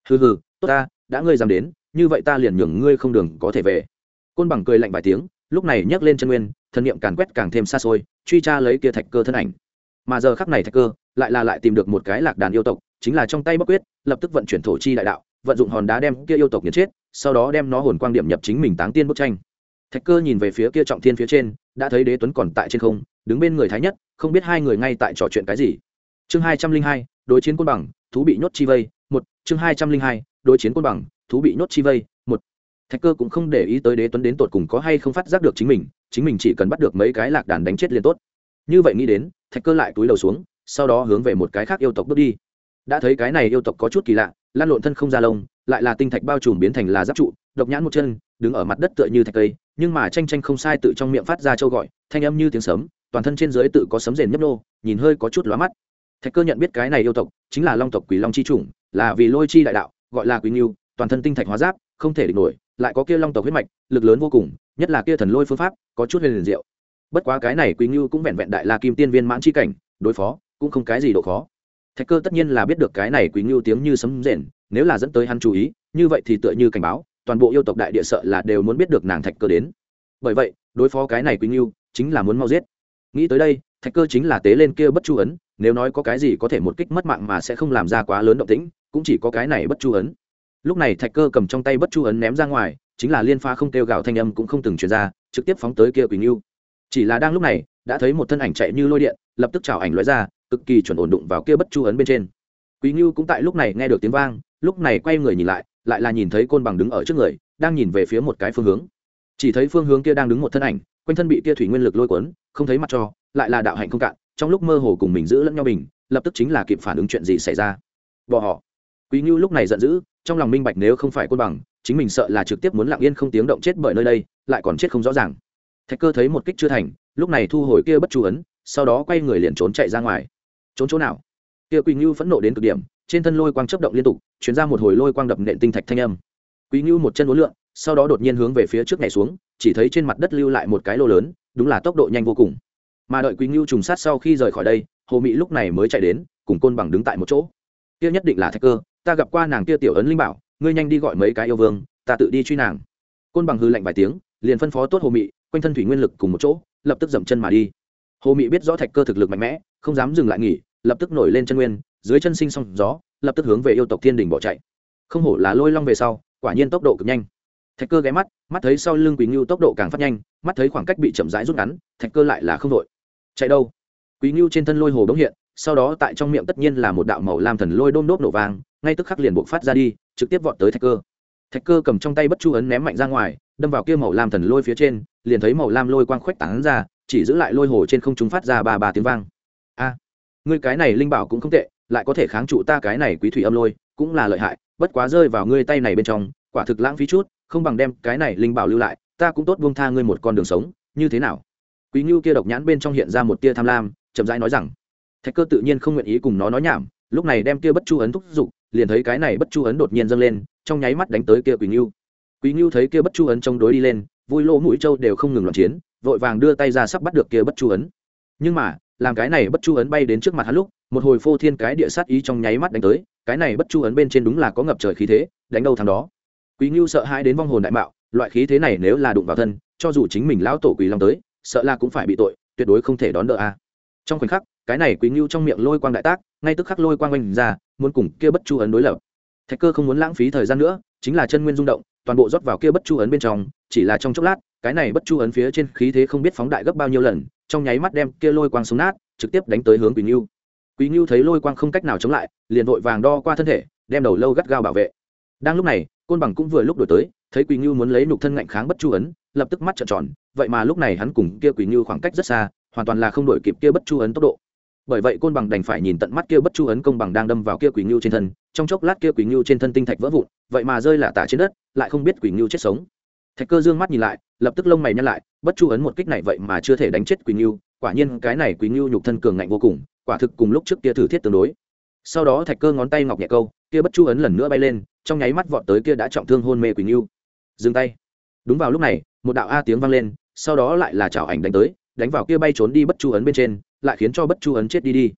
Hừ hừ, tốt ta, đã ngươi dám đến, như vậy ta liền nhường ngươi không đường có thể về. Côn bằng cười lạnh vài tiếng, lúc này nhấc lên chân nguyên, thần niệm càn quét càng thêm xa xôi, truy tra lấy kia thạch cơ thân ảnh. Mà giờ khắc này thạch cơ, lại là lại tìm được một cái lạc đàn yêu tộc, chính là trong tay bắc quyết, lập tức vận chuyển thổ chi đại đạo, vận dụng hòn đá đem kia yêu tộc nghiền chết, sau đó đem nó hồn quang điểm nhập chính mình táng tiên bức tranh thạch cơ nhìn về phía kia trọng thiên phía trên, đã thấy đế tuấn còn tại trên không, đứng bên người thái nhất, không biết hai người ngay tại trò chuyện cái gì. Chương hai trăm linh hai, đối chiến côn bằng, thú bị nhốt chi vây, một, chương hai trăm linh hai, đối chiến côn bằng, thú bị nhốt chi vây, một. Thạch cơ cũng không để ý tới đế tuấn đến tột cùng có hay không phát giác được chính mình chính mình chỉ cần bắt được mấy cái lạc đàn đánh chết liền tốt. Như vậy nghĩ đến, thạch cơ lại túi đầu xuống, sau đó hướng về một cái khác yêu tộc bước đi. Đã thấy cái này yêu tộc có chút kỳ lạ, lan lộn thân không ra lông, lại là tinh thạch bao trùm biến thành là giáp trụ, độc nhãn một chân, đứng ở mặt đất tựa như thạch cây nhưng mà tranh tranh không sai tự trong miệng phát ra châu gọi, thanh âm như tiếng sấm, toàn thân trên dưới tự có sấm rền nhấp nô nhìn hơi có chút lóa mắt. Thạch cơ nhận biết cái này yêu tộc chính là long tộc quỷ long chi chủng, là vì lôi chi đại đạo, gọi là quý nghiêu toàn thân tinh thạch hóa giáp, không thể địch nổi, lại có kia long tộc huyết mạch, lực lớn vô cùng, nhất là kia thần lôi phương pháp, có chút huyền liền diệu. Bất quá cái này quý nghiêu cũng vẹn vẹn đại la kim tiên viên mãn chi cảnh, đối phó cũng không cái gì độ khó. Thạch cơ tất nhiên là biết được cái này quý ngưu tiếng như sấm rền, nếu là dẫn tới hắn chú ý, như vậy thì tựa như cảnh báo toàn bộ yêu tộc đại địa sợ là đều muốn biết được nàng thạch cơ đến. Bởi vậy, đối phó cái này quý ngưu chính là muốn mau giết. Nghĩ tới đây, thạch cơ chính là tế lên kia bất chu ấn, nếu nói có cái gì có thể một kích mất mạng mà sẽ không làm ra quá lớn động tĩnh, cũng chỉ có cái này bất chu ấn. Lúc này thạch cơ cầm trong tay bất chu ấn ném ra ngoài, chính là liên pha không kêu gào thanh âm cũng không từng truyền ra, trực tiếp phóng tới kia quỳnh ngưu chỉ là đang lúc này, đã thấy một thân ảnh chạy như lôi điện, lập tức chào ảnh lóe ra, cực kỳ chuẩn ổn đụng vào kia bất chu ấn bên trên. Quý ngưu cũng tại lúc này nghe được tiếng vang, lúc này quay người nhìn lại lại là nhìn thấy côn bằng đứng ở trước người, đang nhìn về phía một cái phương hướng. Chỉ thấy phương hướng kia đang đứng một thân ảnh, quanh thân bị kia thủy nguyên lực lôi cuốn, không thấy mặt cho, lại là đạo hạnh không cạn, trong lúc mơ hồ cùng mình giữ lẫn nhau mình lập tức chính là kịp phản ứng chuyện gì xảy ra. Bỏ họ. Quý ngưu lúc này giận dữ, trong lòng minh bạch nếu không phải côn bằng, chính mình sợ là trực tiếp muốn lặng yên không tiếng động chết bởi nơi đây, lại còn chết không rõ ràng. Thạch cơ thấy một kích chưa thành, lúc này thu hồi kia bất chu ấn, sau đó quay người liền trốn chạy ra ngoài. Trốn chỗ nào? Kia quỳnh ngưu phẫn nộ đến cực điểm trên thân lôi quang chấp động liên tục, chuyển ra một hồi lôi quang đập nện tinh thạch thanh âm. Quý ngưu một chân uốn lượn, sau đó đột nhiên hướng về phía trước nhảy xuống, chỉ thấy trên mặt đất lưu lại một cái lô lớn, đúng là tốc độ nhanh vô cùng. Mà đợi quý ngưu trùng sát sau khi rời khỏi đây, hồ mỹ lúc này mới chạy đến, cùng côn bằng đứng tại một chỗ. Kia nhất định là thạch cơ, ta gặp qua nàng kia tiểu ấn linh bảo, ngươi nhanh đi gọi mấy cái yêu vương, ta tự đi truy nàng. Côn bằng hư lạnh vài tiếng, liền phân phó tốt hồ mị, quanh thân thủy nguyên lực cùng một chỗ, lập tức dậm chân mà đi. Hồ mị biết rõ thạch cơ thực lực mạnh mẽ, không dám dừng lại nghỉ, lập tức nổi lên chân nguyên dưới chân sinh song gió, lập tức hướng về yêu tộc thiên đình bỏ chạy. Không hổ là lôi long về sau, quả nhiên tốc độ cực nhanh. Thạch cơ ghé mắt mắt thấy sau lưng quý ngưu tốc độ càng phát nhanh, mắt thấy khoảng cách bị chậm rãi rút ngắn, thạch cơ lại là không đội chạy đâu? Quý ngưu trên thân lôi hồ bỗng hiện, sau đó tại trong miệng tất nhiên là một đạo màu lam thần lôi đôm đốp nổ vàng ngay tức khắc liền buộc phát ra đi, trực tiếp vọt tới thạch cơ. Thạch cơ cầm trong tay bất chu ấn ném mạnh ra ngoài, đâm vào kia màu lam thần lôi phía trên, liền thấy màu lam lôi quang khoách tán ra, chỉ giữ lại lôi hồ trên không trung phát ra ba ba tiếng vang. A, ngươi cái này linh bảo cũng không tệ lại có thể kháng trụ ta cái này quý thủy âm lôi, cũng là lợi hại, bất quá rơi vào ngươi tay này bên trong, quả thực lãng phí chút, không bằng đem cái này linh bảo lưu lại, ta cũng tốt buông tha ngươi một con đường sống, như thế nào? Quý ngưu kia độc nhãn bên trong hiện ra một tia tham lam, chậm rãi nói rằng, thạch cơ tự nhiên không nguyện ý cùng nó nói nhảm, lúc này đem kia bất chu ấn thúc giục, liền thấy cái này bất chu ấn đột nhiên dâng lên, trong nháy mắt đánh tới kia quý ngưu quý ngưu thấy kia bất chu ấn chống đối đi lên, vui lỗ mũi trâu đều không ngừng loạn chiến, vội vàng đưa tay ra sắp bắt được kia bất chu ấn. Nhưng mà, làm cái này bất chu ấn bay đến trước mặt hắn lúc một hồi phô thiên cái địa sát ý trong nháy mắt đánh tới, cái này bất chu ấn bên trên đúng là có ngập trời khí thế, đánh đâu thằng đó. Quý ngưu sợ hãi đến vong hồn đại mạo, loại khí thế này nếu là đụng vào thân, cho dù chính mình lão tổ quỳ long tới, sợ là cũng phải bị tội, tuyệt đối không thể đón đỡ a. Trong khoảnh khắc, cái này quý ngưu trong miệng lôi quang đại tác, ngay tức khắc lôi quang oanh ra, muốn cùng kia bất chu ấn đối lập. Thạch cơ không muốn lãng phí thời gian nữa, chính là chân nguyên rung động, toàn bộ rót vào kia bất chu ấn bên trong, chỉ là trong chốc lát, cái này bất chu ấn phía trên khí thế không biết phóng đại gấp bao nhiêu lần, trong nháy mắt đem kia lôi quang xuống nát, trực tiếp đánh tới hướng quý ngưu quý ngưu thấy lôi quang không cách nào chống lại, liền vội vàng đo qua thân thể, đem đầu lâu gắt gao bảo vệ. Đang lúc này, côn bằng cũng vừa lúc đổi tới, thấy quý ngưu muốn lấy nục thân ngạnh kháng bất chu ấn, lập tức mắt trợn tròn, vậy mà lúc này hắn cùng kia quý ngưu khoảng cách rất xa, hoàn toàn là không đổi kịp kia bất chu ấn tốc độ. Bởi vậy côn bằng đành phải nhìn tận mắt kia bất chu ấn công bằng đang đâm vào kia Quý ngưu trên thân, trong chốc lát kia Quý ngưu trên thân tinh thạch vỡ vụn, vậy mà rơi lả tả trên đất, lại không biết Quý ngưu chết sống. Thạch cơ dương mắt nhìn lại, lập tức lông mày nhăn lại, bất chu ấn một kích này vậy mà chưa thể đánh chết Quý ngưu quả nhiên cái này Quý ngưu nhục thân cường ngạnh vô cùng quả thực cùng lúc trước kia thử thiết tương đối. Sau đó thạch cơ ngón tay ngọc nhẹ câu, kia bất chu ấn lần nữa bay lên, trong nháy mắt vọt tới kia đã trọng thương hôn mê quỷ yêu. dừng tay. Đúng vào lúc này, một đạo a tiếng vang lên, sau đó lại là chảo ảnh đánh tới, đánh vào kia bay trốn đi bất chu ấn bên trên, lại khiến cho bất chu ấn chết đi đi.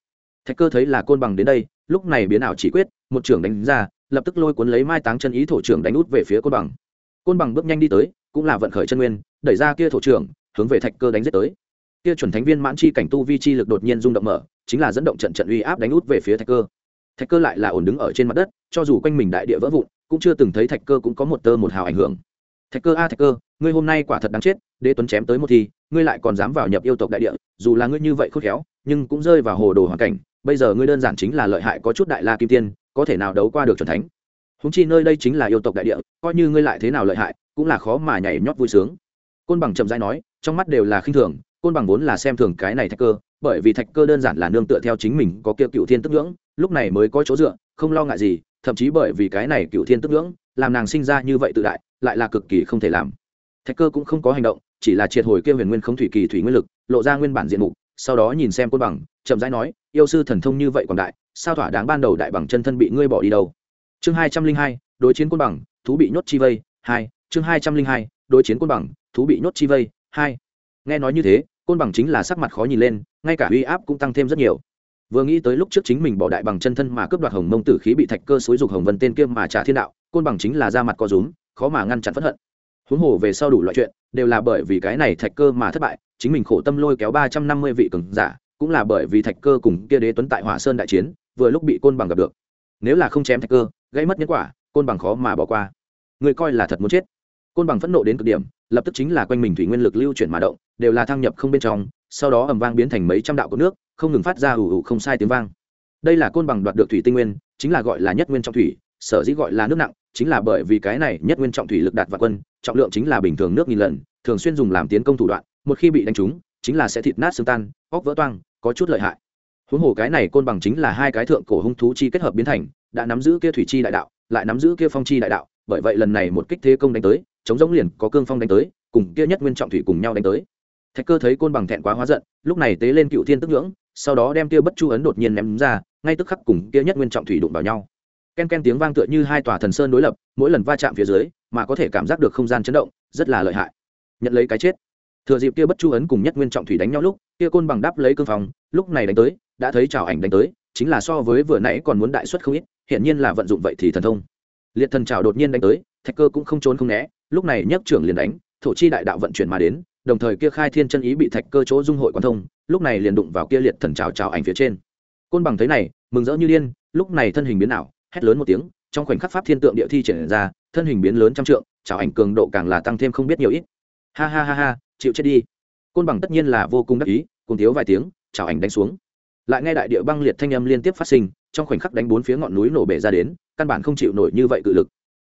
Thạch cơ thấy là côn bằng đến đây, lúc này biến ảo chỉ quyết, một trưởng đánh ra, lập tức lôi cuốn lấy mai táng chân ý thổ trưởng đánh út về phía côn bằng. Côn bằng bước nhanh đi tới, cũng là vận khởi chân nguyên, đẩy ra kia thổ trưởng, hướng về thạch cơ đánh giết tới kia chuẩn thánh viên mãn chi cảnh tu vi chi lực đột nhiên rung động mở, chính là dẫn động trận trận uy áp đánh út về phía thạch cơ. Thạch cơ lại là ổn đứng ở trên mặt đất, cho dù quanh mình đại địa vỡ vụn, cũng chưa từng thấy thạch cơ cũng có một tơ một hào ảnh hưởng. Thạch cơ a, thạch cơ, ngươi hôm nay quả thật đáng chết, đế tuấn chém tới một thì, ngươi lại còn dám vào nhập yêu tộc đại địa, dù là ngươi như vậy khôn khéo, nhưng cũng rơi vào hồ đồ hoàn cảnh, bây giờ ngươi đơn giản chính là lợi hại có chút đại la kim tiên, có thể nào đấu qua được trần thánh? Húng chi nơi đây chính là yêu tộc đại địa, coi như ngươi lại thế nào lợi hại, cũng là khó mà nhảy nhót vui sướng. Côn bằng chậm dãi nói, trong mắt đều là khinh thường côn bằng vốn là xem thường cái này thạch cơ, bởi vì thạch cơ đơn giản là nương tựa theo chính mình có kia cựu thiên tức ngưỡng, lúc này mới có chỗ dựa, không lo ngại gì, thậm chí bởi vì cái này cựu thiên tức ngưỡng, làm nàng sinh ra như vậy tự đại, lại là cực kỳ không thể làm. Thạch cơ cũng không có hành động, chỉ là triệt hồi kia huyền nguyên không thủy kỳ thủy nguyên lực, lộ ra nguyên bản diện mục, sau đó nhìn xem côn bằng, chậm rãi nói, yêu sư thần thông như vậy quảng đại, sao thỏa đáng ban đầu đại bằng chân thân bị ngươi bỏ đi đâu? Chương hai trăm linh hai, đối chiến côn bằng, thú bị nhốt chi vây, hai, chương hai trăm linh hai, đối chiến côn bằng, thú bị nhốt chi vây, hai nghe nói như thế, côn bằng chính là sắc mặt khó nhìn lên, ngay cả uy áp cũng tăng thêm rất nhiều. Vừa nghĩ tới lúc trước chính mình bỏ đại bằng chân thân mà cướp đoạt hồng mông tử khí bị thạch cơ xối dục hồng vân tên kia mà trả thiên đạo, côn bằng chính là ra mặt co rúm, khó mà ngăn chặn phẫn hận. Huống hồ về sau đủ loại chuyện, đều là bởi vì cái này thạch cơ mà thất bại, chính mình khổ tâm lôi kéo ba trăm năm mươi vị cường giả, cũng là bởi vì thạch cơ cùng kia đế tuấn tại hỏa sơn đại chiến, vừa lúc bị côn bằng gặp được. Nếu là không chém thạch cơ gây mất nhân quả, côn bằng khó mà bỏ qua. Người coi là thật muốn chết côn bằng phẫn nộ đến cực điểm, lập tức chính là quanh mình thủy nguyên lực lưu chuyển mà động, đều là thăng nhập không bên trong, sau đó ầm vang biến thành mấy trăm đạo của nước, không ngừng phát ra ủ ủ không sai tiếng vang. Đây là côn bằng đoạt được thủy tinh nguyên, chính là gọi là nhất nguyên trọng thủy, sở dĩ gọi là nước nặng, chính là bởi vì cái này nhất nguyên trọng thủy lực đạt và quân, trọng lượng chính là bình thường nước nghìn lần, thường xuyên dùng làm tiến công thủ đoạn, một khi bị đánh trúng, chính là sẽ thịt nát xương tan, óc vỡ toang, có chút lợi hại. Huống hồ cái này côn bằng chính là hai cái thượng cổ hung thú chi kết hợp biến thành, đã nắm giữ kia thủy chi đại đạo, lại nắm giữ kia phong chi đại đạo, bởi vậy lần này một kích thế công đánh tới chống giống liền có cương phong đánh tới, cùng kia nhất nguyên trọng thủy cùng nhau đánh tới. Thạch cơ thấy côn bằng thẹn quá hóa giận, lúc này tế lên cựu thiên tức ngưỡng sau đó đem kia bất chu ấn đột nhiên ném ra, ngay tức khắc cùng kia nhất nguyên trọng thủy đụng vào nhau. Ken ken tiếng vang tựa như hai tòa thần sơn đối lập, mỗi lần va chạm phía dưới, mà có thể cảm giác được không gian chấn động, rất là lợi hại. Nhận lấy cái chết. Thừa dịp kia bất chu ấn cùng nhất nguyên trọng thủy đánh nhau lúc, kia côn bằng đáp lấy cương phòng lúc này đánh tới, đã thấy chào ảnh đánh tới, chính là so với vừa nãy còn muốn đại xuất không ít hiện nhiên là vận dụng vậy thì thần thông. Liệt thần trào đột nhiên đánh tới, thạch cơ cũng không trốn không né lúc này nhấc trưởng liền đánh, thổ chi đại đạo vận chuyển mà đến, đồng thời kia khai thiên chân ý bị thạch cơ chỗ dung hội quan thông, lúc này liền đụng vào kia liệt thần trào trào ảnh phía trên. Côn bằng thấy này, mừng rỡ như điên, lúc này thân hình biến ảo, hét lớn một tiếng, trong khoảnh khắc pháp thiên tượng địa thi triển ra, thân hình biến lớn trăm trượng trào ảnh cường độ càng là tăng thêm không biết nhiều ít. Ha ha ha ha, chịu chết đi. Côn bằng tất nhiên là vô cùng đắc ý, cùng thiếu vài tiếng trào ảnh đánh xuống. Lại nghe đại địa băng liệt thanh âm liên tiếp phát sinh, trong khoảnh khắc đánh bốn phía ngọn núi nổ bể ra đến, căn bản không chịu nổi như vậy cự lực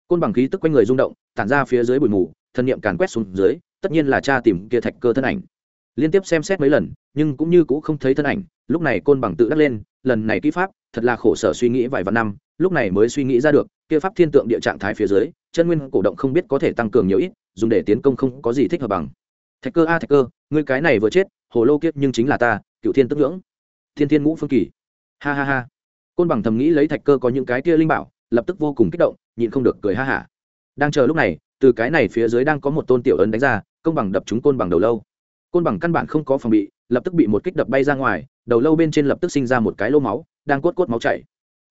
côn bằng khí tức quanh người rung động, tản ra phía dưới bụi mù, thân niệm càn quét xuống dưới, tất nhiên là cha tìm kia thạch cơ thân ảnh. Liên tiếp xem xét mấy lần, nhưng cũng như cũng không thấy thân ảnh, lúc này côn bằng tự đắc lên, lần này kỹ pháp, thật là khổ sở suy nghĩ vài vạn năm, lúc này mới suy nghĩ ra được, kia pháp thiên tượng địa trạng thái phía dưới, chân nguyên cổ động không biết có thể tăng cường nhiều ít, dùng để tiến công không có gì thích hợp bằng. Thạch cơ a, thạch cơ, ngươi cái này vừa chết, hồ lô kiếp nhưng chính là ta, cựu thiên tức ngưỡng. Thiên thiên ngũ phương kỳ. Ha ha ha. Côn bằng thầm nghĩ lấy thạch cơ có những cái kia linh bảo, lập tức vô cùng kích động nhịn không được cười ha hả. Đang chờ lúc này, từ cái này phía dưới đang có một tôn tiểu ấn đánh ra, công bằng đập chúng côn bằng đầu lâu. Côn bằng căn bản không có phòng bị, lập tức bị một kích đập bay ra ngoài, đầu lâu bên trên lập tức sinh ra một cái lô máu, đang cốt cốt máu chảy.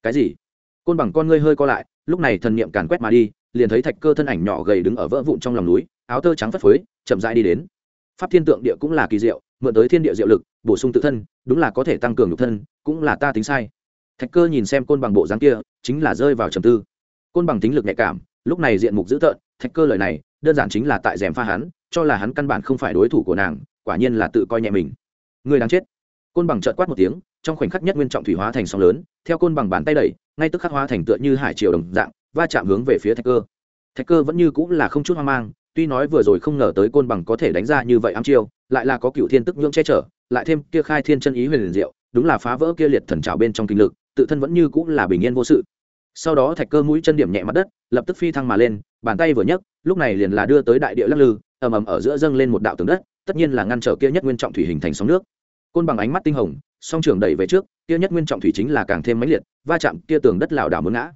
Cái gì? Côn bằng con ngươi hơi co lại, lúc này thần niệm càn quét mà đi, liền thấy thạch cơ thân ảnh nhỏ gầy đứng ở vỡ vụn trong lòng núi, áo tơ trắng phất phới, chậm rãi đi đến. Pháp thiên tượng địa cũng là kỳ diệu, mượn tới thiên địa diệu lực, bổ sung tự thân, đúng là có thể tăng cường nhục thân, cũng là ta tính sai. Thạch cơ nhìn xem côn bằng bộ dáng kia, chính là rơi vào trầm tư côn bằng tính lực nhạy cảm, lúc này diện mục dữ tợn, thạch cơ lời này, đơn giản chính là tại rèm pha hắn, cho là hắn căn bản không phải đối thủ của nàng, quả nhiên là tự coi nhẹ mình. Người đáng chết. Côn bằng trợt quát một tiếng, trong khoảnh khắc nhất nguyên trọng thủy hóa thành sóng lớn, theo côn bằng bàn tay đẩy, ngay tức khắc hóa thành tựa như hải triều đồng dạng, va chạm hướng về phía thạch cơ. Thạch cơ vẫn như cũng là không chút hoang mang, tuy nói vừa rồi không ngờ tới côn bằng có thể đánh ra như vậy ám chiêu, lại là có cựu thiên tức nhưỡng che chở, lại thêm kia khai thiên chân ý huyền liền diệu, đúng là phá vỡ kia liệt thần trào bên trong kinh lực, tự thân vẫn như cũng là bình yên vô sự sau đó thạch cơ mũi chân điểm nhẹ mặt đất, lập tức phi thăng mà lên, bàn tay vừa nhấc, lúc này liền là đưa tới đại địa lắc lư, ầm ầm ở giữa dâng lên một đạo tường đất, tất nhiên là ngăn trở kia nhất nguyên trọng thủy hình thành sóng nước. Côn bằng ánh mắt tinh hồng, song trường đẩy về trước, kia nhất nguyên trọng thủy chính là càng thêm mãnh liệt, va chạm kia tường đất lảo đảo muốn ngã.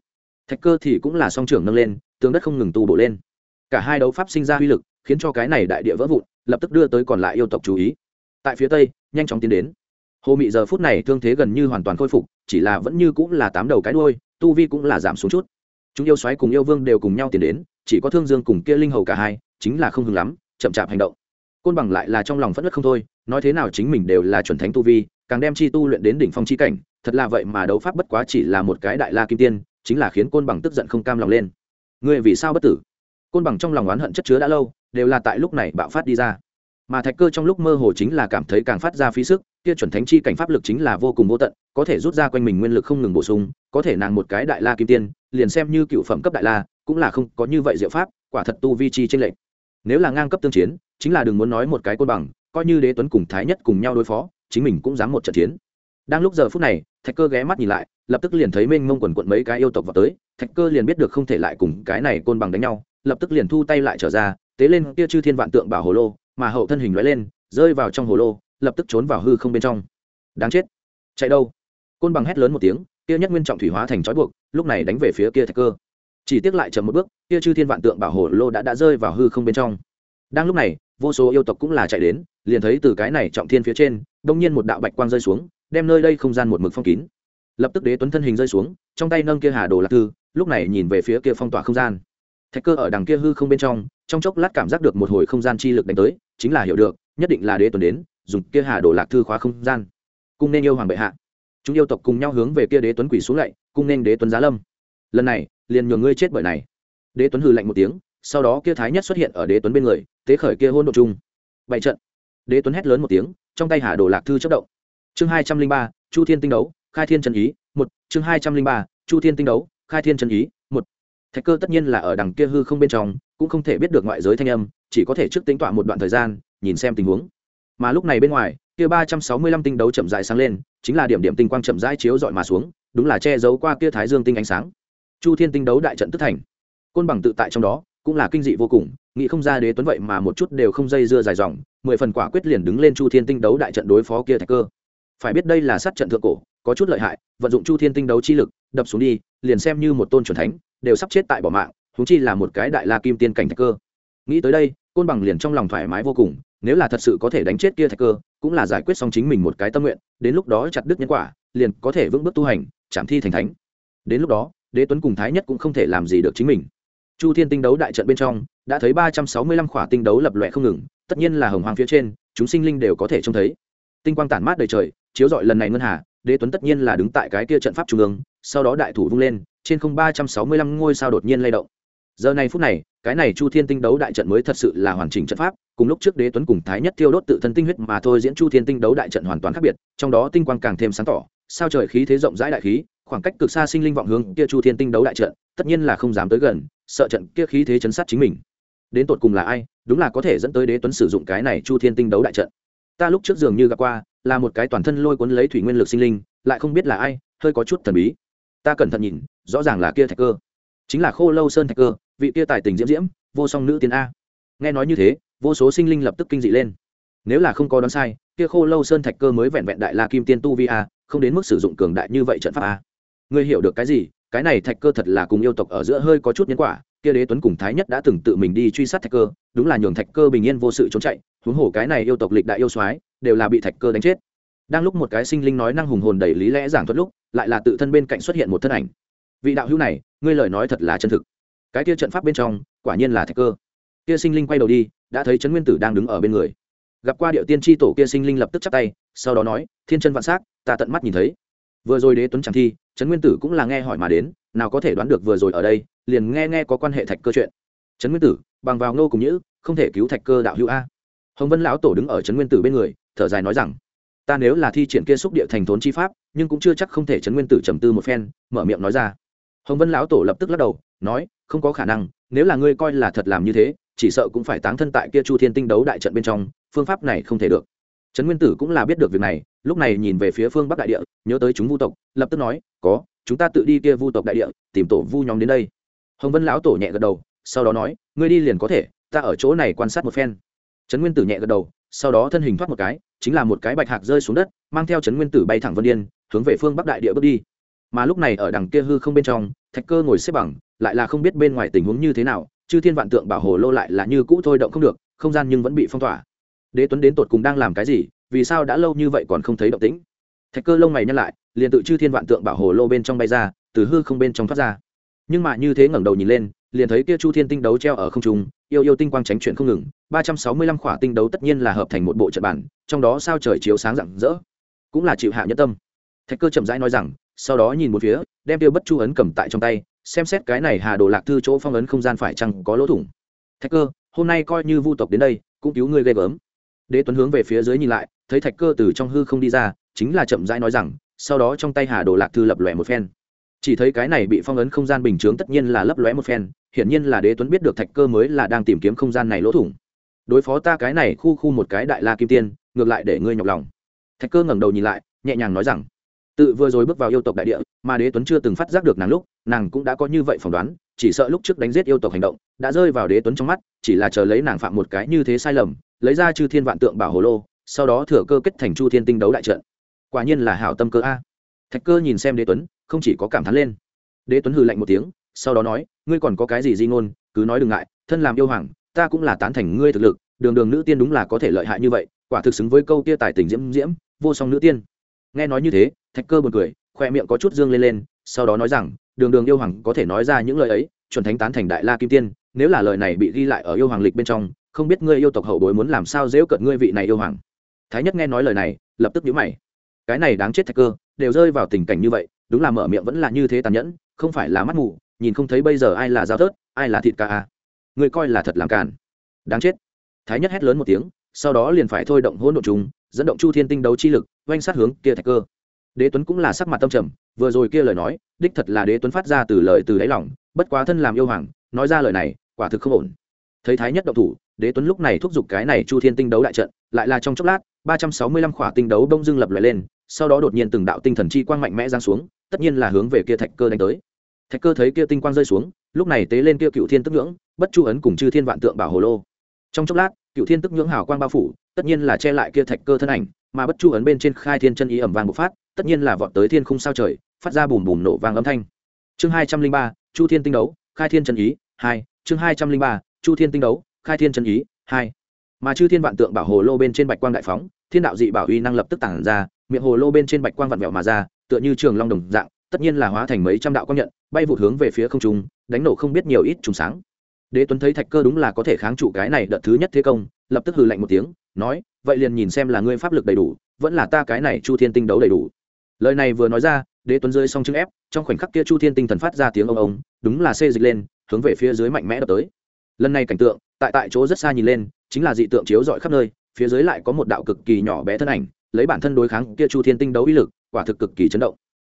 Thạch cơ thì cũng là song trường nâng lên, tường đất không ngừng tu bổ lên. Cả hai đấu pháp sinh ra uy lực, khiến cho cái này đại địa vỡ vụn, lập tức đưa tới còn lại yêu tộc chú ý. Tại phía tây, nhanh chóng tiến đến. Hồ mị giờ phút này thương thế gần như hoàn toàn khôi phục, chỉ là vẫn như cũng là tám đầu cái đuôi tu vi cũng là giảm xuống chút. Chúng yêu xoáy cùng yêu vương đều cùng nhau tiến đến, chỉ có thương dương cùng kia linh hầu cả hai, chính là không hừng lắm, chậm chạp hành động. Côn bằng lại là trong lòng phất đất không thôi, nói thế nào chính mình đều là chuẩn thánh tu vi, càng đem chi tu luyện đến đỉnh phong chi cảnh, thật là vậy mà đấu pháp bất quá chỉ là một cái đại la kim tiên, chính là khiến côn bằng tức giận không cam lòng lên. Ngươi vì sao bất tử? Côn bằng trong lòng oán hận chất chứa đã lâu, đều là tại lúc này bạo phát đi ra mà thạch cơ trong lúc mơ hồ chính là cảm thấy càng phát ra phí sức, kia chuẩn thánh chi cảnh pháp lực chính là vô cùng vô tận, có thể rút ra quanh mình nguyên lực không ngừng bổ sung, có thể nàng một cái đại la kim tiên, liền xem như cựu phẩm cấp đại la, cũng là không có như vậy diệu pháp, quả thật tu vi chi tranh lệch. Nếu là ngang cấp tương chiến, chính là đừng muốn nói một cái côn bằng, coi như đế tuấn cùng thái nhất cùng nhau đối phó, chính mình cũng dám một trận chiến. Đang lúc giờ phút này, thạch cơ ghé mắt nhìn lại, lập tức liền thấy mênh mông quần quận mấy cái yêu tộc vào tới, thạch cơ liền biết được không thể lại cùng cái này côn bằng đánh nhau, lập tức liền thu tay lại trở ra, tế lên kia chư thiên vạn tượng bảo hồ lô mà hậu thân hình lóe lên, rơi vào trong hồ lô, lập tức trốn vào hư không bên trong. Đáng chết. Chạy đâu? Côn bằng hét lớn một tiếng, kia nhất nguyên trọng thủy hóa thành trói buộc, lúc này đánh về phía kia thạch cơ. Chỉ tiếc lại chậm một bước, kia chư thiên vạn tượng bảo hồ lô đã đã rơi vào hư không bên trong. Đang lúc này, vô số yêu tộc cũng là chạy đến, liền thấy từ cái này trọng thiên phía trên, đông nhiên một đạo bạch quang rơi xuống, đem nơi đây không gian một mực phong kín. Lập tức đế tuấn thân hình rơi xuống, trong tay nâng kia hà đồ lạc thư, lúc này nhìn về phía kia phong tỏa không gian thạch cơ ở đằng kia hư không bên trong trong chốc lát cảm giác được một hồi không gian chi lực đánh tới, chính là hiểu được, nhất định là đế tuần đến, dùng kia hà đổ lạc thư khóa không gian. Cung nên yêu hoàng bệ hạ. Chúng yêu tộc cùng nhau hướng về kia đế tuấn quỷ xuống lạy, cung nên đế tuấn giá lâm. Lần này, liền nhường ngươi chết bởi này. Đế tuấn hư lạnh một tiếng, sau đó kia thái nhất xuất hiện ở đế tuấn bên người, tế khởi kia hôn độ chung bảy trận. Đế tuấn hét lớn một tiếng, trong tay hà đồ lạc thư chất động. Chương hai trăm linh ba, chu thiên tinh đấu, khai thiên trần ý, một, chương hai trăm linh ba, chu thiên tinh đấu, khai thiên trần ý thạch cơ tất nhiên là ở đằng kia hư không bên trong, cũng không thể biết được ngoại giới thanh âm, chỉ có thể trước tính tọa một đoạn thời gian, nhìn xem tình huống. Mà lúc này bên ngoài, kia ba trăm sáu mươi lăm tinh đấu chậm rãi sáng lên, chính là điểm điểm tinh quang chậm rãi chiếu dọi mà xuống, đúng là che giấu qua kia thái dương tinh ánh sáng. Chu thiên tinh đấu đại trận tức thành. Côn bằng tự tại trong đó, cũng là kinh dị vô cùng, nghĩ không ra đế tuấn vậy mà một chút đều không dây dưa dài dòng, mười phần quả quyết liền đứng lên chu thiên tinh đấu đại trận đối phó kia thạch cơ. Phải biết đây là sát trận thượng cổ, có chút lợi hại, vận dụng chu thiên tinh đấu chi lực, đập xuống đi, liền xem như một tôn c thánh đều sắp chết tại bỏ mạng húng chi là một cái đại la kim tiên cảnh thạch cơ. Nghĩ tới đây, côn bằng liền trong lòng thoải mái vô cùng, nếu là thật sự có thể đánh chết kia thạch cơ, cũng là giải quyết xong chính mình một cái tâm nguyện, đến lúc đó chặt đứt nhân quả, liền có thể vững bước tu hành, chạm thi thành thánh. Đến lúc đó, đế tuấn cùng thái nhất cũng không thể làm gì được chính mình. Chu thiên tinh đấu đại trận bên trong, đã thấy ba trăm sáu mươi lăm khỏa tinh đấu lập lòe không ngừng, tất nhiên là hồng hoàng phía trên, chúng sinh linh đều có thể trông thấy. Tinh quang tản mát đầy trời, chiếu rọi lần này ngân hà, đế tuấn tất nhiên là đứng tại cái kia trận pháp trung ương, sau đó đại thủ vung lên trên không ba trăm sáu mươi lăm ngôi sao đột nhiên lay động. Giờ này phút này, cái này chu thiên tinh đấu đại trận mới thật sự là hoàn chỉnh trận pháp, cùng lúc trước đế tuấn cùng thái nhất tiêu đốt tự thân tinh huyết mà thôi diễn chu thiên tinh đấu đại trận hoàn toàn khác biệt, trong đó tinh quang càng thêm sáng tỏ, sao trời khí thế rộng rãi đại khí, khoảng cách cực xa sinh linh vọng hướng kia chu thiên tinh đấu đại trận, tất nhiên là không dám tới gần, sợ trận kia khí thế chấn sát chính mình. Đến tột cùng là ai, đúng là có thể dẫn tới đế tuấn sử dụng cái này chu thiên tinh đấu đại trận. Ta lúc trước dường như gặp qua, là một cái toàn thân lôi cuốn lấy thủy nguyên lực sinh linh, lại không biết là ai, hơi có chút thần bí ta cẩn thận nhìn, rõ ràng là kia thạch cơ. Chính là khô lâu sơn thạch cơ, vị kia tài tình diễm diễm, vô song nữ tiên a. Nghe nói như thế, vô số sinh linh lập tức kinh dị lên. Nếu là không có đoán sai, kia khô lâu sơn thạch cơ mới vẹn vẹn đại la kim tiên tu vi a, không đến mức sử dụng cường đại như vậy trận pháp a. Ngươi hiểu được cái gì? Cái này thạch cơ thật là cùng yêu tộc ở giữa hơi có chút nhân quả, kia đế tuấn cùng thái nhất đã từng tự mình đi truy sát thạch cơ, đúng là nhường thạch cơ bình yên vô sự trốn chạy, huống hồ cái này yêu tộc lịch đại yêu soái, đều là bị thạch cơ đánh chết. Đang lúc một cái sinh linh nói năng hùng hồn đầy lý lẽ giảng thuật lúc lại là tự thân bên cạnh xuất hiện một thân ảnh. Vị đạo hữu này, ngươi lời nói thật là chân thực. Cái kia trận pháp bên trong, quả nhiên là thạch cơ. Kia sinh linh quay đầu đi, đã thấy trấn nguyên tử đang đứng ở bên người. Gặp qua điệu tiên tri tổ kia sinh linh lập tức chắp tay, sau đó nói, thiên chân vạn s á c ta tận mắt nhìn thấy. Vừa rồi đế tuấn chẳng thi, trấn nguyên tử cũng là nghe hỏi mà đến, nào có thể đoán được vừa rồi ở đây, liền nghe nghe có quan hệ thạch cơ chuyện. Trấn nguyên tử, bằng vào ngô cùng nhữ, không thể cứu thạch cơ đạo hữu a. Hồng vân lão tổ đứng ở trấn nguyên tử bên người, thở dài nói rằng ta nếu là thi triển kia xúc địa thành thốn chi pháp, nhưng cũng chưa chắc không thể chấn nguyên tử trầm tư một phen, mở miệng nói ra. Hồng vân lão tổ lập tức lắc đầu, nói, không có khả năng, nếu là ngươi coi là thật làm như thế, chỉ sợ cũng phải táng thân tại kia chu thiên tinh đấu đại trận bên trong, phương pháp này không thể được. Trấn nguyên tử cũng là biết được việc này, lúc này nhìn về phía phương bắc đại địa, nhớ tới chúng vu tộc, lập tức nói, có, chúng ta tự đi kia vu tộc đại địa, tìm tổ vu nhóm đến đây. Hồng vân lão tổ nhẹ gật đầu, sau đó nói, ngươi đi liền có thể, ta ở chỗ này quan sát một phen. Trấn nguyên tử nhẹ gật đầu, sau đó thân hình thoát một cái chính là một cái bạch hạc rơi xuống đất, mang theo trấn nguyên tử bay thẳng vân yên hướng về phương bắc đại địa bước đi. Mà lúc này ở đằng kia hư không bên trong, thạch cơ ngồi xếp bằng, lại là không biết bên ngoài tình huống như thế nào, chư thiên vạn tượng bảo hồ lô lại là như cũ thôi động không được, không gian nhưng vẫn bị phong tỏa. Đế tuấn đến tột cùng đang làm cái gì, vì sao đã lâu như vậy còn không thấy động tĩnh? Thạch cơ lông mày nhăn lại, liền tự chư thiên vạn tượng bảo hồ lô bên trong bay ra, từ hư không bên trong thoát ra. Nhưng mà như thế ngẩng đầu nhìn lên liền thấy kia chu thiên tinh đấu treo ở không trung, yêu yêu tinh quang tránh chuyện không ngừng, ba trăm sáu mươi lăm khỏa tinh đấu tất nhiên là hợp thành một bộ trận bản, trong đó sao trời chiếu sáng rạng rỡ, cũng là chịu hạ nhất tâm. Thạch cơ chậm rãi nói rằng, sau đó nhìn một phía, đem tiêu bất chu ấn cầm tại trong tay, xem xét cái này hà đồ lạc thư chỗ phong ấn không gian phải chăng có lỗ thủng. Thạch cơ, hôm nay coi như vu tộc đến đây, cũng cứu ngươi ghê gớm. Đế tuấn hướng về phía dưới nhìn lại, thấy thạch cơ từ trong hư không đi ra, chính là chậm rãi nói rằng, sau đó trong tay hà đồ lạc thư lập lòe một phen chỉ thấy cái này bị phong ấn không gian bình chướng tất nhiên là lấp lóe một phen, hiển nhiên là đế tuấn biết được thạch cơ mới là đang tìm kiếm không gian này lỗ thủng. Đối phó ta cái này khu khu một cái đại la kim tiên, ngược lại để ngươi nhọc lòng. Thạch cơ ngẩng đầu nhìn lại, nhẹ nhàng nói rằng, tự vừa rồi bước vào yêu tộc đại địa, mà đế tuấn chưa từng phát giác được nàng lúc, nàng cũng đã có như vậy phỏng đoán, chỉ sợ lúc trước đánh giết yêu tộc hành động, đã rơi vào đế tuấn trong mắt, chỉ là chờ lấy nàng phạm một cái như thế sai lầm, lấy ra chư thiên vạn tượng bảo hồ lô, sau đó thừa cơ kết thành chu thiên tinh đấu đại trận. Quả nhiên là hảo tâm cơ a. Thạch cơ nhìn xem đế tuấn không chỉ có cảm thán lên. Đế tuấn hừ lạnh một tiếng, sau đó nói, ngươi còn có cái gì di ngôn, cứ nói đừng ngại, thân làm yêu hoàng, ta cũng là tán thành ngươi thực lực, đường đường nữ tiên đúng là có thể lợi hại như vậy, quả thực xứng với câu kia tài tình diễm diễm, vô song nữ tiên. Nghe nói như thế, thạch cơ buồn cười, khoe miệng có chút dương lên lên, sau đó nói rằng, đường đường yêu hoàng có thể nói ra những lời ấy, chuẩn thánh tán thành đại la kim tiên, nếu là lời này bị ghi lại ở yêu hoàng lịch bên trong, không biết ngươi yêu tộc hậu bối muốn làm sao dễu cận ngươi vị này yêu hoàng. Thái nhất nghe nói lời này, lập tức nhíu mày. Cái này đáng chết thạch cơ, đều rơi vào tình cảnh như vậy đúng là mở miệng vẫn là như thế tàn nhẫn, không phải là mắt mù, nhìn không thấy bây giờ ai là dao tớt ai là thịt ca à. người coi là thật làm cản đáng chết. Thái nhất hét lớn một tiếng, sau đó liền phải thôi động hỗn độn chúng dẫn động chu thiên tinh đấu chi lực, oanh sát hướng kia thạch cơ. Đế tuấn cũng là sắc mặt tâm trầm, vừa rồi kia lời nói, đích thật là đế tuấn phát ra từ lời từ đáy lòng, bất quá thân làm yêu hoàng, nói ra lời này, quả thực không ổn. Thấy thái nhất động thủ, đế tuấn lúc này thúc giục cái này chu thiên tinh đấu đại trận, lại là trong chốc lát, ba trăm sáu mươi lăm khỏa tinh đấu đông dương lập lại lên, sau đó đột nhiên từng đạo tinh thần chi quang mạnh mẽ giáng xuống tất nhiên là hướng về kia thạch cơ đánh tới. Thạch cơ thấy kia tinh quang rơi xuống, lúc này tế lên kia cựu thiên tức ngưỡng bất chu ấn cùng chư thiên vạn tượng bảo hồ lô. Trong chốc lát, cựu thiên tức ngưỡng hào quang bao phủ, tất nhiên là che lại kia thạch cơ thân ảnh, mà bất chu ấn bên trên khai thiên chân ý ẩm vàng bộc phát, tất nhiên là vọt tới thiên khung sao trời, phát ra bùm bùm nổ vang âm thanh. Chương hai trăm linh ba, chu thiên tinh đấu, khai thiên chân ý, hai, chương hai trăm linh ba, chu thiên tinh đấu, khai thiên chân ý, hai. Mà chư thiên vạn tượng bảo hồ lô bên trên bạch quang đại phóng, thiên đạo dị bảo uy năng lập tức tản ra, miệng hồ lô bên trên bạch quang vặn vẹo mà ra tựa như trường long đồng dạng, tất nhiên là hóa thành mấy trăm đạo quang nhận, bay vụt hướng về phía không trung, đánh nổ không biết nhiều ít trùng sáng. Đế tuấn thấy thạch cơ đúng là có thể kháng trụ cái này đợt thứ nhất thế công, lập tức hừ lạnh một tiếng, nói, vậy liền nhìn xem là ngươi pháp lực đầy đủ, vẫn là ta cái này chu thiên tinh đấu đầy đủ. Lời này vừa nói ra, đế tuấn rơi xong chưng ép trong khoảnh khắc kia chu thiên tinh thần phát ra tiếng ông ông, đúng là xê dịch lên, hướng về phía dưới mạnh mẽ đập tới. Lần này cảnh tượng, tại tại chỗ rất xa nhìn lên, chính là dị tượng chiếu rọi khắp nơi, phía dưới lại có một đạo cực kỳ nhỏ bé thân ảnh, lấy bản thân đối kháng kia chu thiên tinh đấu uy lực quả thực cực kỳ chấn động.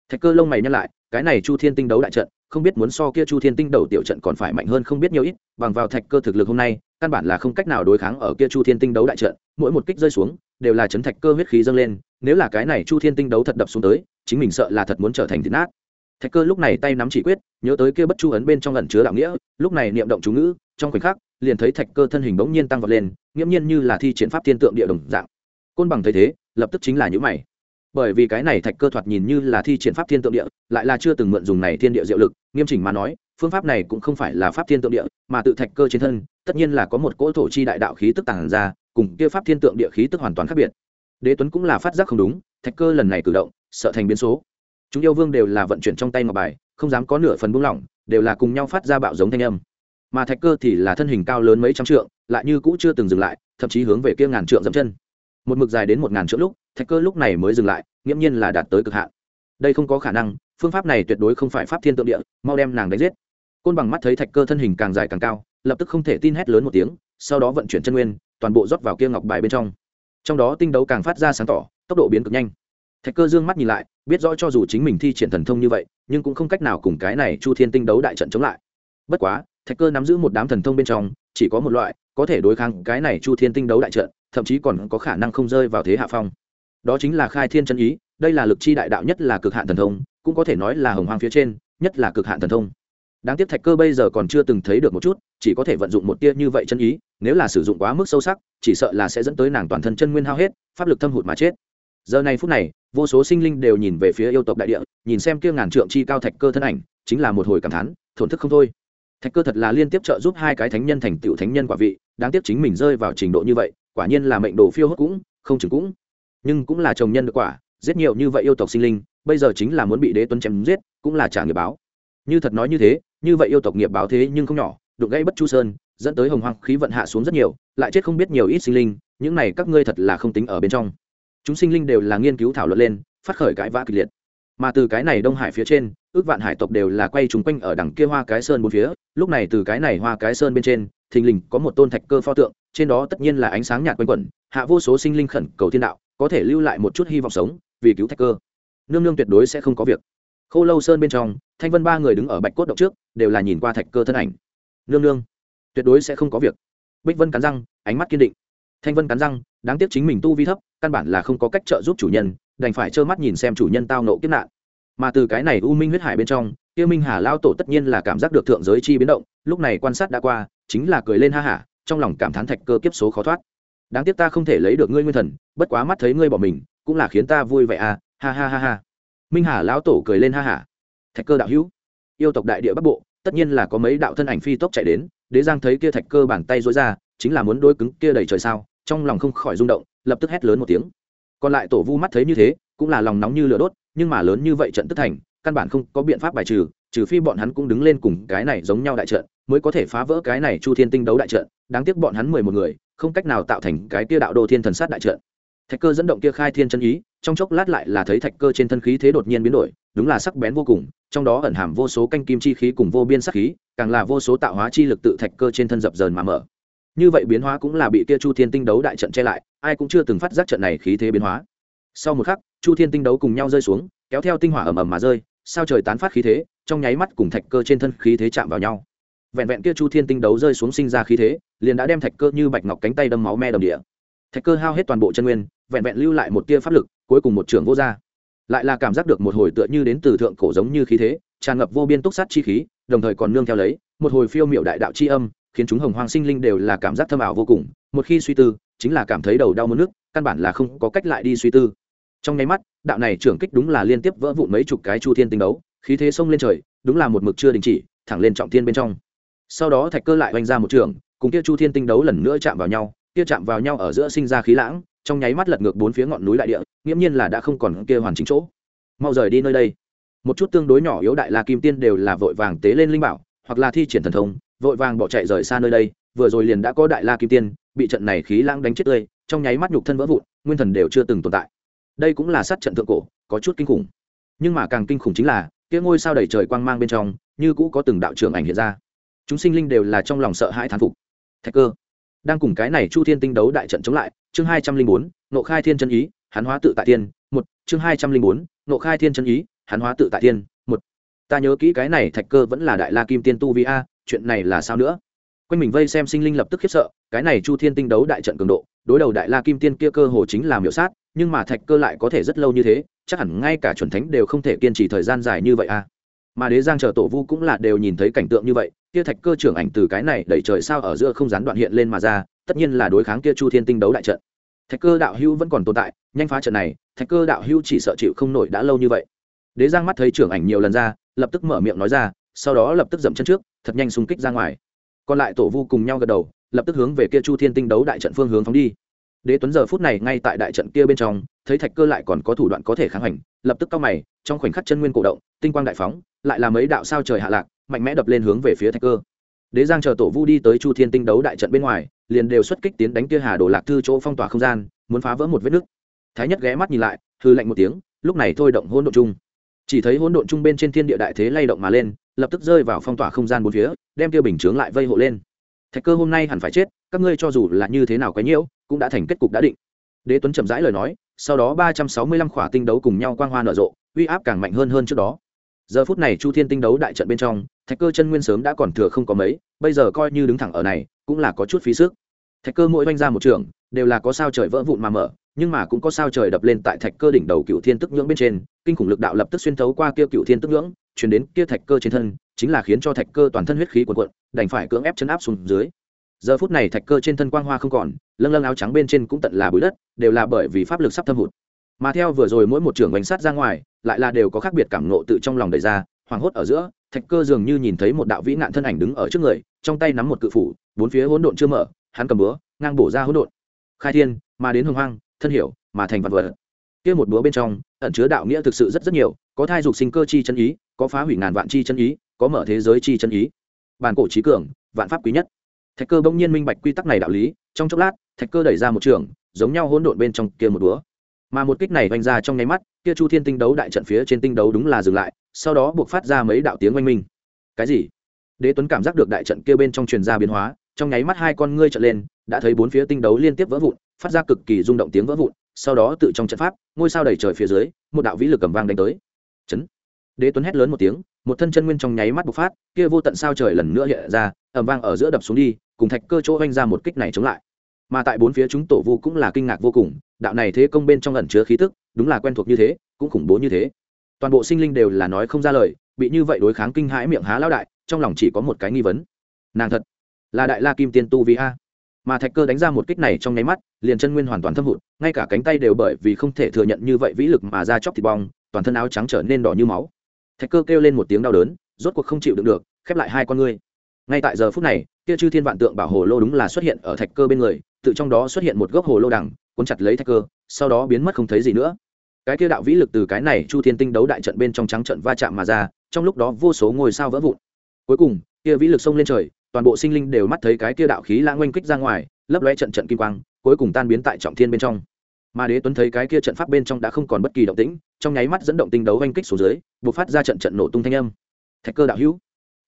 Thạch cơ lông mày nhăn lại, cái này chu thiên tinh đấu đại trận, không biết muốn so kia chu thiên tinh đầu tiểu trận còn phải mạnh hơn không biết nhiều ít, bằng vào thạch cơ thực lực hôm nay, căn bản là không cách nào đối kháng ở kia chu thiên tinh đấu đại trận, mỗi một kích rơi xuống, đều là chấn thạch cơ huyết khí dâng lên, nếu là cái này chu thiên tinh đấu thật đập xuống tới, chính mình sợ là thật muốn trở thành thịt nát. Thạch cơ lúc này tay nắm chỉ quyết, nhớ tới kia bất chu ấn bên trong ẩn chứa đạo nghĩa, lúc này niệm động chú ngữ, trong khoảnh khắc, liền thấy thạch cơ thân hình bỗng nhiên tăng vọt lên, nghiễm nhiên như là thi triển pháp thiên tượng địa đồng dạng. Côn bằng thấy thế, lập tức chính là những mày bởi vì cái này thạch cơ thoạt nhìn như là thi triển pháp thiên tượng địa, lại là chưa từng mượn dùng này thiên địa diệu lực, nghiêm chỉnh mà nói, phương pháp này cũng không phải là pháp thiên tượng địa, mà tự thạch cơ trên thân, tất nhiên là có một cỗ thổ chi đại đạo khí tức tàng ra, cùng kia pháp thiên tượng địa khí tức hoàn toàn khác biệt. Đế tuấn cũng là phát giác không đúng, thạch cơ lần này cử động, sợ thành biến số. Chúng yêu vương đều là vận chuyển trong tay ngọc bài, không dám có nửa phần buông lỏng, đều là cùng nhau phát ra bạo giống thanh âm. Mà thạch cơ thì là thân hình cao lớn mấy trăm trượng, lại như cũ chưa từng dừng lại, thậm chí hướng về kia ngàn trượng dẫm chân. Một mực dài đến một ngàn trượng lúc thạch cơ lúc này mới dừng lại, nghiễm nhiên là đạt tới cực hạn. Đây không có khả năng, phương pháp này tuyệt đối không phải pháp thiên tượng địa, mau đem nàng đánh giết. Côn bằng mắt thấy thạch cơ thân hình càng dài càng cao, lập tức không thể tin hét lớn một tiếng, sau đó vận chuyển chân nguyên, toàn bộ rót vào kia ngọc bài bên trong. Trong đó tinh đấu càng phát ra sáng tỏ, tốc độ biến cực nhanh. Thạch cơ dương mắt nhìn lại, biết rõ cho dù chính mình thi triển thần thông như vậy, nhưng cũng không cách nào cùng cái này chu thiên tinh đấu đại trận chống lại. Bất quá, thạch cơ nắm giữ một đám thần thông bên trong, chỉ có một loại, có thể đối kháng cái này chu thiên tinh đấu đại trận, thậm chí còn có khả năng không rơi vào thế hạ phong đó chính là khai thiên chân ý, đây là lực chi đại đạo nhất là cực hạn thần thông, cũng có thể nói là hồng hoang phía trên, nhất là cực hạn thần thông. Đáng tiếc thạch cơ bây giờ còn chưa từng thấy được một chút, chỉ có thể vận dụng một tia như vậy chân ý, nếu là sử dụng quá mức sâu sắc, chỉ sợ là sẽ dẫn tới nàng toàn thân chân nguyên hao hết, pháp lực thâm hụt mà chết. Giờ này phút này, vô số sinh linh đều nhìn về phía yêu tộc đại địa, nhìn xem kia ngàn trượng chi cao thạch cơ thân ảnh, chính là một hồi cảm thán, thổn thức không thôi. Thạch cơ thật là liên tiếp trợ giúp hai cái thánh nhân thành tựu thánh nhân quả vị, đáng tiếc chính mình rơi vào trình độ như vậy, quả nhiên là mệnh đồ phiêu hốt cũng, không chừng cũng nhưng cũng là chồng nhân được quả, giết nhiều như vậy yêu tộc sinh linh, bây giờ chính là muốn bị đế tuấn chém giết, cũng là trả nghiệp báo. Như thật nói như thế, như vậy yêu tộc nghiệp báo thế nhưng không nhỏ, đụng gãy bất chu sơn, dẫn tới hồng hoang khí vận hạ xuống rất nhiều, lại chết không biết nhiều ít sinh linh, những này các ngươi thật là không tính ở bên trong. Chúng sinh linh đều là nghiên cứu thảo luận lên, phát khởi cãi vã kịch liệt. Mà từ cái này đông hải phía trên, ước vạn hải tộc đều là quay trúng quanh ở đằng kia hoa cái sơn bốn phía, lúc này từ cái này hoa cái sơn bên trên, thình lình có một tôn thạch cơ pho tượng, trên đó tất nhiên là ánh sáng nhạt quanh quẩn, hạ vô số sinh linh khẩn cầu thiên đạo có thể lưu lại một chút hy vọng sống, vì cứu thạch cơ. Nương nương tuyệt đối sẽ không có việc. Khô lâu sơn bên trong, thanh vân ba người đứng ở bạch cốt động trước, đều là nhìn qua thạch cơ thân ảnh. Nương nương, tuyệt đối sẽ không có việc. Bích vân cắn răng, ánh mắt kiên định. Thanh vân cắn răng, đáng tiếc chính mình tu vi thấp, căn bản là không có cách trợ giúp chủ nhân, đành phải trơ mắt nhìn xem chủ nhân tao nộ kiếp nạn. Mà từ cái này u minh huyết hải bên trong kia minh hà lao tổ tất nhiên là cảm giác được thượng giới chi biến động, lúc này quan sát đã qua, chính là cười lên ha hả, trong lòng cảm thán thạch cơ kiếp số khó thoát đáng tiếc ta không thể lấy được ngươi nguyên thần, bất quá mắt thấy ngươi bỏ mình, cũng là khiến ta vui vẻ à ha ha ha ha. Minh hà lão tổ cười lên ha hả thạch cơ đạo hữu, yêu tộc đại địa bắc bộ, tất nhiên là có mấy đạo thân ảnh phi tốc chạy đến, đế giang thấy kia thạch cơ bàn tay dối ra, chính là muốn đôi cứng kia đầy trời sao, trong lòng không khỏi rung động, lập tức hét lớn một tiếng. Còn lại tổ vu mắt thấy như thế, cũng là lòng nóng như lửa đốt, nhưng mà lớn như vậy trận tức thành, căn bản không có biện pháp bài trừ trừ phi bọn hắn cũng đứng lên cùng cái này giống nhau đại trận, mới có thể phá vỡ cái này chu thiên tinh đấu đại trận, đáng tiếc bọn hắn mười một người không cách nào tạo thành cái kia đạo đô thiên thần sát đại trận. Thạch cơ dẫn động kia khai thiên chân ý, trong chốc lát lại là thấy thạch cơ trên thân khí thế đột nhiên biến đổi, đúng là sắc bén vô cùng, trong đó ẩn hàm vô số canh kim chi khí cùng vô biên sắc khí, càng là vô số tạo hóa chi lực tự thạch cơ trên thân dập dờn mà mở. Như vậy biến hóa cũng là bị kia chu thiên tinh đấu đại trận che lại, ai cũng chưa từng phát giác trận này khí thế biến hóa. Sau một khắc, chu thiên tinh đấu cùng nhau rơi xuống, kéo theo tinh hỏa ầm ầm mà rơi, sao trời tán phát khí thế, trong nháy mắt cùng thạch cơ trên thân khí thế chạm vào nhau vẹn vẹn kia chu thiên tinh đấu rơi xuống sinh ra khí thế, liền đã đem thạch cơ như bạch ngọc cánh tay đâm máu me đầm địa. Thạch cơ hao hết toàn bộ chân nguyên, vẹn vẹn lưu lại một tia pháp lực, cuối cùng một trưởng vô r lại là cảm giác được một hồi tựa như đến từ thượng cổ giống như khí thế, tràn ngập vô biên túc sát chi khí, đồng thời còn nương theo lấy, một hồi phiêu miệu đại đạo chi âm, khiến chúng hồng hoang sinh linh đều là cảm giác thâm ảo vô cùng. Một khi suy tư, chính là cảm thấy đầu đau mất nước, căn bản là không có cách lại đi suy tư. Trong nháy mắt, đạo này trưởng kích đúng là liên tiếp vỡ vụn mấy chục cái chu thiên tinh đấu, khí thế xông lên trời, đúng là một mực chưa đình chỉ, thẳng lên trọng thiên bên trong sau đó thạch cơ lại oanh ra một trường, cùng kia chu thiên tinh đấu lần nữa chạm vào nhau, kia chạm vào nhau ở giữa sinh ra khí lãng, trong nháy mắt lật ngược bốn phía ngọn núi đại địa, nghiễm nhiên là đã không còn kia hoàn chính chỗ. Mau rời đi nơi đây. Một chút tương đối nhỏ yếu đại la kim tiên đều là vội vàng tế lên linh bảo, hoặc là thi triển thần thông, vội vàng bỏ chạy rời xa nơi đây, vừa rồi liền đã có đại la kim tiên, bị trận này khí lãng đánh chết tươi, trong nháy mắt nhục thân vỡ vụn, nguyên thần đều chưa từng tồn tại. Đây cũng là sát trận thượng cổ, có chút kinh khủng. Nhưng mà càng kinh khủng chính là, kia ngôi sao đầy trời quang mang bên trong, như cũ có từng đạo trưởng ảnh hiện ra chúng sinh linh đều là trong lòng sợ hãi thán phục. Thạch cơ đang cùng cái này chu thiên tinh đấu đại trận chống lại, chương hai trăm linh bốn nộ khai thiên chân ý, hắn hóa tự tại tiên, một, chương hai trăm linh bốn nộ khai thiên chân ý, hắn hóa tự tại tiên, một. Ta nhớ kỹ cái này thạch cơ vẫn là đại la kim tiên tu vi a, chuyện này là sao nữa? Quanh mình vây xem sinh linh lập tức khiếp sợ, cái này chu thiên tinh đấu đại trận cường độ, đối đầu đại la kim tiên kia cơ hồ chính là miểu sát, nhưng mà thạch cơ lại có thể rất lâu như thế, chắc hẳn ngay cả chuẩn thánh đều không thể kiên trì thời gian dài như vậy a mà đế giang chờ tổ vu cũng là đều nhìn thấy cảnh tượng như vậy, kia thạch cơ trưởng ảnh từ cái này đẩy trời sao ở giữa không gián đoạn hiện lên mà ra, tất nhiên là đối kháng kia chu thiên tinh đấu đại trận. Thạch cơ đạo hữu vẫn còn tồn tại, nhanh phá trận này, thạch cơ đạo hữu chỉ sợ chịu không nổi đã lâu như vậy. Đế giang mắt thấy trưởng ảnh nhiều lần ra, lập tức mở miệng nói ra, sau đó lập tức dậm chân trước, thật nhanh xung kích ra ngoài. Còn lại tổ vu cùng nhau gật đầu, lập tức hướng về kia chu thiên tinh đấu đại trận phương hướng phóng đi đế tuấn giờ phút này ngay tại đại trận kia bên trong, thấy thạch cơ lại còn có thủ đoạn có thể kháng hành lập tức cao mày, trong khoảnh khắc chân nguyên cổ động, tinh quang đại phóng, lại là mấy đạo sao trời hạ lạc, mạnh mẽ đập lên hướng về phía thạch cơ. Đế giang chờ tổ vu đi tới chu thiên tinh đấu đại trận bên ngoài, liền đều xuất kích tiến đánh kia hà đồ lạc thư chỗ phong tỏa không gian, muốn phá vỡ một vết nứt. Thái nhất ghé mắt nhìn lại hư lạnh một tiếng, lúc này thôi động hỗn độn chung. Chỉ thấy hỗn độn chung bên trên thiên địa đại thế lay động mà lên, lập tức rơi vào phong tỏa không gian bốn phía, đem kia bình chướng lại vây hộ lên thạch cơ hôm nay hẳn phải chết, các ngươi cho dù là như thế nào quấy nhiễu, cũng đã thành kết cục đã định. Đế tuấn chậm rãi lời nói, sau đó ba trăm sáu mươi lăm khỏa tinh đấu cùng nhau quang hoa nở rộ, uy áp càng mạnh hơn hơn trước đó. Giờ phút này chu thiên tinh đấu đại trận bên trong, thạch cơ chân nguyên sớm đã còn thừa không có mấy, bây giờ coi như đứng thẳng ở này, cũng là có chút phí sức. Thạch cơ mỗi oanh ra một trường, đều là có sao trời vỡ vụn mà mở, nhưng mà cũng có sao trời đập lên tại thạch cơ đỉnh đầu cựu thiên tức nhưỡng bên trên, kinh khủng lực đạo lập tức xuyên thấu qua kia cựu thiên tức nhưỡng chuyển đến kia thạch cơ trên thân, chính là khiến cho thạch cơ toàn thân huyết khí cuồn cuộn, đành phải cưỡng ép chân áp xuống dưới. Giờ phút này thạch cơ trên thân quang hoa không còn, lâng lâng áo trắng bên trên cũng tận là bụi đất, đều là bởi vì pháp lực sắp thâm hụt. Mà theo vừa rồi mỗi một trường bánh sát ra ngoài, lại là đều có khác biệt cảm nộ tự trong lòng đầy ra, hoảng hốt ở giữa, thạch cơ dường như nhìn thấy một đạo vĩ nạn thân ảnh đứng ở trước người, trong tay nắm một cự phủ, bốn phía hỗn độn chưa mở, hắn cầm búa, ngang bổ ra hỗn độn. Khai thiên, mà đến hồng hoang, thân hiểu, mà thành vật vật. Kia một búa bên trong, ẩn chứa đạo nghĩa thực sự rất rất nhiều, có thai dục sinh cơ chi chân ý có phá hủy ngàn vạn chi chân ý, có mở thế giới chi chân ý. Bàn cổ trí cường, vạn pháp quý nhất. Thạch cơ bỗng nhiên minh bạch quy tắc này đạo lý, trong chốc lát, thạch cơ đẩy ra một trường, giống nhau hỗn độn bên trong kia một búa mà một kích này oanh ra trong nháy mắt, kia chu thiên tinh đấu đại trận phía trên tinh đấu đúng là dừng lại, sau đó buộc phát ra mấy đạo tiếng oanh minh. Cái gì? Đế tuấn cảm giác được đại trận kia bên trong truyền ra biến hóa, trong nháy mắt hai con ngươi trợn lên, đã thấy bốn phía tinh đấu liên tiếp vỡ vụn, phát ra cực kỳ rung động tiếng vỡ vụn, sau đó tự trong trận pháp, ngôi sao đầy trời phía dưới, một đạo vĩ lực cầm vang đánh tới. Chấn! Đế tuấn hét lớn một tiếng, một thân chân nguyên trong nháy mắt bộc phát, kia vô tận sao trời lần nữa hiện ra, ầm vang ở giữa đập xuống đi, cùng thạch cơ chỗ oanh ra một kích này chống lại. Mà tại bốn phía chúng tổ vu cũng là kinh ngạc vô cùng, đạo này thế công bên trong ẩn chứa khí tức, đúng là quen thuộc như thế, cũng khủng bố như thế. Toàn bộ sinh linh đều là nói không ra lời, bị như vậy đối kháng kinh hãi miệng há lão đại, trong lòng chỉ có một cái nghi vấn. Nàng thật là đại la kim tiên tu vi a. Mà thạch cơ đánh ra một kích này trong nháy mắt, liền chân nguyên hoàn toàn thâm hụt, ngay cả cánh tay đều bởi vì không thể thừa nhận như vậy vĩ lực mà ra chóc thịt bong, toàn thân áo trắng trở nên đỏ như máu thạch cơ kêu lên một tiếng đau đớn, rốt cuộc không chịu đựng được, khép lại hai con ngươi. Ngay tại giờ phút này, kia chư thiên vạn tượng bảo hồ lô đúng là xuất hiện ở thạch cơ bên người, tự trong đó xuất hiện một gốc hồ lô đằng, cuốn chặt lấy thạch cơ, sau đó biến mất không thấy gì nữa. Cái kia đạo vĩ lực từ cái này chu thiên tinh đấu đại trận bên trong trắng trận va chạm mà ra, trong lúc đó vô số ngôi sao vỡ vụn. Cuối cùng, kia vĩ lực sông lên trời, toàn bộ sinh linh đều mắt thấy cái kia đạo khí lãng oanh kích ra ngoài, lấp lóe trận trận kim quang, cuối cùng tan biến tại trọng thiên bên trong. Mà đế tuấn thấy cái kia trận pháp bên trong đã không còn bất kỳ động tĩnh trong nháy mắt dẫn động tinh đấu oanh kích xuống dưới buộc phát ra trận trận nổ tung thanh âm. Thạch cơ đạo hữu.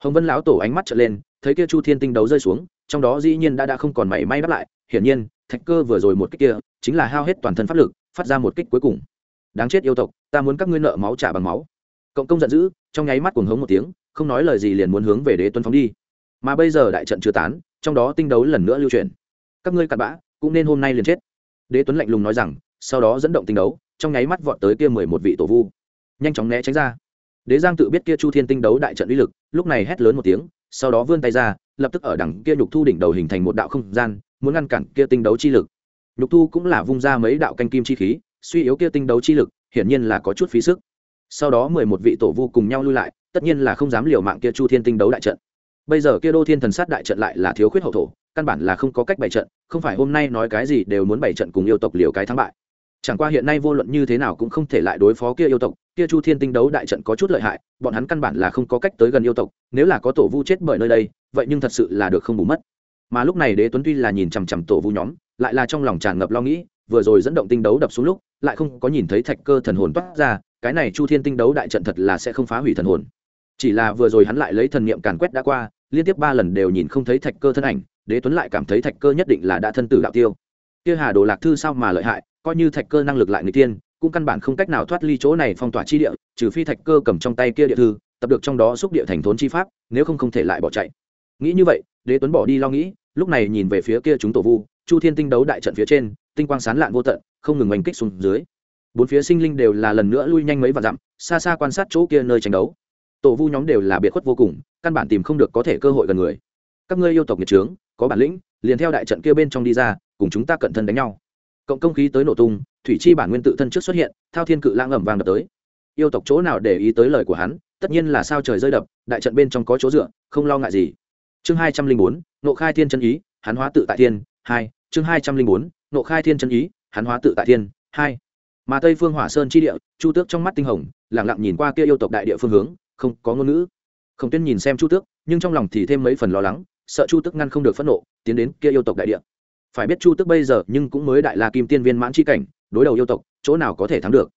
Hồng vân lão tổ ánh mắt trở lên, thấy kia chu thiên tinh đấu rơi xuống, trong đó dĩ nhiên đã đã không còn mảy may đáp lại, hiển nhiên, thạch cơ vừa rồi một kích kia, chính là hao hết toàn thân pháp lực, phát ra một kích cuối cùng. Đáng chết yêu tộc, ta muốn các ngươi nợ máu trả bằng máu. Cộng công giận dữ, trong nháy mắt cuồng hống một tiếng, không nói lời gì liền muốn hướng về đế tuấn phóng đi. Mà bây giờ đại trận chưa tán, trong đó tinh đấu lần nữa lưu truyền. Các ngươi cặn bã, cũng nên hôm nay liền chết. Đế tuấn lạnh lùng nói rằng, sau đó dẫn động tinh đấu trong nháy mắt vọt tới kia mười một vị tổ vu. Nhanh chóng né tránh ra. Đế giang tự biết kia chu thiên tinh đấu đại trận uy lực, lúc này hét lớn một tiếng, sau đó vươn tay ra, lập tức ở đằng kia nhục thu đỉnh đầu hình thành một đạo không gian, muốn ngăn cản kia tinh đấu chi lực. Nhục thu cũng là vung ra mấy đạo canh kim chi khí, suy yếu kia tinh đấu chi lực, hiển nhiên là có chút phí sức. Sau đó mười một vị tổ vu cùng nhau lui lại, tất nhiên là không dám liều mạng kia chu thiên tinh đấu đại trận. Bây giờ kia đô thiên thần sát đại trận lại là thiếu khuyết hậu thổ, căn bản là không có cách bày trận, không phải hôm nay nói cái gì đều muốn bày trận cùng yêu tộc liều cái thắng bại chẳng qua hiện nay vô luận như thế nào cũng không thể lại đối phó kia yêu tộc, kia chu thiên tinh đấu đại trận có chút lợi hại, bọn hắn căn bản là không có cách tới gần yêu tộc, nếu là có tổ vu chết bởi nơi đây, vậy nhưng thật sự là được không bù mất. Mà lúc này đế tuấn tuy là nhìn chằm chằm tổ vu nhóm, lại là trong lòng tràn ngập lo nghĩ, vừa rồi dẫn động tinh đấu đập xuống lúc, lại không có nhìn thấy thạch cơ thần hồn toát ra, cái này chu thiên tinh đấu đại trận thật là sẽ không phá hủy thần hồn. Chỉ là vừa rồi hắn lại lấy thần niệm càn quét đã qua, liên tiếp ba lần đều nhìn không thấy thạch cơ thân ảnh, đế tuấn lại cảm thấy thạch cơ nhất định là đã thân tử đạo tiêu. Kia hà đồ lạc thư sao mà lợi hại coi như thạch cơ năng lực lại người tiên, cũng căn bản không cách nào thoát ly chỗ này phong tỏa chi địa, trừ phi thạch cơ cầm trong tay kia địa thư, tập được trong đó xúc địa thành thốn chi pháp, nếu không không thể lại bỏ chạy. Nghĩ như vậy, đế tuấn bỏ đi lo nghĩ, lúc này nhìn về phía kia chúng tổ vu, chu thiên tinh đấu đại trận phía trên, tinh quang sán lạn vô tận, không ngừng oanh kích xuống dưới. Bốn phía sinh linh đều là lần nữa lui nhanh mấy và dặm, xa xa quan sát chỗ kia nơi tranh đấu. Tổ vu nhóm đều là biệt khuất vô cùng, căn bản tìm không được có thể cơ hội gần người. Các ngươi yêu tộc nhiệt trướng, có bản lĩnh, liền theo đại trận kia bên trong đi ra, cùng chúng ta cận thân đánh nhau cộng công khí tới nổ tung, thủy chi bản nguyên tự thân trước xuất hiện, thao thiên cự lãng ẩm vàng đập tới. Yêu tộc chỗ nào để ý tới lời của hắn, tất nhiên là sao trời rơi đập, đại trận bên trong có chỗ dựa, không lo ngại gì. Chương hai trăm linh bốn, nộ khai thiên chân ý, hắn hóa tự tại thiên, hai, chương hai trăm linh bốn, nộ khai thiên chân ý, hắn hóa tự tại thiên, hai. Mà tây phương hỏa sơn chi địa, chu tước trong mắt tinh hồng lẳng lặng nhìn qua kia yêu tộc đại địa phương hướng, không có ngôn ngữ. Không tuyên nhìn xem chu tước, nhưng trong lòng thì thêm mấy phần lo lắng, sợ chu tước ngăn không được phẫn nộ, tiến đến kia yêu tộc đại địa phải biết chu tức bây giờ nhưng cũng mới đại la kim tiên viên mãn chi cảnh, đối đầu yêu tộc, chỗ nào có thể thắng được.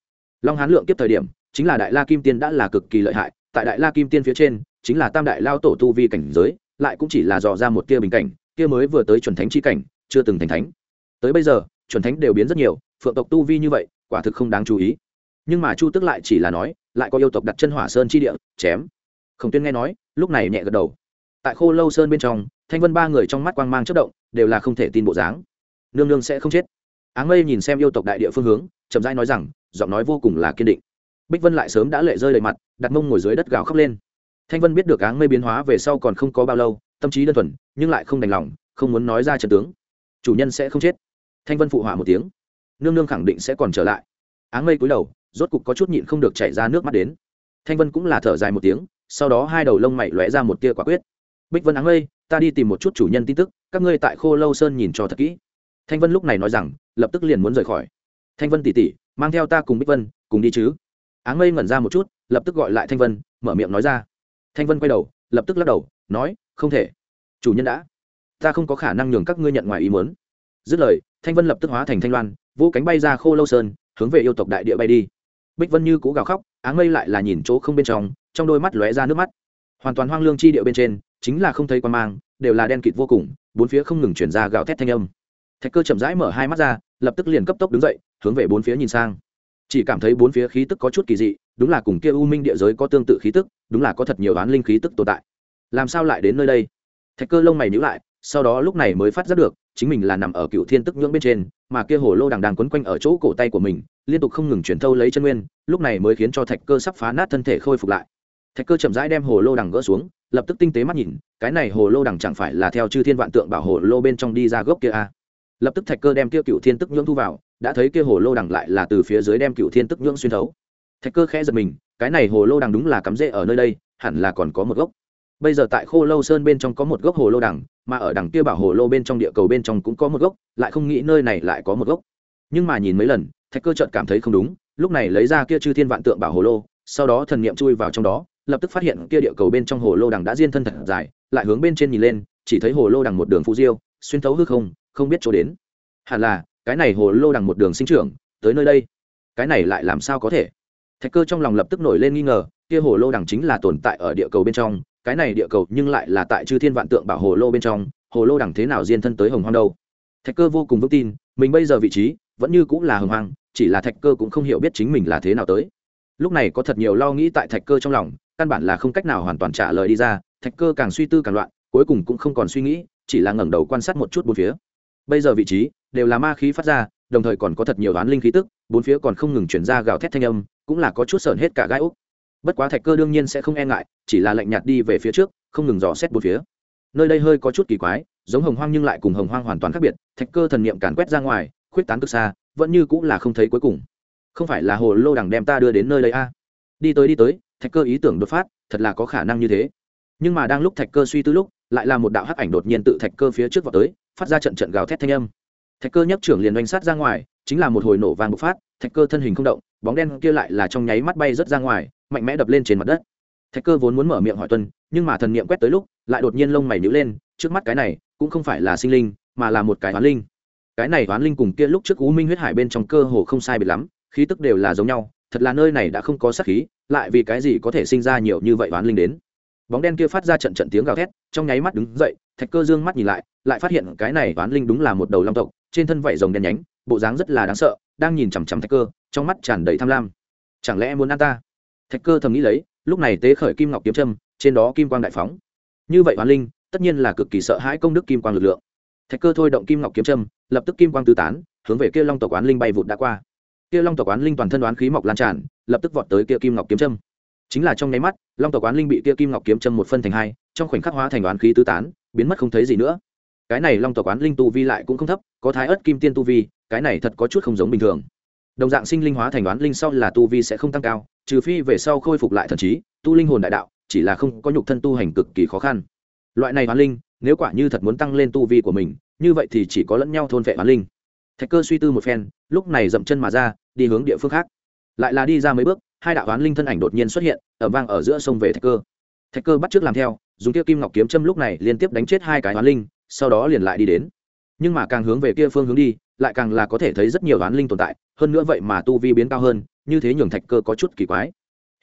Long hán lượng kiếp thời điểm, chính là đại la kim tiên đã là cực kỳ lợi hại, tại đại la kim tiên phía trên, chính là tam đại lao tổ tu vi cảnh giới, lại cũng chỉ là dò ra một tia bình cảnh, kia mới vừa tới chuẩn thánh chi cảnh, chưa từng thành thánh. Tới bây giờ, chuẩn thánh đều biến rất nhiều, phượng tộc tu vi như vậy, quả thực không đáng chú ý. Nhưng mà chu tức lại chỉ là nói, lại có yêu tộc đặt chân hỏa sơn chi địa, chém. Khổng tuyên nghe nói, lúc này nhẹ gật đầu. Tại khô lâu sơn bên trong, thanh vân ba người trong mắt quang mang chất động đều là không thể tin bộ dáng. Nương nương sẽ không chết. Áng mây nhìn xem yêu tộc đại địa phương hướng, chậm rãi nói rằng, giọng nói vô cùng là kiên định. Bích vân lại sớm đã lệ rơi đầy mặt, đặt mông ngồi dưới đất gào khóc lên. Thanh vân biết được áng mây biến hóa về sau còn không có bao lâu, tâm trí đơn thuần, nhưng lại không đành lòng, không muốn nói ra trận tướng. Chủ nhân sẽ không chết. Thanh vân phụ họa một tiếng. Nương nương khẳng định sẽ còn trở lại. Áng mây cúi đầu, rốt cục có chút nhịn không được chảy ra nước mắt đến. Thanh vân cũng là thở dài một tiếng, sau đó hai đầu lông mày lóe ra một tia quả quyết. Bích vân áng mây ta đi tìm một chút chủ nhân tin tức, các ngươi tại khô lâu sơn nhìn cho thật kỹ. Thanh vân lúc này nói rằng, lập tức liền muốn rời khỏi. Thanh vân tỉ tỉ mang theo ta cùng bích vân, cùng đi chứ. Áng mây ngẩn ra một chút, lập tức gọi lại thanh vân, mở miệng nói ra. Thanh vân quay đầu, lập tức lắc đầu, nói, không thể. Chủ nhân đã. Ta không có khả năng nhường các ngươi nhận ngoài ý muốn. Dứt lời, thanh vân lập tức hóa thành thanh loan vỗ cánh bay ra khô lâu sơn, hướng về yêu tộc đại địa bay đi. Bích vân như cũ gào khóc áng mây lại là nhìn chỗ không bên trong trong đôi mắt lóe ra nước mắt hoàn toàn hoang lương chi địa bên trên, chính là không thấy quan mang, đều là đen kịt vô cùng, bốn phía không ngừng chuyển ra gào thét thanh âm. Thạch cơ chậm rãi mở hai mắt ra, lập tức liền cấp tốc đứng dậy, hướng về bốn phía nhìn sang. Chỉ cảm thấy bốn phía khí tức có chút kỳ dị, đúng là cùng kia u minh địa giới có tương tự khí tức, đúng là có thật nhiều oán linh khí tức tồn tại. Làm sao lại đến nơi đây? Thạch cơ lông mày nhữ lại, sau đó lúc này mới phát giác được, chính mình là nằm ở cựu thiên tức nhưỡng bên trên, mà kia hồ lô đằng đằng quấn quanh ở chỗ cổ tay của mình, liên tục không ngừng chuyển thâu lấy chân nguyên, lúc này mới khiến cho thạch cơ sắp phá nát thân thể khôi phục lại thạch cơ chậm rãi đem hồ lô đằng gỡ xuống, lập tức tinh tế mắt nhìn, cái này hồ lô đằng chẳng phải là theo chư thiên vạn tượng bảo hồ lô bên trong đi ra gốc kia a à. lập tức thạch cơ đem kia cựu thiên tức nhưỡng thu vào, đã thấy kia hồ lô đằng lại là từ phía dưới đem cựu thiên tức nhưỡng xuyên thấu. Thạch cơ khẽ giật mình, cái này hồ lô đằng đúng là cắm rễ ở nơi đây, hẳn là còn có một gốc. Bây giờ tại khô lâu sơn bên trong có một gốc hồ lô đằng, mà ở đằng kia bảo hồ lô bên trong địa cầu bên trong cũng có một gốc, lại không nghĩ nơi này lại có một gốc. Nhưng mà nhìn mấy lần, thạch cơ trợt cảm thấy không đúng, lúc này lấy ra kia chư thiên vạn tượng bảo hồ lô, sau đó thần niệm chui vào trong đó lập tức phát hiện kia địa cầu bên trong hồ lô đằng đã diên thân thật dài, lại hướng bên trên nhìn lên, chỉ thấy hồ lô đằng một đường phú diêu, xuyên thấu hư không không biết chỗ đến. Hẳn là, cái này hồ lô đằng một đường sinh trưởng, tới nơi đây. Cái này lại làm sao có thể? Thạch cơ trong lòng lập tức nổi lên nghi ngờ, kia hồ lô đằng chính là tồn tại ở địa cầu bên trong, cái này địa cầu nhưng lại là tại chư thiên vạn tượng bảo hồ lô bên trong, hồ lô đằng thế nào diên thân tới hồng hoang đâu? Thạch cơ vô cùng vững tin, mình bây giờ vị trí, vẫn như cũng là hồng hoang, chỉ là thạch cơ cũng không hiểu biết chính mình là thế nào tới. Lúc này có thật nhiều lo nghĩ tại thạch cơ trong lòng căn bản là không cách nào hoàn toàn trả lời đi ra, thạch cơ càng suy tư càng loạn, cuối cùng cũng không còn suy nghĩ, chỉ là ngẩng đầu quan sát một chút bốn phía. Bây giờ vị trí đều là ma khí phát ra, đồng thời còn có thật nhiều đoán linh khí tức, bốn phía còn không ngừng chuyển ra gào thét thanh âm, cũng là có chút sợn hết cả gai úc. Bất quá thạch cơ đương nhiên sẽ không e ngại, chỉ là lạnh nhạt đi về phía trước, không ngừng dò xét bốn phía. Nơi đây hơi có chút kỳ quái, giống hồng hoang nhưng lại cùng hồng hoang hoàn toàn khác biệt, thạch cơ thần niệm càn quét ra ngoài, khuyết tán cực xa, vẫn như cũng là không thấy cuối cùng. Không phải là hồ lô đằng đem ta đưa đến nơi đây a? À. đi tới đi tới thạch cơ ý tưởng đột phát, thật là có khả năng như thế. Nhưng mà đang lúc thạch cơ suy tư lúc, lại là một đạo hắc ảnh đột nhiên tự thạch cơ phía trước vào tới, phát ra trận trận gào thét thanh âm. Thạch cơ nhấc trưởng liền oanh sát ra ngoài, chính là một hồi nổ vàng bộc phát, thạch cơ thân hình không động, bóng đen kia lại là trong nháy mắt bay rớt ra ngoài, mạnh mẽ đập lên trên mặt đất. Thạch cơ vốn muốn mở miệng hỏi tuân, nhưng mà thần niệm quét tới lúc, lại đột nhiên lông mày nhữ lên, trước mắt cái này, cũng không phải là sinh linh, mà là một cái toán linh. Cái này toán linh cùng kia lúc trước u minh huyết hải bên trong cơ hồ không sai biệt lắm, khí tức đều là giống nhau thật là nơi này đã không có sát khí, lại vì cái gì có thể sinh ra nhiều như vậy oán linh đến. Bóng đen kia phát ra trận trận tiếng gào thét, trong nháy mắt đứng dậy, thạch cơ dương mắt nhìn lại lại phát hiện cái này oán linh đúng là một đầu long tộc, trên thân vảy rồng đen nhánh, bộ dáng rất là đáng sợ, đang nhìn chằm chằm thạch cơ, trong mắt tràn đầy tham lam. Chẳng lẽ muốn ăn ta? Thạch cơ thầm nghĩ lấy, lúc này tế khởi kim ngọc kiếm trâm trên đó kim quang đại phóng. Như vậy oán linh, tất nhiên là cực kỳ sợ hãi công đức kim quang lực lượng. Thạch cơ thôi động kim ngọc kiếm trâm lập tức kim quang tứ tán, hướng về kia long tộc oán linh bay vụt đã qua kia long tộc oán linh toàn thân đoán khí mọc lan tràn, lập tức vọt tới kia kim ngọc kiếm trâm chính là trong nháy mắt, long tộc oán linh bị kia kim ngọc kiếm trâm một phân thành hai, trong khoảnh khắc hóa thành đoán khí tứ tán, biến mất không thấy gì nữa. Cái này long tộc oán linh tu vi lại cũng không thấp, có thái ớt kim tiên tu vi, cái này thật có chút không giống bình thường. Đồng dạng sinh linh hóa thành đoán linh sau là tu vi sẽ không tăng cao, trừ phi về sau khôi phục lại thần trí, tu linh hồn đại đạo, chỉ là không có nhục thân tu hành cực kỳ khó khăn. Loại này đoán linh, nếu quả như thật muốn tăng lên tu vi của mình, như vậy thì chỉ có lẫn nhau thôn vệ đoán linh. Thạch cơ suy tư một phen, lúc này dậm chân mà ra đi hướng địa phương khác. Lại là đi ra mấy bước, hai đạo oán linh thân ảnh đột nhiên xuất hiện ở vang ở giữa sông về thạch cơ. Thạch cơ bắt trước làm theo, dùng kia kim ngọc kiếm châm lúc này liên tiếp đánh chết hai cái oán linh, sau đó liền lại đi đến. Nhưng mà càng hướng về kia phương hướng đi, lại càng là có thể thấy rất nhiều oán linh tồn tại, hơn nữa vậy mà tu vi biến cao hơn, như thế nhường thạch cơ có chút kỳ quái.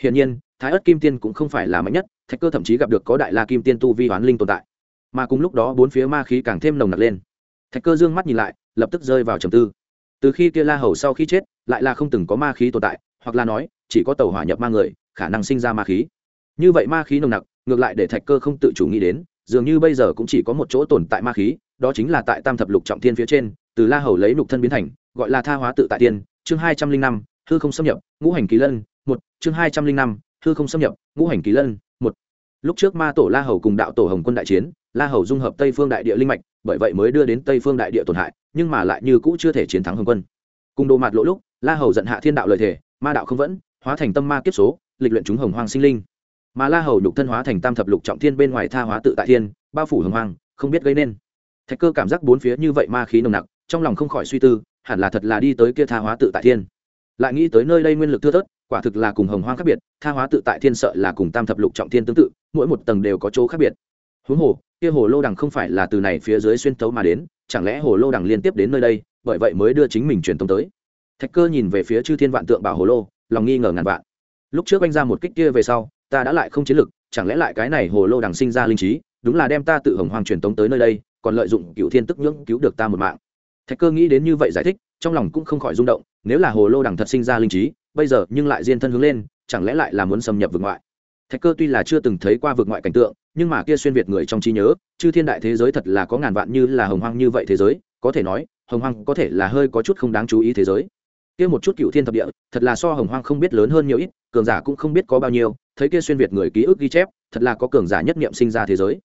Hiển nhiên, thái ất kim tiên cũng không phải là mạnh nhất, thạch cơ thậm chí gặp được có đại la kim tiên tu vi oán linh tồn tại. Mà cùng lúc đó bốn phía ma khí càng thêm nồng nặc lên. Thạch cơ dương mắt nhìn lại, lập tức rơi vào trầm tư từ khi kia la hầu sau khi chết, lại là không từng có ma khí tồn tại, hoặc là nói, chỉ có tàu hỏa nhập ma người, khả năng sinh ra ma khí. Như vậy ma khí nồng nặc, ngược lại để thạch cơ không tự chủ nghĩ đến, dường như bây giờ cũng chỉ có một chỗ tồn tại ma khí, đó chính là tại tam thập lục trọng thiên phía trên, từ la hầu lấy lục thân biến thành, gọi là tha hóa tự tại tiên, chương hai trăm linh năm, hư không xâm nhập, ngũ hành kỳ lân, một, chương hai trăm linh năm, hư không xâm nhập, ngũ hành kỳ lân, một. Lúc trước ma tổ la hầu cùng đạo tổ hồng quân đại chiến, la hầu dung hợp tây phương đại địa linh mạch bởi vậy mới đưa đến tây phương đại địa tổn hại, nhưng mà lại như cũ chưa thể chiến thắng hồng quân. Cùng đồ mặt lỗ lúc, la hầu giận hạ thiên đạo lời thể ma đạo không vẫn, hóa thành tâm ma kiếp số, lịch luyện chúng hồng hoang sinh linh. Mà la hầu nhục thân hóa thành tam thập lục trọng thiên bên ngoài tha hóa tự tại thiên, bao phủ hồng hoang, không biết gây nên. Thạch cơ cảm giác bốn phía như vậy ma khí nồng nặc, trong lòng không khỏi suy tư, hẳn là thật là đi tới kia tha hóa tự tại thiên. Lại nghĩ tới nơi đây nguyên lực thưa thớt, quả thực là cùng hồng hoang khác biệt, tha hóa tự tại thiên sợ là cùng tam thập lục trọng thiên tương tự, mỗi một tầng đều có chỗ khác biệt. Huống hồ kia hồ lô đằng không phải là từ này phía dưới xuyên tấu mà đến, chẳng lẽ hồ lô đằng liên tiếp đến nơi đây, bởi vậy mới đưa chính mình truyền tống tới? Thạch cơ nhìn về phía chư thiên vạn tượng bảo hồ lô, lòng nghi ngờ ngàn vạn. Lúc trước anh ra một kích kia về sau, ta đã lại không chiến lực, chẳng lẽ lại cái này hồ lô đằng sinh ra linh trí, đúng là đem ta tự hồng hoàng truyền tống tới nơi đây, còn lợi dụng cựu thiên tức nhưỡng cứu được ta một mạng. Thạch cơ nghĩ đến như vậy giải thích, trong lòng cũng không khỏi rung động, nếu là hồ lô đằng thật sinh ra linh trí, bây giờ nhưng lại diên thân hướng lên, chẳng lẽ lại là muốn xâm nhập vực ngoại? Thạch cơ tuy là chưa từng thấy qua vực ngoại cảnh tượng nhưng mà kia xuyên việt người trong trí nhớ, chư thiên đại thế giới thật là có ngàn vạn như là hồng hoang như vậy thế giới, có thể nói, hồng hoang có thể là hơi có chút không đáng chú ý thế giới. Kia một chút cựu thiên thập địa, thật là so hồng hoang không biết lớn hơn nhiều ít, cường giả cũng không biết có bao nhiêu, thấy kia xuyên việt người ký ức ghi chép, thật là có cường giả nhất niệm sinh ra thế giới.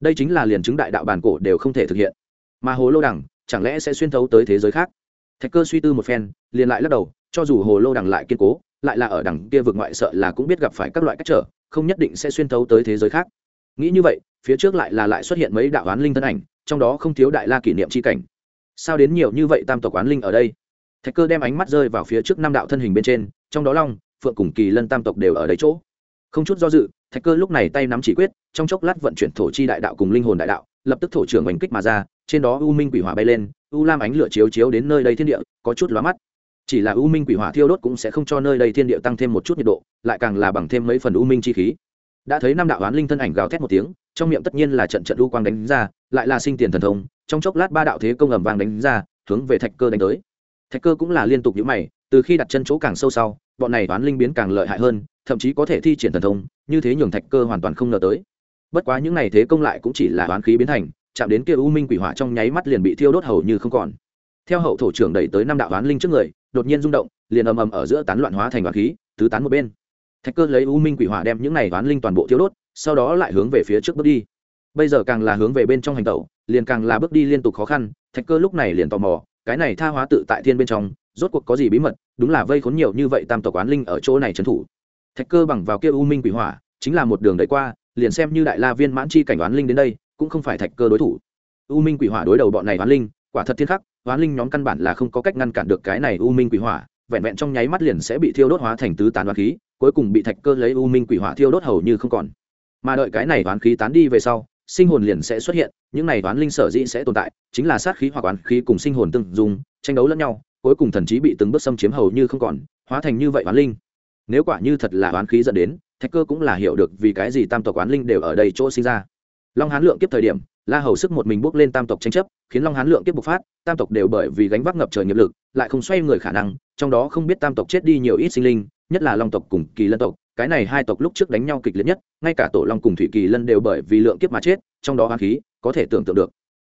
Đây chính là liền chứng đại đạo bản cổ đều không thể thực hiện. Mà hồ lô đẳng chẳng lẽ sẽ xuyên thấu tới thế giới khác? Thạch cơ suy tư một phen, liền lại lắc đầu, cho dù hồ lô đẳng lại kiên cố, lại là ở đẳng kia vượt ngoại sợ là cũng biết gặp phải các loại cách trở, không nhất định sẽ xuyên thấu tới thế giới khác nghĩ như vậy, phía trước lại là lại xuất hiện mấy đạo oán linh thân ảnh, trong đó không thiếu đại la kỷ niệm c h i cảnh. Sao đến nhiều như vậy tam tộc oán linh ở đây? Thạch cơ đem ánh mắt rơi vào phía trước năm đạo thân hình bên trên, trong đó long, phượng cùng kỳ lân tam tộc đều ở đấy chỗ. Không chút do dự, thạch cơ lúc này tay nắm chỉ quyết, trong chốc lát vận chuyển thổ chi đại đạo cùng linh hồn đại đạo, lập tức thổ trưởng oanh kích mà ra, trên đó u minh quỷ hỏa bay lên, u lam ánh lửa chiếu chiếu đến nơi đây thiên địa, có chút lóa mắt. Chỉ là u minh quỷ hỏa thiêu đốt cũng sẽ không cho nơi đây thiên địa tăng thêm một chút nhiệt độ, lại càng là bằng thêm mấy phần u minh chi khí đã thấy năm đạo oán linh thân ảnh gào thét một tiếng, trong miệng tất nhiên là trận trận u quang đánh ra, lại là sinh tiền thần thông, trong chốc lát ba đạo thế công ẩm vàng đánh ra, hướng về thạch cơ đánh tới. Thạch cơ cũng là liên tục nhũ mày, từ khi đặt chân chỗ càng sâu sau, bọn này oán linh biến càng lợi hại hơn, thậm chí có thể thi triển thần thông, như thế nhường thạch cơ hoàn toàn không ngờ tới. Bất quá những này thế công lại cũng chỉ là oán khí biến thành, chạm đến kia u minh quỷ hỏa trong nháy mắt liền bị thiêu đốt hầu như không còn. Theo hậu thổ trưởng đẩy tới năm đạo oán linh trước người, đột nhiên rung động, liền ầm ầm ở giữa tán loạn hóa thành oán khí, tứ tán một bên thạch cơ lấy u minh quỷ hỏa đem những này toán linh toàn bộ thiêu đốt, sau đó lại hướng về phía trước bước đi. Bây giờ càng là hướng về bên trong hành tẩu, liền càng là bước đi liên tục khó khăn, thạch cơ lúc này liền tò mò, cái này tha hóa tự tại thiên bên trong, rốt cuộc có gì bí mật, đúng là vây khốn nhiều như vậy tam tộc oán linh ở chỗ này trấn thủ. Thạch cơ bằng vào kia u minh quỷ hỏa, chính là một đường đẩy qua, liền xem như đại la viên mãn chi cảnh oán linh đến đây, cũng không phải thạch cơ đối thủ. U minh quỷ hỏa đối đầu bọn này oán linh, quả thật thiên khắc oán linh nhóm căn bản là không có cách ngăn cản được cái này u minh quỷ hỏa, vẹn vẹn trong nháy mắt liền sẽ bị thiêu đốt hóa thành tứ tán oán khí cuối cùng bị thạch cơ lấy u minh quỷ hỏa thiêu đốt hầu như không còn. Mà đợi cái này oán khí tán đi về sau, sinh hồn liền sẽ xuất hiện, những này oán linh sở dĩ sẽ tồn tại, chính là sát khí hoặc oán khí cùng sinh hồn tương dùng tranh đấu lẫn nhau, cuối cùng thần trí bị từng bước xâm chiếm hầu như không còn, hóa thành như vậy oán linh. Nếu quả như thật là oán khí dẫn đến, thạch cơ cũng là hiểu được vì cái gì tam tộc oán linh đều ở đây chỗ sinh ra. Long hán lượng kiếp thời điểm, la hầu sức một mình bước lên tam tộc tranh chấp, khiến long hán lượng kiếp bộc phát, tam tộc đều bởi vì gánh vác ngập trời nghiệp lực, lại không xoay người khả năng, trong đó không biết tam tộc chết đi nhiều ít sinh linh nhất là long tộc cùng kỳ lân tộc, cái này hai tộc lúc trước đánh nhau kịch liệt nhất, ngay cả tổ long cùng thủy kỳ lân đều bởi vì lượng kiếp mà chết, trong đó hoang khí, có thể tưởng tượng được.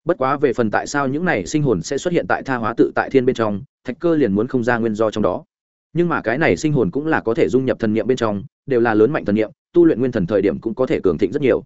Bất quá về phần tại sao những này sinh hồn sẽ xuất hiện tại tha hóa tự tại thiên bên trong, thạch cơ liền muốn không ra nguyên do trong đó. Nhưng mà cái này sinh hồn cũng là có thể dung nhập thần niệm bên trong, đều là lớn mạnh thần niệm, tu luyện nguyên thần thời điểm cũng có thể cường thịnh rất nhiều.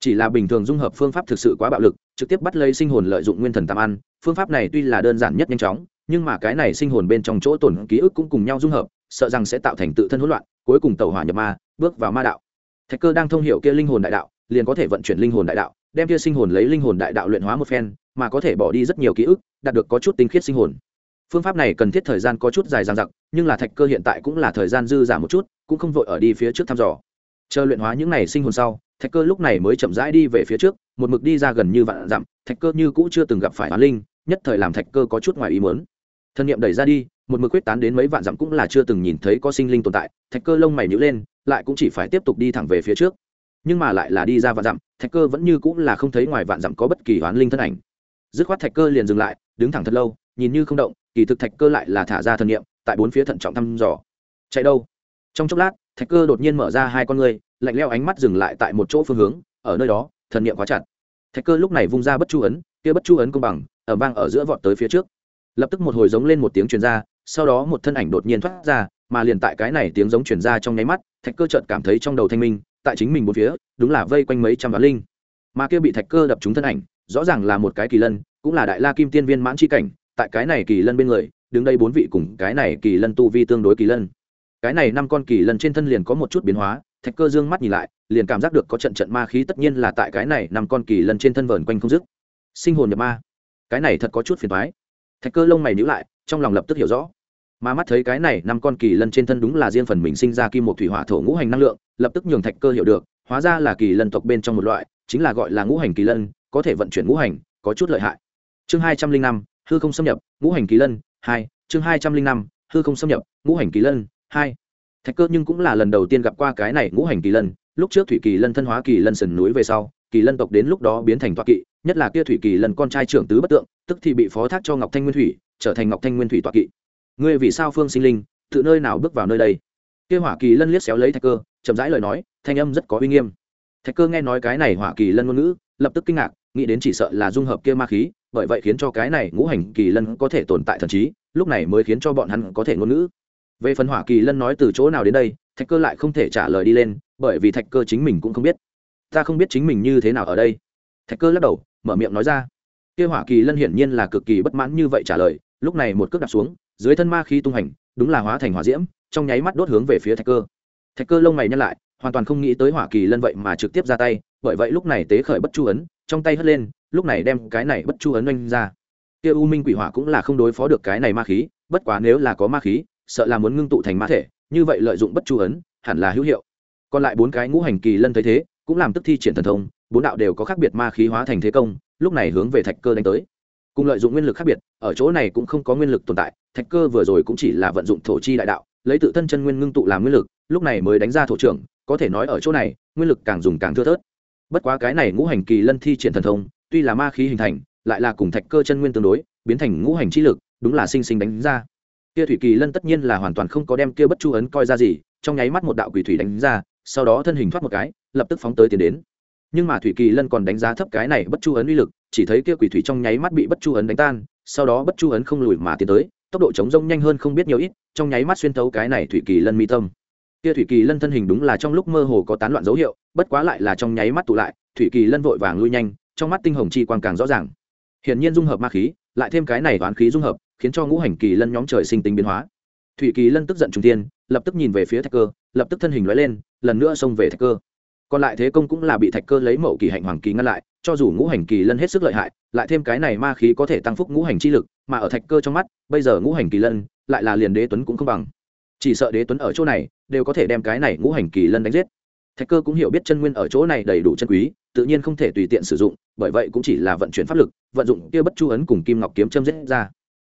Chỉ là bình thường dung hợp phương pháp thực sự quá bạo lực, trực tiếp bắt lấy sinh hồn lợi dụng nguyên thần tam ăn, phương pháp này tuy là đơn giản nhất nhanh chóng, nhưng mà cái này sinh hồn bên trong chỗ tổn ký ức cũng cùng nhau dung hợp sợ rằng sẽ tạo thành tự thân hỗn loạn, cuối cùng tẩu hỏa nhập ma, bước vào ma đạo. Thạch cơ đang thông hiểu kia linh hồn đại đạo, liền có thể vận chuyển linh hồn đại đạo, đem kia sinh hồn lấy linh hồn đại đạo luyện hóa một phen, mà có thể bỏ đi rất nhiều ký ức, đạt được có chút tinh khiết sinh hồn. Phương pháp này cần thiết thời gian có chút dài dằng dặc, nhưng là thạch cơ hiện tại cũng là thời gian dư giả một chút, cũng không vội ở đi phía trước thăm dò. Chờ luyện hóa những này sinh hồn sau, thạch cơ lúc này mới chậm rãi đi về phía trước, một mực đi ra gần như vạn dặm, thạch cơ như cũ chưa từng gặp phải hoán linh, nhất thời làm thạch cơ có chút ngoài ý muốn. Thân nhiệm đẩy ra đi một mực quyết tán đến mấy vạn dặm cũng là chưa từng nhìn thấy có sinh linh tồn tại, thạch cơ lông mày nhữ lên, lại cũng chỉ phải tiếp tục đi thẳng về phía trước. Nhưng mà lại là đi ra vạn dặm, thạch cơ vẫn như cũng là không thấy ngoài vạn dặm có bất kỳ hoán linh thân ảnh. Dứt khoát thạch cơ liền dừng lại, đứng thẳng thật lâu, nhìn như không động, kỳ thực thạch cơ lại là thả ra thân nhiệm tại bốn phía thận trọng thăm dò. Chạy đâu? Trong chốc lát, thạch cơ đột nhiên mở ra hai con ngươi, lạnh leo ánh mắt dừng lại tại một chỗ phương hướng, ở nơi đó, thần niệm quá chặt. Thạch cơ lúc này vung ra bất chu ấn, kia bất chu ấn công bằng ở vang ở giữa vọt tới phía trước. Lập tức một hồi giống lên một tiếng truyền ra sau đó một thân ảnh đột nhiên thoát ra, mà liền tại cái này tiếng giống truyền ra trong nháy mắt, thạch cơ trợt cảm thấy trong đầu thanh minh, tại chính mình bốn phía, đúng là vây quanh mấy trăm vạn linh. Mà kia bị thạch cơ đập trúng thân ảnh, rõ ràng là một cái kỳ lân, cũng là đại la kim tiên viên mãn chi cảnh, tại cái này kỳ lân bên người, đứng đây bốn vị cùng cái này kỳ lân tu vi tương đối kỳ lân. Cái này năm con kỳ lân trên thân liền có một chút biến hóa, thạch cơ dương mắt nhìn lại, liền cảm giác được có trận trận ma khí tất nhiên là tại cái này năm con kỳ lân trên thân vờn quanh không dứt. Sinh hồn nhập ma. Cái này thật có chút phiền thoái thạch cơ lông mày nhíu lại, trong lòng lập tức hiểu rõ mà mắt thấy cái này năm con kỳ lân trên thân đúng là riêng phần mình sinh ra kim một thủy hỏa thổ ngũ hành năng lượng, lập tức nhường thạch cơ hiểu được, hóa ra là kỳ lân tộc bên trong một loại, chính là gọi là ngũ hành kỳ lân, có thể vận chuyển ngũ hành, có chút lợi hại. Chương hai trăm linh năm, hư không xâm nhập, ngũ hành kỳ lân, hai, chương hai trăm linh năm, hư không xâm nhập, ngũ hành kỳ lân, hai. Thạch cơ nhưng cũng là lần đầu tiên gặp qua cái này ngũ hành kỳ lân, lúc trước thủy kỳ lân thân hóa kỳ lân sườn núi về sau, kỳ lân tộc đến lúc đó biến thành toa kỵ, nhất là kia thủy kỳ lân con trai trưởng tứ bất tượng, tức thì bị phó thác cho ngọc thanh nguyên thủy, trở thành ngọc thanh nguyên thủy toa kỵ ngươi vì sao phương sinh linh, tự nơi nào bước vào nơi đây? Kia hỏa kỳ lân liếc xéo lấy thạch cơ, chậm rãi lời nói, thanh âm rất có uy nghiêm. Thạch cơ nghe nói cái này hỏa kỳ lân ngôn ngữ, lập tức kinh ngạc, nghĩ đến chỉ sợ là dung hợp kia ma khí, bởi vậy khiến cho cái này ngũ hành kỳ lân có thể tồn tại thần trí, lúc này mới khiến cho bọn hắn có thể ngôn ngữ. Về phần hỏa kỳ lân nói từ chỗ nào đến đây, thạch cơ lại không thể trả lời đi lên, bởi vì thạch cơ chính mình cũng không biết. Ta không biết chính mình như thế nào ở đây. Thạch cơ lắc đầu, mở miệng nói ra. Kia hỏa kỳ lân hiển nhiên là cực kỳ bất mãn như vậy trả lời, lúc này một cước đặt xuống dưới thân ma khí tung hành, đúng là hóa thành hỏa diễm, trong nháy mắt đốt hướng về phía thạch cơ. Thạch cơ lông mày nhăn lại, hoàn toàn không nghĩ tới hỏa kỳ lân vậy mà trực tiếp ra tay, bởi vậy lúc này tế khởi bất chu ấn, trong tay hất lên, lúc này đem cái này bất chu ấn oanh ra. Kia u minh quỷ hỏa cũng là không đối phó được cái này ma khí, bất quá nếu là có ma khí, sợ là muốn ngưng tụ thành ma thể, như vậy lợi dụng bất chu ấn, hẳn là hữu hiệu. Còn lại bốn cái ngũ hành kỳ lân thấy thế, cũng làm tức thi triển thần thông, bốn đạo đều có khác biệt ma khí hóa thành thế công, lúc này hướng về thạch cơ đánh tới cùng lợi dụng nguyên lực khác biệt, ở chỗ này cũng không có nguyên lực tồn tại, thạch cơ vừa rồi cũng chỉ là vận dụng thổ chi đại đạo, lấy tự thân chân nguyên ngưng tụ làm nguyên lực, lúc này mới đánh ra thổ trưởng, có thể nói ở chỗ này, nguyên lực càng dùng càng thưa thớt. Bất quá cái này ngũ hành kỳ lân thi triển thần thông, tuy là ma khí hình thành, lại là cùng thạch cơ chân nguyên tương đối, biến thành ngũ hành chi lực, đúng là sinh sinh đánh ra. Kia thủy kỳ lân tất nhiên là hoàn toàn không có đem kia bất chu ấn coi ra gì, trong nháy mắt một đạo quỷ thủy đánh ra, sau đó thân hình thoát một cái, lập tức phóng tới tiến đến nhưng mà thủy kỳ lân còn đánh giá thấp cái này bất chu ấn uy lực, chỉ thấy kia quỷ thủy trong nháy mắt bị bất chu ấn đánh tan, sau đó bất chu ấn không lùi mà tiến tới, tốc độ chống rông nhanh hơn không biết nhiều ít, trong nháy mắt xuyên thấu cái này thủy kỳ lân mi tâm. Kia thủy kỳ lân thân hình đúng là trong lúc mơ hồ có tán loạn dấu hiệu, bất quá lại là trong nháy mắt tụ lại, thủy kỳ lân vội vàng lui nhanh, trong mắt tinh hồng chi quang càng rõ ràng. Hiển nhiên dung hợp ma khí, lại thêm cái này toán khí dung hợp, khiến cho ngũ hành kỳ lân nhóm trời sinh tính biến hóa. Thủy kỳ lân tức giận trung tiên lập tức nhìn về phía thạch cơ, lập tức thân hình lóe lên, lần nữa xông về thạch cơ còn lại thế công cũng là bị thạch cơ lấy mậu kỳ hạnh hoàng kỳ ngăn lại, cho dù ngũ hành kỳ lân hết sức lợi hại, lại thêm cái này ma khí có thể tăng phúc ngũ hành chi lực, mà ở thạch cơ trong mắt, bây giờ ngũ hành kỳ lân, lại là liền đế tuấn cũng không bằng. Chỉ sợ đế tuấn ở chỗ này, đều có thể đem cái này ngũ hành kỳ lân đánh giết. Thạch cơ cũng hiểu biết chân nguyên ở chỗ này đầy đủ chân quý, tự nhiên không thể tùy tiện sử dụng, bởi vậy cũng chỉ là vận chuyển pháp lực, vận dụng kia bất chu ấn cùng kim ngọc kiếm châm giết ra.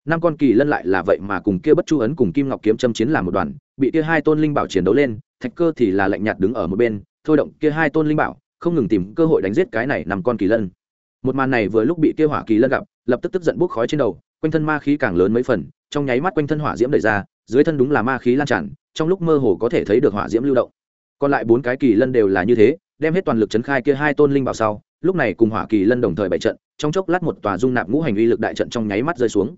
Năm con kỳ lân lại là vậy mà cùng kia bất chu ấn cùng kim ngọc kiếm châm chiến làm một đoàn, bị kia hai tôn linh bảo chiến đấu lên, thạch cơ thì là lạnh nhạt đứng ở một bên thôi động kia hai tôn linh bảo, không ngừng tìm cơ hội đánh giết cái này nằm con kỳ lân. Một màn này vừa lúc bị kia hỏa kỳ lân gặp, lập tức tức giận bốc khói trên đầu, quanh thân ma khí càng lớn mấy phần, trong nháy mắt quanh thân hỏa diễm đầy ra, dưới thân đúng là ma khí lan tràn, trong lúc mơ hồ có thể thấy được hỏa diễm lưu động. Còn lại bốn cái kỳ lân đều là như thế, đem hết toàn lực chấn khai kia hai tôn linh bảo sau, lúc này cùng hỏa kỳ lân đồng thời bày trận, trong chốc lát một tòa dung nạp ngũ hành uy lực đại trận trong nháy mắt rơi xuống.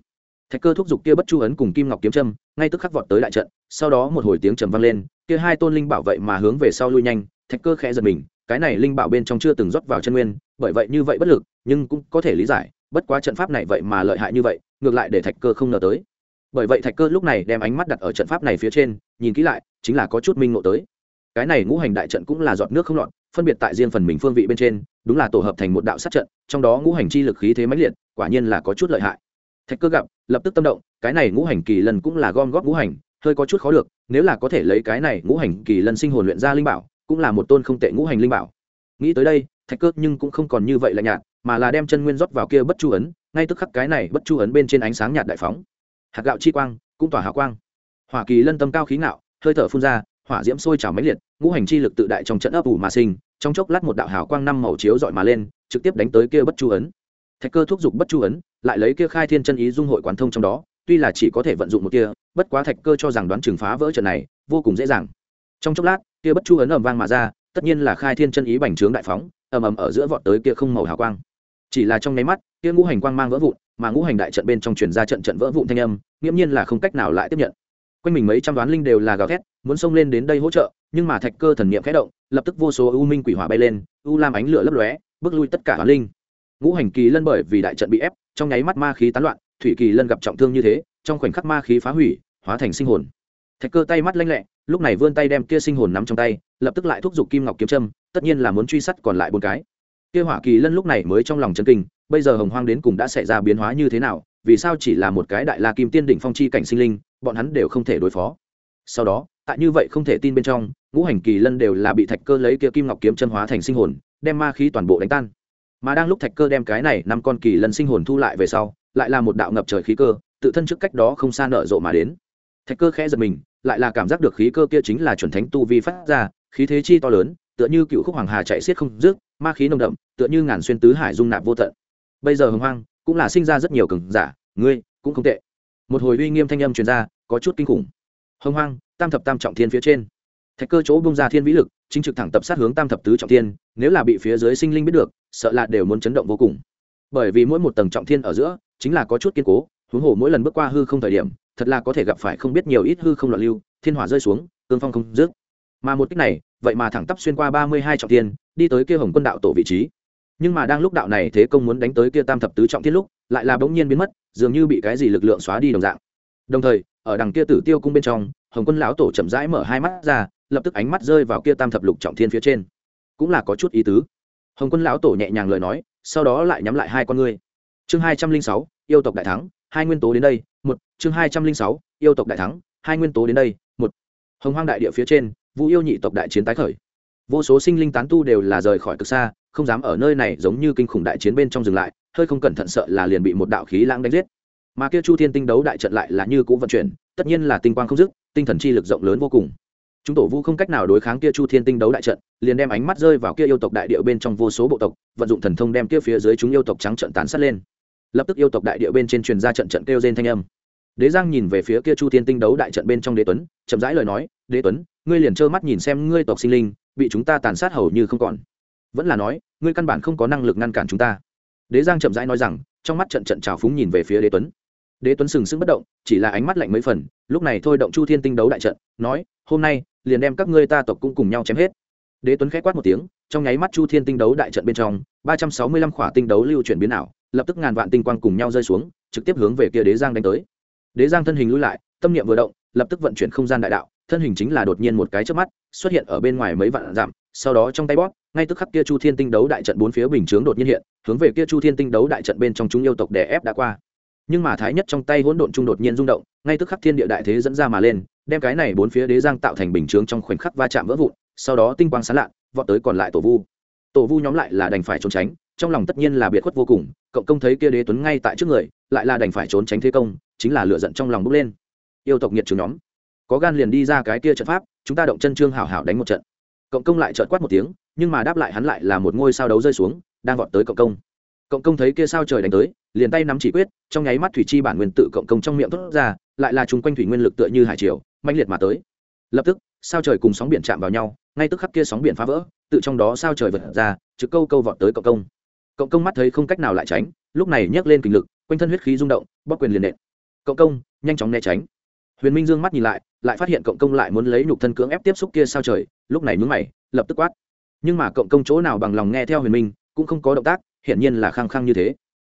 Thạch cơ thúc giục kia bất chu ấn cùng kim ngọc kiếm trâm ngay tức khắc vọt tới đại trận, sau đó một hồi tiếng trầm vang lên, kia hai tôn linh bảo vậy mà hướng về sau lui nhanh thạch cơ khẽ giật mình, cái này linh bảo bên trong chưa từng rót vào chân nguyên, bởi vậy như vậy bất lực, nhưng cũng có thể lý giải, bất quá trận pháp này vậy mà lợi hại như vậy, ngược lại để thạch cơ không ngờ tới. Bởi vậy thạch cơ lúc này đem ánh mắt đặt ở trận pháp này phía trên, nhìn kỹ lại, chính là có chút minh ngộ tới. Cái này ngũ hành đại trận cũng là giọt nước không lọt, phân biệt tại riêng phần mình phương vị bên trên, đúng là tổ hợp thành một đạo sát trận, trong đó ngũ hành chi lực khí thế mãnh liệt, quả nhiên là có chút lợi hại. Thạch cơ gặp, lập tức tâm động, cái này ngũ hành kỳ lần cũng là gom góp ngũ hành, hơi có chút khó được, nếu là có thể lấy cái này ngũ hành kỳ lần sinh hồn luyện ra linh bảo cũng là một tôn không tệ ngũ hành linh bảo. Nghĩ tới đây, thạch cước nhưng cũng không còn như vậy là nhạt, mà là đem chân nguyên rót vào kia bất chu ấn, ngay tức khắc cái này bất chu ấn bên trên ánh sáng nhạt đại phóng. Hạt gạo chi quang, cũng tỏa hào quang. Hỏa kỳ lân tâm cao khí ngạo, hơi thở phun ra, hỏa diễm sôi trào mãnh liệt, ngũ hành chi lực tự đại trong trận ấp ủ mà sinh, trong chốc lát một đạo hào quang năm màu chiếu dọi mà lên, trực tiếp đánh tới kia bất chu ấn. Thạch cơ thúc giục bất chu ấn, lại lấy kia khai thiên chân ý dung hội quán thông trong đó, tuy là chỉ có thể vận dụng một kia, bất quá thạch cơ cho rằng đoán chừng phá vỡ trận này, vô cùng dễ dàng trong chốc lát kia bất chu ấn ầm vang mà ra, tất nhiên là khai thiên chân ý bành trướng đại phóng, ầm ầm ở giữa vọt tới kia không màu hào quang. Chỉ là trong nháy mắt, kia ngũ hành quang mang vỡ vụn, mà ngũ hành đại trận bên trong truyền ra trận trận vỡ vụn thanh âm, nghiễm nhiên là không cách nào lại tiếp nhận. Quanh mình mấy trăm đoán linh đều là gào thét, muốn xông lên đến đây hỗ trợ, nhưng mà thạch cơ thần niệm khẽ động, lập tức vô số u minh quỷ hỏa bay lên, u lam ánh lửa lấp lóe, bước lui tất cả đoán linh. Ngũ hành kỳ lân bởi vì đại trận bị ép, trong nháy mắt ma khí tán loạn, thủy kỳ lân gặp trọng thương như thế, trong khoảnh khắc ma khí phá hủy, hóa thành sinh hồn thạch cơ tay mắt lanh lẹ, lúc này vươn tay đem kia sinh hồn nắm trong tay, lập tức lại thúc giục kim ngọc kiếm trâm tất nhiên là muốn truy sát còn lại bốn cái. Kia hỏa kỳ lân lúc này mới trong lòng chân kinh, bây giờ hồng hoang đến cùng đã xảy ra biến hóa như thế nào, vì sao chỉ là một cái đại la kim tiên đỉnh phong chi cảnh sinh linh, bọn hắn đều không thể đối phó. Sau đó, tại như vậy không thể tin bên trong, ngũ hành kỳ lân đều là bị thạch cơ lấy kia kim ngọc kiếm chân hóa thành sinh hồn, đem ma khí toàn bộ đánh tan. Mà đang lúc thạch cơ đem cái này năm con kỳ lân sinh hồn thu lại về sau, lại là một đạo ngập trời khí cơ, tự thân trước cách đó không xa nở rộ mà đến. Thạch cơ khẽ giật mình lại là cảm giác được khí cơ kia chính là chuẩn thánh tu vi phát ra, khí thế chi to lớn, tựa như cựu khúc hoàng hà chạy xiết không dứt, ma khí nồng đậm, tựa như ngàn xuyên tứ hải dung nạp vô tận. Bây giờ hồng hoang, cũng là sinh ra rất nhiều cường giả, ngươi cũng không tệ. Một hồi uy nghiêm thanh âm truyền ra, có chút kinh khủng. Hồng hoang, tam thập tam trọng thiên phía trên. Thạch cơ chỗ bung ra thiên vĩ lực, chính trực thẳng tập sát hướng tam thập tứ trọng thiên, nếu là bị phía dưới sinh linh biết được, sợ là đều muốn chấn động vô cùng. Bởi vì mỗi một tầng trọng thiên ở giữa, chính là có chút kiên cố, huống hồ mỗi lần bước qua hư không thời điểm thật là có thể gặp phải không biết nhiều ít hư không loạn lưu, thiên hỏa rơi xuống, cương phong không dứt. Mà một cách này, vậy mà thẳng tắp xuyên qua ba mươi hai trọng thiên, đi tới kia hồng quân đạo tổ vị trí. Nhưng mà đang lúc đạo này thế công muốn đánh tới kia tam thập tứ trọng thiên lúc, lại là bỗng nhiên biến mất, dường như bị cái gì lực lượng xóa đi đồng dạng. Đồng thời, ở đằng kia tử tiêu cung bên trong, hồng quân lão tổ chậm rãi mở hai mắt ra, lập tức ánh mắt rơi vào kia tam thập lục trọng thiên phía trên. Cũng là có chút ý tứ. Hồng quân lão tổ nhẹ nhàng lời nói, sau đó lại nhắm lại hai con ngươi. Chương hai trăm linh sáu, yêu tộc đại thắng, hai nguyên tố đến đây một, chương hai trăm linh sáu, yêu tộc đại thắng, hai nguyên tố đến đây, một. Hồng hoang đại địa phía trên vũ yêu nhị tộc đại chiến tái khởi. Vô số sinh linh tán tu đều là rời khỏi cực xa, không dám ở nơi này giống như kinh khủng đại chiến bên trong dừng lại, hơi không cẩn thận sợ là liền bị một đạo khí lãng đánh giết. Mà kia chu thiên tinh đấu đại trận lại là như cũ vận chuyển, tất nhiên là tinh quang không dứt, tinh thần chi lực rộng lớn vô cùng. Chúng tổ vu không cách nào đối kháng kia chu thiên tinh đấu đại trận, liền đem ánh mắt rơi vào kia yêu tộc đại địa bên trong vô số bộ tộc, vận dụng thần thông đem kia phía dưới chúng yêu tộc trắng trận tán sát lên. Lập tức yêu tộc đại địa bên trên truyền ra trận trận kêu trên thanh âm đế giang nhìn về phía kia chu thiên tinh đấu đại trận bên trong đế tuấn, chậm rãi lời nói, đế tuấn, ngươi liền trơ mắt nhìn xem ngươi tộc sinh linh, bị chúng ta tàn sát hầu như không còn. Vẫn là nói, ngươi căn bản không có năng lực ngăn cản chúng ta. Đế giang chậm rãi nói rằng, trong mắt trận trận trào phúng nhìn về phía đế tuấn. Đế tuấn sừng sững bất động, chỉ là ánh mắt lạnh mấy phần, lúc này thôi động chu thiên tinh đấu đại trận, nói, hôm nay, liền đem các ngươi ta tộc cũng cùng nhau chém hết. Đế tuấn k h á quát một tiếng, trong nháy mắt chu thiên tinh đấu đại trận bên trong, ba trăm sáu mươi lăm khỏa tinh đấu lưu chuyển biến ảo, lập tức ngàn vạn tinh quang cùng nhau rơi xuống, trực tiếp hướng về kia đế giang đánh tới đế giang thân hình lui lại, tâm niệm vừa động, lập tức vận chuyển không gian đại đạo, thân hình chính là đột nhiên một cái trước mắt, xuất hiện ở bên ngoài mấy vạn dặm, sau đó trong tay bóp, ngay tức khắc kia chu thiên tinh đấu đại trận bốn phía bình chướng đột nhiên hiện, hướng về kia chu thiên tinh đấu đại trận bên trong chúng yêu tộc đè ép đã qua. Nhưng mà thái nhất trong tay hỗn độn trung đột nhiên rung động, ngay tức khắc thiên địa đại thế dẫn ra mà lên, đem cái này bốn phía đế giang tạo thành bình chướng trong khoảnh khắc va chạm vỡ vụn, sau đó tinh quang sán lạn, vọt tới còn lại tổ vu. Tổ vu nhóm lại là đành phải trốn tránh, trong lòng tất nhiên là biệt khuất vô cùng, cộng công thấy kia đế tuấn ngay tại trước người, lại là đành phải trốn tránh thế công chính là lựa giận trong lòng bốc lên. Yêu tộc nhiệt trường nhóm, có gan liền đi ra cái kia trận pháp, chúng ta động chân trương hảo hảo đánh một trận. Cộng công lại trợt quát một tiếng, nhưng mà đáp lại hắn lại là một ngôi sao đấu rơi xuống, đang vọt tới cộng công. Cộng công thấy kia sao trời đánh tới, liền tay nắm chỉ quyết, trong nháy mắt thủy chi bản nguyên tự cộng công trong miệng thốt ra, lại là chung quanh thủy nguyên lực tựa như hải triều mạnh liệt mà tới. Lập tức, sao trời cùng sóng biển chạm vào nhau, ngay tức khắc kia sóng biển phá vỡ, tự trong đó sao trời vật ra, trực câu câu vọt tới cộng công. Cộng công mắt thấy không cách nào lại tránh, lúc này nhấc lên kình lực, quanh thân huyết khí rung động bóc quyền liền nện cộng công, nhanh chóng né tránh. Huyền minh dương mắt nhìn lại lại phát hiện cộng công lại muốn lấy nhục thân cưỡng ép tiếp xúc kia sao trời, lúc này mướn mày, lập tức quát. Nhưng mà cộng công chỗ nào bằng lòng nghe theo huyền minh, cũng không có động tác, hiển nhiên là khăng khăng như thế.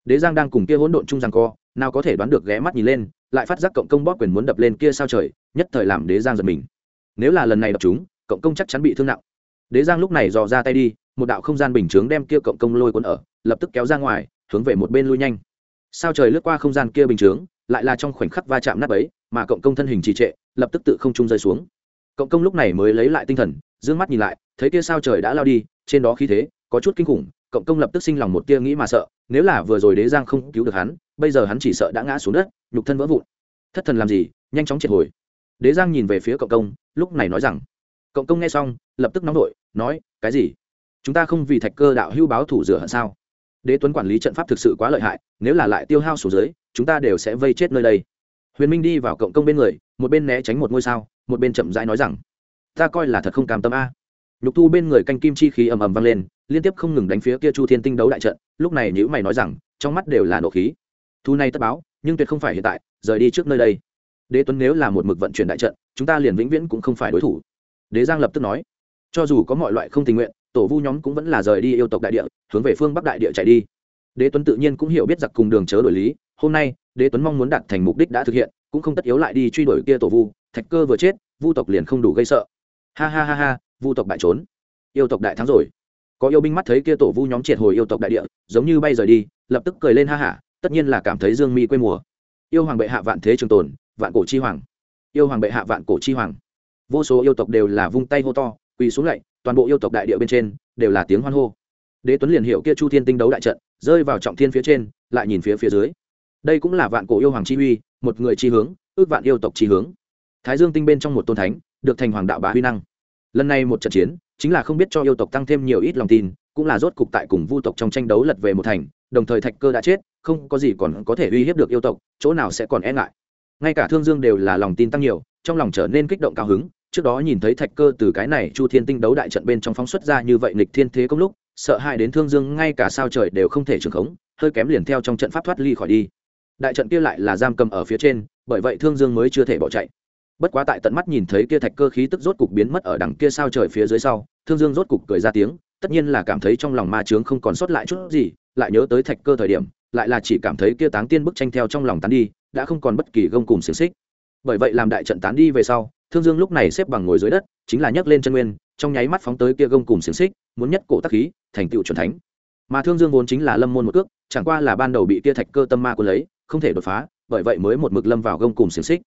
Đế giang đang cùng kia hỗn độn chung rằng co, nào có thể đoán được ghé mắt nhìn lên, lại phát giác cộng công bóp quyền muốn đập lên kia sao trời, nhất thời làm đế giang giật mình. Nếu là lần này đập chúng, cộng công chắc chắn bị thương nặng. Đế giang lúc này dò ra tay đi, một đạo không gian bình chướng đem kia cộng công lôi cuốn ở, lập tức kéo ra ngoài, hướng về một bên lui nhanh. Sao trời lướt qua không gian kia bình chướng lại là trong khoảnh khắc va chạm nát ấy mà cộng công thân hình trì trệ, lập tức tự không trung rơi xuống. Cộng công lúc này mới lấy lại tinh thần d ư ơ n g mắt nhìn lại, thấy kia sao trời đã lao đi, trên đó khí thế, có chút kinh khủng, cộng công lập tức sinh lòng một tia nghĩ mà sợ, nếu là vừa rồi đế giang không cứu được hắn, bây giờ hắn chỉ sợ đã ngã xuống đất, nhục thân vỡ vụn. Thất thần làm gì, nhanh chóng triệt hồi. Đế giang nhìn về phía cộng công, lúc này nói rằng, cộng công nghe xong, lập tức nóng nổi, nói, cái gì? Chúng ta không vì thạch cơ đạo hưu báo thủ rửa hận sao? Đế tuấn quản lý trận pháp thực sự quá lợi hại, nếu là lại tiêu hao số giới chúng ta đều sẽ vây chết nơi đây. Huyền minh đi vào cộng công bên người, một bên né tránh một ngôi sao, một bên chậm rãi nói rằng, ta coi là thật không cam tâm a. Nhục thu bên người canh kim chi khí ầm ầm vang lên, liên tiếp không ngừng đánh phía kia chu thiên tinh đấu đại trận, lúc này nhữ mày nói rằng, trong mắt đều là nộ khí. Thu này tất báo, nhưng tuyệt không phải hiện tại, rời đi trước nơi đây. Đế tuấn nếu là một mực vận chuyển đại trận, chúng ta liền vĩnh viễn cũng không phải đối thủ. Đế giang lập tức nói, cho dù có mọi loại không tình nguyện, tổ vu nhóm cũng vẫn là rời đi yêu tộc đại địa, hướng về phương bắc đại địa chạy đi. Đế tuấn tự nhiên cũng hiểu biết giặc cùng đường chớ đổi lý hôm nay, đế tuấn mong muốn đạt thành mục đích đã thực hiện, cũng không tất yếu lại đi truy đuổi kia tổ vu, thạch cơ vừa chết, vu tộc liền không đủ gây sợ. Ha ha ha ha, vu tộc bại trốn. Yêu tộc đại thắng rồi. Có yêu binh mắt thấy kia tổ vu nhóm triệt hồi yêu tộc đại địa, giống như bay rời đi, lập tức cười lên ha hả, tất nhiên là cảm thấy dương mi quê mùa. Yêu hoàng bệ hạ vạn thế trường tồn, vạn cổ chi hoàng. Yêu hoàng bệ hạ vạn cổ chi hoàng. Vô số yêu tộc đều là vung tay hô to, quỳ xuống lạy, toàn bộ yêu tộc đại địa bên trên đều là tiếng hoan hô. Đế tuấn liền hiệu kia chu thiên tinh đấu đại trận, rơi vào trọng thiên phía trên, lại nhìn phía phía dưới đây cũng là vạn cổ yêu hoàng chi uy, một người chi hướng, ước vạn yêu tộc chi hướng. Thái dương tinh bên trong một tôn thánh, được thành hoàng đạo bá huy năng. Lần này một trận chiến, chính là không biết cho yêu tộc tăng thêm nhiều ít lòng tin, cũng là rốt cục tại cùng vu tộc trong tranh đấu lật về một thành, đồng thời thạch cơ đã chết, không có gì còn có thể uy hiếp được yêu tộc, chỗ nào sẽ còn e ngại. Ngay cả thương dương đều là lòng tin tăng nhiều, trong lòng trở nên kích động cao hứng, trước đó nhìn thấy thạch cơ từ cái này chu thiên tinh đấu đại trận bên trong phóng xuất ra như vậy nghịch thiên thế công lúc, sợ hãi đến thương dương ngay cả sao trời đều không thể trường khống, hơi kém liền theo trong trận pháp thoát ly khỏi đi đại trận kia lại là giam cầm ở phía trên, bởi vậy thương dương mới chưa thể bỏ chạy. Bất quá tại tận mắt nhìn thấy kia thạch cơ khí tức rốt cục biến mất ở đằng kia sao trời phía dưới sau, thương dương rốt cục cười ra tiếng, tất nhiên là cảm thấy trong lòng ma trướng không còn sót lại chút gì, lại nhớ tới thạch cơ thời điểm, lại là chỉ cảm thấy kia táng tiên bức tranh theo trong lòng tán đi, đã không còn bất kỳ gông cùng xiềng xích. Bởi vậy làm đại trận tán đi về sau, thương dương lúc này xếp bằng ngồi dưới đất, chính là nhấc lên chân nguyên, trong nháy mắt phóng tới kia gông cùng xiềng xích, muốn nhất cổ tắc khí, thành tựu c thánh. Mà thương dương vốn chính là lâm môn một cước, chẳng qua là ban đầu bị kia thạch cơ tâm ma quân lấy không thể đột phá, bởi vậy mới một mực lâm vào gông cùng xiềng xích.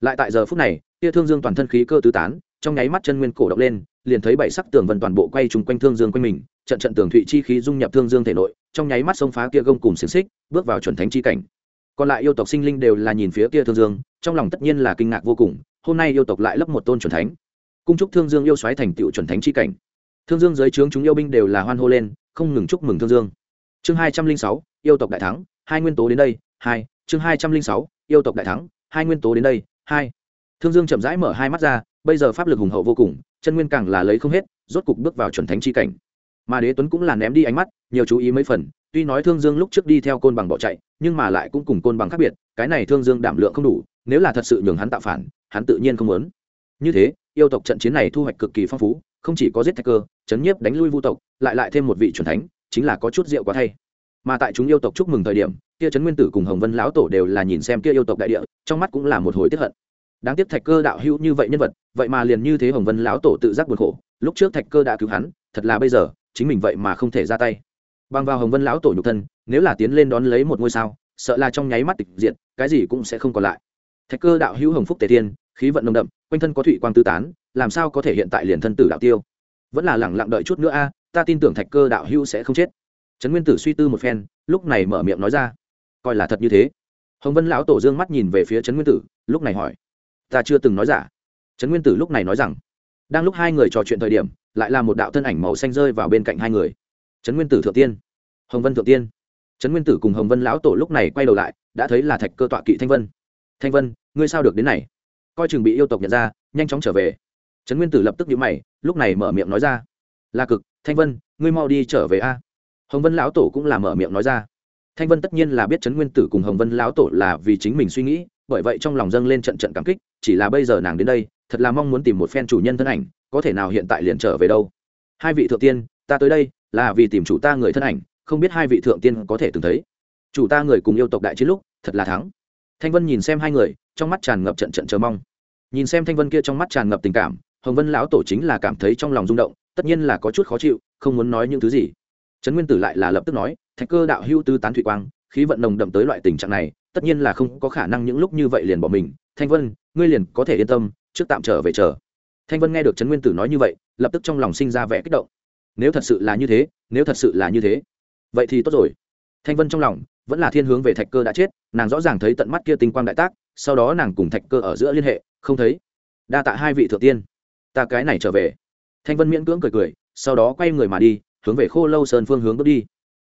Lại tại giờ phút này, tia thương dương toàn thân khí cơ tứ tán, trong nháy mắt chân nguyên cổ động lên, liền thấy bảy sắc tường vân toàn bộ quay chung quanh thương dương quanh mình, trận trận tường thụy chi khí dung nhập thương dương thể nội, trong nháy mắt xông phá kia gông cùng xiềng xích, bước vào chuẩn thánh chi cảnh. Còn lại yêu tộc sinh linh đều là nhìn phía kia thương dương, trong lòng tất nhiên là kinh ngạc vô cùng, hôm nay yêu tộc lại lấp một tôn chuẩn thánh. Cung chúc thương dương yêu xoáy thành tựu chuẩn thánh chi cảnh. Thương dương dưới trướng chúng yêu binh đều là hoan hô lên, không ngừng chúc mừng thương dương. Chương hai trăm linh sáu, yêu tộc đại thắng, hai nguyên tố đến đây hai, chương hai trăm linh sáu, yêu tộc đại thắng, hai nguyên tố đến đây, hai. Thương dương chậm rãi mở hai mắt ra, bây giờ pháp lực hùng hậu vô cùng, chân nguyên càng là lấy không hết, rốt cục bước vào chuẩn thánh chi cảnh. Mà đế tuấn cũng là ném đi ánh mắt, nhiều chú ý mấy phần, tuy nói thương dương lúc trước đi theo côn bằng bỏ chạy, nhưng mà lại cũng cùng côn bằng khác biệt, cái này thương dương đảm lượng không đủ, nếu là thật sự nhường hắn tạo phản, hắn tự nhiên không muốn. Như thế, yêu tộc trận chiến này thu hoạch cực kỳ phong phú, không chỉ có giết thạch cơ, chấn nhiếp đánh lui vu tộc, lại lại thêm một vị c thánh, chính là có chút rượu quá thay mà tại chúng yêu tộc chúc mừng thời điểm, kia trấn nguyên tử cùng hồng vân lão tổ đều là nhìn xem kia yêu tộc đại địa, trong mắt cũng là một hồi tiếp hận. Đáng tiếc thạch cơ đạo hữu như vậy nhân vật, vậy mà liền như thế hồng vân lão tổ tự giác buồn khổ, lúc trước thạch cơ đã cứu hắn, thật là bây giờ, chính mình vậy mà không thể ra tay. Bằng vào hồng vân lão tổ nhục thân, nếu là tiến lên đón lấy một ngôi sao, sợ là trong nháy mắt tịch diện cái gì cũng sẽ không còn lại. Thạch cơ đạo hữu hồng phúc tề thiên, khí vận nồng đậm, quanh thân có thụy quang tư tán, làm sao có thể hiện tại liền thân tử đạo tiêu? Vẫn là lẳng lặng đợi chút nữa a, ta tin tưởng thạch cơ đạo hữu sẽ không chết trấn nguyên tử suy tư một phen, lúc này mở miệng nói ra. Coi là thật như thế. Hồng vân lão tổ dương mắt nhìn về phía trấn nguyên tử, lúc này hỏi. Ta chưa từng nói giả. Trấn nguyên tử lúc này nói rằng, đang lúc hai người trò chuyện thời điểm, lại là một đạo thân ảnh màu xanh rơi vào bên cạnh hai người. Trấn nguyên tử thượng tiên. Hồng vân thượng tiên. Trấn nguyên tử cùng hồng vân lão tổ lúc này quay đầu lại, đã thấy là thạch cơ tọa kỵ thanh vân. Thanh vân, ngươi sao được đến này? Coi chừng bị yêu tộc nhận ra, nhanh chóng trở về. Trấn nguyên tử lập tức nhíu mày, lúc này mở miệng nói ra. Là cực, thanh vân, ngươi mau đi trở về a hồng vân lão tổ cũng là mở miệng nói ra. Thanh vân tất nhiên là biết trấn nguyên tử cùng hồng vân lão tổ là vì chính mình suy nghĩ, bởi vậy trong lòng dâng lên trận trận cảm kích, chỉ là bây giờ nàng đến đây, thật là mong muốn tìm một phen chủ nhân thân ảnh, có thể nào hiện tại liền trở về đâu. Hai vị thượng tiên, ta tới đây, là vì tìm chủ ta người thân ảnh, không biết hai vị thượng tiên có thể từng thấy. Chủ ta người cùng yêu tộc đại chiến lúc, thật là thắng. Thanh vân nhìn xem hai người, trong mắt tràn ngập trận trận chờ mong. Nhìn xem thanh vân kia trong mắt tràn ngập tình cảm, hồng vân lão tổ chính là cảm thấy trong lòng rung động, tất nhiên là có chút khó chịu, không muốn nói những thứ gì trấn nguyên tử lại là lập tức nói, thạch cơ đạo hưu tư tán thủy quang, khí vận nồng đậm tới loại tình trạng này, tất nhiên là không có khả năng những lúc như vậy liền bỏ mình. Thanh vân, ngươi liền có thể yên tâm, trước tạm trở về chờ. Thanh vân nghe được trấn nguyên tử nói như vậy, lập tức trong lòng sinh ra vẻ kích động. Nếu thật sự là như thế, nếu thật sự là như thế, vậy thì tốt rồi. Thanh vân trong lòng vẫn là thiên hướng về thạch cơ đã chết, nàng rõ ràng thấy tận mắt kia tinh quang đại tác, sau đó nàng cùng thạch cơ ở giữa liên hệ, không thấy. Đa tạ hai vị thượng tiên, ta cái này trở về. Thanh vân miễn cưỡng cười cười, sau đó quay người mà đi hướng về khô lâu sơn phương hướng bước đi.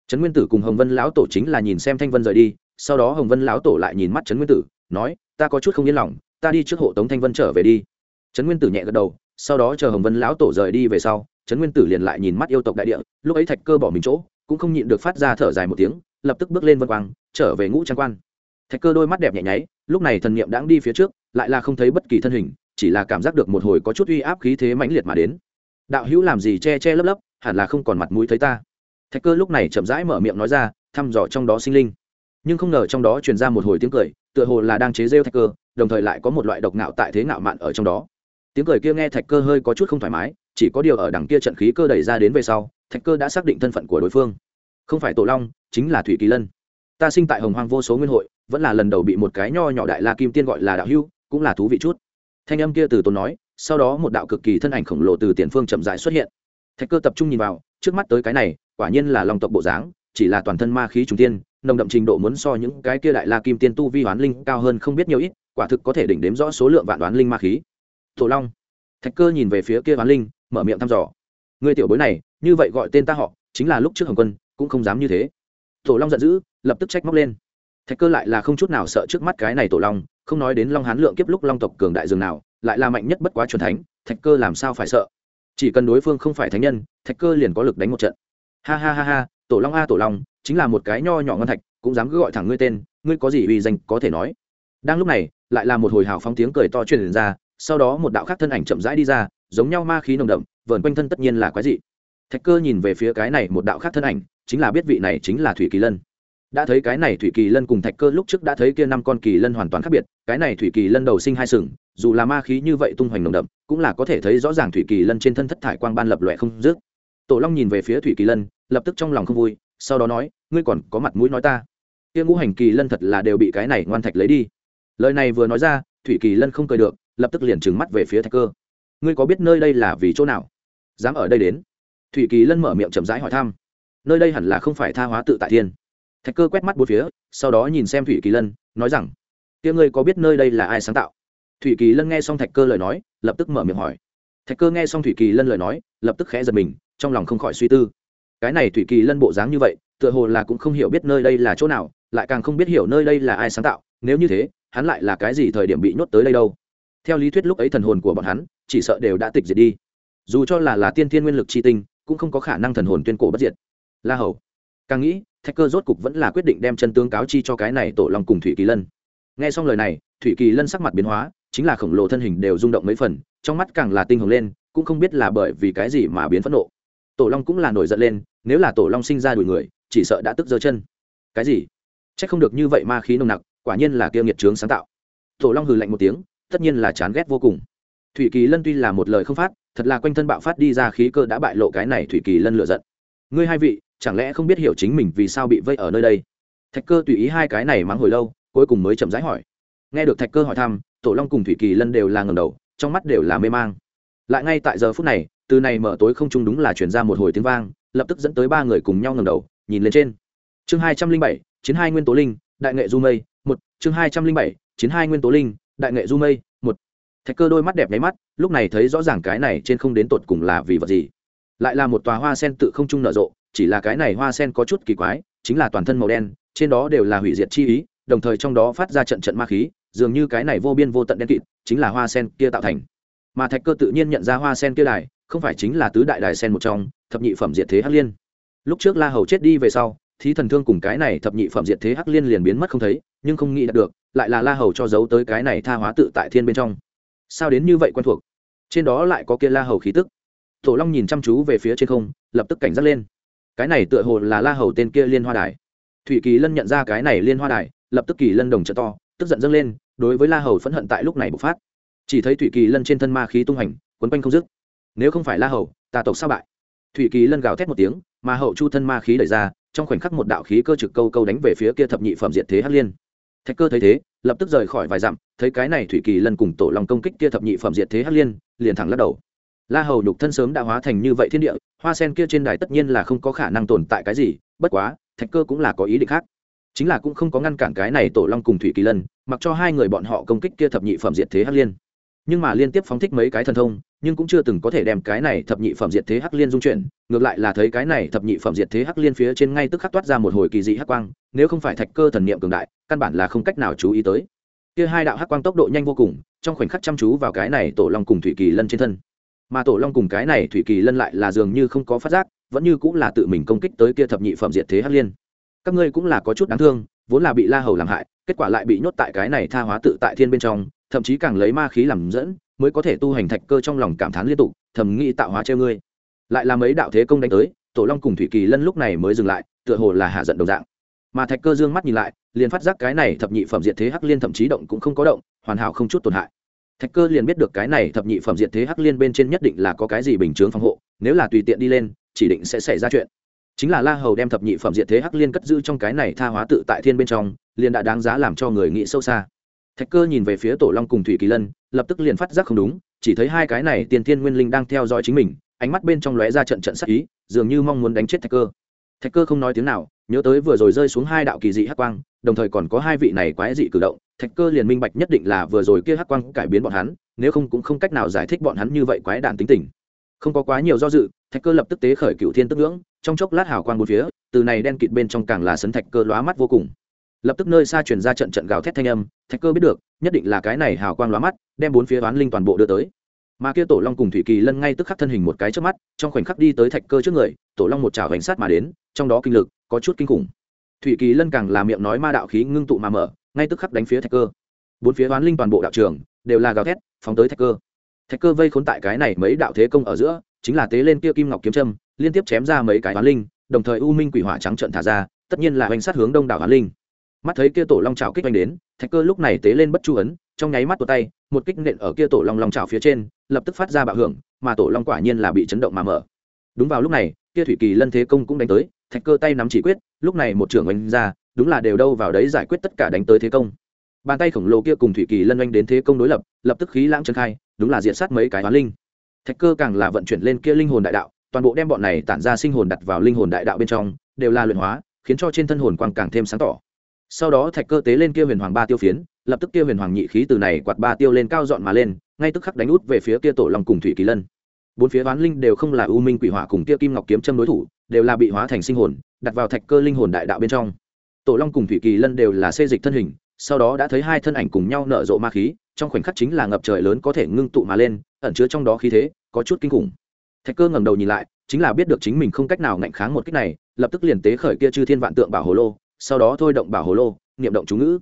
Trấn nguyên tử cùng hồng vân lão tổ chính là nhìn xem thanh vân rời đi, sau đó hồng vân lão tổ lại nhìn mắt trấn nguyên tử, nói, ta có chút không yên lòng, ta đi trước hộ tống thanh vân trở về đi. Trấn nguyên tử nhẹ gật đầu, sau đó chờ hồng vân lão tổ rời đi về sau, trấn nguyên tử liền lại nhìn mắt yêu tộc đại địa, lúc ấy thạch cơ bỏ mình chỗ, cũng không nhịn được phát ra thở dài một tiếng, lập tức bước lên vân quang, trở về ngũ trang quan. Thạch cơ đôi mắt đẹp nhẹ nháy, lúc này thần niệm đãng đi phía trước, lại là không thấy bất kỳ thân hình, chỉ là cảm giác được một hồi có chút uy áp khí thế mãnh liệt mà đến. Đạo hữu làm gì che che lấp lấp hẳn là không còn mặt mũi thấy ta. Thạch cơ lúc này chậm rãi mở miệng nói ra, thăm dò trong đó sinh linh. Nhưng không ngờ trong đó truyền ra một hồi tiếng cười, tựa hồ là đang chế rêu thạch cơ, đồng thời lại có một loại độc ngạo tại thế ngạo mạn ở trong đó. Tiếng cười kia nghe thạch cơ hơi có chút không thoải mái, chỉ có điều ở đằng kia trận khí cơ đẩy ra đến về sau, thạch cơ đã xác định thân phận của đối phương. Không phải tổ long, chính là thủy kỳ lân. Ta sinh tại hồng hoang vô số nguyên hội, vẫn là lần đầu bị một cái nho nhỏ đại la kim tiên gọi là đạo hưu cũng là thú vị chút. Thanh âm kia từ tốn nói, sau đó một đạo cực kỳ thân ảnh khổng lồ từ tiền phương chậm rãi xuất hiện thạch cơ tập trung nhìn vào, trước mắt tới cái này, quả nhiên là lòng tộc bộ dáng, chỉ là toàn thân ma khí trung tiên nồng đậm trình độ muốn so những cái kia đại la kim tiên tu vi hoán linh cao hơn không biết nhiều ít, quả thực có thể đỉnh đếm rõ số lượng vạn đoán linh ma khí. Tổ long. Thạch cơ nhìn về phía kia hoán linh, mở miệng thăm dò. Người tiểu bối này, như vậy gọi tên ta họ, chính là lúc trước hồng quân, cũng không dám như thế. Tổ long giận dữ, lập tức trách móc lên. Thạch cơ lại là không chút nào sợ trước mắt cái này tổ long, không nói đến long hán lượng kiếp lúc long tộc cường đại dường nào, lại là mạnh nhất bất quá truyền thánh, thạch cơ làm sao phải sợ? Chỉ cần đối phương không phải thánh nhân, thạch cơ liền có lực đánh một trận. Ha ha ha ha, tổ long a, tổ long, chính là một cái nho nhỏ ngân thạch, cũng dám cứ gọi thẳng ngươi tên, ngươi có gì uy danh có thể nói. Đang lúc này, lại là một hồi hào phóng tiếng cười to truyền ra, sau đó một đạo khác thân ảnh chậm rãi đi ra, giống nhau ma khí nồng đậm, vờn quanh thân tất nhiên là quái dị. Thạch cơ nhìn về phía cái này một đạo khác thân ảnh, chính là biết vị này chính là thủy kỳ lân. Đã thấy cái này thủy kỳ lân cùng thạch cơ lúc trước đã thấy kia năm con kỳ lân hoàn toàn khác biệt, cái này thủy kỳ lân đầu sinh hai sừng dù là ma khí như vậy tung hoành nồng đậm, cũng là có thể thấy rõ ràng thủy kỳ lân trên thân thất thải quang ban lập lòe không dứt. Tổ long nhìn về phía thủy kỳ lân, lập tức trong lòng không vui, sau đó nói, ngươi còn có mặt mũi nói ta. Kia ngũ hành kỳ lân thật là đều bị cái này ngoan thạch lấy đi. Lời này vừa nói ra, thủy kỳ lân không cười được, lập tức liền trừng mắt về phía thạch cơ. Ngươi có biết nơi đây là vì chỗ nào? Dám ở đây đến? Thủy kỳ lân mở miệng chậm rãi hỏi thăm. Nơi đây hẳn là không phải tha hóa tự tại thiên. Thạch cơ quét mắt bốn phía, sau đó nhìn xem thủy kỳ lân, nói rằng tiếng ngươi có biết nơi đây là ai sáng tạo? Thủy kỳ lân nghe xong thạch cơ lời nói, lập tức mở miệng hỏi. Thạch cơ nghe xong thủy kỳ lân lời nói, lập tức khẽ giật mình, trong lòng không khỏi suy tư. Cái này thủy kỳ lân bộ dáng như vậy, tựa hồ là cũng không hiểu biết nơi đây là chỗ nào, lại càng không biết hiểu nơi đây là ai sáng tạo, nếu như thế, hắn lại là cái gì thời điểm bị nhốt tới đây đâu? Theo lý thuyết lúc ấy thần hồn của bọn hắn, chỉ sợ đều đã tịch diệt đi. Dù cho là là tiên thiên nguyên lực chi tinh, cũng không có khả năng thần hồn tuyên cổ bất diệt. La hầu, càng nghĩ, thạch cơ rốt cục vẫn là quyết định đem chân tướng cáo chi cho cái này tổ lòng cùng thủy kỳ lân. Nghe xong lời này, thủy kỳ lân sắc mặt biến hóa chính là khổng lồ thân hình đều rung động mấy phần, trong mắt càng là tinh hồng lên, cũng không biết là bởi vì cái gì mà biến phẫn nộ. Tổ long cũng là nổi giận lên, nếu là tổ long sinh ra đuổi người, chỉ sợ đã tức giơ chân. Cái gì? C h ắ c không được như vậy ma khí nồng nặc, quả nhiên là kia nghiệt trướng sáng tạo. Tổ long hừ lạnh một tiếng, tất nhiên là chán ghét vô cùng. Thủy kỳ lân tuy là một lời không phát, thật là quanh thân bạo phát đi ra khí cơ đã bại lộ cái này thủy kỳ lân lựa giận. Ngươi hai vị, chẳng lẽ không biết hiểu chính mình vì sao bị vây ở nơi đây? Thạch cơ tùy ý hai cái này mắng hồi lâu, cuối cùng mới chậm rãi hỏi. Nghe được thạch cơ hỏi thăm tổ long cùng thủy kỳ lân đều là ngầm đầu, trong mắt đều là mê mang. Lại ngay tại giờ phút này, từ này mở tối không trung đúng là chuyển ra một hồi tiếng vang, lập tức dẫn tới ba người cùng nhau ngầm đầu, nhìn lên trên. Chương hai trăm linh bảy, chiến hai nguyên tố linh, đại nghệ du mây, một. Chương hai trăm linh bảy, chiến hai nguyên tố linh, đại nghệ du mây, một. Thạch cơ đôi mắt đẹp nháy mắt, lúc này thấy rõ ràng cái này trên không đến tột cùng là vì vật gì. Lại là một tòa hoa sen tự không trung nở rộ, chỉ là cái này hoa sen có chút kỳ quái, chính là toàn thân màu đen, trên đó đều là hủy diệt chi ý, đồng thời trong đó phát ra trận trận ma khí dường như cái này vô biên vô tận đen kịt, chính là hoa sen kia tạo thành. Mà thạch cơ tự nhiên nhận ra hoa sen kia đài, không phải chính là tứ đại đài sen một trong, thập nhị phẩm diệt thế hắc liên. Lúc trước la hầu chết đi về sau, thí thần thương cùng cái này thập nhị phẩm diệt thế hắc liên liền biến mất không thấy, nhưng không nghĩ đạt được, lại là la hầu cho giấu tới cái này tha hóa tự tại thiên bên trong. Sao đến như vậy quen thuộc? Trên đó lại có kia la hầu khí tức. Tổ long nhìn chăm chú về phía trên không, lập tức cảnh giác lên. Cái này tựa hồ là la hầu tên kia liên hoa đài. Thủy kỳ lân nhận ra cái này liên hoa đài, lập tức kỳ lân đồng trợ to tức giận dâng lên, đối với la hầu phẫn hận tại lúc này bộc phát. Chỉ thấy thủy kỳ lân trên thân ma khí tung hành, quấn quanh không dứt. Nếu không phải la hầu tà tộc sao bại? Thủy kỳ lân gào thét một tiếng, mà hậu chu thân ma khí đẩy ra, trong khoảnh khắc một đạo khí cơ trực câu câu đánh về phía kia thập nhị phẩm diệt thế hắc liên. Thạch cơ thấy thế, lập tức rời khỏi vài dặm, thấy cái này thủy kỳ lân cùng tổ lòng công kích kia thập nhị phẩm diệt thế hắc liên, liền thẳng lắc đầu. La hầu nhục thân sớm đã hóa thành như vậy thiên địa, hoa sen kia trên đài tất nhiên là không có khả năng tồn tại cái gì, bất quá, thạch cơ cũng là có ý định khác chính là cũng không có ngăn cản cái này tổ long cùng thủy kỳ lân, mặc cho hai người bọn họ công kích kia thập nhị phẩm diệt thế hắc liên. Nhưng mà liên tiếp phóng thích mấy cái thần thông, nhưng cũng chưa từng có thể đem cái này thập nhị phẩm diệt thế hắc liên dung chuyển, ngược lại là thấy cái này thập nhị phẩm diệt thế hắc liên phía trên ngay tức khắc toát ra một hồi kỳ dị hắc quang, nếu không phải thạch cơ thần niệm cường đại, căn bản là không cách nào chú ý tới. Kia hai đạo hắc quang tốc độ nhanh vô cùng, trong khoảnh khắc chăm chú vào cái này tổ long cùng thủy kỳ lân trên thân. Mà tổ long cùng cái này thủy kỳ lân lại là dường như không có phát giác, vẫn như cũng là tự mình công kích tới kia thập nhị phẩm diệt thế hắc liên các ngươi cũng là có chút đáng thương, vốn là bị la hầu làm hại, kết quả lại bị nhốt tại cái này tha hóa tự tại thiên bên trong, thậm chí càng lấy ma khí làm dẫn, mới có thể tu hành thạch cơ trong lòng cảm thán liên tục, thầm nghĩ tạo hóa treo ngươi. Lại là mấy đạo thế công đánh tới, tổ long cùng thủy kỳ lân lúc này mới dừng lại, tựa hồ là hạ giận đầu dạng. Mà thạch cơ dương mắt nhìn lại, liền phát giác cái này thập nhị phẩm diệt thế hắc liên thậm chí động cũng không có động, hoàn hảo không chút tổn hại. Thạch cơ liền biết được cái này thập nhị phẩm diệt thế hắc liên bên trên nhất định là có cái gì bình chướng phòng hộ, nếu là tùy tiện đi lên, chỉ định sẽ xảy ra chuyện chính là la hầu đem thập nhị phẩm diện thế hắc liên cất giữ trong cái này tha hóa tự tại thiên bên trong, liền đã đáng giá làm cho người nghĩ sâu xa. Thạch cơ nhìn về phía tổ long cùng thủy kỳ lân, lập tức liền phát giác không đúng, chỉ thấy hai cái này tiền thiên nguyên linh đang theo dõi chính mình, ánh mắt bên trong lóe ra trận trận sắc ý, dường như mong muốn đánh chết thạch cơ. Thạch cơ không nói tiếng nào, nhớ tới vừa rồi rơi xuống hai đạo kỳ dị hắc quang, đồng thời còn có hai vị này quái dị cử động, thạch cơ liền minh bạch nhất định là vừa rồi kia hắc quang cải biến bọn hắn, nếu không cũng không cách nào giải thích bọn hắn như vậy quái đản tính tình. Không có quá nhiều do dự, thạch cơ lập tức tế khởi cựu thiên tức ngưỡng trong chốc lát hào quang một phía, từ này đen kịt bên trong càng là sấn thạch cơ lóa mắt vô cùng. Lập tức nơi xa truyền ra trận trận gào thét thanh âm, thạch cơ biết được, nhất định là cái này hào quang lóa mắt, đem bốn phía đoán linh toàn bộ đưa tới. Mà kia tổ long cùng thủy kỳ lân ngay tức khắc thân hình một cái trước mắt, trong khoảnh khắc đi tới thạch cơ trước người, tổ long một chảo hành sát mà đến, trong đó kinh lực có chút kinh khủng. Thủy kỳ lân càng là miệng nói ma đạo khí ngưng tụ mà mở, ngay tức khắc đánh phía thạch cơ. Bốn phía đoán linh toàn bộ đạo trường, đều là gào thét, phóng tới thạch cơ. Thạch cơ vây khốn tại cái này mấy đạo thế công ở giữa, chính là tế lên kia kim ngọc kiếm trâm liên tiếp chém ra mấy cái hoán linh, đồng thời u minh quỷ hỏa trắng trận thả ra, tất nhiên là hoành sát hướng đông đảo hoán linh. Mắt thấy kia tổ long trào kích hoành đến, thạch cơ lúc này tế lên bất chu ấn, trong nháy mắt tụt tay, một kích nện ở kia tổ long long trào phía trên, lập tức phát ra bạo hưởng, mà tổ long quả nhiên là bị chấn động mà mở. Đúng vào lúc này, kia thủy kỳ lân thế công cũng đánh tới, thạch cơ tay nắm chỉ quyết, lúc này một trưởng oanh ra, đúng là đều đâu vào đấy giải quyết tất cả đánh tới thế công. Bàn tay khổng lồ kia cùng thủy kỳ lân oanh đến thế công đối lập lập tức khí lãng chân khai, đúng là diện sát mấy cái hoán linh. Thạch cơ càng là vận chuyển lên kia linh hồn đại đạo toàn bộ đem bọn này tản ra sinh hồn đặt vào linh hồn đại đạo bên trong, đều là luyện hóa, khiến cho trên thân hồn quang càng thêm sáng tỏ. Sau đó thạch cơ tế lên kia huyền hoàng ba tiêu phiến, lập tức kia huyền hoàng nhị khí từ này quạt ba tiêu lên cao dọn mà lên, ngay tức khắc đánh út về phía kia tổ long cùng thủy kỳ lân. Bốn phía ván linh đều không là u minh quỷ hỏa cùng kia kim ngọc kiếm châm đối thủ, đều là bị hóa thành sinh hồn, đặt vào thạch cơ linh hồn đại đạo bên trong. Tổ long cùng thủy kỳ lân đều là xê dịch thân hình, sau đó đã thấy hai thân ảnh cùng nhau nở rộ ma khí, trong khoảnh khắc chính là ngập trời lớn có thể ngưng tụ mà lên, ẩn chứa trong đó khí thế, có chút kinh khủng thạch cơ ngẩng đầu nhìn lại, chính là biết được chính mình không cách nào ngạnh kháng một cách này, lập tức liền tế khởi kia chư thiên vạn tượng bảo hồ lô, sau đó thôi động bảo hồ lô, niệm động chú ngữ.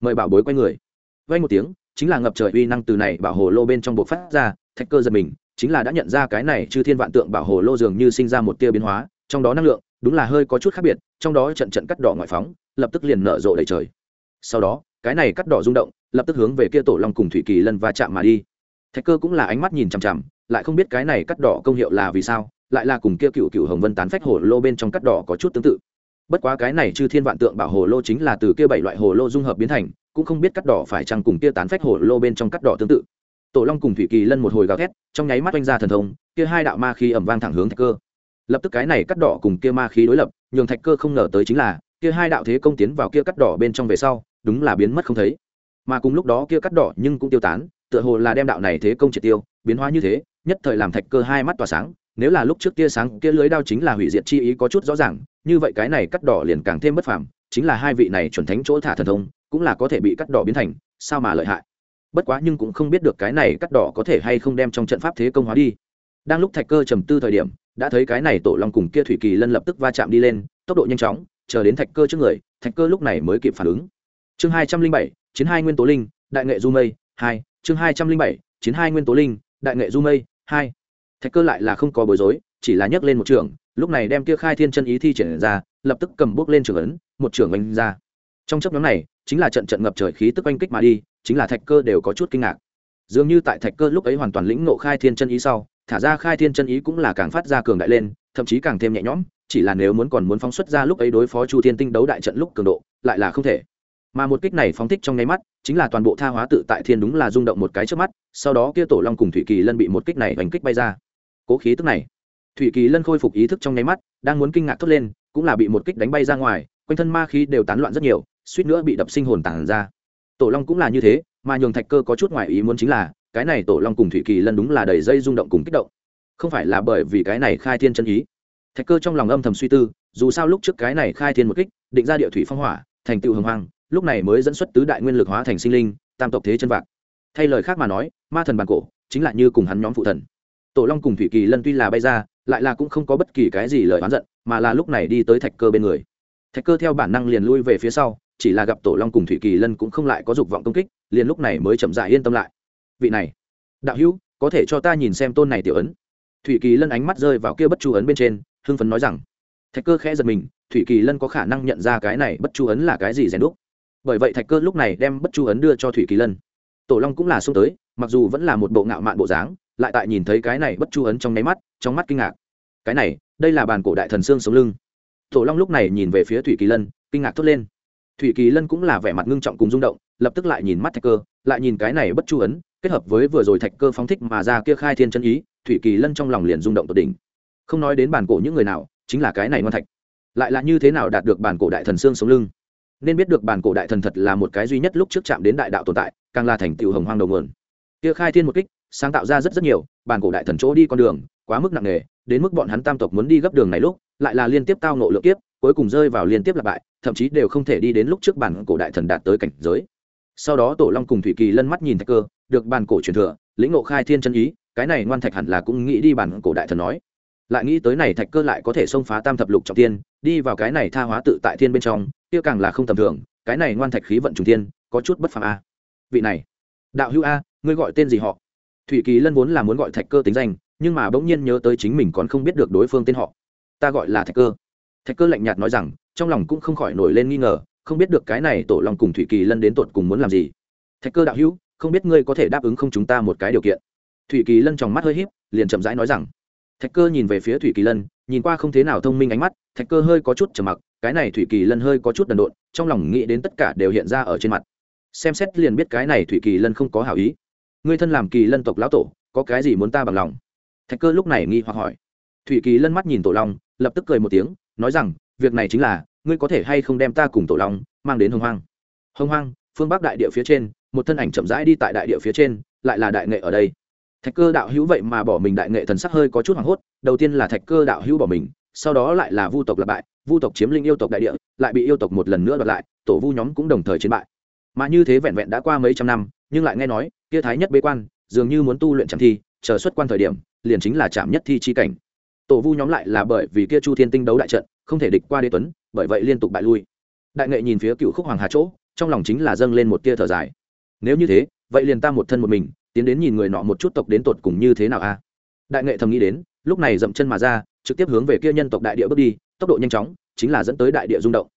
Mời bảo bối quay người. Vay một tiếng, chính là ngập trời uy năng từ này bảo hồ lô bên trong bộ phát ra, thạch cơ giật mình, chính là đã nhận ra cái này chư thiên vạn tượng bảo hồ lô dường như sinh ra một tia biến hóa, trong đó năng lượng, đúng là hơi có chút khác biệt, trong đó trận trận cắt đỏ ngoại phóng, lập tức liền nở rộ đầy trời. Sau đó, cái này cắt đỏ rung động, lập tức hướng về kia tổ long cùng thủy kỳ lân va chạm mà đi. Thạch cơ cũng là ánh mắt nhìn chằm chằm lại không biết cái này cắt đỏ công hiệu là vì sao, lại là cùng kia cựu cựu hồng vân tán phách hồ lô bên trong cắt đỏ có chút tương tự. Bất quá cái này chư thiên vạn tượng bảo hồ lô chính là từ kia bảy loại hồ lô dung hợp biến thành, cũng không biết cắt đỏ phải chăng cùng kia tán phách hồ lô bên trong cắt đỏ tương tự. Tổ long cùng thủy kỳ lân một hồi gào thét, trong nháy mắt oanh ra thần thông, kia hai đạo ma khí ẩm vang thẳng hướng thạch cơ. Lập tức cái này cắt đỏ cùng kia ma khí đối lập, nhường thạch cơ không ngờ tới chính là, kia hai đạo thế công tiến vào kia cắt đỏ bên trong về sau, đúng là biến mất không thấy. Mà cùng lúc đó kia cắt đỏ nhưng cũng tiêu tán, tựa hồ là đem đạo này thế công triệt tiêu, biến hóa như thế nhất thời làm thạch cơ hai mắt tỏa sáng, nếu là lúc trước kia sáng kia lưới đao chính là hủy diệt chi ý có chút rõ ràng, như vậy cái này cắt đỏ liền càng thêm bất phàm, chính là hai vị này chuẩn thánh chỗ thả thần thông, cũng là có thể bị cắt đỏ biến thành, sao mà lợi hại? Bất quá nhưng cũng không biết được cái này cắt đỏ có thể hay không đem trong trận pháp thế công hóa đi. Đang lúc thạch cơ trầm tư thời điểm, đã thấy cái này tổ long cùng kia thủy kỳ lân lập tức va chạm đi lên, tốc độ nhanh chóng, chờ đến thạch cơ trước người, thạch cơ lúc này mới kịp phản ứng. Chương hai trăm linh bảy, chiến hai nguyên tố linh, đại nghệ du mây, hai, chương hai trăm linh bảy, chiến hai nguyên tố linh, đại nghệ du mây hai. Thạch cơ lại là không có bối rối, chỉ là nhấc lên một trường, lúc này đem kia khai thiên chân ý thi triển ra, lập tức cầm bước lên trường ấn, một trường oanh ra. Trong chấp nhóm này, chính là trận trận ngập trời khí tức oanh kích mà đi, chính là thạch cơ đều có chút kinh ngạc. Dường như tại thạch cơ lúc ấy hoàn toàn lĩnh nộ khai thiên chân ý sau, thả ra khai thiên chân ý cũng là càng phát ra cường đại lên, thậm chí càng thêm nhẹ nhõm, chỉ là nếu muốn còn muốn phóng xuất ra lúc ấy đối phó chu thiên tinh đấu đại trận lúc cường độ, lại là không thể mà một kích này phóng thích trong nháy mắt, chính là toàn bộ tha hóa tự tại thiên đúng là rung động một cái trước mắt, sau đó kia tổ long cùng thủy kỳ lân bị một kích này đánh kích bay ra. Cố khí tức này, thủy kỳ lân khôi phục ý thức trong nháy mắt, đang muốn kinh ngạc thốt lên, cũng là bị một kích đánh bay ra ngoài, quanh thân ma khí đều tán loạn rất nhiều, suýt nữa bị đập sinh hồn tản ra. Tổ long cũng là như thế, mà nhường thạch cơ có chút ngoài ý muốn chính là, cái này tổ long cùng thủy kỳ lân đúng là đầy dây rung động cùng kích động. Không phải là bởi vì cái này khai thiên chân ý. Thạch cơ trong lòng âm thầm suy tư, dù sao lúc trước cái này khai thiên một kích, định ra địa thủy phong hỏa, thành tựu hồng hoàng lúc này mới dẫn xuất tứ đại nguyên lực hóa thành sinh linh, tam tộc thế chân vạc. Thay lời khác mà nói, ma thần bàn cổ chính là như cùng hắn nhóm phụ thần. Tổ long cùng thủy kỳ lân tuy là bay ra, lại là cũng không có bất kỳ cái gì lời oán giận, mà là lúc này đi tới thạch cơ bên người. Thạch cơ theo bản năng liền lui về phía sau, chỉ là gặp tổ long cùng thủy kỳ lân cũng không lại có dục vọng công kích, liền lúc này mới chậm dại yên tâm lại. Vị này, đạo hữu, có thể cho ta nhìn xem tôn này tiểu ấn. Thủy kỳ lân ánh mắt rơi vào kia bất chu ấn bên trên, hưng phấn nói rằng. Thạch cơ khẽ giật mình, thủy kỳ lân có khả năng nhận ra cái này bất chu ấn là cái gì rèn đúc bởi vậy thạch cơ lúc này đem bất chu ấn đưa cho thủy kỳ lân tổ long cũng là xông tới mặc dù vẫn là một bộ ngạo mạn bộ dáng lại tại nhìn thấy cái này bất chu ấn trong nháy mắt trong mắt kinh ngạc cái này đây là bàn cổ đại thần xương sống lưng tổ long lúc này nhìn về phía thủy kỳ lân kinh ngạc thốt lên thủy kỳ lân cũng là vẻ mặt ngưng trọng cùng rung động lập tức lại nhìn mắt thạch cơ lại nhìn cái này bất chu ấn kết hợp với vừa rồi thạch cơ phóng thích mà ra kia khai thiên chân ý thủy kỳ lân trong lòng liền rung động tột đỉnh không nói đến bản cổ những người nào chính là cái này ngon thạch lại là như thế nào đạt được bản cổ đại thần xương sống lưng nên biết được bản cổ đại thần thật là một cái duy nhất lúc trước chạm đến đại đạo tồn tại, càng là thành tựu hồng hoang đầu nguồn. Kia khai thiên một kích, sáng tạo ra rất rất nhiều, bản cổ đại thần chỗ đi con đường, quá mức nặng nề, đến mức bọn hắn tam tộc muốn đi gấp đường này lúc, lại là liên tiếp tao nộ lượng kiếp, cuối cùng rơi vào liên tiếp lặp bại, thậm chí đều không thể đi đến lúc trước bản cổ đại thần đạt tới cảnh giới. Sau đó tổ long cùng thủy kỳ lân mắt nhìn thạch cơ, được bản cổ truyền thừa, lĩnh ngộ khai thiên chân ý, cái này ngoan thạch hẳn là cũng nghĩ đi bản cổ đại thần nói. Lại nghĩ tới này thạch cơ lại có thể xông phá tam thập lục trọng thiên đi vào cái này tha hóa tự tại thiên bên trong kia càng là không tầm thường, cái này ngoan thạch khí vận trùng thiên, có chút bất phàm a. Vị này, đạo hữu a, ngươi gọi tên gì họ? Thủy kỳ lân vốn là muốn gọi thạch cơ tính danh, nhưng mà bỗng nhiên nhớ tới chính mình còn không biết được đối phương tên họ. Ta gọi là thạch cơ. Thạch cơ lạnh nhạt nói rằng, trong lòng cũng không khỏi nổi lên nghi ngờ, không biết được cái này tổ lòng cùng thủy kỳ lân đến tột cùng muốn làm gì. Thạch cơ đạo hữu, không biết ngươi có thể đáp ứng không chúng ta một cái điều kiện. Thủy kỳ lân trong mắt hơi h í p liền chậm rãi nói rằng. Thạch cơ nhìn về phía thủy kỳ lân, nhìn qua không thế nào thông minh ánh mắt, thạch cơ hơi có chút trầm mặc cái này thủy kỳ lân hơi có chút đần độn, trong lòng nghĩ đến tất cả đều hiện ra ở trên mặt. Xem xét liền biết cái này thủy kỳ lân không có hảo ý. Người thân làm kỳ lân tộc lão tổ, có cái gì muốn ta bằng lòng? Thạch cơ lúc này nghi hoặc hỏi. Thủy kỳ lân mắt nhìn tổ long, lập tức cười một tiếng, nói rằng, việc này chính là, ngươi có thể hay không đem ta cùng tổ long mang đến hồng hoang. Hồng hoang, phương bắc đại địa phía trên, một thân ảnh chậm rãi đi tại đại địa phía trên, lại là đại nghệ ở đây. Thạch cơ đạo hữu vậy mà bỏ mình đại nghệ thần sắc hơi có chút hoảng hốt, đầu tiên là thạch cơ đạo hữu bỏ mình sau đó lại là vu tộc lập bại, vu tộc chiếm linh yêu tộc đại địa, lại bị yêu tộc một lần nữa đoạt lại, tổ vu nhóm cũng đồng thời chiến bại. Mà như thế vẹn vẹn đã qua mấy trăm năm, nhưng lại nghe nói, kia thái nhất bế quan, dường như muốn tu luyện trạm thi, chờ xuất quan thời điểm, liền chính là trạm nhất thi chi cảnh. Tổ vu nhóm lại là bởi vì kia chu thiên tinh đấu đại trận, không thể địch qua đế tuấn, bởi vậy liên tục bại lui. Đại nghệ nhìn phía cựu khúc hoàng hà chỗ, trong lòng chính là dâng lên một tia thở dài. Nếu như thế, vậy liền ta một thân một mình, tiến đến nhìn người nọ một chút tộc đến tột cùng như thế nào a? Đại nghệ thầm nghĩ đến, lúc này dậm chân mà ra trực tiếp hướng về kia nhân tộc đại địa bước đi, tốc độ nhanh chóng, chính là dẫn tới đại địa rung động.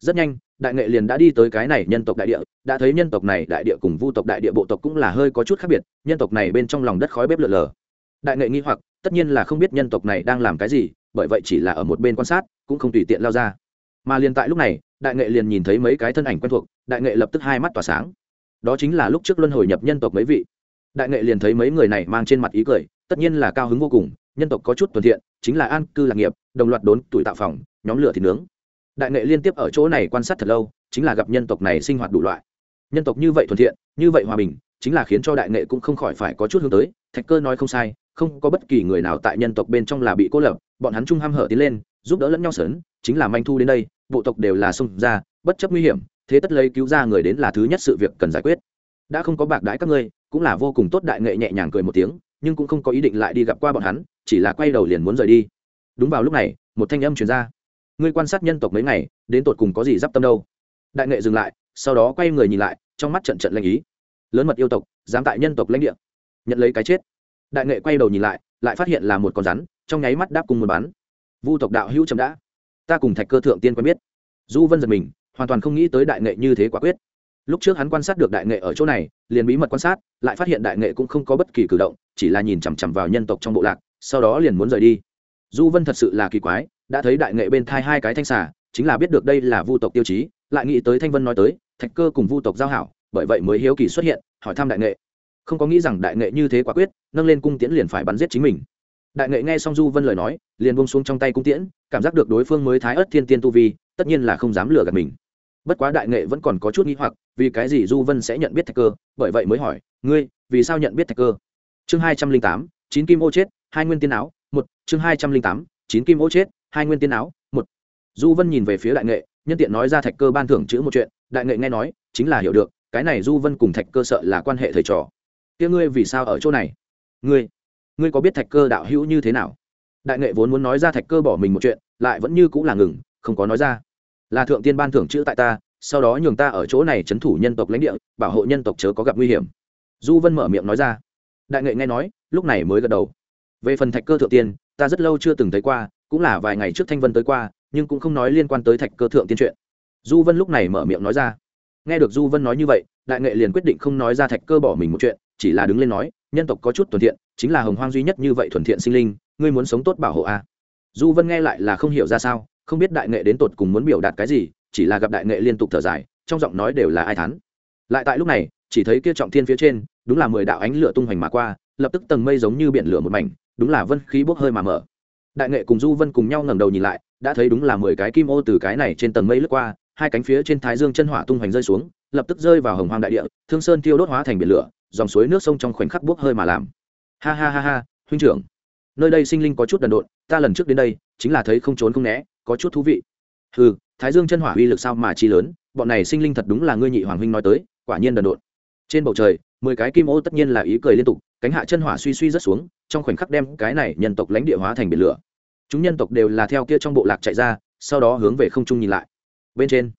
Rất nhanh, đại nghệ liền đã đi tới cái này nhân tộc đại địa, đã thấy nhân tộc này đại địa cùng vu tộc đại địa bộ tộc cũng là hơi có chút khác biệt, nhân tộc này bên trong lòng đất khói bếp lợn lờ. Đại nghệ nghi hoặc, tất nhiên là không biết nhân tộc này đang làm cái gì, bởi vậy chỉ là ở một bên quan sát, cũng không tùy tiện lao ra. Mà liền tại lúc này, đại nghệ liền nhìn thấy mấy cái thân ảnh quen thuộc, đại nghệ lập tức hai mắt tỏa sáng. Đó chính là lúc trước luân hồi nhập nhân tộc mấy vị. Đại nghệ liền thấy mấy người này mang trên mặt ý cười, tất nhiên là cao hứng vô cùng, nhân tộc có chút thuận thiện chính là an cư lạc nghiệp, đồng loạt đốn tuổi tạo phòng, nhóm lửa thịt nướng. Đại nghệ liên tiếp ở chỗ này quan sát thật lâu, chính là gặp nhân tộc này sinh hoạt đủ loại. Nhân tộc như vậy thuận thiện, như vậy hòa bình, chính là khiến cho đại nghệ cũng không khỏi phải có chút hướng tới. Thạch cơ nói không sai, không có bất kỳ người nào tại nhân tộc bên trong là bị cô lập, bọn hắn chung ham hở tiến lên, giúp đỡ lẫn nhau sớn chính là manh thu đến đây, bộ tộc đều là xông ra, bất chấp nguy hiểm, thế tất lấy cứu ra người đến là thứ nhất sự việc cần giải quyết. Đã không có bạc đãi các ngươi, cũng là vô cùng tốt, đại nghệ nhẹ nhàng cười một tiếng, nhưng cũng không có ý định lại đi gặp qua bọn hắn chỉ là quay đầu liền muốn rời đi. Đúng vào lúc này, một thanh âm truyền ra. Ngươi quan sát nhân tộc mấy ngày, đến tột cùng có gì d i p tâm đâu? Đại nghệ dừng lại, sau đó quay người nhìn lại, trong mắt trận trận lanh ý. Lớn mật yêu tộc, dám tại nhân tộc lãnh địa. Nhận lấy cái chết. Đại nghệ quay đầu nhìn lại lại phát hiện là một con rắn, trong nháy mắt đáp cùng một bắn vu tộc đạo hữu chậm đã. Ta cùng thạch cơ thượng tiên quen biết. Du vân giật mình, hoàn toàn không nghĩ tới đại nghệ như thế quả quyết. Lúc trước hắn quan sát được đại nghệ ở chỗ này, liền bí mật quan sát, lại phát hiện đại nghệ cũng không có bất kỳ cử động, chỉ là nhìn chằm chằm vào nhân tộc trong bộ lạc sau đó liền muốn rời đi. Du vân thật sự là kỳ quái, đã thấy đại nghệ bên thai hai cái thanh xà, chính là biết được đây là vu tộc tiêu chí, lại nghĩ tới thanh vân nói tới, thạch cơ cùng vu tộc giao hảo, bởi vậy mới hiếu kỳ xuất hiện, hỏi thăm đại nghệ. Không có nghĩ rằng đại nghệ như thế quả quyết, nâng lên cung tiễn liền phải bắn giết chính mình. Đại nghệ nghe xong du vân lời nói, liền bông xuống trong tay cung tiễn, cảm giác được đối phương mới thái ớt thiên tiên tu vi, tất nhiên là không dám lừa gạt mình. Bất quá đại nghệ vẫn còn có chút nghi hoặc, vì cái gì du vân sẽ nhận biết thạch cơ, bởi vậy mới hỏi, ngươi, vì sao nhận biết thạch cơ? Chương hai trăm linh tám, chín kim ô chết hai nguyên tiên áo, một, chương hai trăm linh tám, chín kim ô chết, hai nguyên tiên áo, một. Du vân nhìn về phía đại nghệ, nhân tiện nói ra thạch cơ ban thưởng chữ một chuyện, đại nghệ nghe nói, chính là hiểu được, cái này du vân cùng thạch cơ sợ là quan hệ thầy trò. Kia ngươi vì sao ở chỗ này? Ngươi ngươi có biết thạch cơ đạo hữu như thế nào? Đại nghệ vốn muốn nói ra thạch cơ bỏ mình một chuyện, lại vẫn như cũng là ngừng, không có nói ra. Là thượng tiên ban thưởng chữ tại ta, sau đó nhường ta ở chỗ này c h ấ n thủ nhân tộc lãnh địa, bảo hộ nhân tộc chớ có gặp nguy hiểm. Du vân mở miệng nói ra. Đại nghệ nghe nói, lúc này mới gật đầu về phần thạch cơ thượng tiên, ta rất lâu chưa từng thấy qua, cũng là vài ngày trước thanh vân tới qua, nhưng cũng không nói liên quan tới thạch cơ thượng tiên chuyện. Du vân lúc này mở miệng nói ra. Nghe được du vân nói như vậy, đại nghệ liền quyết định không nói ra thạch cơ bỏ mình một chuyện, chỉ là đứng lên nói, nhân tộc có chút thuần thiện, chính là hồng hoang duy nhất như vậy thuần thiện sinh linh, ngươi muốn sống tốt bảo hộ a. Du vân nghe lại là không hiểu ra sao, không biết đại nghệ đến tột cùng muốn biểu đạt cái gì, chỉ là gặp đại nghệ liên tục thở dài, trong giọng nói đều là ai thắn lại tại lúc này, chỉ thấy kia trọng thiên phía trên, đúng là mười đạo ánh lửa tung hoành mà qua, lập tức tầng mây giống như biển lửa một mảnh đúng là vân khí bốc hơi mà mở. Đại nghệ cùng du vân cùng nhau ngẩng đầu nhìn lại, đã thấy đúng là mười cái kim ô từ cái này trên tầng mây lướt qua, hai cánh phía trên thái dương chân hỏa tung hoành rơi xuống, lập tức rơi vào hồng hoang đại địa, thương sơn tiêu đốt hóa thành biển lửa, dòng suối nước sông trong khoảnh khắc bốc hơi mà làm. Ha ha ha ha, huynh trưởng, nơi đây sinh linh có chút đần độn, ta lần trước đến đây, chính là thấy không trốn không né, có chút thú vị. Ừ thái dương chân hỏa uy lực sao mà chi lớn, bọn này sinh linh thật đúng là ngươi nhị hoàng huynh nói tới, quả nhiên đần độn. Trên bầu trời mười cái kim ô tất nhiên là ý cười liên tục, cánh hạ chân hỏa suy suy rất xuống, trong khoảnh khắc đem cái này nhân tộc lãnh địa hóa thành biển lửa. Chúng nhân tộc đều là theo kia trong bộ lạc chạy ra, sau đó hướng về không trung nhìn lại. Bên trên,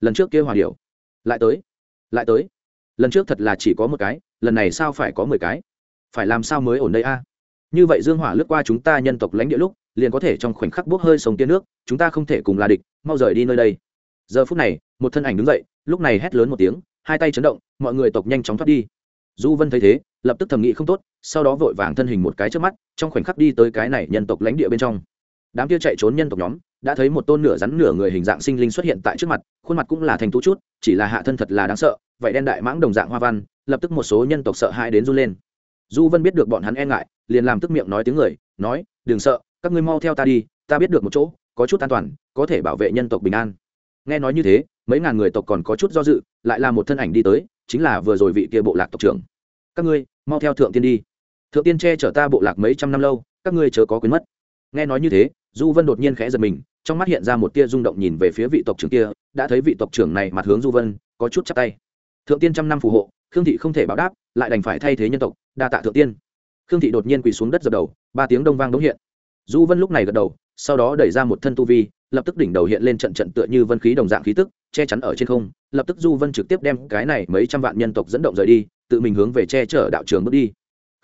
lần trước kia hòa điệu lại tới lại tới. Lần trước thật là chỉ có một cái, lần này sao phải có mười cái? Phải làm sao mới ổn đây a? Như vậy dương hỏa lướt qua chúng ta nhân tộc lãnh địa lúc, liền có thể trong khoảnh khắc bốc hơi sông tiên nước, chúng ta không thể cùng là địch, mau rời đi nơi đây. Giờ phút này, một thân ảnh đứng dậy, lúc này hét lớn một tiếng, hai tay chấn động, mọi người tộc nhanh chóng thoát đi du vân thấy thế, lập tức thầm nghĩ không tốt, sau đó vội vàng thân hình một cái trước mắt, trong khoảnh khắc đi tới cái này nhân tộc lãnh địa bên trong. Đám kia chạy trốn nhân tộc nhóm, đã thấy một tôn nửa rắn nửa người hình dạng sinh linh xuất hiện tại trước mặt, khuôn mặt cũng là thành tú chút, chỉ là hạ thân thật là đáng sợ vậy đen đại mãng đồng dạng hoa văn, lập tức một số nhân tộc sợ hãi đến run lên. Du vân biết được bọn hắn e ngại, liền làm tức miệng nói tiếng người, nói, đừng sợ, các ngươi mau theo ta đi, ta biết được một chỗ, có chút an toàn, có thể bảo vệ nhân tộc bình an. Nghe nói như thế, mấy ngàn người tộc còn có chút do dự, lại là một thân ảnh đi tới chính là vừa rồi vị kia bộ lạc tộc trưởng. Các ngươi, mau theo thượng tiên đi. Thượng tiên che chở ta bộ lạc mấy trăm năm lâu, các ngươi chớ có quên mất. Nghe nói như thế, du vân đột nhiên khẽ giật mình, trong mắt hiện ra một tia rung động nhìn về phía vị tộc trưởng kia, đã thấy vị tộc trưởng này mặt hướng du vân, có chút chắp tay. Thượng tiên trăm năm phù hộ, khương thị không thể báo đáp, lại đành phải thay thế nhân tộc, đa tạ thượng tiên. Khương thị đột nhiên quỳ xuống đất dập đầu, ba tiếng đông vang đống hiện. Du vân lúc này gật đầu sau đó đẩy ra một thân tu vi, lập tức đỉnh đầu hiện lên trận trận tựa như vân khí đồng dạng khí tức, che chắn ở trên không, lập tức du vân trực tiếp đem cái này mấy trăm vạn nhân tộc dẫn động rời đi, tự mình hướng về che chở đạo trường bước đi.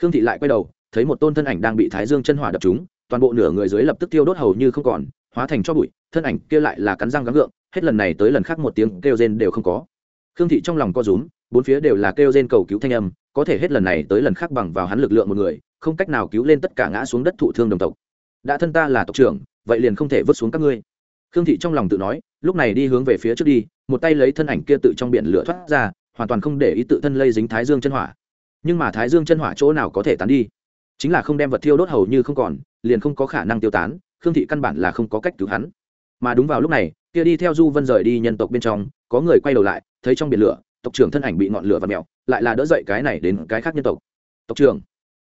Khương thị lại quay đầu, thấy một tôn thân ảnh đang bị thái dương chân hỏa đập chúng toàn bộ nửa người dưới lập tức tiêu đốt hầu như không còn, hóa thành cho bụi, thân ảnh kia lại là cắn răng gắng gượng, hết lần này tới lần khác một tiếng kêu rên đều không có. Khương thị trong lòng co rúm, bốn phía đều là kêu rên cầu cứu thanh âm, có thể hết lần này tới lần khác bằng vào hắn lực lượng một người, không cách nào cứu lên tất cả ngã xuống đất thụ thương đồng tộc đã thân ta là tộc trưởng, vậy liền không thể vứt xuống các ngươi. Khương thị trong lòng tự nói, lúc này đi hướng về phía trước đi, một tay lấy thân ảnh kia tự trong biển lửa thoát ra, hoàn toàn không để ý tự thân lây dính thái dương chân hỏa. Nhưng mà thái dương chân hỏa chỗ nào có thể tán đi? Chính là không đem vật thiêu đốt hầu như không còn, liền không có khả năng tiêu tán, khương thị căn bản là không có cách cứu hắn. Mà đúng vào lúc này, kia đi theo du vân rời đi nhân tộc bên trong, có người quay đầu lại, thấy trong biển lửa, tộc trưởng thân ảnh bị ngọn lửa và mèo, lại là đỡ dậy cái này đến cái khác nhân tộc. Tộc trưởng,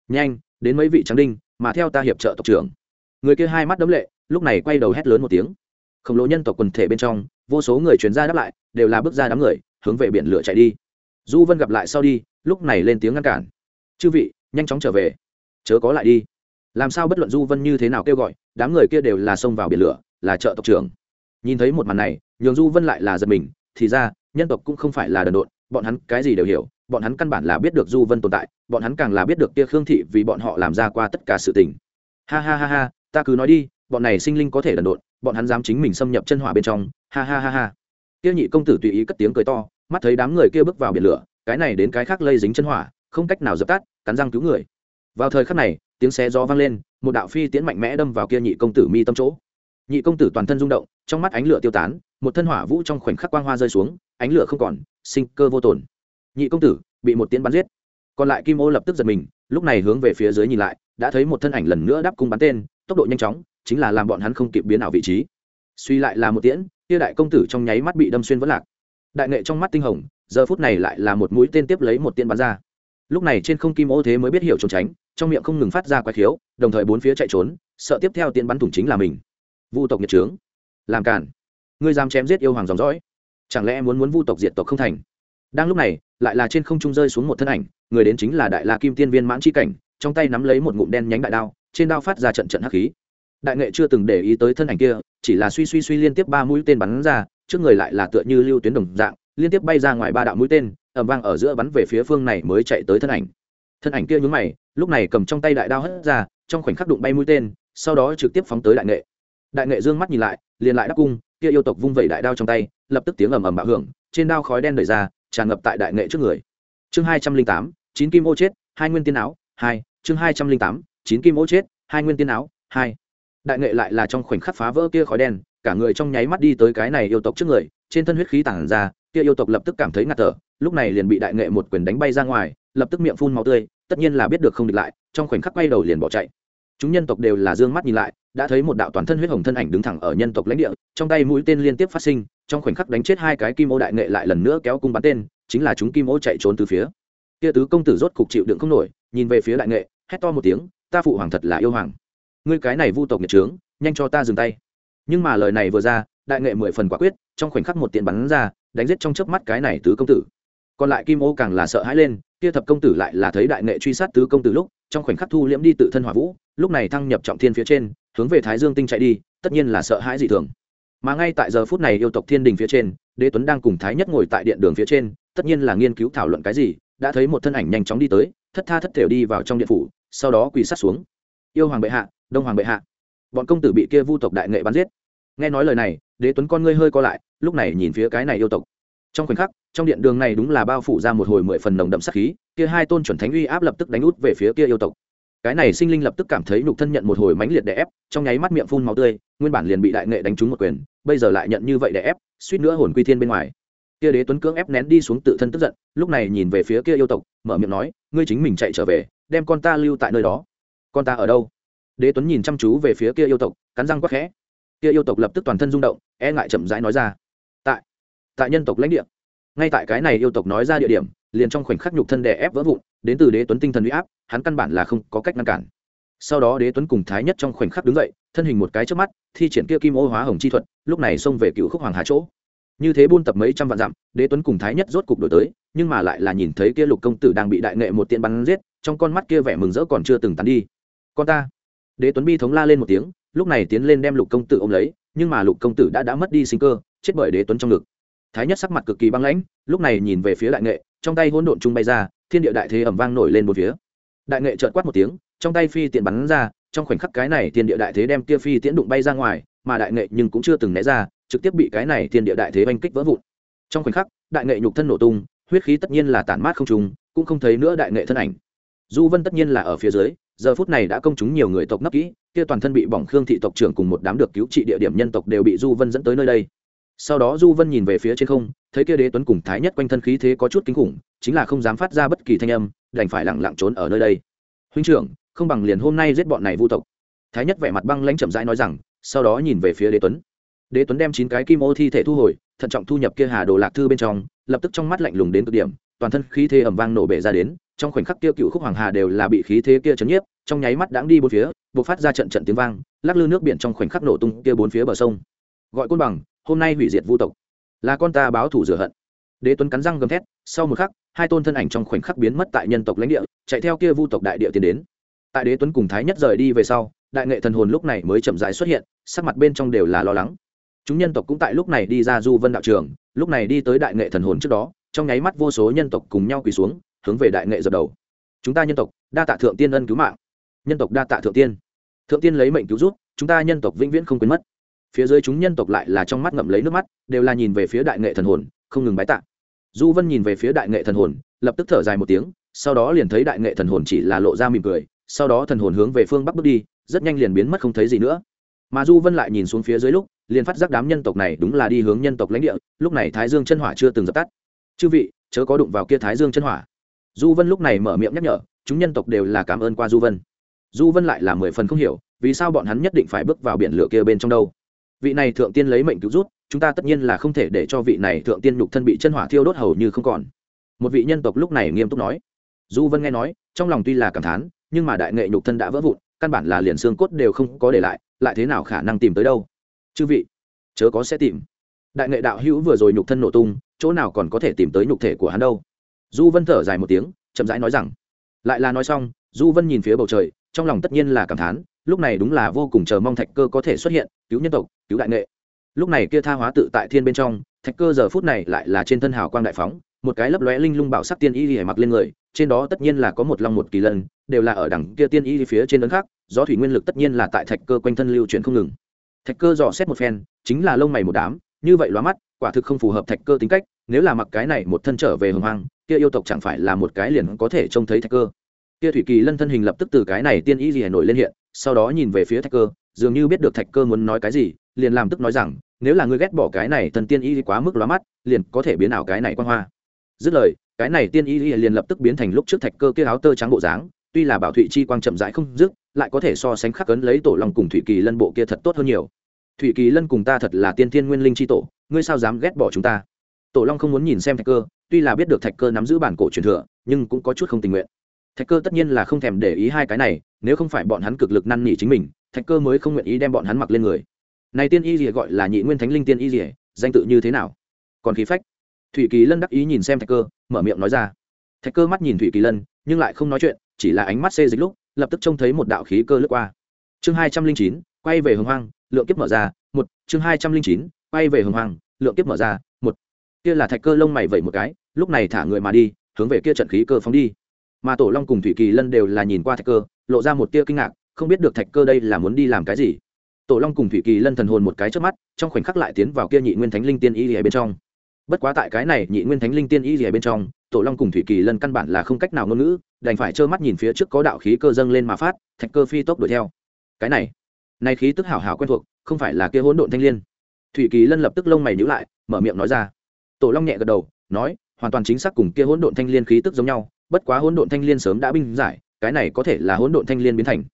nhanh, đến mấy vị trắng đinh, mà theo ta hiệp trợ tộc trưởng người kia hai mắt đấm lệ, lúc này quay đầu hét lớn một tiếng. Khổng lồ nhân tộc quần thể bên trong, vô số người chuyển ra đáp lại, đều là bước ra đám người, hướng về biển lửa chạy đi. Du vân gặp lại sau đi, lúc này lên tiếng ngăn cản. Chư vị, nhanh chóng trở về. Chớ có lại đi. Làm sao bất luận du vân như thế nào kêu gọi, đám người kia đều là xông vào biển lửa, là trợ tộc trưởng. Nhìn thấy một màn này, nhường du vân lại là giật mình, thì ra, nhân tộc cũng không phải là đần độn, bọn hắn cái gì đều hiểu, bọn hắn căn bản là biết được du vân tồn tại, bọn hắn càng là biết được kia khương thị vì bọn họ làm ra qua tất cả sự tình. Ha ha ha ha ta cứ nói đi, bọn này sinh linh có thể đần độn, bọn hắn dám chính mình xâm nhập chân hỏa bên trong, ha ha ha ha. Tiêu nhị công tử tùy ý cất tiếng cười to, mắt thấy đám người kia bước vào biển lửa, cái này đến cái khác lây dính chân hỏa, không cách nào dập tắt, cắn răng cứu người. Vào thời khắc này, tiếng xé gió vang lên, một đạo phi tiến mạnh mẽ đâm vào kia nhị công tử mi tâm chỗ. Nhị công tử toàn thân rung động, trong mắt ánh lửa tiêu tán, một thân hỏa vũ trong khoảnh khắc quang hoa rơi xuống, ánh lửa không còn, sinh cơ vô tổn nhị công tử, bị một tiến bắn giết. Còn lại kim ô lập tức giật mình, lúc này hướng về phía dưới nhìn lại, đã thấy một thân ảnh lần nữa đáp cung bắn tên tốc độ nhanh chóng, chính là làm bọn hắn không kịp biến ảo vị trí. Suy lại là một tiễn, kia đại công tử trong nháy mắt bị đâm xuyên vẫn lạc. Đại nghệ trong mắt tinh hồng, giờ phút này lại là một mũi tên tiếp lấy một tiên bắn ra. Lúc này trên không kim ô thế mới biết hiểu trốn tránh, trong miệng không ngừng phát ra quái khiếu, đồng thời bốn phía chạy trốn, sợ tiếp theo tiên bắn thủng chính là mình. Vu tộc nhật trướng làm cản ngươi dám chém giết yêu hoàng dòng dõi. Chẳng lẽ muốn muốn vu tộc diệt tộc không thành? Đang lúc này, lại là trên không trung rơi xuống một thân ảnh, người đến chính là đại la kim tiên viên mãn chi cảnh, trong tay nắm lấy một ngụm đen nhánh đại đao trên đao phát ra trận trận hắc khí. Đại nghệ chưa từng để ý tới thân ảnh kia, chỉ là suy suy suy liên tiếp ba mũi tên bắn ra, trước người lại là tựa như lưu tuyến đồng dạng, liên tiếp bay ra ngoài ba đạo mũi tên ẩm vang ở giữa bắn về phía phương này mới chạy tới thân ảnh. Thân ảnh kia nhướng mày, lúc này cầm trong tay đại đao hất ra, trong khoảnh khắc đụng bay mũi tên, sau đó trực tiếp phóng tới đại nghệ. Đại nghệ dương mắt nhìn lại, liền lại đáp cung, kia yêu tộc vung vẩy đại đao trong tay, lập tức tiếng ầm ầm bạo hưởng, trên đao khói đen đẩy ra, tràn ngập tại đại nghệ trước người. Chương hai trăm linh tám, chín kim ô chết, hai nguyên tiên áo, hai, chương hai trăm linh tám chín kim ô chết, hai nguyên tiên áo, hai. Đại nghệ lại là trong khoảnh khắc phá vỡ kia khói đen, cả người trong nháy mắt đi tới cái này yêu tộc trước người, trên thân huyết khí tản ra, kia yêu tộc lập tức cảm thấy ngạt thở, lúc này liền bị đại nghệ một quyền đánh bay ra ngoài, lập tức miệng phun máu tươi, tất nhiên là biết được không địch lại, trong khoảnh khắc quay đầu liền bỏ chạy. Chúng nhân tộc đều là dương mắt nhìn lại, đã thấy một đạo toàn thân huyết hồng thân ảnh đứng thẳng ở nhân tộc lãnh địa, trong tay mũi tên liên tiếp phát sinh, trong khoảnh khắc đánh chết hai cái kim ô đại nghệ lại lần nữa kéo cung bắn tên, chính là chúng kim ô chạy trốn từ phía. Kia tứ công tử rốt cục chịu đựng không nổi, nhìn về phía đại nghệ, hét to một tiếng ta phụ hoàng thật là yêu hoàng. Ngươi cái này vu tộc nhật trướng, nhanh cho ta dừng tay. Nhưng mà lời này vừa ra, đại nghệ mười phần quả quyết, trong khoảnh khắc một tiện bắn ra, đánh giết trong chớp mắt cái này tứ công tử. Còn lại kim ô càng là sợ hãi lên, kia thập công tử lại là thấy đại nghệ truy sát tứ công tử lúc, trong khoảnh khắc thu liễm đi tự thân hỏa vũ, lúc này thăng nhập trọng thiên phía trên, hướng về thái dương tinh chạy đi, tất nhiên là sợ hãi dị thường. Mà ngay tại giờ phút này yêu tộc thiên đình phía trên, đế tuấn đang cùng thái nhất ngồi tại điện đường phía trên, tất nhiên là nghiên cứu thảo luận cái gì, đã thấy một thân ảnh nhanh chóng đi tới, thất tha thất thểu đi vào trong điện phủ sau đó quỳ sát xuống. Yêu hoàng bệ hạ, đông hoàng bệ hạ. Bọn công tử bị kia vu tộc đại nghệ bắn giết. Nghe nói lời này, đế tuấn con ngươi hơi co lại, lúc này nhìn phía cái này yêu tộc. Trong khoảnh khắc, trong điện đường này đúng là bao phủ ra một hồi mười phần nồng đậm sắc khí, kia hai tôn chuẩn thánh uy áp lập tức đánh út về phía kia yêu tộc. Cái này sinh linh lập tức cảm thấy nhục thân nhận một hồi mãnh liệt đè ép, trong nháy mắt miệng phun máu tươi, nguyên bản liền bị đại nghệ đánh trúng một quyền, bây giờ lại nhận như vậy đè ép, suýt nữa hồn quy thiên bên ngoài. Kia đế tuấn cưỡng ép nén đi xuống tự thân tức giận, lúc này nhìn về phía kia yêu tộc, mở miệng nói, ngươi chính mình chạy trở về đem con ta lưu tại nơi đó. Con ta ở đâu? Đế tuấn nhìn chăm chú về phía kia yêu tộc, cắn răng quắc khẽ. Kia yêu tộc lập tức toàn thân rung động e ngại chậm rãi nói ra. Tại tại nhân tộc lãnh địa. Ngay tại cái này yêu tộc nói ra địa điểm, liền trong khoảnh khắc nhục thân đè ép vỡ vụn, đến từ đế tuấn tinh thần huy áp, hắn căn bản là không có cách ngăn cản. Sau đó đế tuấn cùng thái nhất trong khoảnh khắc đứng dậy, thân hình một cái trước mắt, thi triển kia kim ô hóa hồng chi thuật, lúc này xông về cựu khúc hoàng hà chỗ. Như thế buôn tập mấy trăm vạn dặm, đế tuấn cùng thái nhất rốt cục đổi tới, nhưng mà lại là nhìn thấy kia lục công tử đang bị đại nghệ một tiện bắn giết trong con mắt kia vẻ mừng rỡ còn chưa từng tắn đi. Con ta. Đế tuấn bi thống la lên một tiếng, lúc này tiến lên đem lục công tử ôm lấy, nhưng mà lục công tử đã đã mất đi sinh cơ, chết bởi đế tuấn trong ngực. Thái nhất sắc mặt cực kỳ băng lãnh, lúc này nhìn về phía đại nghệ, trong tay hỗn độn trung bay ra, thiên địa đại thế ẩm vang nổi lên một phía. Đại nghệ trợt quát một tiếng, trong tay phi tiện bắn ra, trong khoảnh khắc cái này thiên địa đại thế đem kia phi tiễn đụng bay ra ngoài, mà đại nghệ nhưng cũng chưa từng né ra, trực tiếp bị cái này thiên địa đại thế oanh kích vỡ vụn. Trong khoảnh khắc, đại nghệ nhục thân nổ tung, huyết khí tất nhiên là tản mát không trùng, cũng không thấy nữa đại nghệ thân ảnh du vân tất nhiên là ở phía dưới, giờ phút này đã công chúng nhiều người tộc nấp kỹ, kia toàn thân bị bỏng khương thị tộc trưởng cùng một đám được cứu trị địa điểm nhân tộc đều bị du vân dẫn tới nơi đây. Sau đó du vân nhìn về phía trên không, thấy kia đế tuấn cùng thái nhất quanh thân khí thế có chút kinh khủng, chính là không dám phát ra bất kỳ thanh âm, đành phải lẳng lặng trốn ở nơi đây. Huynh trưởng, không bằng liền hôm nay giết bọn này vu tộc. Thái nhất vẻ mặt băng lãnh chậm rãi nói rằng, sau đó nhìn về phía đế tuấn. Đế tuấn đem chín cái kim ô thi thể thu hồi, thận trọng thu nhập kia hà đồ lạc thư bên trong, lập tức trong mắt lạnh lùng đến cực điểm toàn thân khí thế ẩm vang nổ bể ra đến, trong khoảnh khắc kia cựu khúc hoàng hà đều là bị khí thế kia chấn nhiếp, trong nháy mắt đãng đi bốn phía buộc phát ra trận trận tiếng vang, lắc lư nước biển trong khoảnh khắc nổ tung kia bốn phía bờ sông. Gọi côn bằng, hôm nay hủy diệt vu tộc. Là con ta báo thủ rửa hận. Đế tuấn cắn răng gầm thét, sau một khắc, hai tôn thân ảnh trong khoảnh khắc biến mất tại nhân tộc lãnh địa, chạy theo kia vu tộc đại địa tiến đến. Tại đế tuấn cùng thái nhất rời đi về sau, đại nghệ thần hồn lúc này mới chậm rãi xuất hiện, sắc mặt bên trong đều là lo lắng. Chúng nhân tộc cũng tại lúc này đi ra du vân đạo trường, lúc này đi tới đại nghệ thần hồn trước đó trong nháy mắt vô số nhân tộc cùng nhau quỳ xuống, hướng về đại nghệ dập đầu. Chúng ta nhân tộc, đa tạ thượng tiên ân cứu mạng. Nhân tộc đa tạ thượng tiên. Thượng tiên lấy mệnh cứu rút chúng ta nhân tộc vĩnh viễn không quên mất. Phía dưới chúng nhân tộc lại là trong mắt ngậm lấy nước mắt, đều là nhìn về phía đại nghệ thần hồn, không ngừng bái tạ. Du vân nhìn về phía đại nghệ thần hồn, lập tức thở dài một tiếng, sau đó liền thấy đại nghệ thần hồn chỉ là lộ ra mỉm cười, sau đó thần hồn hướng về phương bắc bước đi, rất nhanh liền biến mất không thấy gì nữa. Mà du vân lại nhìn xuống phía dưới lúc, liền phát giác đám nhân tộc này đúng là đi hướng nhân tộc lãnh địa, lúc này thái dương chân hỏa chưa từng dập tắt chư vị, chớ có đụng vào kia thái dương chân hỏa. Du vân lúc này mở miệng nhắc nhở, chúng nhân tộc đều là cảm ơn qua du vân. Du vân lại là mười phần không hiểu, vì sao bọn hắn nhất định phải bước vào biển lửa kia bên trong đâu? Vị này thượng tiên lấy mệnh cứu rút, chúng ta tất nhiên là không thể để cho vị này thượng tiên nhục thân bị chân hỏa thiêu đốt hầu như không còn. Một vị nhân tộc lúc này nghiêm túc nói. Du vân nghe nói, trong lòng tuy là cảm thán, nhưng mà đại nghệ nhục thân đã vỡ vụn, căn bản là liền xương cốt đều không có để lại lại thế nào khả năng tìm tới đâu? Chư vị, chớ có sẽ tìm đại nghệ đạo hữu vừa rồi nhục thân nổ tung, chỗ nào còn có thể tìm tới nhục thể của hắn đâu. Du vân thở dài một tiếng, chậm rãi nói rằng, lại là nói xong du vân nhìn phía bầu trời, trong lòng tất nhiên là cảm thán, lúc này đúng là vô cùng chờ mong thạch cơ có thể xuất hiện, cứu nhân tộc, cứu đại nghệ. Lúc này kia tha hóa tự tại thiên bên trong, thạch cơ giờ phút này lại là trên thân hào quang đại phóng, một cái lấp lóe linh lung bảo sắc tiên y hề mặc lên người, trên đó tất nhiên là có một long một kỳ lân đều là ở đằng kia tiên y phía trên lớn khác do thủy nguyên lực tất nhiên là tại thạch cơ quanh thân lưu chuyển không ngừng. Thạch cơ dò xét một phen, chính là lông mày một đám như vậy lóa mắt, quả thực không phù hợp thạch cơ tính cách, nếu là mặc cái này một thân trở về hồng hoang, kia yêu tộc chẳng phải là một cái liền có thể trông thấy thạch cơ. Kia thủy kỳ lân thân hình lập tức từ cái này tiên ý gì Hà nổi lên hiện, sau đó nhìn về phía thạch cơ, dường như biết được thạch cơ muốn nói cái gì, liền làm tức nói rằng, nếu là ngươi ghét bỏ cái này thần tiên y quá mức lóa mắt, liền có thể biến ảo cái này quan hoa. Dứt lời, cái này tiên y liền lập tức biến thành lúc trước thạch cơ kia áo tơ trắng bộ dáng, tuy là bảo thụy chi quang chậm rãi không dứt, lại có thể so sánh khắc cấn lấy tổ long cùng thủy kỳ lân bộ kia thật tốt hơn nhiều thủy kỳ lân cùng ta thật là tiên thiên nguyên linh chi tổ, ngươi sao dám ghét bỏ chúng ta? Tổ long không muốn nhìn xem thạch cơ, tuy là biết được thạch cơ nắm giữ bản cổ truyền thừa, nhưng cũng có chút không tình nguyện. Thạch cơ tất nhiên là không thèm để ý hai cái này, nếu không phải bọn hắn cực lực năn nỉ chính mình, thạch cơ mới không nguyện ý đem bọn hắn mặc lên người. Này tiên y rìa gọi là nhị nguyên thánh linh tiên y rìa danh tự như thế nào? Còn khí phách. Thủy kỳ lân đắc ý nhìn xem thạch cơ, mở miệng nói ra. Thạch cơ mắt nhìn thủy kỳ lân, nhưng lại không nói chuyện, chỉ là ánh mắt xê dịch lúc, lập tức trông thấy một đạo khí cơ lướt qua. Chương hai trăm linh chín, quay về hồng hoang lượng kiếp mở ra, một, chương hai trăm linh chín, quay về hồng hoàng, lượng kiếp mở ra, một. Kia là thạch cơ lông mày vẩy một cái, lúc này thả người mà đi, hướng về kia trận khí cơ phóng đi. Mà tổ long cùng thủy kỳ lân đều là nhìn qua thạch cơ, lộ ra một tia kinh ngạc, không biết được thạch cơ đây là muốn đi làm cái gì. Tổ long cùng thủy kỳ lân thần hồn một cái trước mắt, trong khoảnh khắc lại tiến vào kia nhị nguyên thánh linh tiên y ở bên trong. Bất quá tại cái này nhị nguyên thánh linh tiên y ở bên trong, tổ long cùng thủy kỳ lân căn bản là không cách nào ngôn ngữ, đành phải trơ mắt nhìn phía trước có đạo khí cơ dâng lên mà phát, thạch cơ phi tốc đuổi theo. Cái này này khí tức hảo hảo quen thuộc, không phải là kia hỗn độn thanh liên. Thủy kỳ lân lập tức lông mày nhíu lại, mở miệng nói ra. Tổ long nhẹ gật đầu, nói, hoàn toàn chính xác cùng kia hỗn độn thanh liên khí tức giống nhau, bất quá hỗn độn thanh liên sớm đã binh giải, cái này có thể là hỗn độn thanh liên biến thành.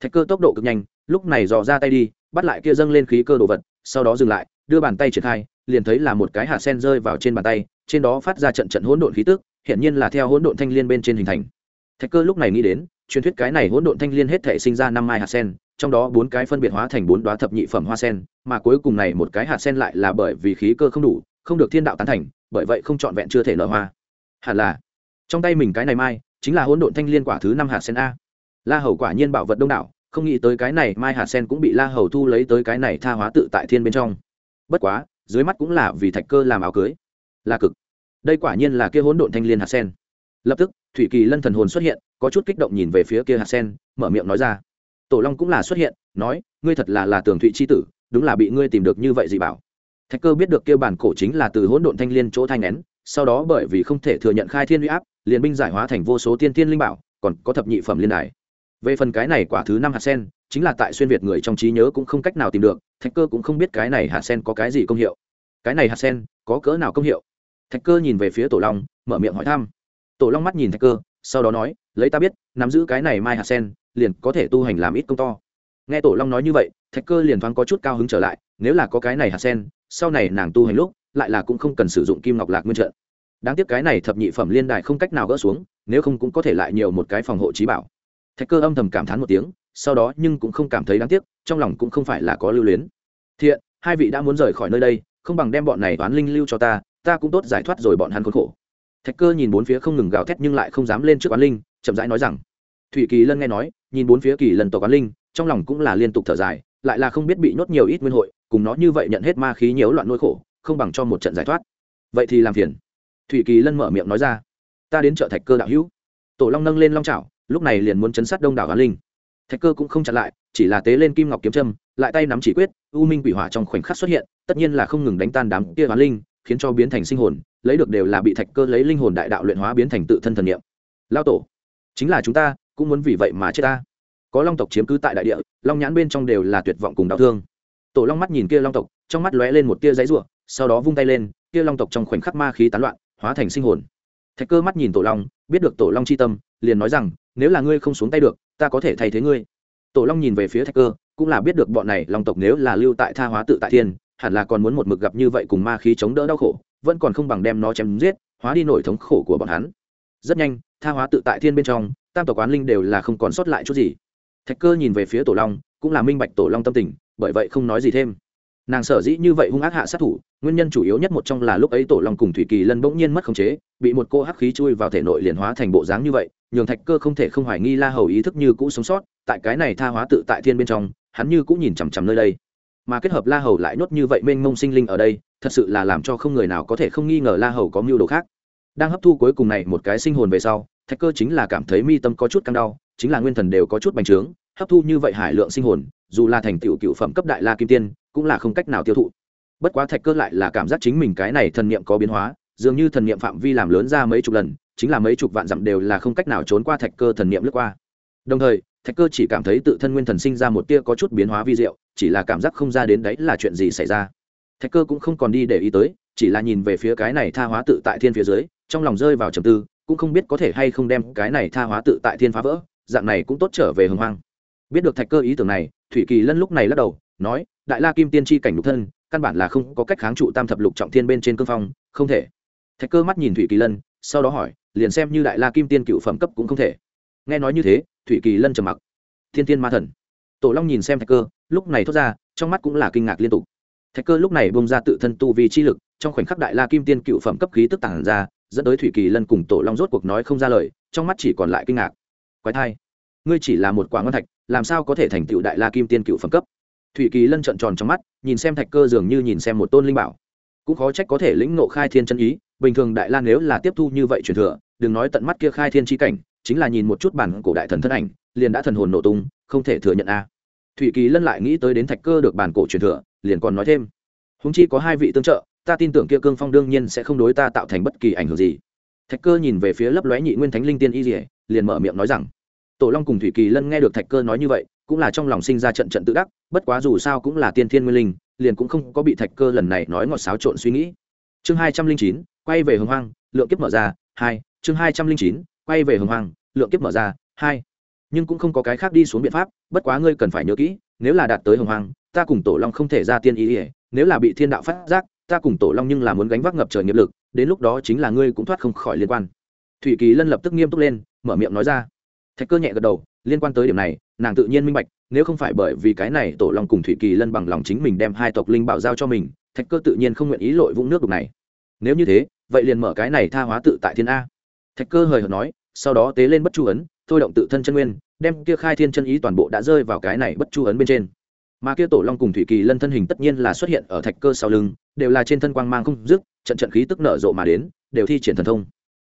Thạch cơ tốc độ cực nhanh, lúc này dò ra tay đi, bắt lại kia dâng lên khí cơ đồ vật, sau đó dừng lại, đưa bàn tay triển khai, liền thấy là một cái hạt sen rơi vào trên bàn tay, trên đó phát ra trận trận hỗn độn khí tức hiện nhiên là theo hỗn độn thanh liên bên trên hình thành. Thạch cơ lúc này nghĩ đến, truyền thuyết cái này hỗn độn thanh liên hết thể sinh ra năm mai hạt sen trong đó bốn cái phân biệt hóa thành bốn đoá thập nhị phẩm hoa sen, mà cuối cùng này một cái hạt sen lại là bởi vì khí cơ không đủ, không được thiên đạo tán thành, bởi vậy không trọn vẹn chưa thể nở hoa. Hẳn là, trong tay mình cái này mai, chính là hỗn độn thanh liên quả thứ năm hạt sen a. La hầu quả nhiên bảo vật đông đảo, không nghĩ tới cái này mai hạt sen cũng bị la hầu thu lấy tới cái này tha hóa tự tại thiên bên trong. Bất quá, dưới mắt cũng là vì thạch cơ làm áo cưới. Là cực. Đây quả nhiên là kia hỗn độn thanh liên hạt sen. Lập tức, thủy kỳ lân thần hồn xuất hiện, có chút kích động nhìn về phía kia hạt sen, mở miệng nói ra tổ long cũng là xuất hiện, nói, ngươi thật là là tường thụy c h i tử, đúng là bị ngươi tìm được như vậy gì bảo? Thạch cơ biết được kêu bản cổ chính là từ hỗn độn thanh l i ê n chỗ thanh nén sau đó bởi vì không thể thừa nhận khai thiên huy áp, liền binh giải hóa thành vô số tiên tiên linh bảo, còn có thập nhị phẩm liên đài. Về phần cái này quả thứ năm hạt sen, chính là tại xuyên việt người trong trí nhớ cũng không cách nào tìm được, thạch cơ cũng không biết cái này hạt sen có cái gì công hiệu. Cái này hạt sen có cỡ nào công hiệu? Thạch cơ nhìn về phía tổ long, mở miệng hỏi thăm. Tổ long mắt nhìn thạch cơ, sau đó nói, lấy ta biết, nắm giữ cái này mai hạt sen liền có thể tu hành làm ít công to. Nghe tổ long nói như vậy, thạch cơ liền thoáng có chút cao hứng trở lại, nếu là có cái này hạt sen, sau này nàng tu hành lúc, lại là cũng không cần sử dụng kim ngọc lạc nguyên trận. Đáng tiếc cái này thập nhị phẩm liên đài không cách nào gỡ xuống, nếu không cũng có thể lại nhiều một cái phòng hộ trí bảo. Thạch cơ âm thầm cảm thán một tiếng, sau đó nhưng cũng không cảm thấy đáng tiếc, trong lòng cũng không phải là có lưu luyến. Thiện, hai vị đã muốn rời khỏi nơi đây, không bằng đem bọn này toán linh lưu cho ta ta cũng tốt giải thoát rồi bọn hắn khốn khổ. Thạch cơ nhìn bốn phía không ngừng gào thét nhưng lại không dám lên trước toán linh, chậm rãi nói rằng. Thủy kỳ lân nghe nói nhìn bốn phía kỳ lần tổ quán linh, trong lòng cũng là liên tục thở dài, lại là không biết bị nhốt nhiều ít nguyên hội, cùng nó như vậy nhận hết ma khí nhiễu loạn nỗi khổ, không bằng cho một trận giải thoát. Vậy thì làm phiền. Thủy kỳ lân mở miệng nói ra. Ta đến chợ thạch cơ đạo hữu. Tổ long nâng lên long trào lúc này liền muốn chấn sát đông đảo quán linh. Thạch cơ cũng không chặn lại, chỉ là tế lên kim ngọc kiếm trâm lại tay nắm chỉ quyết, u minh quỷ hỏa trong khoảnh khắc xuất hiện, tất nhiên là không ngừng đánh tan đám kia quán linh, khiến cho biến thành sinh hồn, lấy được đều là bị thạch cơ lấy linh hồn đại đạo luyện hóa biến thành tự thân thần niệm. Lao tổ, chính là chúng ta cũng muốn vì vậy mà chết ta. Có long tộc chiếm cứ tại đại địa, long nhãn bên trong đều là tuyệt vọng cùng đau thương. Tổ long mắt nhìn kia long tộc, trong mắt lóe lên một tia giấy ruộng sau đó vung tay lên, kia long tộc trong khoảnh khắc ma khí tán loạn, hóa thành sinh hồn. Thạch cơ mắt nhìn tổ long, biết được tổ long c h i tâm, liền nói rằng, nếu là ngươi không xuống tay được, ta có thể thay thế ngươi. Tổ long nhìn về phía thạch cơ, cũng là biết được bọn này long tộc nếu là lưu tại tha hóa tự tại thiên, hẳn là còn muốn một mực gặp như vậy cùng ma khí chống đỡ đau khổ, vẫn còn không bằng đem nó chém giết, hóa đi nổi thống khổ của bọn hắn. Rất nhanh, tha hóa tự tại thiên bên trong tam tộc quán linh đều là không còn sót lại chút gì. Thạch cơ nhìn về phía tổ long, cũng là minh bạch tổ long tâm tình, bởi vậy không nói gì thêm. Nàng sở dĩ như vậy hung ác hạ sát thủ, nguyên nhân chủ yếu nhất một trong là lúc ấy tổ long cùng thủy kỳ lân bỗng nhiên mất khống chế, bị một cô hắc khí chui vào thể nội liền hóa thành bộ dáng như vậy, nhường thạch cơ không thể không hoài nghi la hầu ý thức như cũ sống sót, tại cái này tha hóa tự tại thiên bên trong, hắn như cũng nhìn chằm chằm nơi đây. Mà kết hợp la hầu lại nhốt như vậy mênh mông sinh linh ở đây, thật sự là làm cho không người nào có thể không nghi ngờ la hầu có mưu đồ khác. Đang hấp thu cuối cùng này một cái sinh hồn về sau thạch cơ chính là cảm thấy mi tâm có chút căng đau, chính là nguyên thần đều có chút bành trướng, hấp thu như vậy hải lượng sinh hồn, dù là thành tựu cựu phẩm cấp đại la kim tiên, cũng là không cách nào tiêu thụ. Bất quá thạch cơ lại là cảm giác chính mình cái này thần niệm có biến hóa, dường như thần niệm phạm vi làm lớn ra mấy chục lần, chính là mấy chục vạn dặm đều là không cách nào trốn qua thạch cơ thần niệm lướt qua. Đồng thời, thạch cơ chỉ cảm thấy tự thân nguyên thần sinh ra một tia có chút biến hóa vi diệu, chỉ là cảm giác không ra đến đấy là chuyện gì xảy ra. Thạch cơ cũng không còn đi để ý tới, chỉ là nhìn về phía cái này tha hóa tự tại thiên phía dưới, trong lòng rơi vào trầm tư cũng không biết có thể hay không đem cái này tha hóa tự tại thiên phá vỡ, dạng này cũng tốt trở về hồng hoang. Biết được thạch cơ ý tưởng này, thủy kỳ lân lúc này lắc đầu, nói, đại la kim tiên tri cảnh lục thân, căn bản là không có cách kháng trụ tam thập lục trọng thiên bên trên cương phong, không thể. Thạch cơ mắt nhìn thủy kỳ lân, sau đó hỏi, liền xem như đại la kim tiên cựu phẩm cấp cũng không thể. Nghe nói như thế, thủy kỳ lân trầm mặc. Thiên tiên ma thần. Tổ long nhìn xem thạch cơ, lúc này thốt ra, trong mắt cũng là kinh ngạc liên tục. Thạch cơ lúc này bông ra tự thân tu vì chi lực, trong khoảnh khắc đại la kim tiên cựu phẩm cấp khí tức tản ra dẫn tới thủy kỳ lân cùng tổ long rốt cuộc nói không ra lời, trong mắt chỉ còn lại kinh ngạc. Quái thai, ngươi chỉ là một quả ngon thạch, làm sao có thể thành tựu đại la kim tiên cựu phẩm cấp? Thủy kỳ lân trợn tròn trong mắt, nhìn xem thạch cơ dường như nhìn xem một tôn linh bảo. Cũng khó trách có thể lĩnh nộ khai thiên chân ý, bình thường đại la nếu là tiếp thu như vậy truyền thừa, đừng nói tận mắt kia khai thiên chi cảnh, chính là nhìn một chút bản cổ đại thần thân ảnh, liền đã thần hồn nổ tung, không thể thừa nhận a. Thủy kỳ lân lại nghĩ tới đến thạch cơ được bản cổ truyền thừa, liền còn nói thêm. Húng chi có hai vị tương trợ ta tin tưởng kia cương phong đương nhiên sẽ không đối ta tạo thành bất kỳ ảnh hưởng gì. Thạch cơ nhìn về phía lấp lóe nhị nguyên thánh linh tiên y dỉa liền mở miệng nói rằng, tổ long cùng thủy kỳ lân nghe được thạch cơ nói như vậy, cũng là trong lòng sinh ra trận trận tự đắc, bất quá dù sao cũng là tiên thiên nguyên linh, liền cũng không có bị thạch cơ lần này nói ngọt xáo trộn suy nghĩ. Chương hai trăm linh chín, quay về hồng hoang, lượng kiếp mở ra, hai, chương hai trăm linh chín, quay về hồng hoang, lượng kiếp mở ra, hai. Nhưng cũng không có cái khác đi xuống biện pháp, bất quá ngươi cần phải nhớ kỹ, nếu là đạt tới hồng hoàng ta cùng tổ long không thể ra tiên ý ỉa nếu là bị thiên đạo phát giác ta cùng tổ long nhưng là muốn gánh vác ngập trời nghiệp lực, đến lúc đó chính là ngươi cũng thoát không khỏi liên quan. Thủy kỳ lân lập tức nghiêm túc lên, mở miệng nói ra. Thạch cơ nhẹ gật đầu, liên quan tới điểm này, nàng tự nhiên minh bạch, nếu không phải bởi vì cái này tổ long cùng thủy kỳ lân bằng lòng chính mình đem hai tộc linh bảo giao cho mình, thạch cơ tự nhiên không nguyện ý lội vũng nước đục này. Nếu như thế, vậy liền mở cái này tha hóa tự tại thiên a. Thạch cơ hời hợt nói, sau đó tế lên bất chu ấn, thôi động tự thân chân nguyên, đem kia khai thiên chân ý toàn bộ đã rơi vào cái này bất chu ấn bên trên mà kia tổ long cùng thủy kỳ lân thân hình tất nhiên là xuất hiện ở thạch cơ sau lưng, đều là trên thân quang mang không dứt, trận trận khí tức nở rộ mà đến, đều thi triển thần thông.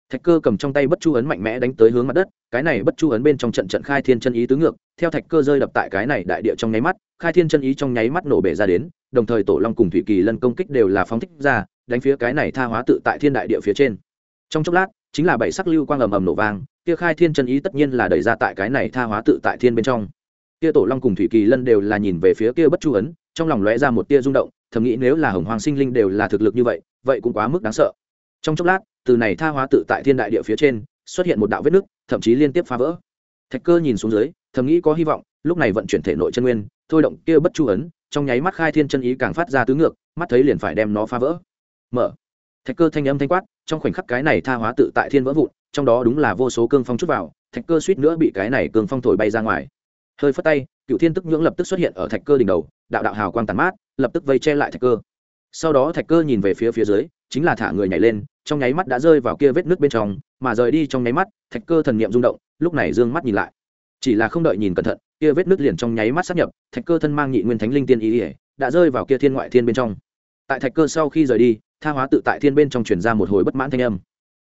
Thạch cơ cầm trong tay bất chu ấn mạnh mẽ đánh tới hướng mặt đất, cái này bất chu ấn bên trong trận trận khai thiên chân ý tứ ngược, theo thạch cơ rơi đập tại cái này đại địa trong nháy mắt, khai thiên chân ý trong nháy mắt nổ bể ra đến, đồng thời tổ long cùng thủy kỳ lân công kích đều là phóng thích ra, đánh phía cái này tha hóa tự tại thiên đại địa phía trên. Trong chốc lát, chính là bảy sắc lưu quang ầm ầm nổ vang, kia khai thiên chân ý tất nhiên là đẩy ra tại cái này tha hóa tự tại thiên bên trong kia tổ long cùng thủy kỳ lân đều là nhìn về phía kia bất chu ấn, trong lòng lóe ra một tia rung động, thầm nghĩ nếu là hồng hoàng sinh linh đều là thực lực như vậy vậy cũng quá mức đáng sợ. Trong chốc lát, từ này tha hóa tự tại thiên đại địa phía trên, xuất hiện một đạo vết nứt, thậm chí liên tiếp phá vỡ. Thạch cơ nhìn xuống dưới, thầm nghĩ có hy vọng, lúc này vận chuyển thể nội chân nguyên, thôi động kia bất chu ấn, trong nháy mắt khai thiên chân ý càng phát ra tứ ngược, mắt thấy liền phải đem nó phá vỡ. Mở. Thạch cơ thanh âm thanh quát, trong khoảnh khắc cái này tha hóa tự tại thiên vỡ vụn, trong đó đúng là vô số cương phong chút vào, thạch cơ suýt nữa bị cái này cương phong thổi bay ra ngoài hơi phất tay cựu thiên tức nhưỡng lập tức xuất hiện ở thạch cơ đỉnh đầu, đạo đạo hào quang tàn mát, lập tức vây che lại thạch cơ. Sau đó thạch cơ nhìn về phía phía dưới, chính là thả người nhảy lên, trong nháy mắt đã rơi vào kia vết nước bên trong, mà rời đi trong nháy mắt, thạch cơ thần niệm rung động, lúc này d ư ơ n g mắt nhìn lại. Chỉ là không đợi nhìn cẩn thận, kia vết nước liền trong nháy mắt sắp nhập, thạch cơ thân mang nhị nguyên thánh linh tiên ý ỉa đã rơi vào kia thiên ngoại thiên bên trong. Tại thạch cơ sau khi rời đi, tha hóa tự tại thiên bên trong chuyển ra một hồi bất mãn thanh âm.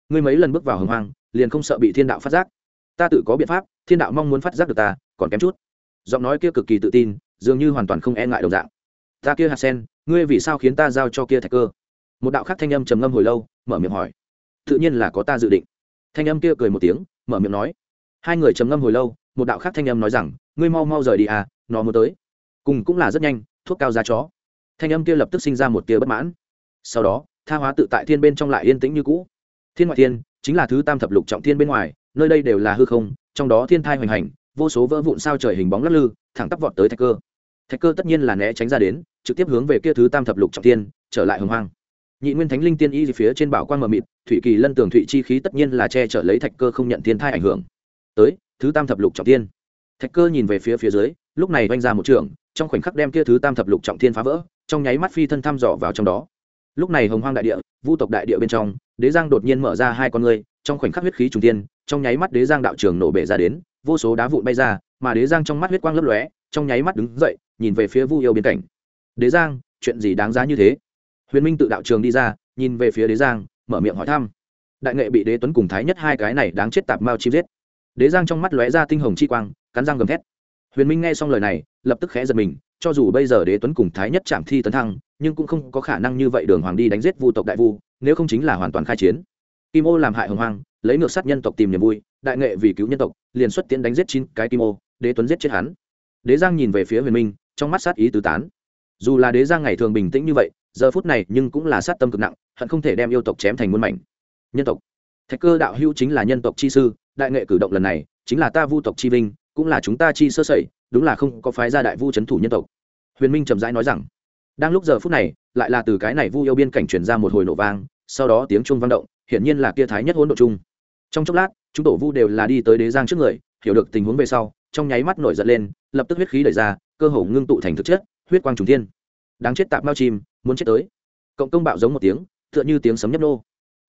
Ngươi mấy lần bước vào hồng hoang, liền không sợ bị thiên đạo phát giác ta tự có biện pháp, thiên đạo mong muốn phát giác được ta, còn kém chút. Giọng nói kia cực kỳ tự tin, dường như hoàn toàn không e ngại đồng dạng. Ta kia hạt sen, ngươi vì sao khiến ta giao cho kia thạch cơ? Một đạo khác thanh âm trầm ngâm hồi lâu, mở miệng hỏi. Tự nhiên là có ta dự định. Thanh âm kia cười một tiếng, mở miệng nói. Hai người trầm ngâm hồi lâu, một đạo khác thanh âm nói rằng, ngươi mau mau rời đi à nó muốn tới. Cùng cũng là rất nhanh, thuốc cao ra chó. Thanh âm kia lập tức sinh ra một tia bất mãn. Sau đó, tha hóa tự tại thiên bên trong lại yên tĩnh như cũ. Thiên ngoại thiên, chính là thứ tam thập lục trọng thiên bên ngoài nơi đây đều là hư không trong đó thiên thai hoành hành vô số vỡ vụn sao trời hình bóng lắc lư thẳng tắp vọt tới thạch cơ. Thạch cơ tất nhiên là né tránh ra đến trực tiếp hướng về kia thứ tam thập lục trọng tiên trở lại hồng hoang. Nhị nguyên thánh linh tiên y phía trên bảo quan mờ mịt thủy kỳ lân tường thụy chi khí tất nhiên là che chở lấy thạch cơ không nhận thiên thai ảnh hưởng. Tới thứ tam thập lục trọng tiên thạch cơ nhìn về phía phía dưới lúc này oanh ra một trường trong khoảnh khắc đem kia thứ tam thập lục trọng thiên phá vỡ trong nháy mắt phi thân thăm dò vào trong đó. Lúc này hồng hoang đại địa vu tộc đại địa bên trong đế giang đột nhiên mở ra hai con ngươi, trong khoảnh khắc huyết khí trùng tiên trong nháy mắt đế giang đạo trường nổ bể ra đến, vô số đá vụn bay ra, mà đế giang trong mắt huyết quang lấp lóe, trong nháy mắt đứng dậy, nhìn về phía vu yêu biên cảnh. Đế giang, chuyện gì đáng giá như thế? Huyền minh tự đạo trường đi ra, nhìn về phía đế giang, mở miệng hỏi thăm. Đại nghệ bị đế tuấn cùng thái nhất hai cái này đáng chết tạp mao chim giết. Đế giang trong mắt lóe ra tinh hồng chi quang, cắn răng gầm thét. Huyền minh nghe xong lời này, lập tức khẽ giật mình, cho dù bây giờ đế tuấn cùng thái nhất chạm thi tấn thăng, nhưng cũng không có khả năng như vậy đường hoàng đi đánh giết vu tộc đại vu, nếu không chính là hoàn toàn khai chiến. Kim ô làm hại hồng hoang lấy ngược sát nhân tộc tìm niềm vui, đại nghệ vì cứu nhân tộc, liền xuất tiến đánh giết chín cái kim ô, đế tuấn giết chết hắn. Đế giang nhìn về phía huyền minh, trong mắt sát ý tứ tán. Dù là đế giang ngày thường bình tĩnh như vậy, giờ phút này nhưng cũng là sát tâm cực nặng, hận không thể đem yêu tộc chém thành muôn mảnh. Nhân tộc. Thạch cơ đạo hữu chính là nhân tộc chi sư, đại nghệ cử động lần này, chính là ta vu tộc chi vinh, cũng là chúng ta chi sơ sẩy, đúng là không có phái gia đại vu c thủ nhân tộc. Huyền minh trầm rãi nói rằng. Đang lúc giờ phút này, lại là từ cái này vu yêu biên cảnh truyền ra một hồi nổ vang, sau đó tiếng chuông vang động, hiển nhiên là kia thái nhất hỗn độ chung trong chốc lát, chúng tổ vu đều là đi tới đế giang trước người, hiểu được tình huống về sau, trong nháy mắt nổi giận lên, lập tức huyết khí đẩy ra, cơ hồ ngưng tụ thành thực chất, huyết quang trùng thiên. Đáng chết tạp mao chim, muốn chết tới. Cộng công bạo giống một tiếng, tựa như tiếng sấm nhấp nô.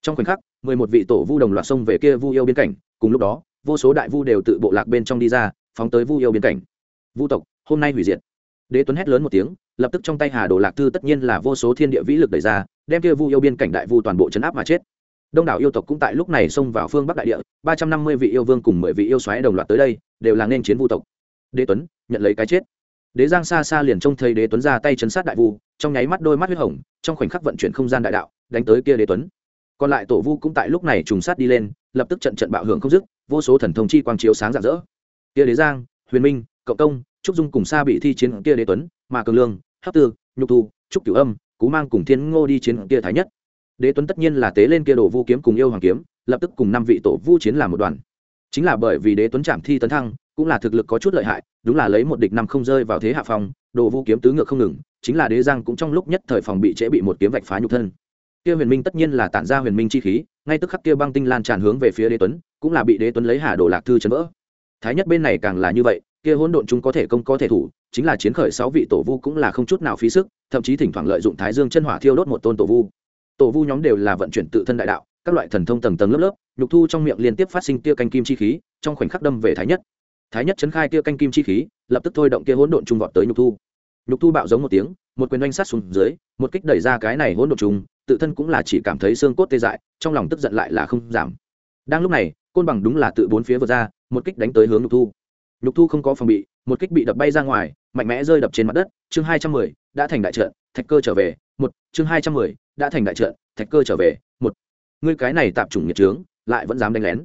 Trong khoảnh khắc, mười một vị tổ vu đồng loạt xông về kia vu yêu biên cảnh, cùng lúc đó, vô số đại vu đều tự bộ lạc bên trong đi ra, phóng tới vu yêu biên cảnh. Vu tộc, hôm nay hủy diệt. Đế tuấn hét lớn một tiếng, lập tức trong tay hà đồ lạc thư tất nhiên là vô số thiên địa vĩ lực đẩy ra, đem kia vu yêu biên cảnh đại vu toàn bộ chấn áp mà chết đông đảo yêu tộc cũng tại lúc này xông vào phương bắc đại địa, ba trăm năm mươi vị yêu vương cùng mười vị yêu xoáy đồng loạt tới đây, đều là nên chiến vu tộc. Đế tuấn, nhận lấy cái chết. Đế giang xa xa liền trông thấy đế tuấn ra tay chấn sát đại vu, trong nháy mắt đôi mắt huyết hồng, trong khoảnh khắc vận chuyển không gian đại đạo, đánh tới kia đế tuấn. Còn lại tổ vu cũng tại lúc này trùng sát đi lên, lập tức trận trận bạo hưởng không dứt, vô số thần thông chi quang chiếu sáng rạng rỡ. Kia đế giang, huyền minh, cộng công, trúc dung cùng xa bị thi chiến kia đế tuấn mà cường lương, hấp tư, nhục thu, trúc cửu âm, cú mang cùng thiên ngô đi chiến kia thái nhất đế tuấn tất nhiên là tế lên kia đồ vu kiếm cùng yêu hoàng kiếm, lập tức cùng năm vị tổ vu chiến làm một đoàn. Chính là bởi vì đế tuấn chạm thi tấn thăng, cũng là thực lực có chút lợi hại, đúng là lấy một địch năm không rơi vào thế hạ phong, đồ vu kiếm tứ ngược không ngừng, chính là đế giang cũng trong lúc nhất thời phòng bị trễ bị một kiếm vạch phá nhục thân. Kia huyền minh tất nhiên là tản ra huyền minh chi khí, ngay tức khắc kia băng tinh lan tràn hướng về phía đế tuấn, cũng là bị đế tuấn lấy hà đồ lạc thư chấn vỡ. Thái nhất bên này càng là như vậy, kia hỗn độn chúng có thể công có thể thủ, chính là chiến khởi sáu vị tổ vu cũng là không chút nào phí sức, thậm chí thỉnh thoảng lợi dụng thái dương chân hỏa thiêu đốt một tôn tổ vu tổ vu nhóm đều là vận chuyển tự thân đại đạo, các loại thần thông tầng tầng lớp lớp, nhục thu trong miệng liên tiếp phát sinh tia canh kim chi khí, trong khoảnh khắc đâm về thái nhất. Thái nhất chấn khai tia canh kim chi khí, lập tức thôi động kia hỗn độn trung vọt tới nhục thu. Nhục thu bạo giống một tiếng, một quyền oanh sát xuống dưới, một kích đẩy ra cái này hỗn độn trùng tự thân cũng là chỉ cảm thấy xương cốt tê dại, trong lòng tức giận lại là không giảm. Đang lúc này, côn bằng đúng là tự bốn phía vượt ra, một kích đánh tới hướng nhục thu. Nhục thu không có phòng bị, một kích bị đập bay ra ngoài, mạnh mẽ rơi đập trên mặt đất. Chương hai trăm mười, đã thành đại trận, thạch cơ trở về. Một, chương hai trăm mười đã thành đại trận, thạch cơ trở về, một. Ngươi cái này tạp chủng nhiệt trướng lại vẫn dám đánh lén.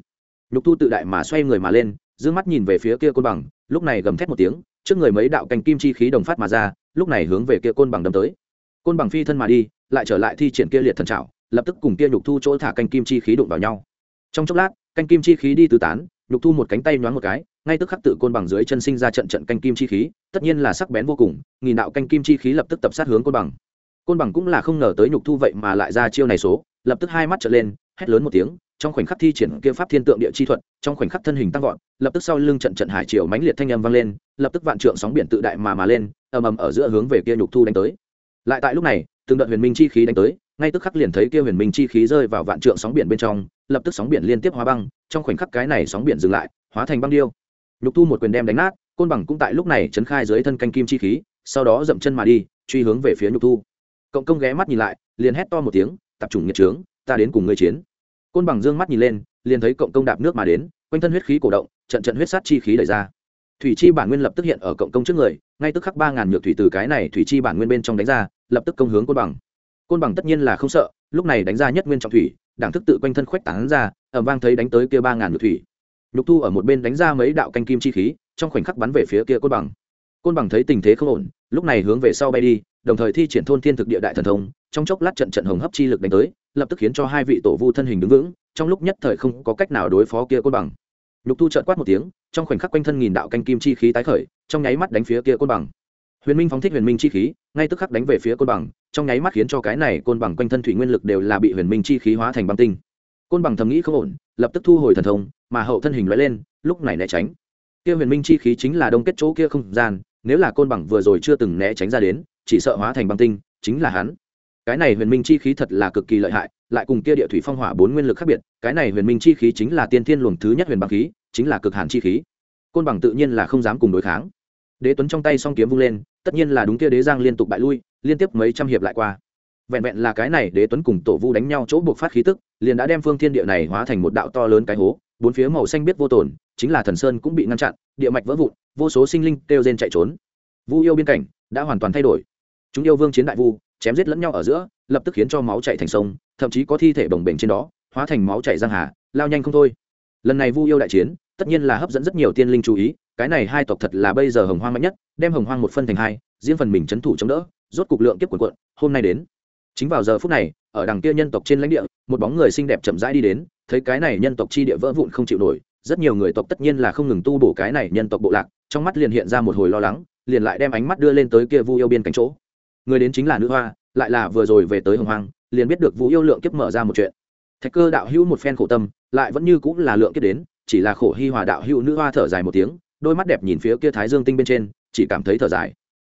Nhục thu tự đại mà xoay người mà lên d mắt nhìn về phía kia côn bằng, lúc này gầm thét một tiếng, trước người mấy đạo cành kim chi khí đồng phát mà ra, lúc này hướng về kia côn bằng đâm tới. Côn bằng phi thân mà đi, lại trở lại thi triển kia liệt thần trào lập tức cùng kia nhục thu chỗ thả canh kim chi khí đụng vào nhau. Trong chốc lát canh kim chi khí đi tứ tán, nhục thu một cánh tay nhoáng một cái, ngay tức khắc tự côn bằng dưới chân sinh ra trận trận canh kim chi khí, tất nhiên là sắc bén vô cùng, nghìn đạo canh kim chi khí lập tức tập sát hướng côn bằng côn bằng cũng là không ngờ tới nhục thu vậy mà lại ra chiêu này số, lập tức hai mắt trở lên, hét lớn một tiếng, trong khoảnh khắc thi triển kia pháp thiên tượng địa chi thuật, trong khoảnh khắc thân hình tăng vọt, lập tức sau lưng trận trận hải triều mãnh liệt thanh âm vang lên, lập tức vạn trượng sóng biển tự đại mà mà lên, ầm ầm ở giữa hướng về kia nhục thu đánh tới. Lại tại lúc này, từng đợt huyền minh chi khí đánh tới, ngay tức khắc liền thấy kia huyền minh chi khí rơi vào vạn trượng sóng biển bên trong, lập tức sóng biển liên tiếp hóa băng, trong khoảnh khắc cái này sóng biển dừng lại, hóa thành băng điêu. Nhục thu một quyền đem đánh nát, côn bằng cũng tại lúc này chấn khai dưới thân canh kim chi khí, sau đó dậm chân mà đi, truy hướng về phía nhục thu cộng công ghé mắt nhìn lại, liền hét to một tiếng tập trung nhiệt trướng ta đến cùng ngươi chiến. Côn bằng dương mắt nhìn lên, liền thấy cộng công đạp nước mà đến, quanh thân huyết khí cổ động, trận trận huyết sát chi khí đẩy ra. Thủy chi bản nguyên lập tức hiện ở cộng công trước người, ngay tức khắc ba ngàn nhược thủy từ cái này thủy chi bản nguyên bên trong đánh ra, lập tức công hướng côn bằng. Côn bằng tất nhiên là không sợ, lúc này đánh ra nhất nguyên trọng thủy đảng thức tự quanh thân khuếch tán ra ẩm vang thấy đánh tới kia ba ngàn nhược thủy. Nhục thu ở một bên đánh ra mấy đạo canh kim chi khí, trong khoảnh khắc bắn về phía kia côn bằng. Côn bằng thấy tình thế không ổn, lúc này hướng về sau bay đi đồng thời thi triển thôn thiên thực địa đại thần thông, trong chốc lát trận trận hồng hấp chi lực đánh tới, lập tức khiến cho hai vị tổ vu thân hình đứng vững, trong lúc nhất thời không có cách nào đối phó kia côn bằng. Nhục thu trợn quát một tiếng, trong khoảnh khắc quanh thân nghìn đạo canh kim chi khí tái khởi, trong nháy mắt đánh phía kia côn bằng. Huyền minh phóng thích huyền minh chi khí, ngay tức khắc đánh về phía côn bằng, trong nháy mắt khiến cho cái này côn bằng quanh thân thủy nguyên lực đều là bị huyền minh chi khí hóa thành băng tinh. Côn bằng thầm nghĩ không ổn, lập tức thu hồi thần thông, mà hậu thân hình lóe lên, lúc này né tránh. Kia huyền minh chi khí chính là đông kết chỗ kia không gian, nếu là côn bằng vừa rồi chưa từng né tránh ra đến chỉ sợ hóa thành băng tinh, chính là hắn. Cái này huyền minh chi khí thật là cực kỳ lợi hại, lại cùng kia địa thủy phong hỏa bốn nguyên lực khác biệt, cái này huyền minh chi khí chính là tiên thiên luồng thứ nhất huyền băng khí, chính là cực hàn chi khí. Côn bằng tự nhiên là không dám cùng đối kháng. Đế tuấn trong tay song kiếm vung lên, tất nhiên là đúng kia đế giang liên tục bại lui, liên tiếp mấy trăm hiệp lại qua. Vẹn vẹn là cái này đế tuấn cùng tổ vu đánh nhau chỗ buộc phát khí tức, liền đã đem phương thiên địa này hóa thành một đạo to lớn cái hố, bốn phía màu xanh biết vô tồn, chính là thần sơn cũng bị ngăn chặn, địa mạch vỡ vụn, vô số sinh linh kêu rên chạy trốn. Vu yêu biên cảnh đã hoàn toàn thay đổi chúng yêu vương chiến đại vu, chém giết lẫn nhau ở giữa, lập tức khiến cho máu chạy thành sông, thậm chí có thi thể bồng bềnh trên đó, hóa thành máu chảy giang hà, lao nhanh không thôi. Lần này vu yêu đại chiến, tất nhiên là hấp dẫn rất nhiều tiên linh chú ý, cái này hai tộc thật là bây giờ hồng hoang mạnh nhất, đem hồng hoang một phân thành hai, riêng phần mình c h ấ n thủ chống đỡ, rốt cục lượng kiếp quần quận hôm nay đến. Chính vào giờ phút này, ở đằng kia nhân tộc trên lãnh địa, một bóng người xinh đẹp chậm rãi đi đến, thấy cái này nhân tộc chi địa vỡ vụn không chịu nổi, rất nhiều người tộc tất nhiên là không ngừng tu bổ cái này nhân tộc bộ lạc, trong mắt liền hiện ra một hồi lo lắng, liền lại đem ánh mắt đưa lên tới kia vu yêu biên cánh chỗ người đến chính là nữ hoa, lại là vừa rồi về tới hồng hoang, liền biết được vũ yêu lượng kiếp mở ra một chuyện. Thạch cơ đạo hữu một phen khổ tâm, lại vẫn như cũng là lượng kiếp đến, chỉ là khổ hi hòa đạo hữu nữ hoa thở dài một tiếng, đôi mắt đẹp nhìn phía kia thái dương tinh bên trên, chỉ cảm thấy thở dài.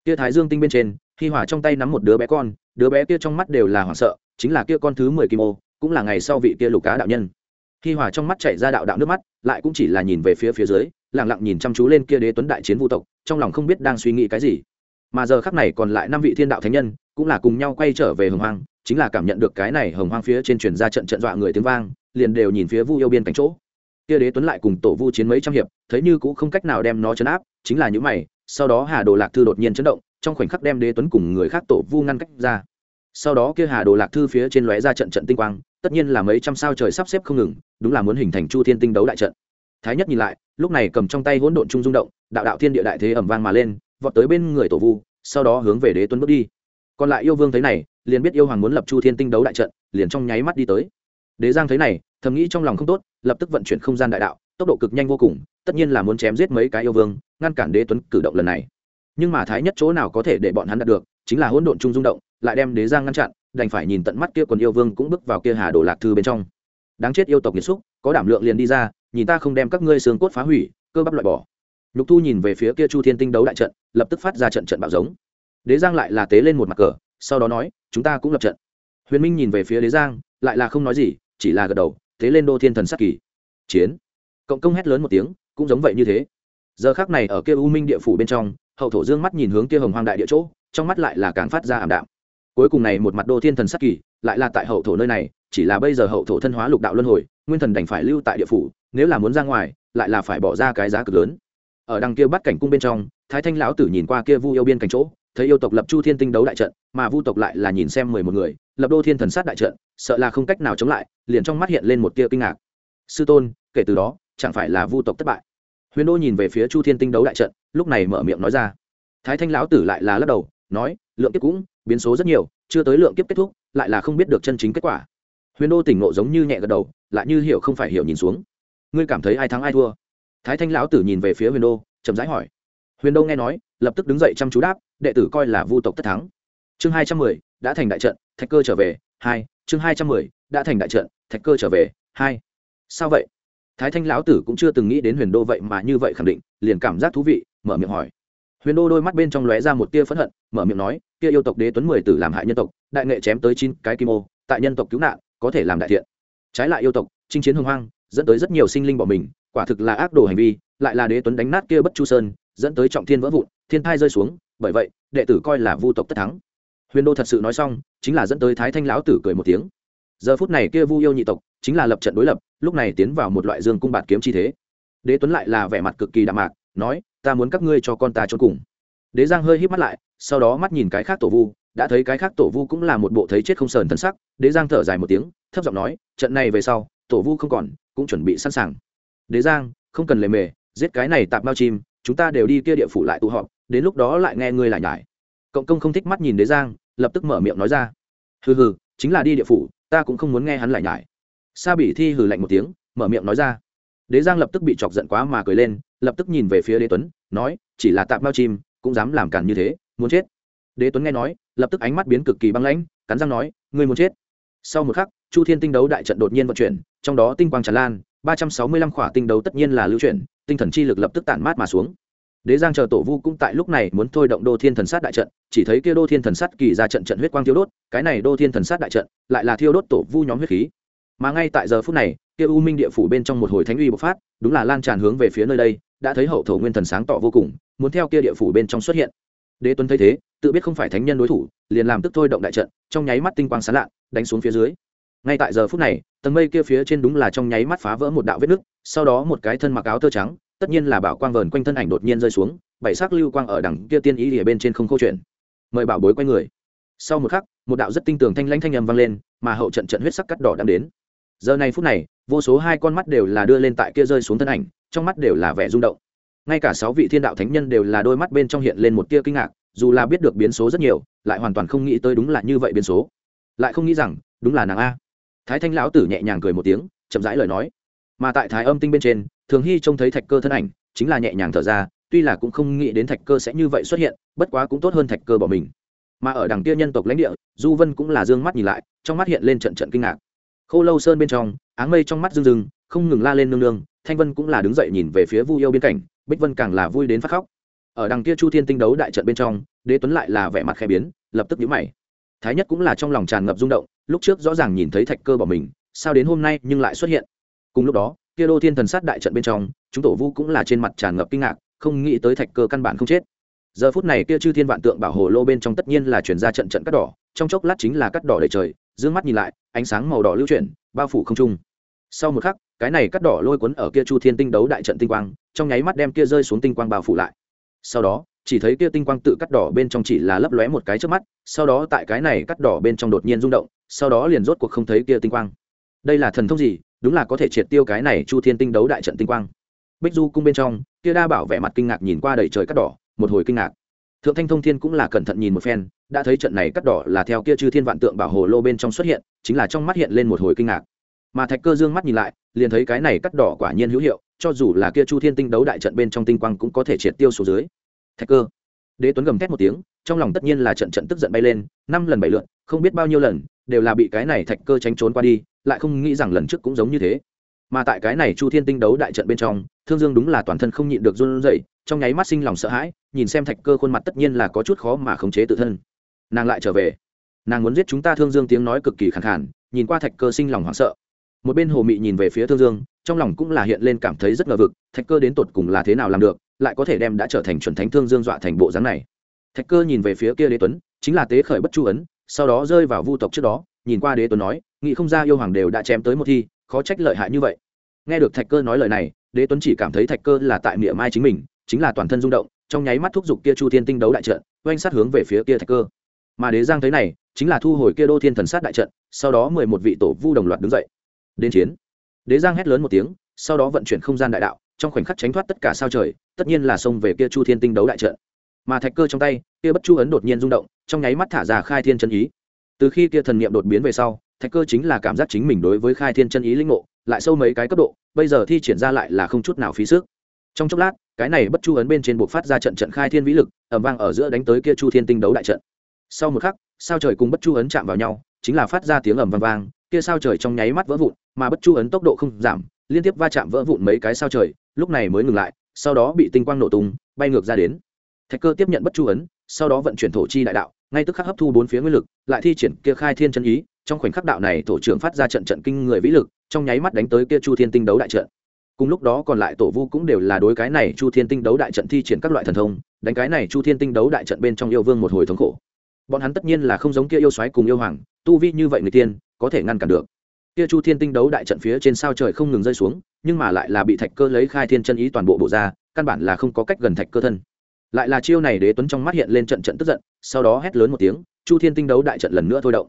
Kia thái dương tinh bên trên, hi hòa trong tay nắm một đứa bé con, đứa bé kia trong mắt đều là hoảng sợ, chính là kia con thứ mười kim ô, cũng là ngày sau vị kia lục cá đạo nhân. Hi hòa trong mắt chảy ra đạo đạo nước mắt, lại cũng chỉ là nhìn về phía phía dưới lẳng lặng nhìn chăm chú lên kia đế tuấn đại chiến vũ tộc, trong lòng không biết đang suy nghĩ cái gì mà giờ khắc này còn lại năm vị thiên đạo thánh nhân cũng là cùng nhau quay trở về hồng hoang, chính là cảm nhận được cái này hồng hoang phía trên truyền ra trận trận dọa người tiếng vang, liền đều nhìn phía vu yêu biên cánh chỗ. Kia đế tuấn lại cùng tổ vu chiến mấy trăm hiệp, thấy như cũng không cách nào đem nó chấn áp, chính là những mày, sau đó hà đồ lạc thư đột nhiên chấn động, trong khoảnh khắc đem đế tuấn cùng người khác tổ vu ngăn cách ra. Sau đó kia hà đồ lạc thư phía trên lóe ra trận trận tinh quang, tất nhiên là mấy trăm sao trời sắp xếp không ngừng, đúng là muốn hình thành chu thiên tinh đấu đại trận. Thái nhất nhìn lại, lúc này cầm trong tay hỗn độn trung rung động, đạo đạo thiên địa đại thế ẩm vang mà lên vọt tới bên người tổ vu, sau đó hướng về đế tuấn bước đi. Còn lại yêu vương thấy này, liền biết yêu hoàng muốn lập chu thiên tinh đấu đại trận, liền trong nháy mắt đi tới. Đế giang thấy này, thầm nghĩ trong lòng không tốt, lập tức vận chuyển không gian đại đạo, tốc độ cực nhanh vô cùng, tất nhiên là muốn chém giết mấy cái yêu vương, ngăn cản đế tuấn cử động lần này. Nhưng mà thái nhất chỗ nào có thể để bọn hắn đạt được, chính là hỗn độn chung rung động, lại đem đế giang ngăn chặn, đành phải nhìn tận mắt kia quần yêu vương cũng bước vào kia hà đồ lạc thư bên trong. Đáng chết yêu tộc nhiệt xúc, có đảm lượng liền đi ra, nhìn ta không đem các ngươi xương cốt phá hủy, cơ bắp loại bỏ nhục thu nhìn về phía kia chu thiên tinh đấu đại trận, lập tức phát ra trận trận bạo giống. Đế giang lại là tế lên một mặt cờ, sau đó nói, chúng ta cũng lập trận. Huyền minh nhìn về phía đế giang, lại là không nói gì, chỉ là gật đầu, tế lên đô thiên thần sắc kỳ. Chiến. Cộng công hét lớn một tiếng, cũng giống vậy như thế. Giờ khác này ở kia u minh địa phủ bên trong, hậu thổ dương mắt nhìn hướng kia hồng hoang đại địa chỗ, trong mắt lại là càng phát ra ảm đạm. Cuối cùng này một mặt đô thiên thần sắc kỳ, lại là tại hậu thổ nơi này, chỉ là bây giờ hậu thổ thân hóa lục đạo luân hồi, nguyên thần đành phải lưu tại địa phủ, nếu là muốn ra ngoài, lại là phải bỏ ra cái giá cực lớn ở đằng kia bắt cảnh cung bên trong, thái thanh lão tử nhìn qua kia vu yêu biên cảnh chỗ, thấy yêu tộc lập chu thiên tinh đấu đại trận, mà vu tộc lại là nhìn xem mười một người, lập đô thiên thần sát đại trận, sợ là không cách nào chống lại, liền trong mắt hiện lên một tia kinh ngạc. Sư tôn, kể từ đó, chẳng phải là vu tộc thất bại? Huyền đô nhìn về phía chu thiên tinh đấu đại trận, lúc này mở miệng nói ra. Thái thanh lão tử lại là lắc đầu, nói, lượng kiếp cũng biến số rất nhiều, chưa tới lượng kiếp kết thúc, lại là không biết được chân chính kết quả. Huyền đô tỉnh ngộ giống như nhẹ gật đầu, lại như hiểu không phải hiểu nhìn xuống. Ngươi cảm thấy ai thắng ai thua? Thái thanh lão tử nhìn về phía huyền đô, chậm rãi hỏi. Huyền đô nghe nói, lập tức đứng dậy chăm chú đáp, đệ tử coi là vu tộc tất thắng. Chương hai trăm mười, đã thành đại trận, thạch cơ trở về, hai, chương hai trăm mười, đã thành đại trận, thạch cơ trở về, hai. Sao vậy? Thái thanh lão tử cũng chưa từng nghĩ đến huyền đô vậy mà như vậy khẳng định, liền cảm giác thú vị, mở miệng hỏi. Huyền đô đôi mắt bên trong lóe ra một tia phẫn hận, mở miệng nói, kia yêu tộc đế tuấn mười tử làm hại nhân tộc, đại nghệ chém tới chín cái kim ô, tại nhân tộc cứu nạn, có thể làm đại thiện. Trái lại yêu tộc, chinh chiến hưng hoang dẫn tới rất nhiều sinh linh bỏ mình quả thực là ác đồ hành vi, lại là đế tuấn đánh nát kia bất chu sơn, dẫn tới trọng thiên vỡ vụn, thiên thai rơi xuống, bởi vậy, đệ tử coi là vu tộc tất thắng. Huyền đô thật sự nói xong, chính là dẫn tới thái thanh lão tử cười một tiếng. Giờ phút này kia vu yêu nhị tộc, chính là lập trận đối lập, lúc này tiến vào một loại dương cung bạt kiếm chi thế. Đế tuấn lại là vẻ mặt cực kỳ đạm mạc, nói, ta muốn các ngươi cho con ta trốn cùng. Đế giang hơi híp mắt lại, sau đó mắt nhìn cái khác tổ vu, đã thấy cái khác tổ vu cũng là một bộ thấy chết không sờn thân sắc. Đế giang thở dài một tiếng, thấp giọng nói, trận này về sau, tổ vu không còn, cũng chuẩn bị sẵn sàng đế giang, không cần lề mề, giết cái này tạp bao chim, chúng ta đều đi kia địa phủ lại tụ họp, đến lúc đó lại nghe ngươi lại nhải. Cộng công không thích mắt nhìn đế giang, lập tức mở miệng nói ra. Hừ hừ, chính là đi địa phủ, ta cũng không muốn nghe hắn lại nhải. Sa bỉ thi hừ lạnh một tiếng, mở miệng nói ra. Đế giang lập tức bị chọc giận quá mà cười lên, lập tức nhìn về phía đế tuấn, nói, chỉ là tạm bao chim, cũng dám làm cản như thế, muốn chết. Đế tuấn nghe nói, lập tức ánh mắt biến cực kỳ băng lãnh, cắn răng nói, ngươi muốn chết. Sau một khắc, chu thiên tinh đấu đại trận đột nhiên vận chuyển, trong đó tinh quang tràn lan ba trăm sáu mươi lăm khỏa tinh đấu tất nhiên là lưu chuyển, tinh thần chi lực lập tức tản mát mà xuống. Đế giang chờ tổ vu cũng tại lúc này muốn thôi động đô thiên thần sát đại trận, chỉ thấy kia đô thiên thần sát kỳ ra trận trận huyết quang thiêu đốt, cái này đô thiên thần sát đại trận lại là thiêu đốt tổ vu nhóm huyết khí. Mà ngay tại giờ phút này, kia u minh địa phủ bên trong một hồi thánh uy bộc phát, đúng là lan tràn hướng về phía nơi đây, đã thấy hậu thổ nguyên thần sáng tỏ vô cùng, muốn theo kia địa phủ bên trong xuất hiện. Đế tuấn thấy thế, tự biết không phải thánh nhân đối thủ, liền làm tức thôi động đại trận, trong nháy mắt tinh quang sán lạ, đánh xuống phía dưới ngay tại giờ phút này, tầng mây kia phía trên đúng là trong nháy mắt phá vỡ một đạo vết nứt, sau đó một cái thân mặc áo tơ trắng, tất nhiên là bảo quang vờn quanh thân ảnh đột nhiên rơi xuống, bảy sắc lưu quang ở đằng kia tiên ý ở bên trên không câu chuyện. Mời bảo bối quay người. Sau một khắc, một đạo rất tinh tường thanh lãnh thanh âm vang lên, mà hậu trận trận huyết sắc cắt đỏ đang đến. Giờ này phút này, vô số hai con mắt đều là đưa lên tại kia rơi xuống thân ảnh, trong mắt đều là vẻ rung động. Ngay cả sáu vị thiên đạo thánh nhân đều là đôi mắt bên trong hiện lên một tia kinh ngạc, dù là biết được biến số rất nhiều, lại hoàn toàn không nghĩ tới đúng là như vậy biến số. Lại không nghĩ rằng, đúng là nàng a thái thanh lão tử nhẹ nhàng cười một tiếng, chậm rãi lời nói. Mà tại thái âm tinh bên trên, thường hy trông thấy thạch cơ thân ảnh, chính là nhẹ nhàng thở ra, tuy là cũng không nghĩ đến thạch cơ sẽ như vậy xuất hiện, bất quá cũng tốt hơn thạch cơ bỏ mình. Mà ở đằng kia nhân tộc lãnh địa, du vân cũng là d ư ơ n g mắt nhìn lại, trong mắt hiện lên trận trận kinh ngạc. K h ô lâu sơn bên trong, áng mây trong mắt rưng rưng, không ngừng la lên nương nương, thanh vân cũng là đứng dậy nhìn về phía vu yêu biên cảnh bích vân càng là vui đến phát khóc. Ở đằng kia chu thiên tinh đấu đại trận bên trong, đế tuấn lại là vẻ mặt khẽ biến, lập tức nhũ mày. Thái nhất cũng là trong lòng tràn ngập rung động lúc trước rõ ràng nhìn thấy thạch cơ bỏ mình, sao đến hôm nay nhưng lại xuất hiện. Cùng lúc đó, kia đô thiên thần sát đại trận bên trong, chúng tổ vu cũng là trên mặt tràn ngập kinh ngạc, không nghĩ tới thạch cơ căn bản không chết. Giờ phút này kia chư thiên vạn tượng bảo hồ lô bên trong tất nhiên là chuyển ra trận trận cắt đỏ, trong chốc lát chính là cắt đỏ đầy trời d ư ơ n g mắt nhìn lại, ánh sáng màu đỏ lưu chuyển, bao phủ không trung. Sau một khắc, cái này cắt đỏ lôi cuốn ở kia chu thiên tinh đấu đại trận tinh quang, trong nháy mắt đem kia rơi xuống tinh quang bao phủ lại. Sau đó chỉ thấy kia tinh quang tự cắt đỏ bên trong chỉ là lấp lóe một cái trước mắt, sau đó tại cái này cắt đỏ bên trong đột nhiên rung động, sau đó liền rốt cuộc không thấy kia tinh quang. Đây là thần thông gì? Đúng là có thể triệt tiêu cái này chu thiên tinh đấu đại trận tinh quang. Bích du cung bên trong, kia đa bảo vẻ mặt kinh ngạc nhìn qua đầy trời cắt đỏ, một hồi kinh ngạc. Thượng thanh thông thiên cũng là cẩn thận nhìn một phen, đã thấy trận này cắt đỏ là theo kia chư thiên vạn tượng bảo hồ lô bên trong xuất hiện, chính là trong mắt hiện lên một hồi kinh ngạc. Mà thạch cơ dương mắt nhìn lại, liền thấy cái này cắt đỏ quả nhiên hữu hiệu, cho dù là kia chu thiên tinh đấu đại trận bên trong tinh quang cũng có thể triệt tiêu số dưới thạch cơ. Đế tuấn gầm thét một tiếng, trong lòng tất nhiên là trận trận tức giận bay lên, năm lần bảy lượn, không biết bao nhiêu lần, đều là bị cái này thạch cơ tránh trốn qua đi, lại không nghĩ rằng lần trước cũng giống như thế. Mà tại cái này chu thiên tinh đấu đại trận bên trong, thương dương đúng là toàn thân không nhịn được run rẩy, trong nháy mắt sinh lòng sợ hãi, nhìn xem thạch cơ khuôn mặt tất nhiên là có chút khó mà khống chế tự thân. Nàng lại trở về. Nàng muốn giết chúng ta thương dương tiếng nói cực kỳ khẳng khản nhìn qua thạch cơ sinh lòng hoảng sợ. Một bên hồ mị nhìn về phía thương dương, trong lòng cũng là hiện lên cảm thấy rất ngờ vực, thạch cơ đến tột cùng là thế nào làm được lại có thể đem đã trở thành chuẩn thánh thương dương dọa thành bộ dáng này. Thạch cơ nhìn về phía kia đế tuấn, chính là tế khởi bất chu ấn, sau đó rơi vào vu tộc trước đó, nhìn qua đế tuấn nói, nghị không ra yêu hoàng đều đã chém tới một thi, khó trách lợi hại như vậy. Nghe được thạch cơ nói lời này, đế tuấn chỉ cảm thấy thạch cơ là tại miệng mai chính mình, chính là toàn thân rung động, trong nháy mắt thúc giục kia chu thiên tinh đấu đại trận, oanh sát hướng về phía kia thạch cơ. Mà đế giang thấy này, chính là thu hồi kia đô thiên thần sát đại trận, sau đó mười một vị tổ vu đồng loạt đứng dậy. Đến chiến. Đế giang hét lớn một tiếng, sau đó vận chuyển không gian đại đạo trong khoảnh khắc tránh thoát tất cả sao trời, tất nhiên là xông về kia chu thiên tinh đấu đại trận. Mà thạch cơ trong tay, kia bất chu ấn đột nhiên rung động, trong nháy mắt thả ra khai thiên chân ý. Từ khi kia thần niệm đột biến về sau, thạch cơ chính là cảm giác chính mình đối với khai thiên chân ý linh ngộ, lại sâu mấy cái cấp độ, bây giờ thi triển ra lại là không chút nào phí sức. Trong chốc lát, cái này bất chu ấn bên trên buộc phát ra trận trận khai thiên vĩ lực ẩm vang ở giữa đánh tới kia chu thiên tinh đấu đại trận. Sau một khắc, sao trời cùng bất chu ấn chạm vào nhau, chính là phát ra tiếng ầm vang vang, kia sao trời trong nháy mắt vỡ vụn, mà bất chu ấn tốc độ không giảm, liên tiếp va chạm vỡ vụn mấy cái sao trời lúc này mới ngừng lại, sau đó bị tinh quang nổ tung, bay ngược ra đến. Thạch cơ tiếp nhận bất chu ấn, sau đó vận chuyển thổ chi đại đạo, ngay tức khắc hấp thu bốn phía nguyên lực, lại thi triển kia khai thiên chân ý, trong khoảnh khắc đạo này thổ trưởng phát ra trận trận kinh người vĩ lực, trong nháy mắt đánh tới kia chu thiên tinh đấu đại trận. Cùng lúc đó còn lại tổ vu cũng đều là đối cái này chu thiên tinh đấu đại trận thi triển các loại thần thông, đánh cái này chu thiên tinh đấu đại trận bên trong yêu vương một hồi thống khổ. Bọn hắn tất nhiên là không giống kia yêu xoáy cùng yêu hoàng, tu vi như vậy người tiên, có thể ngăn cản được kia chu thiên tinh đấu đại trận phía trên sao trời không ngừng rơi xuống, nhưng mà lại là bị thạch cơ lấy khai thiên chân ý toàn bộ bộ ra, căn bản là không có cách gần thạch cơ thân. Lại là chiêu này đế tuấn trong mắt hiện lên trận trận tức giận, sau đó hét lớn một tiếng, chu thiên tinh đấu đại trận lần nữa thôi động.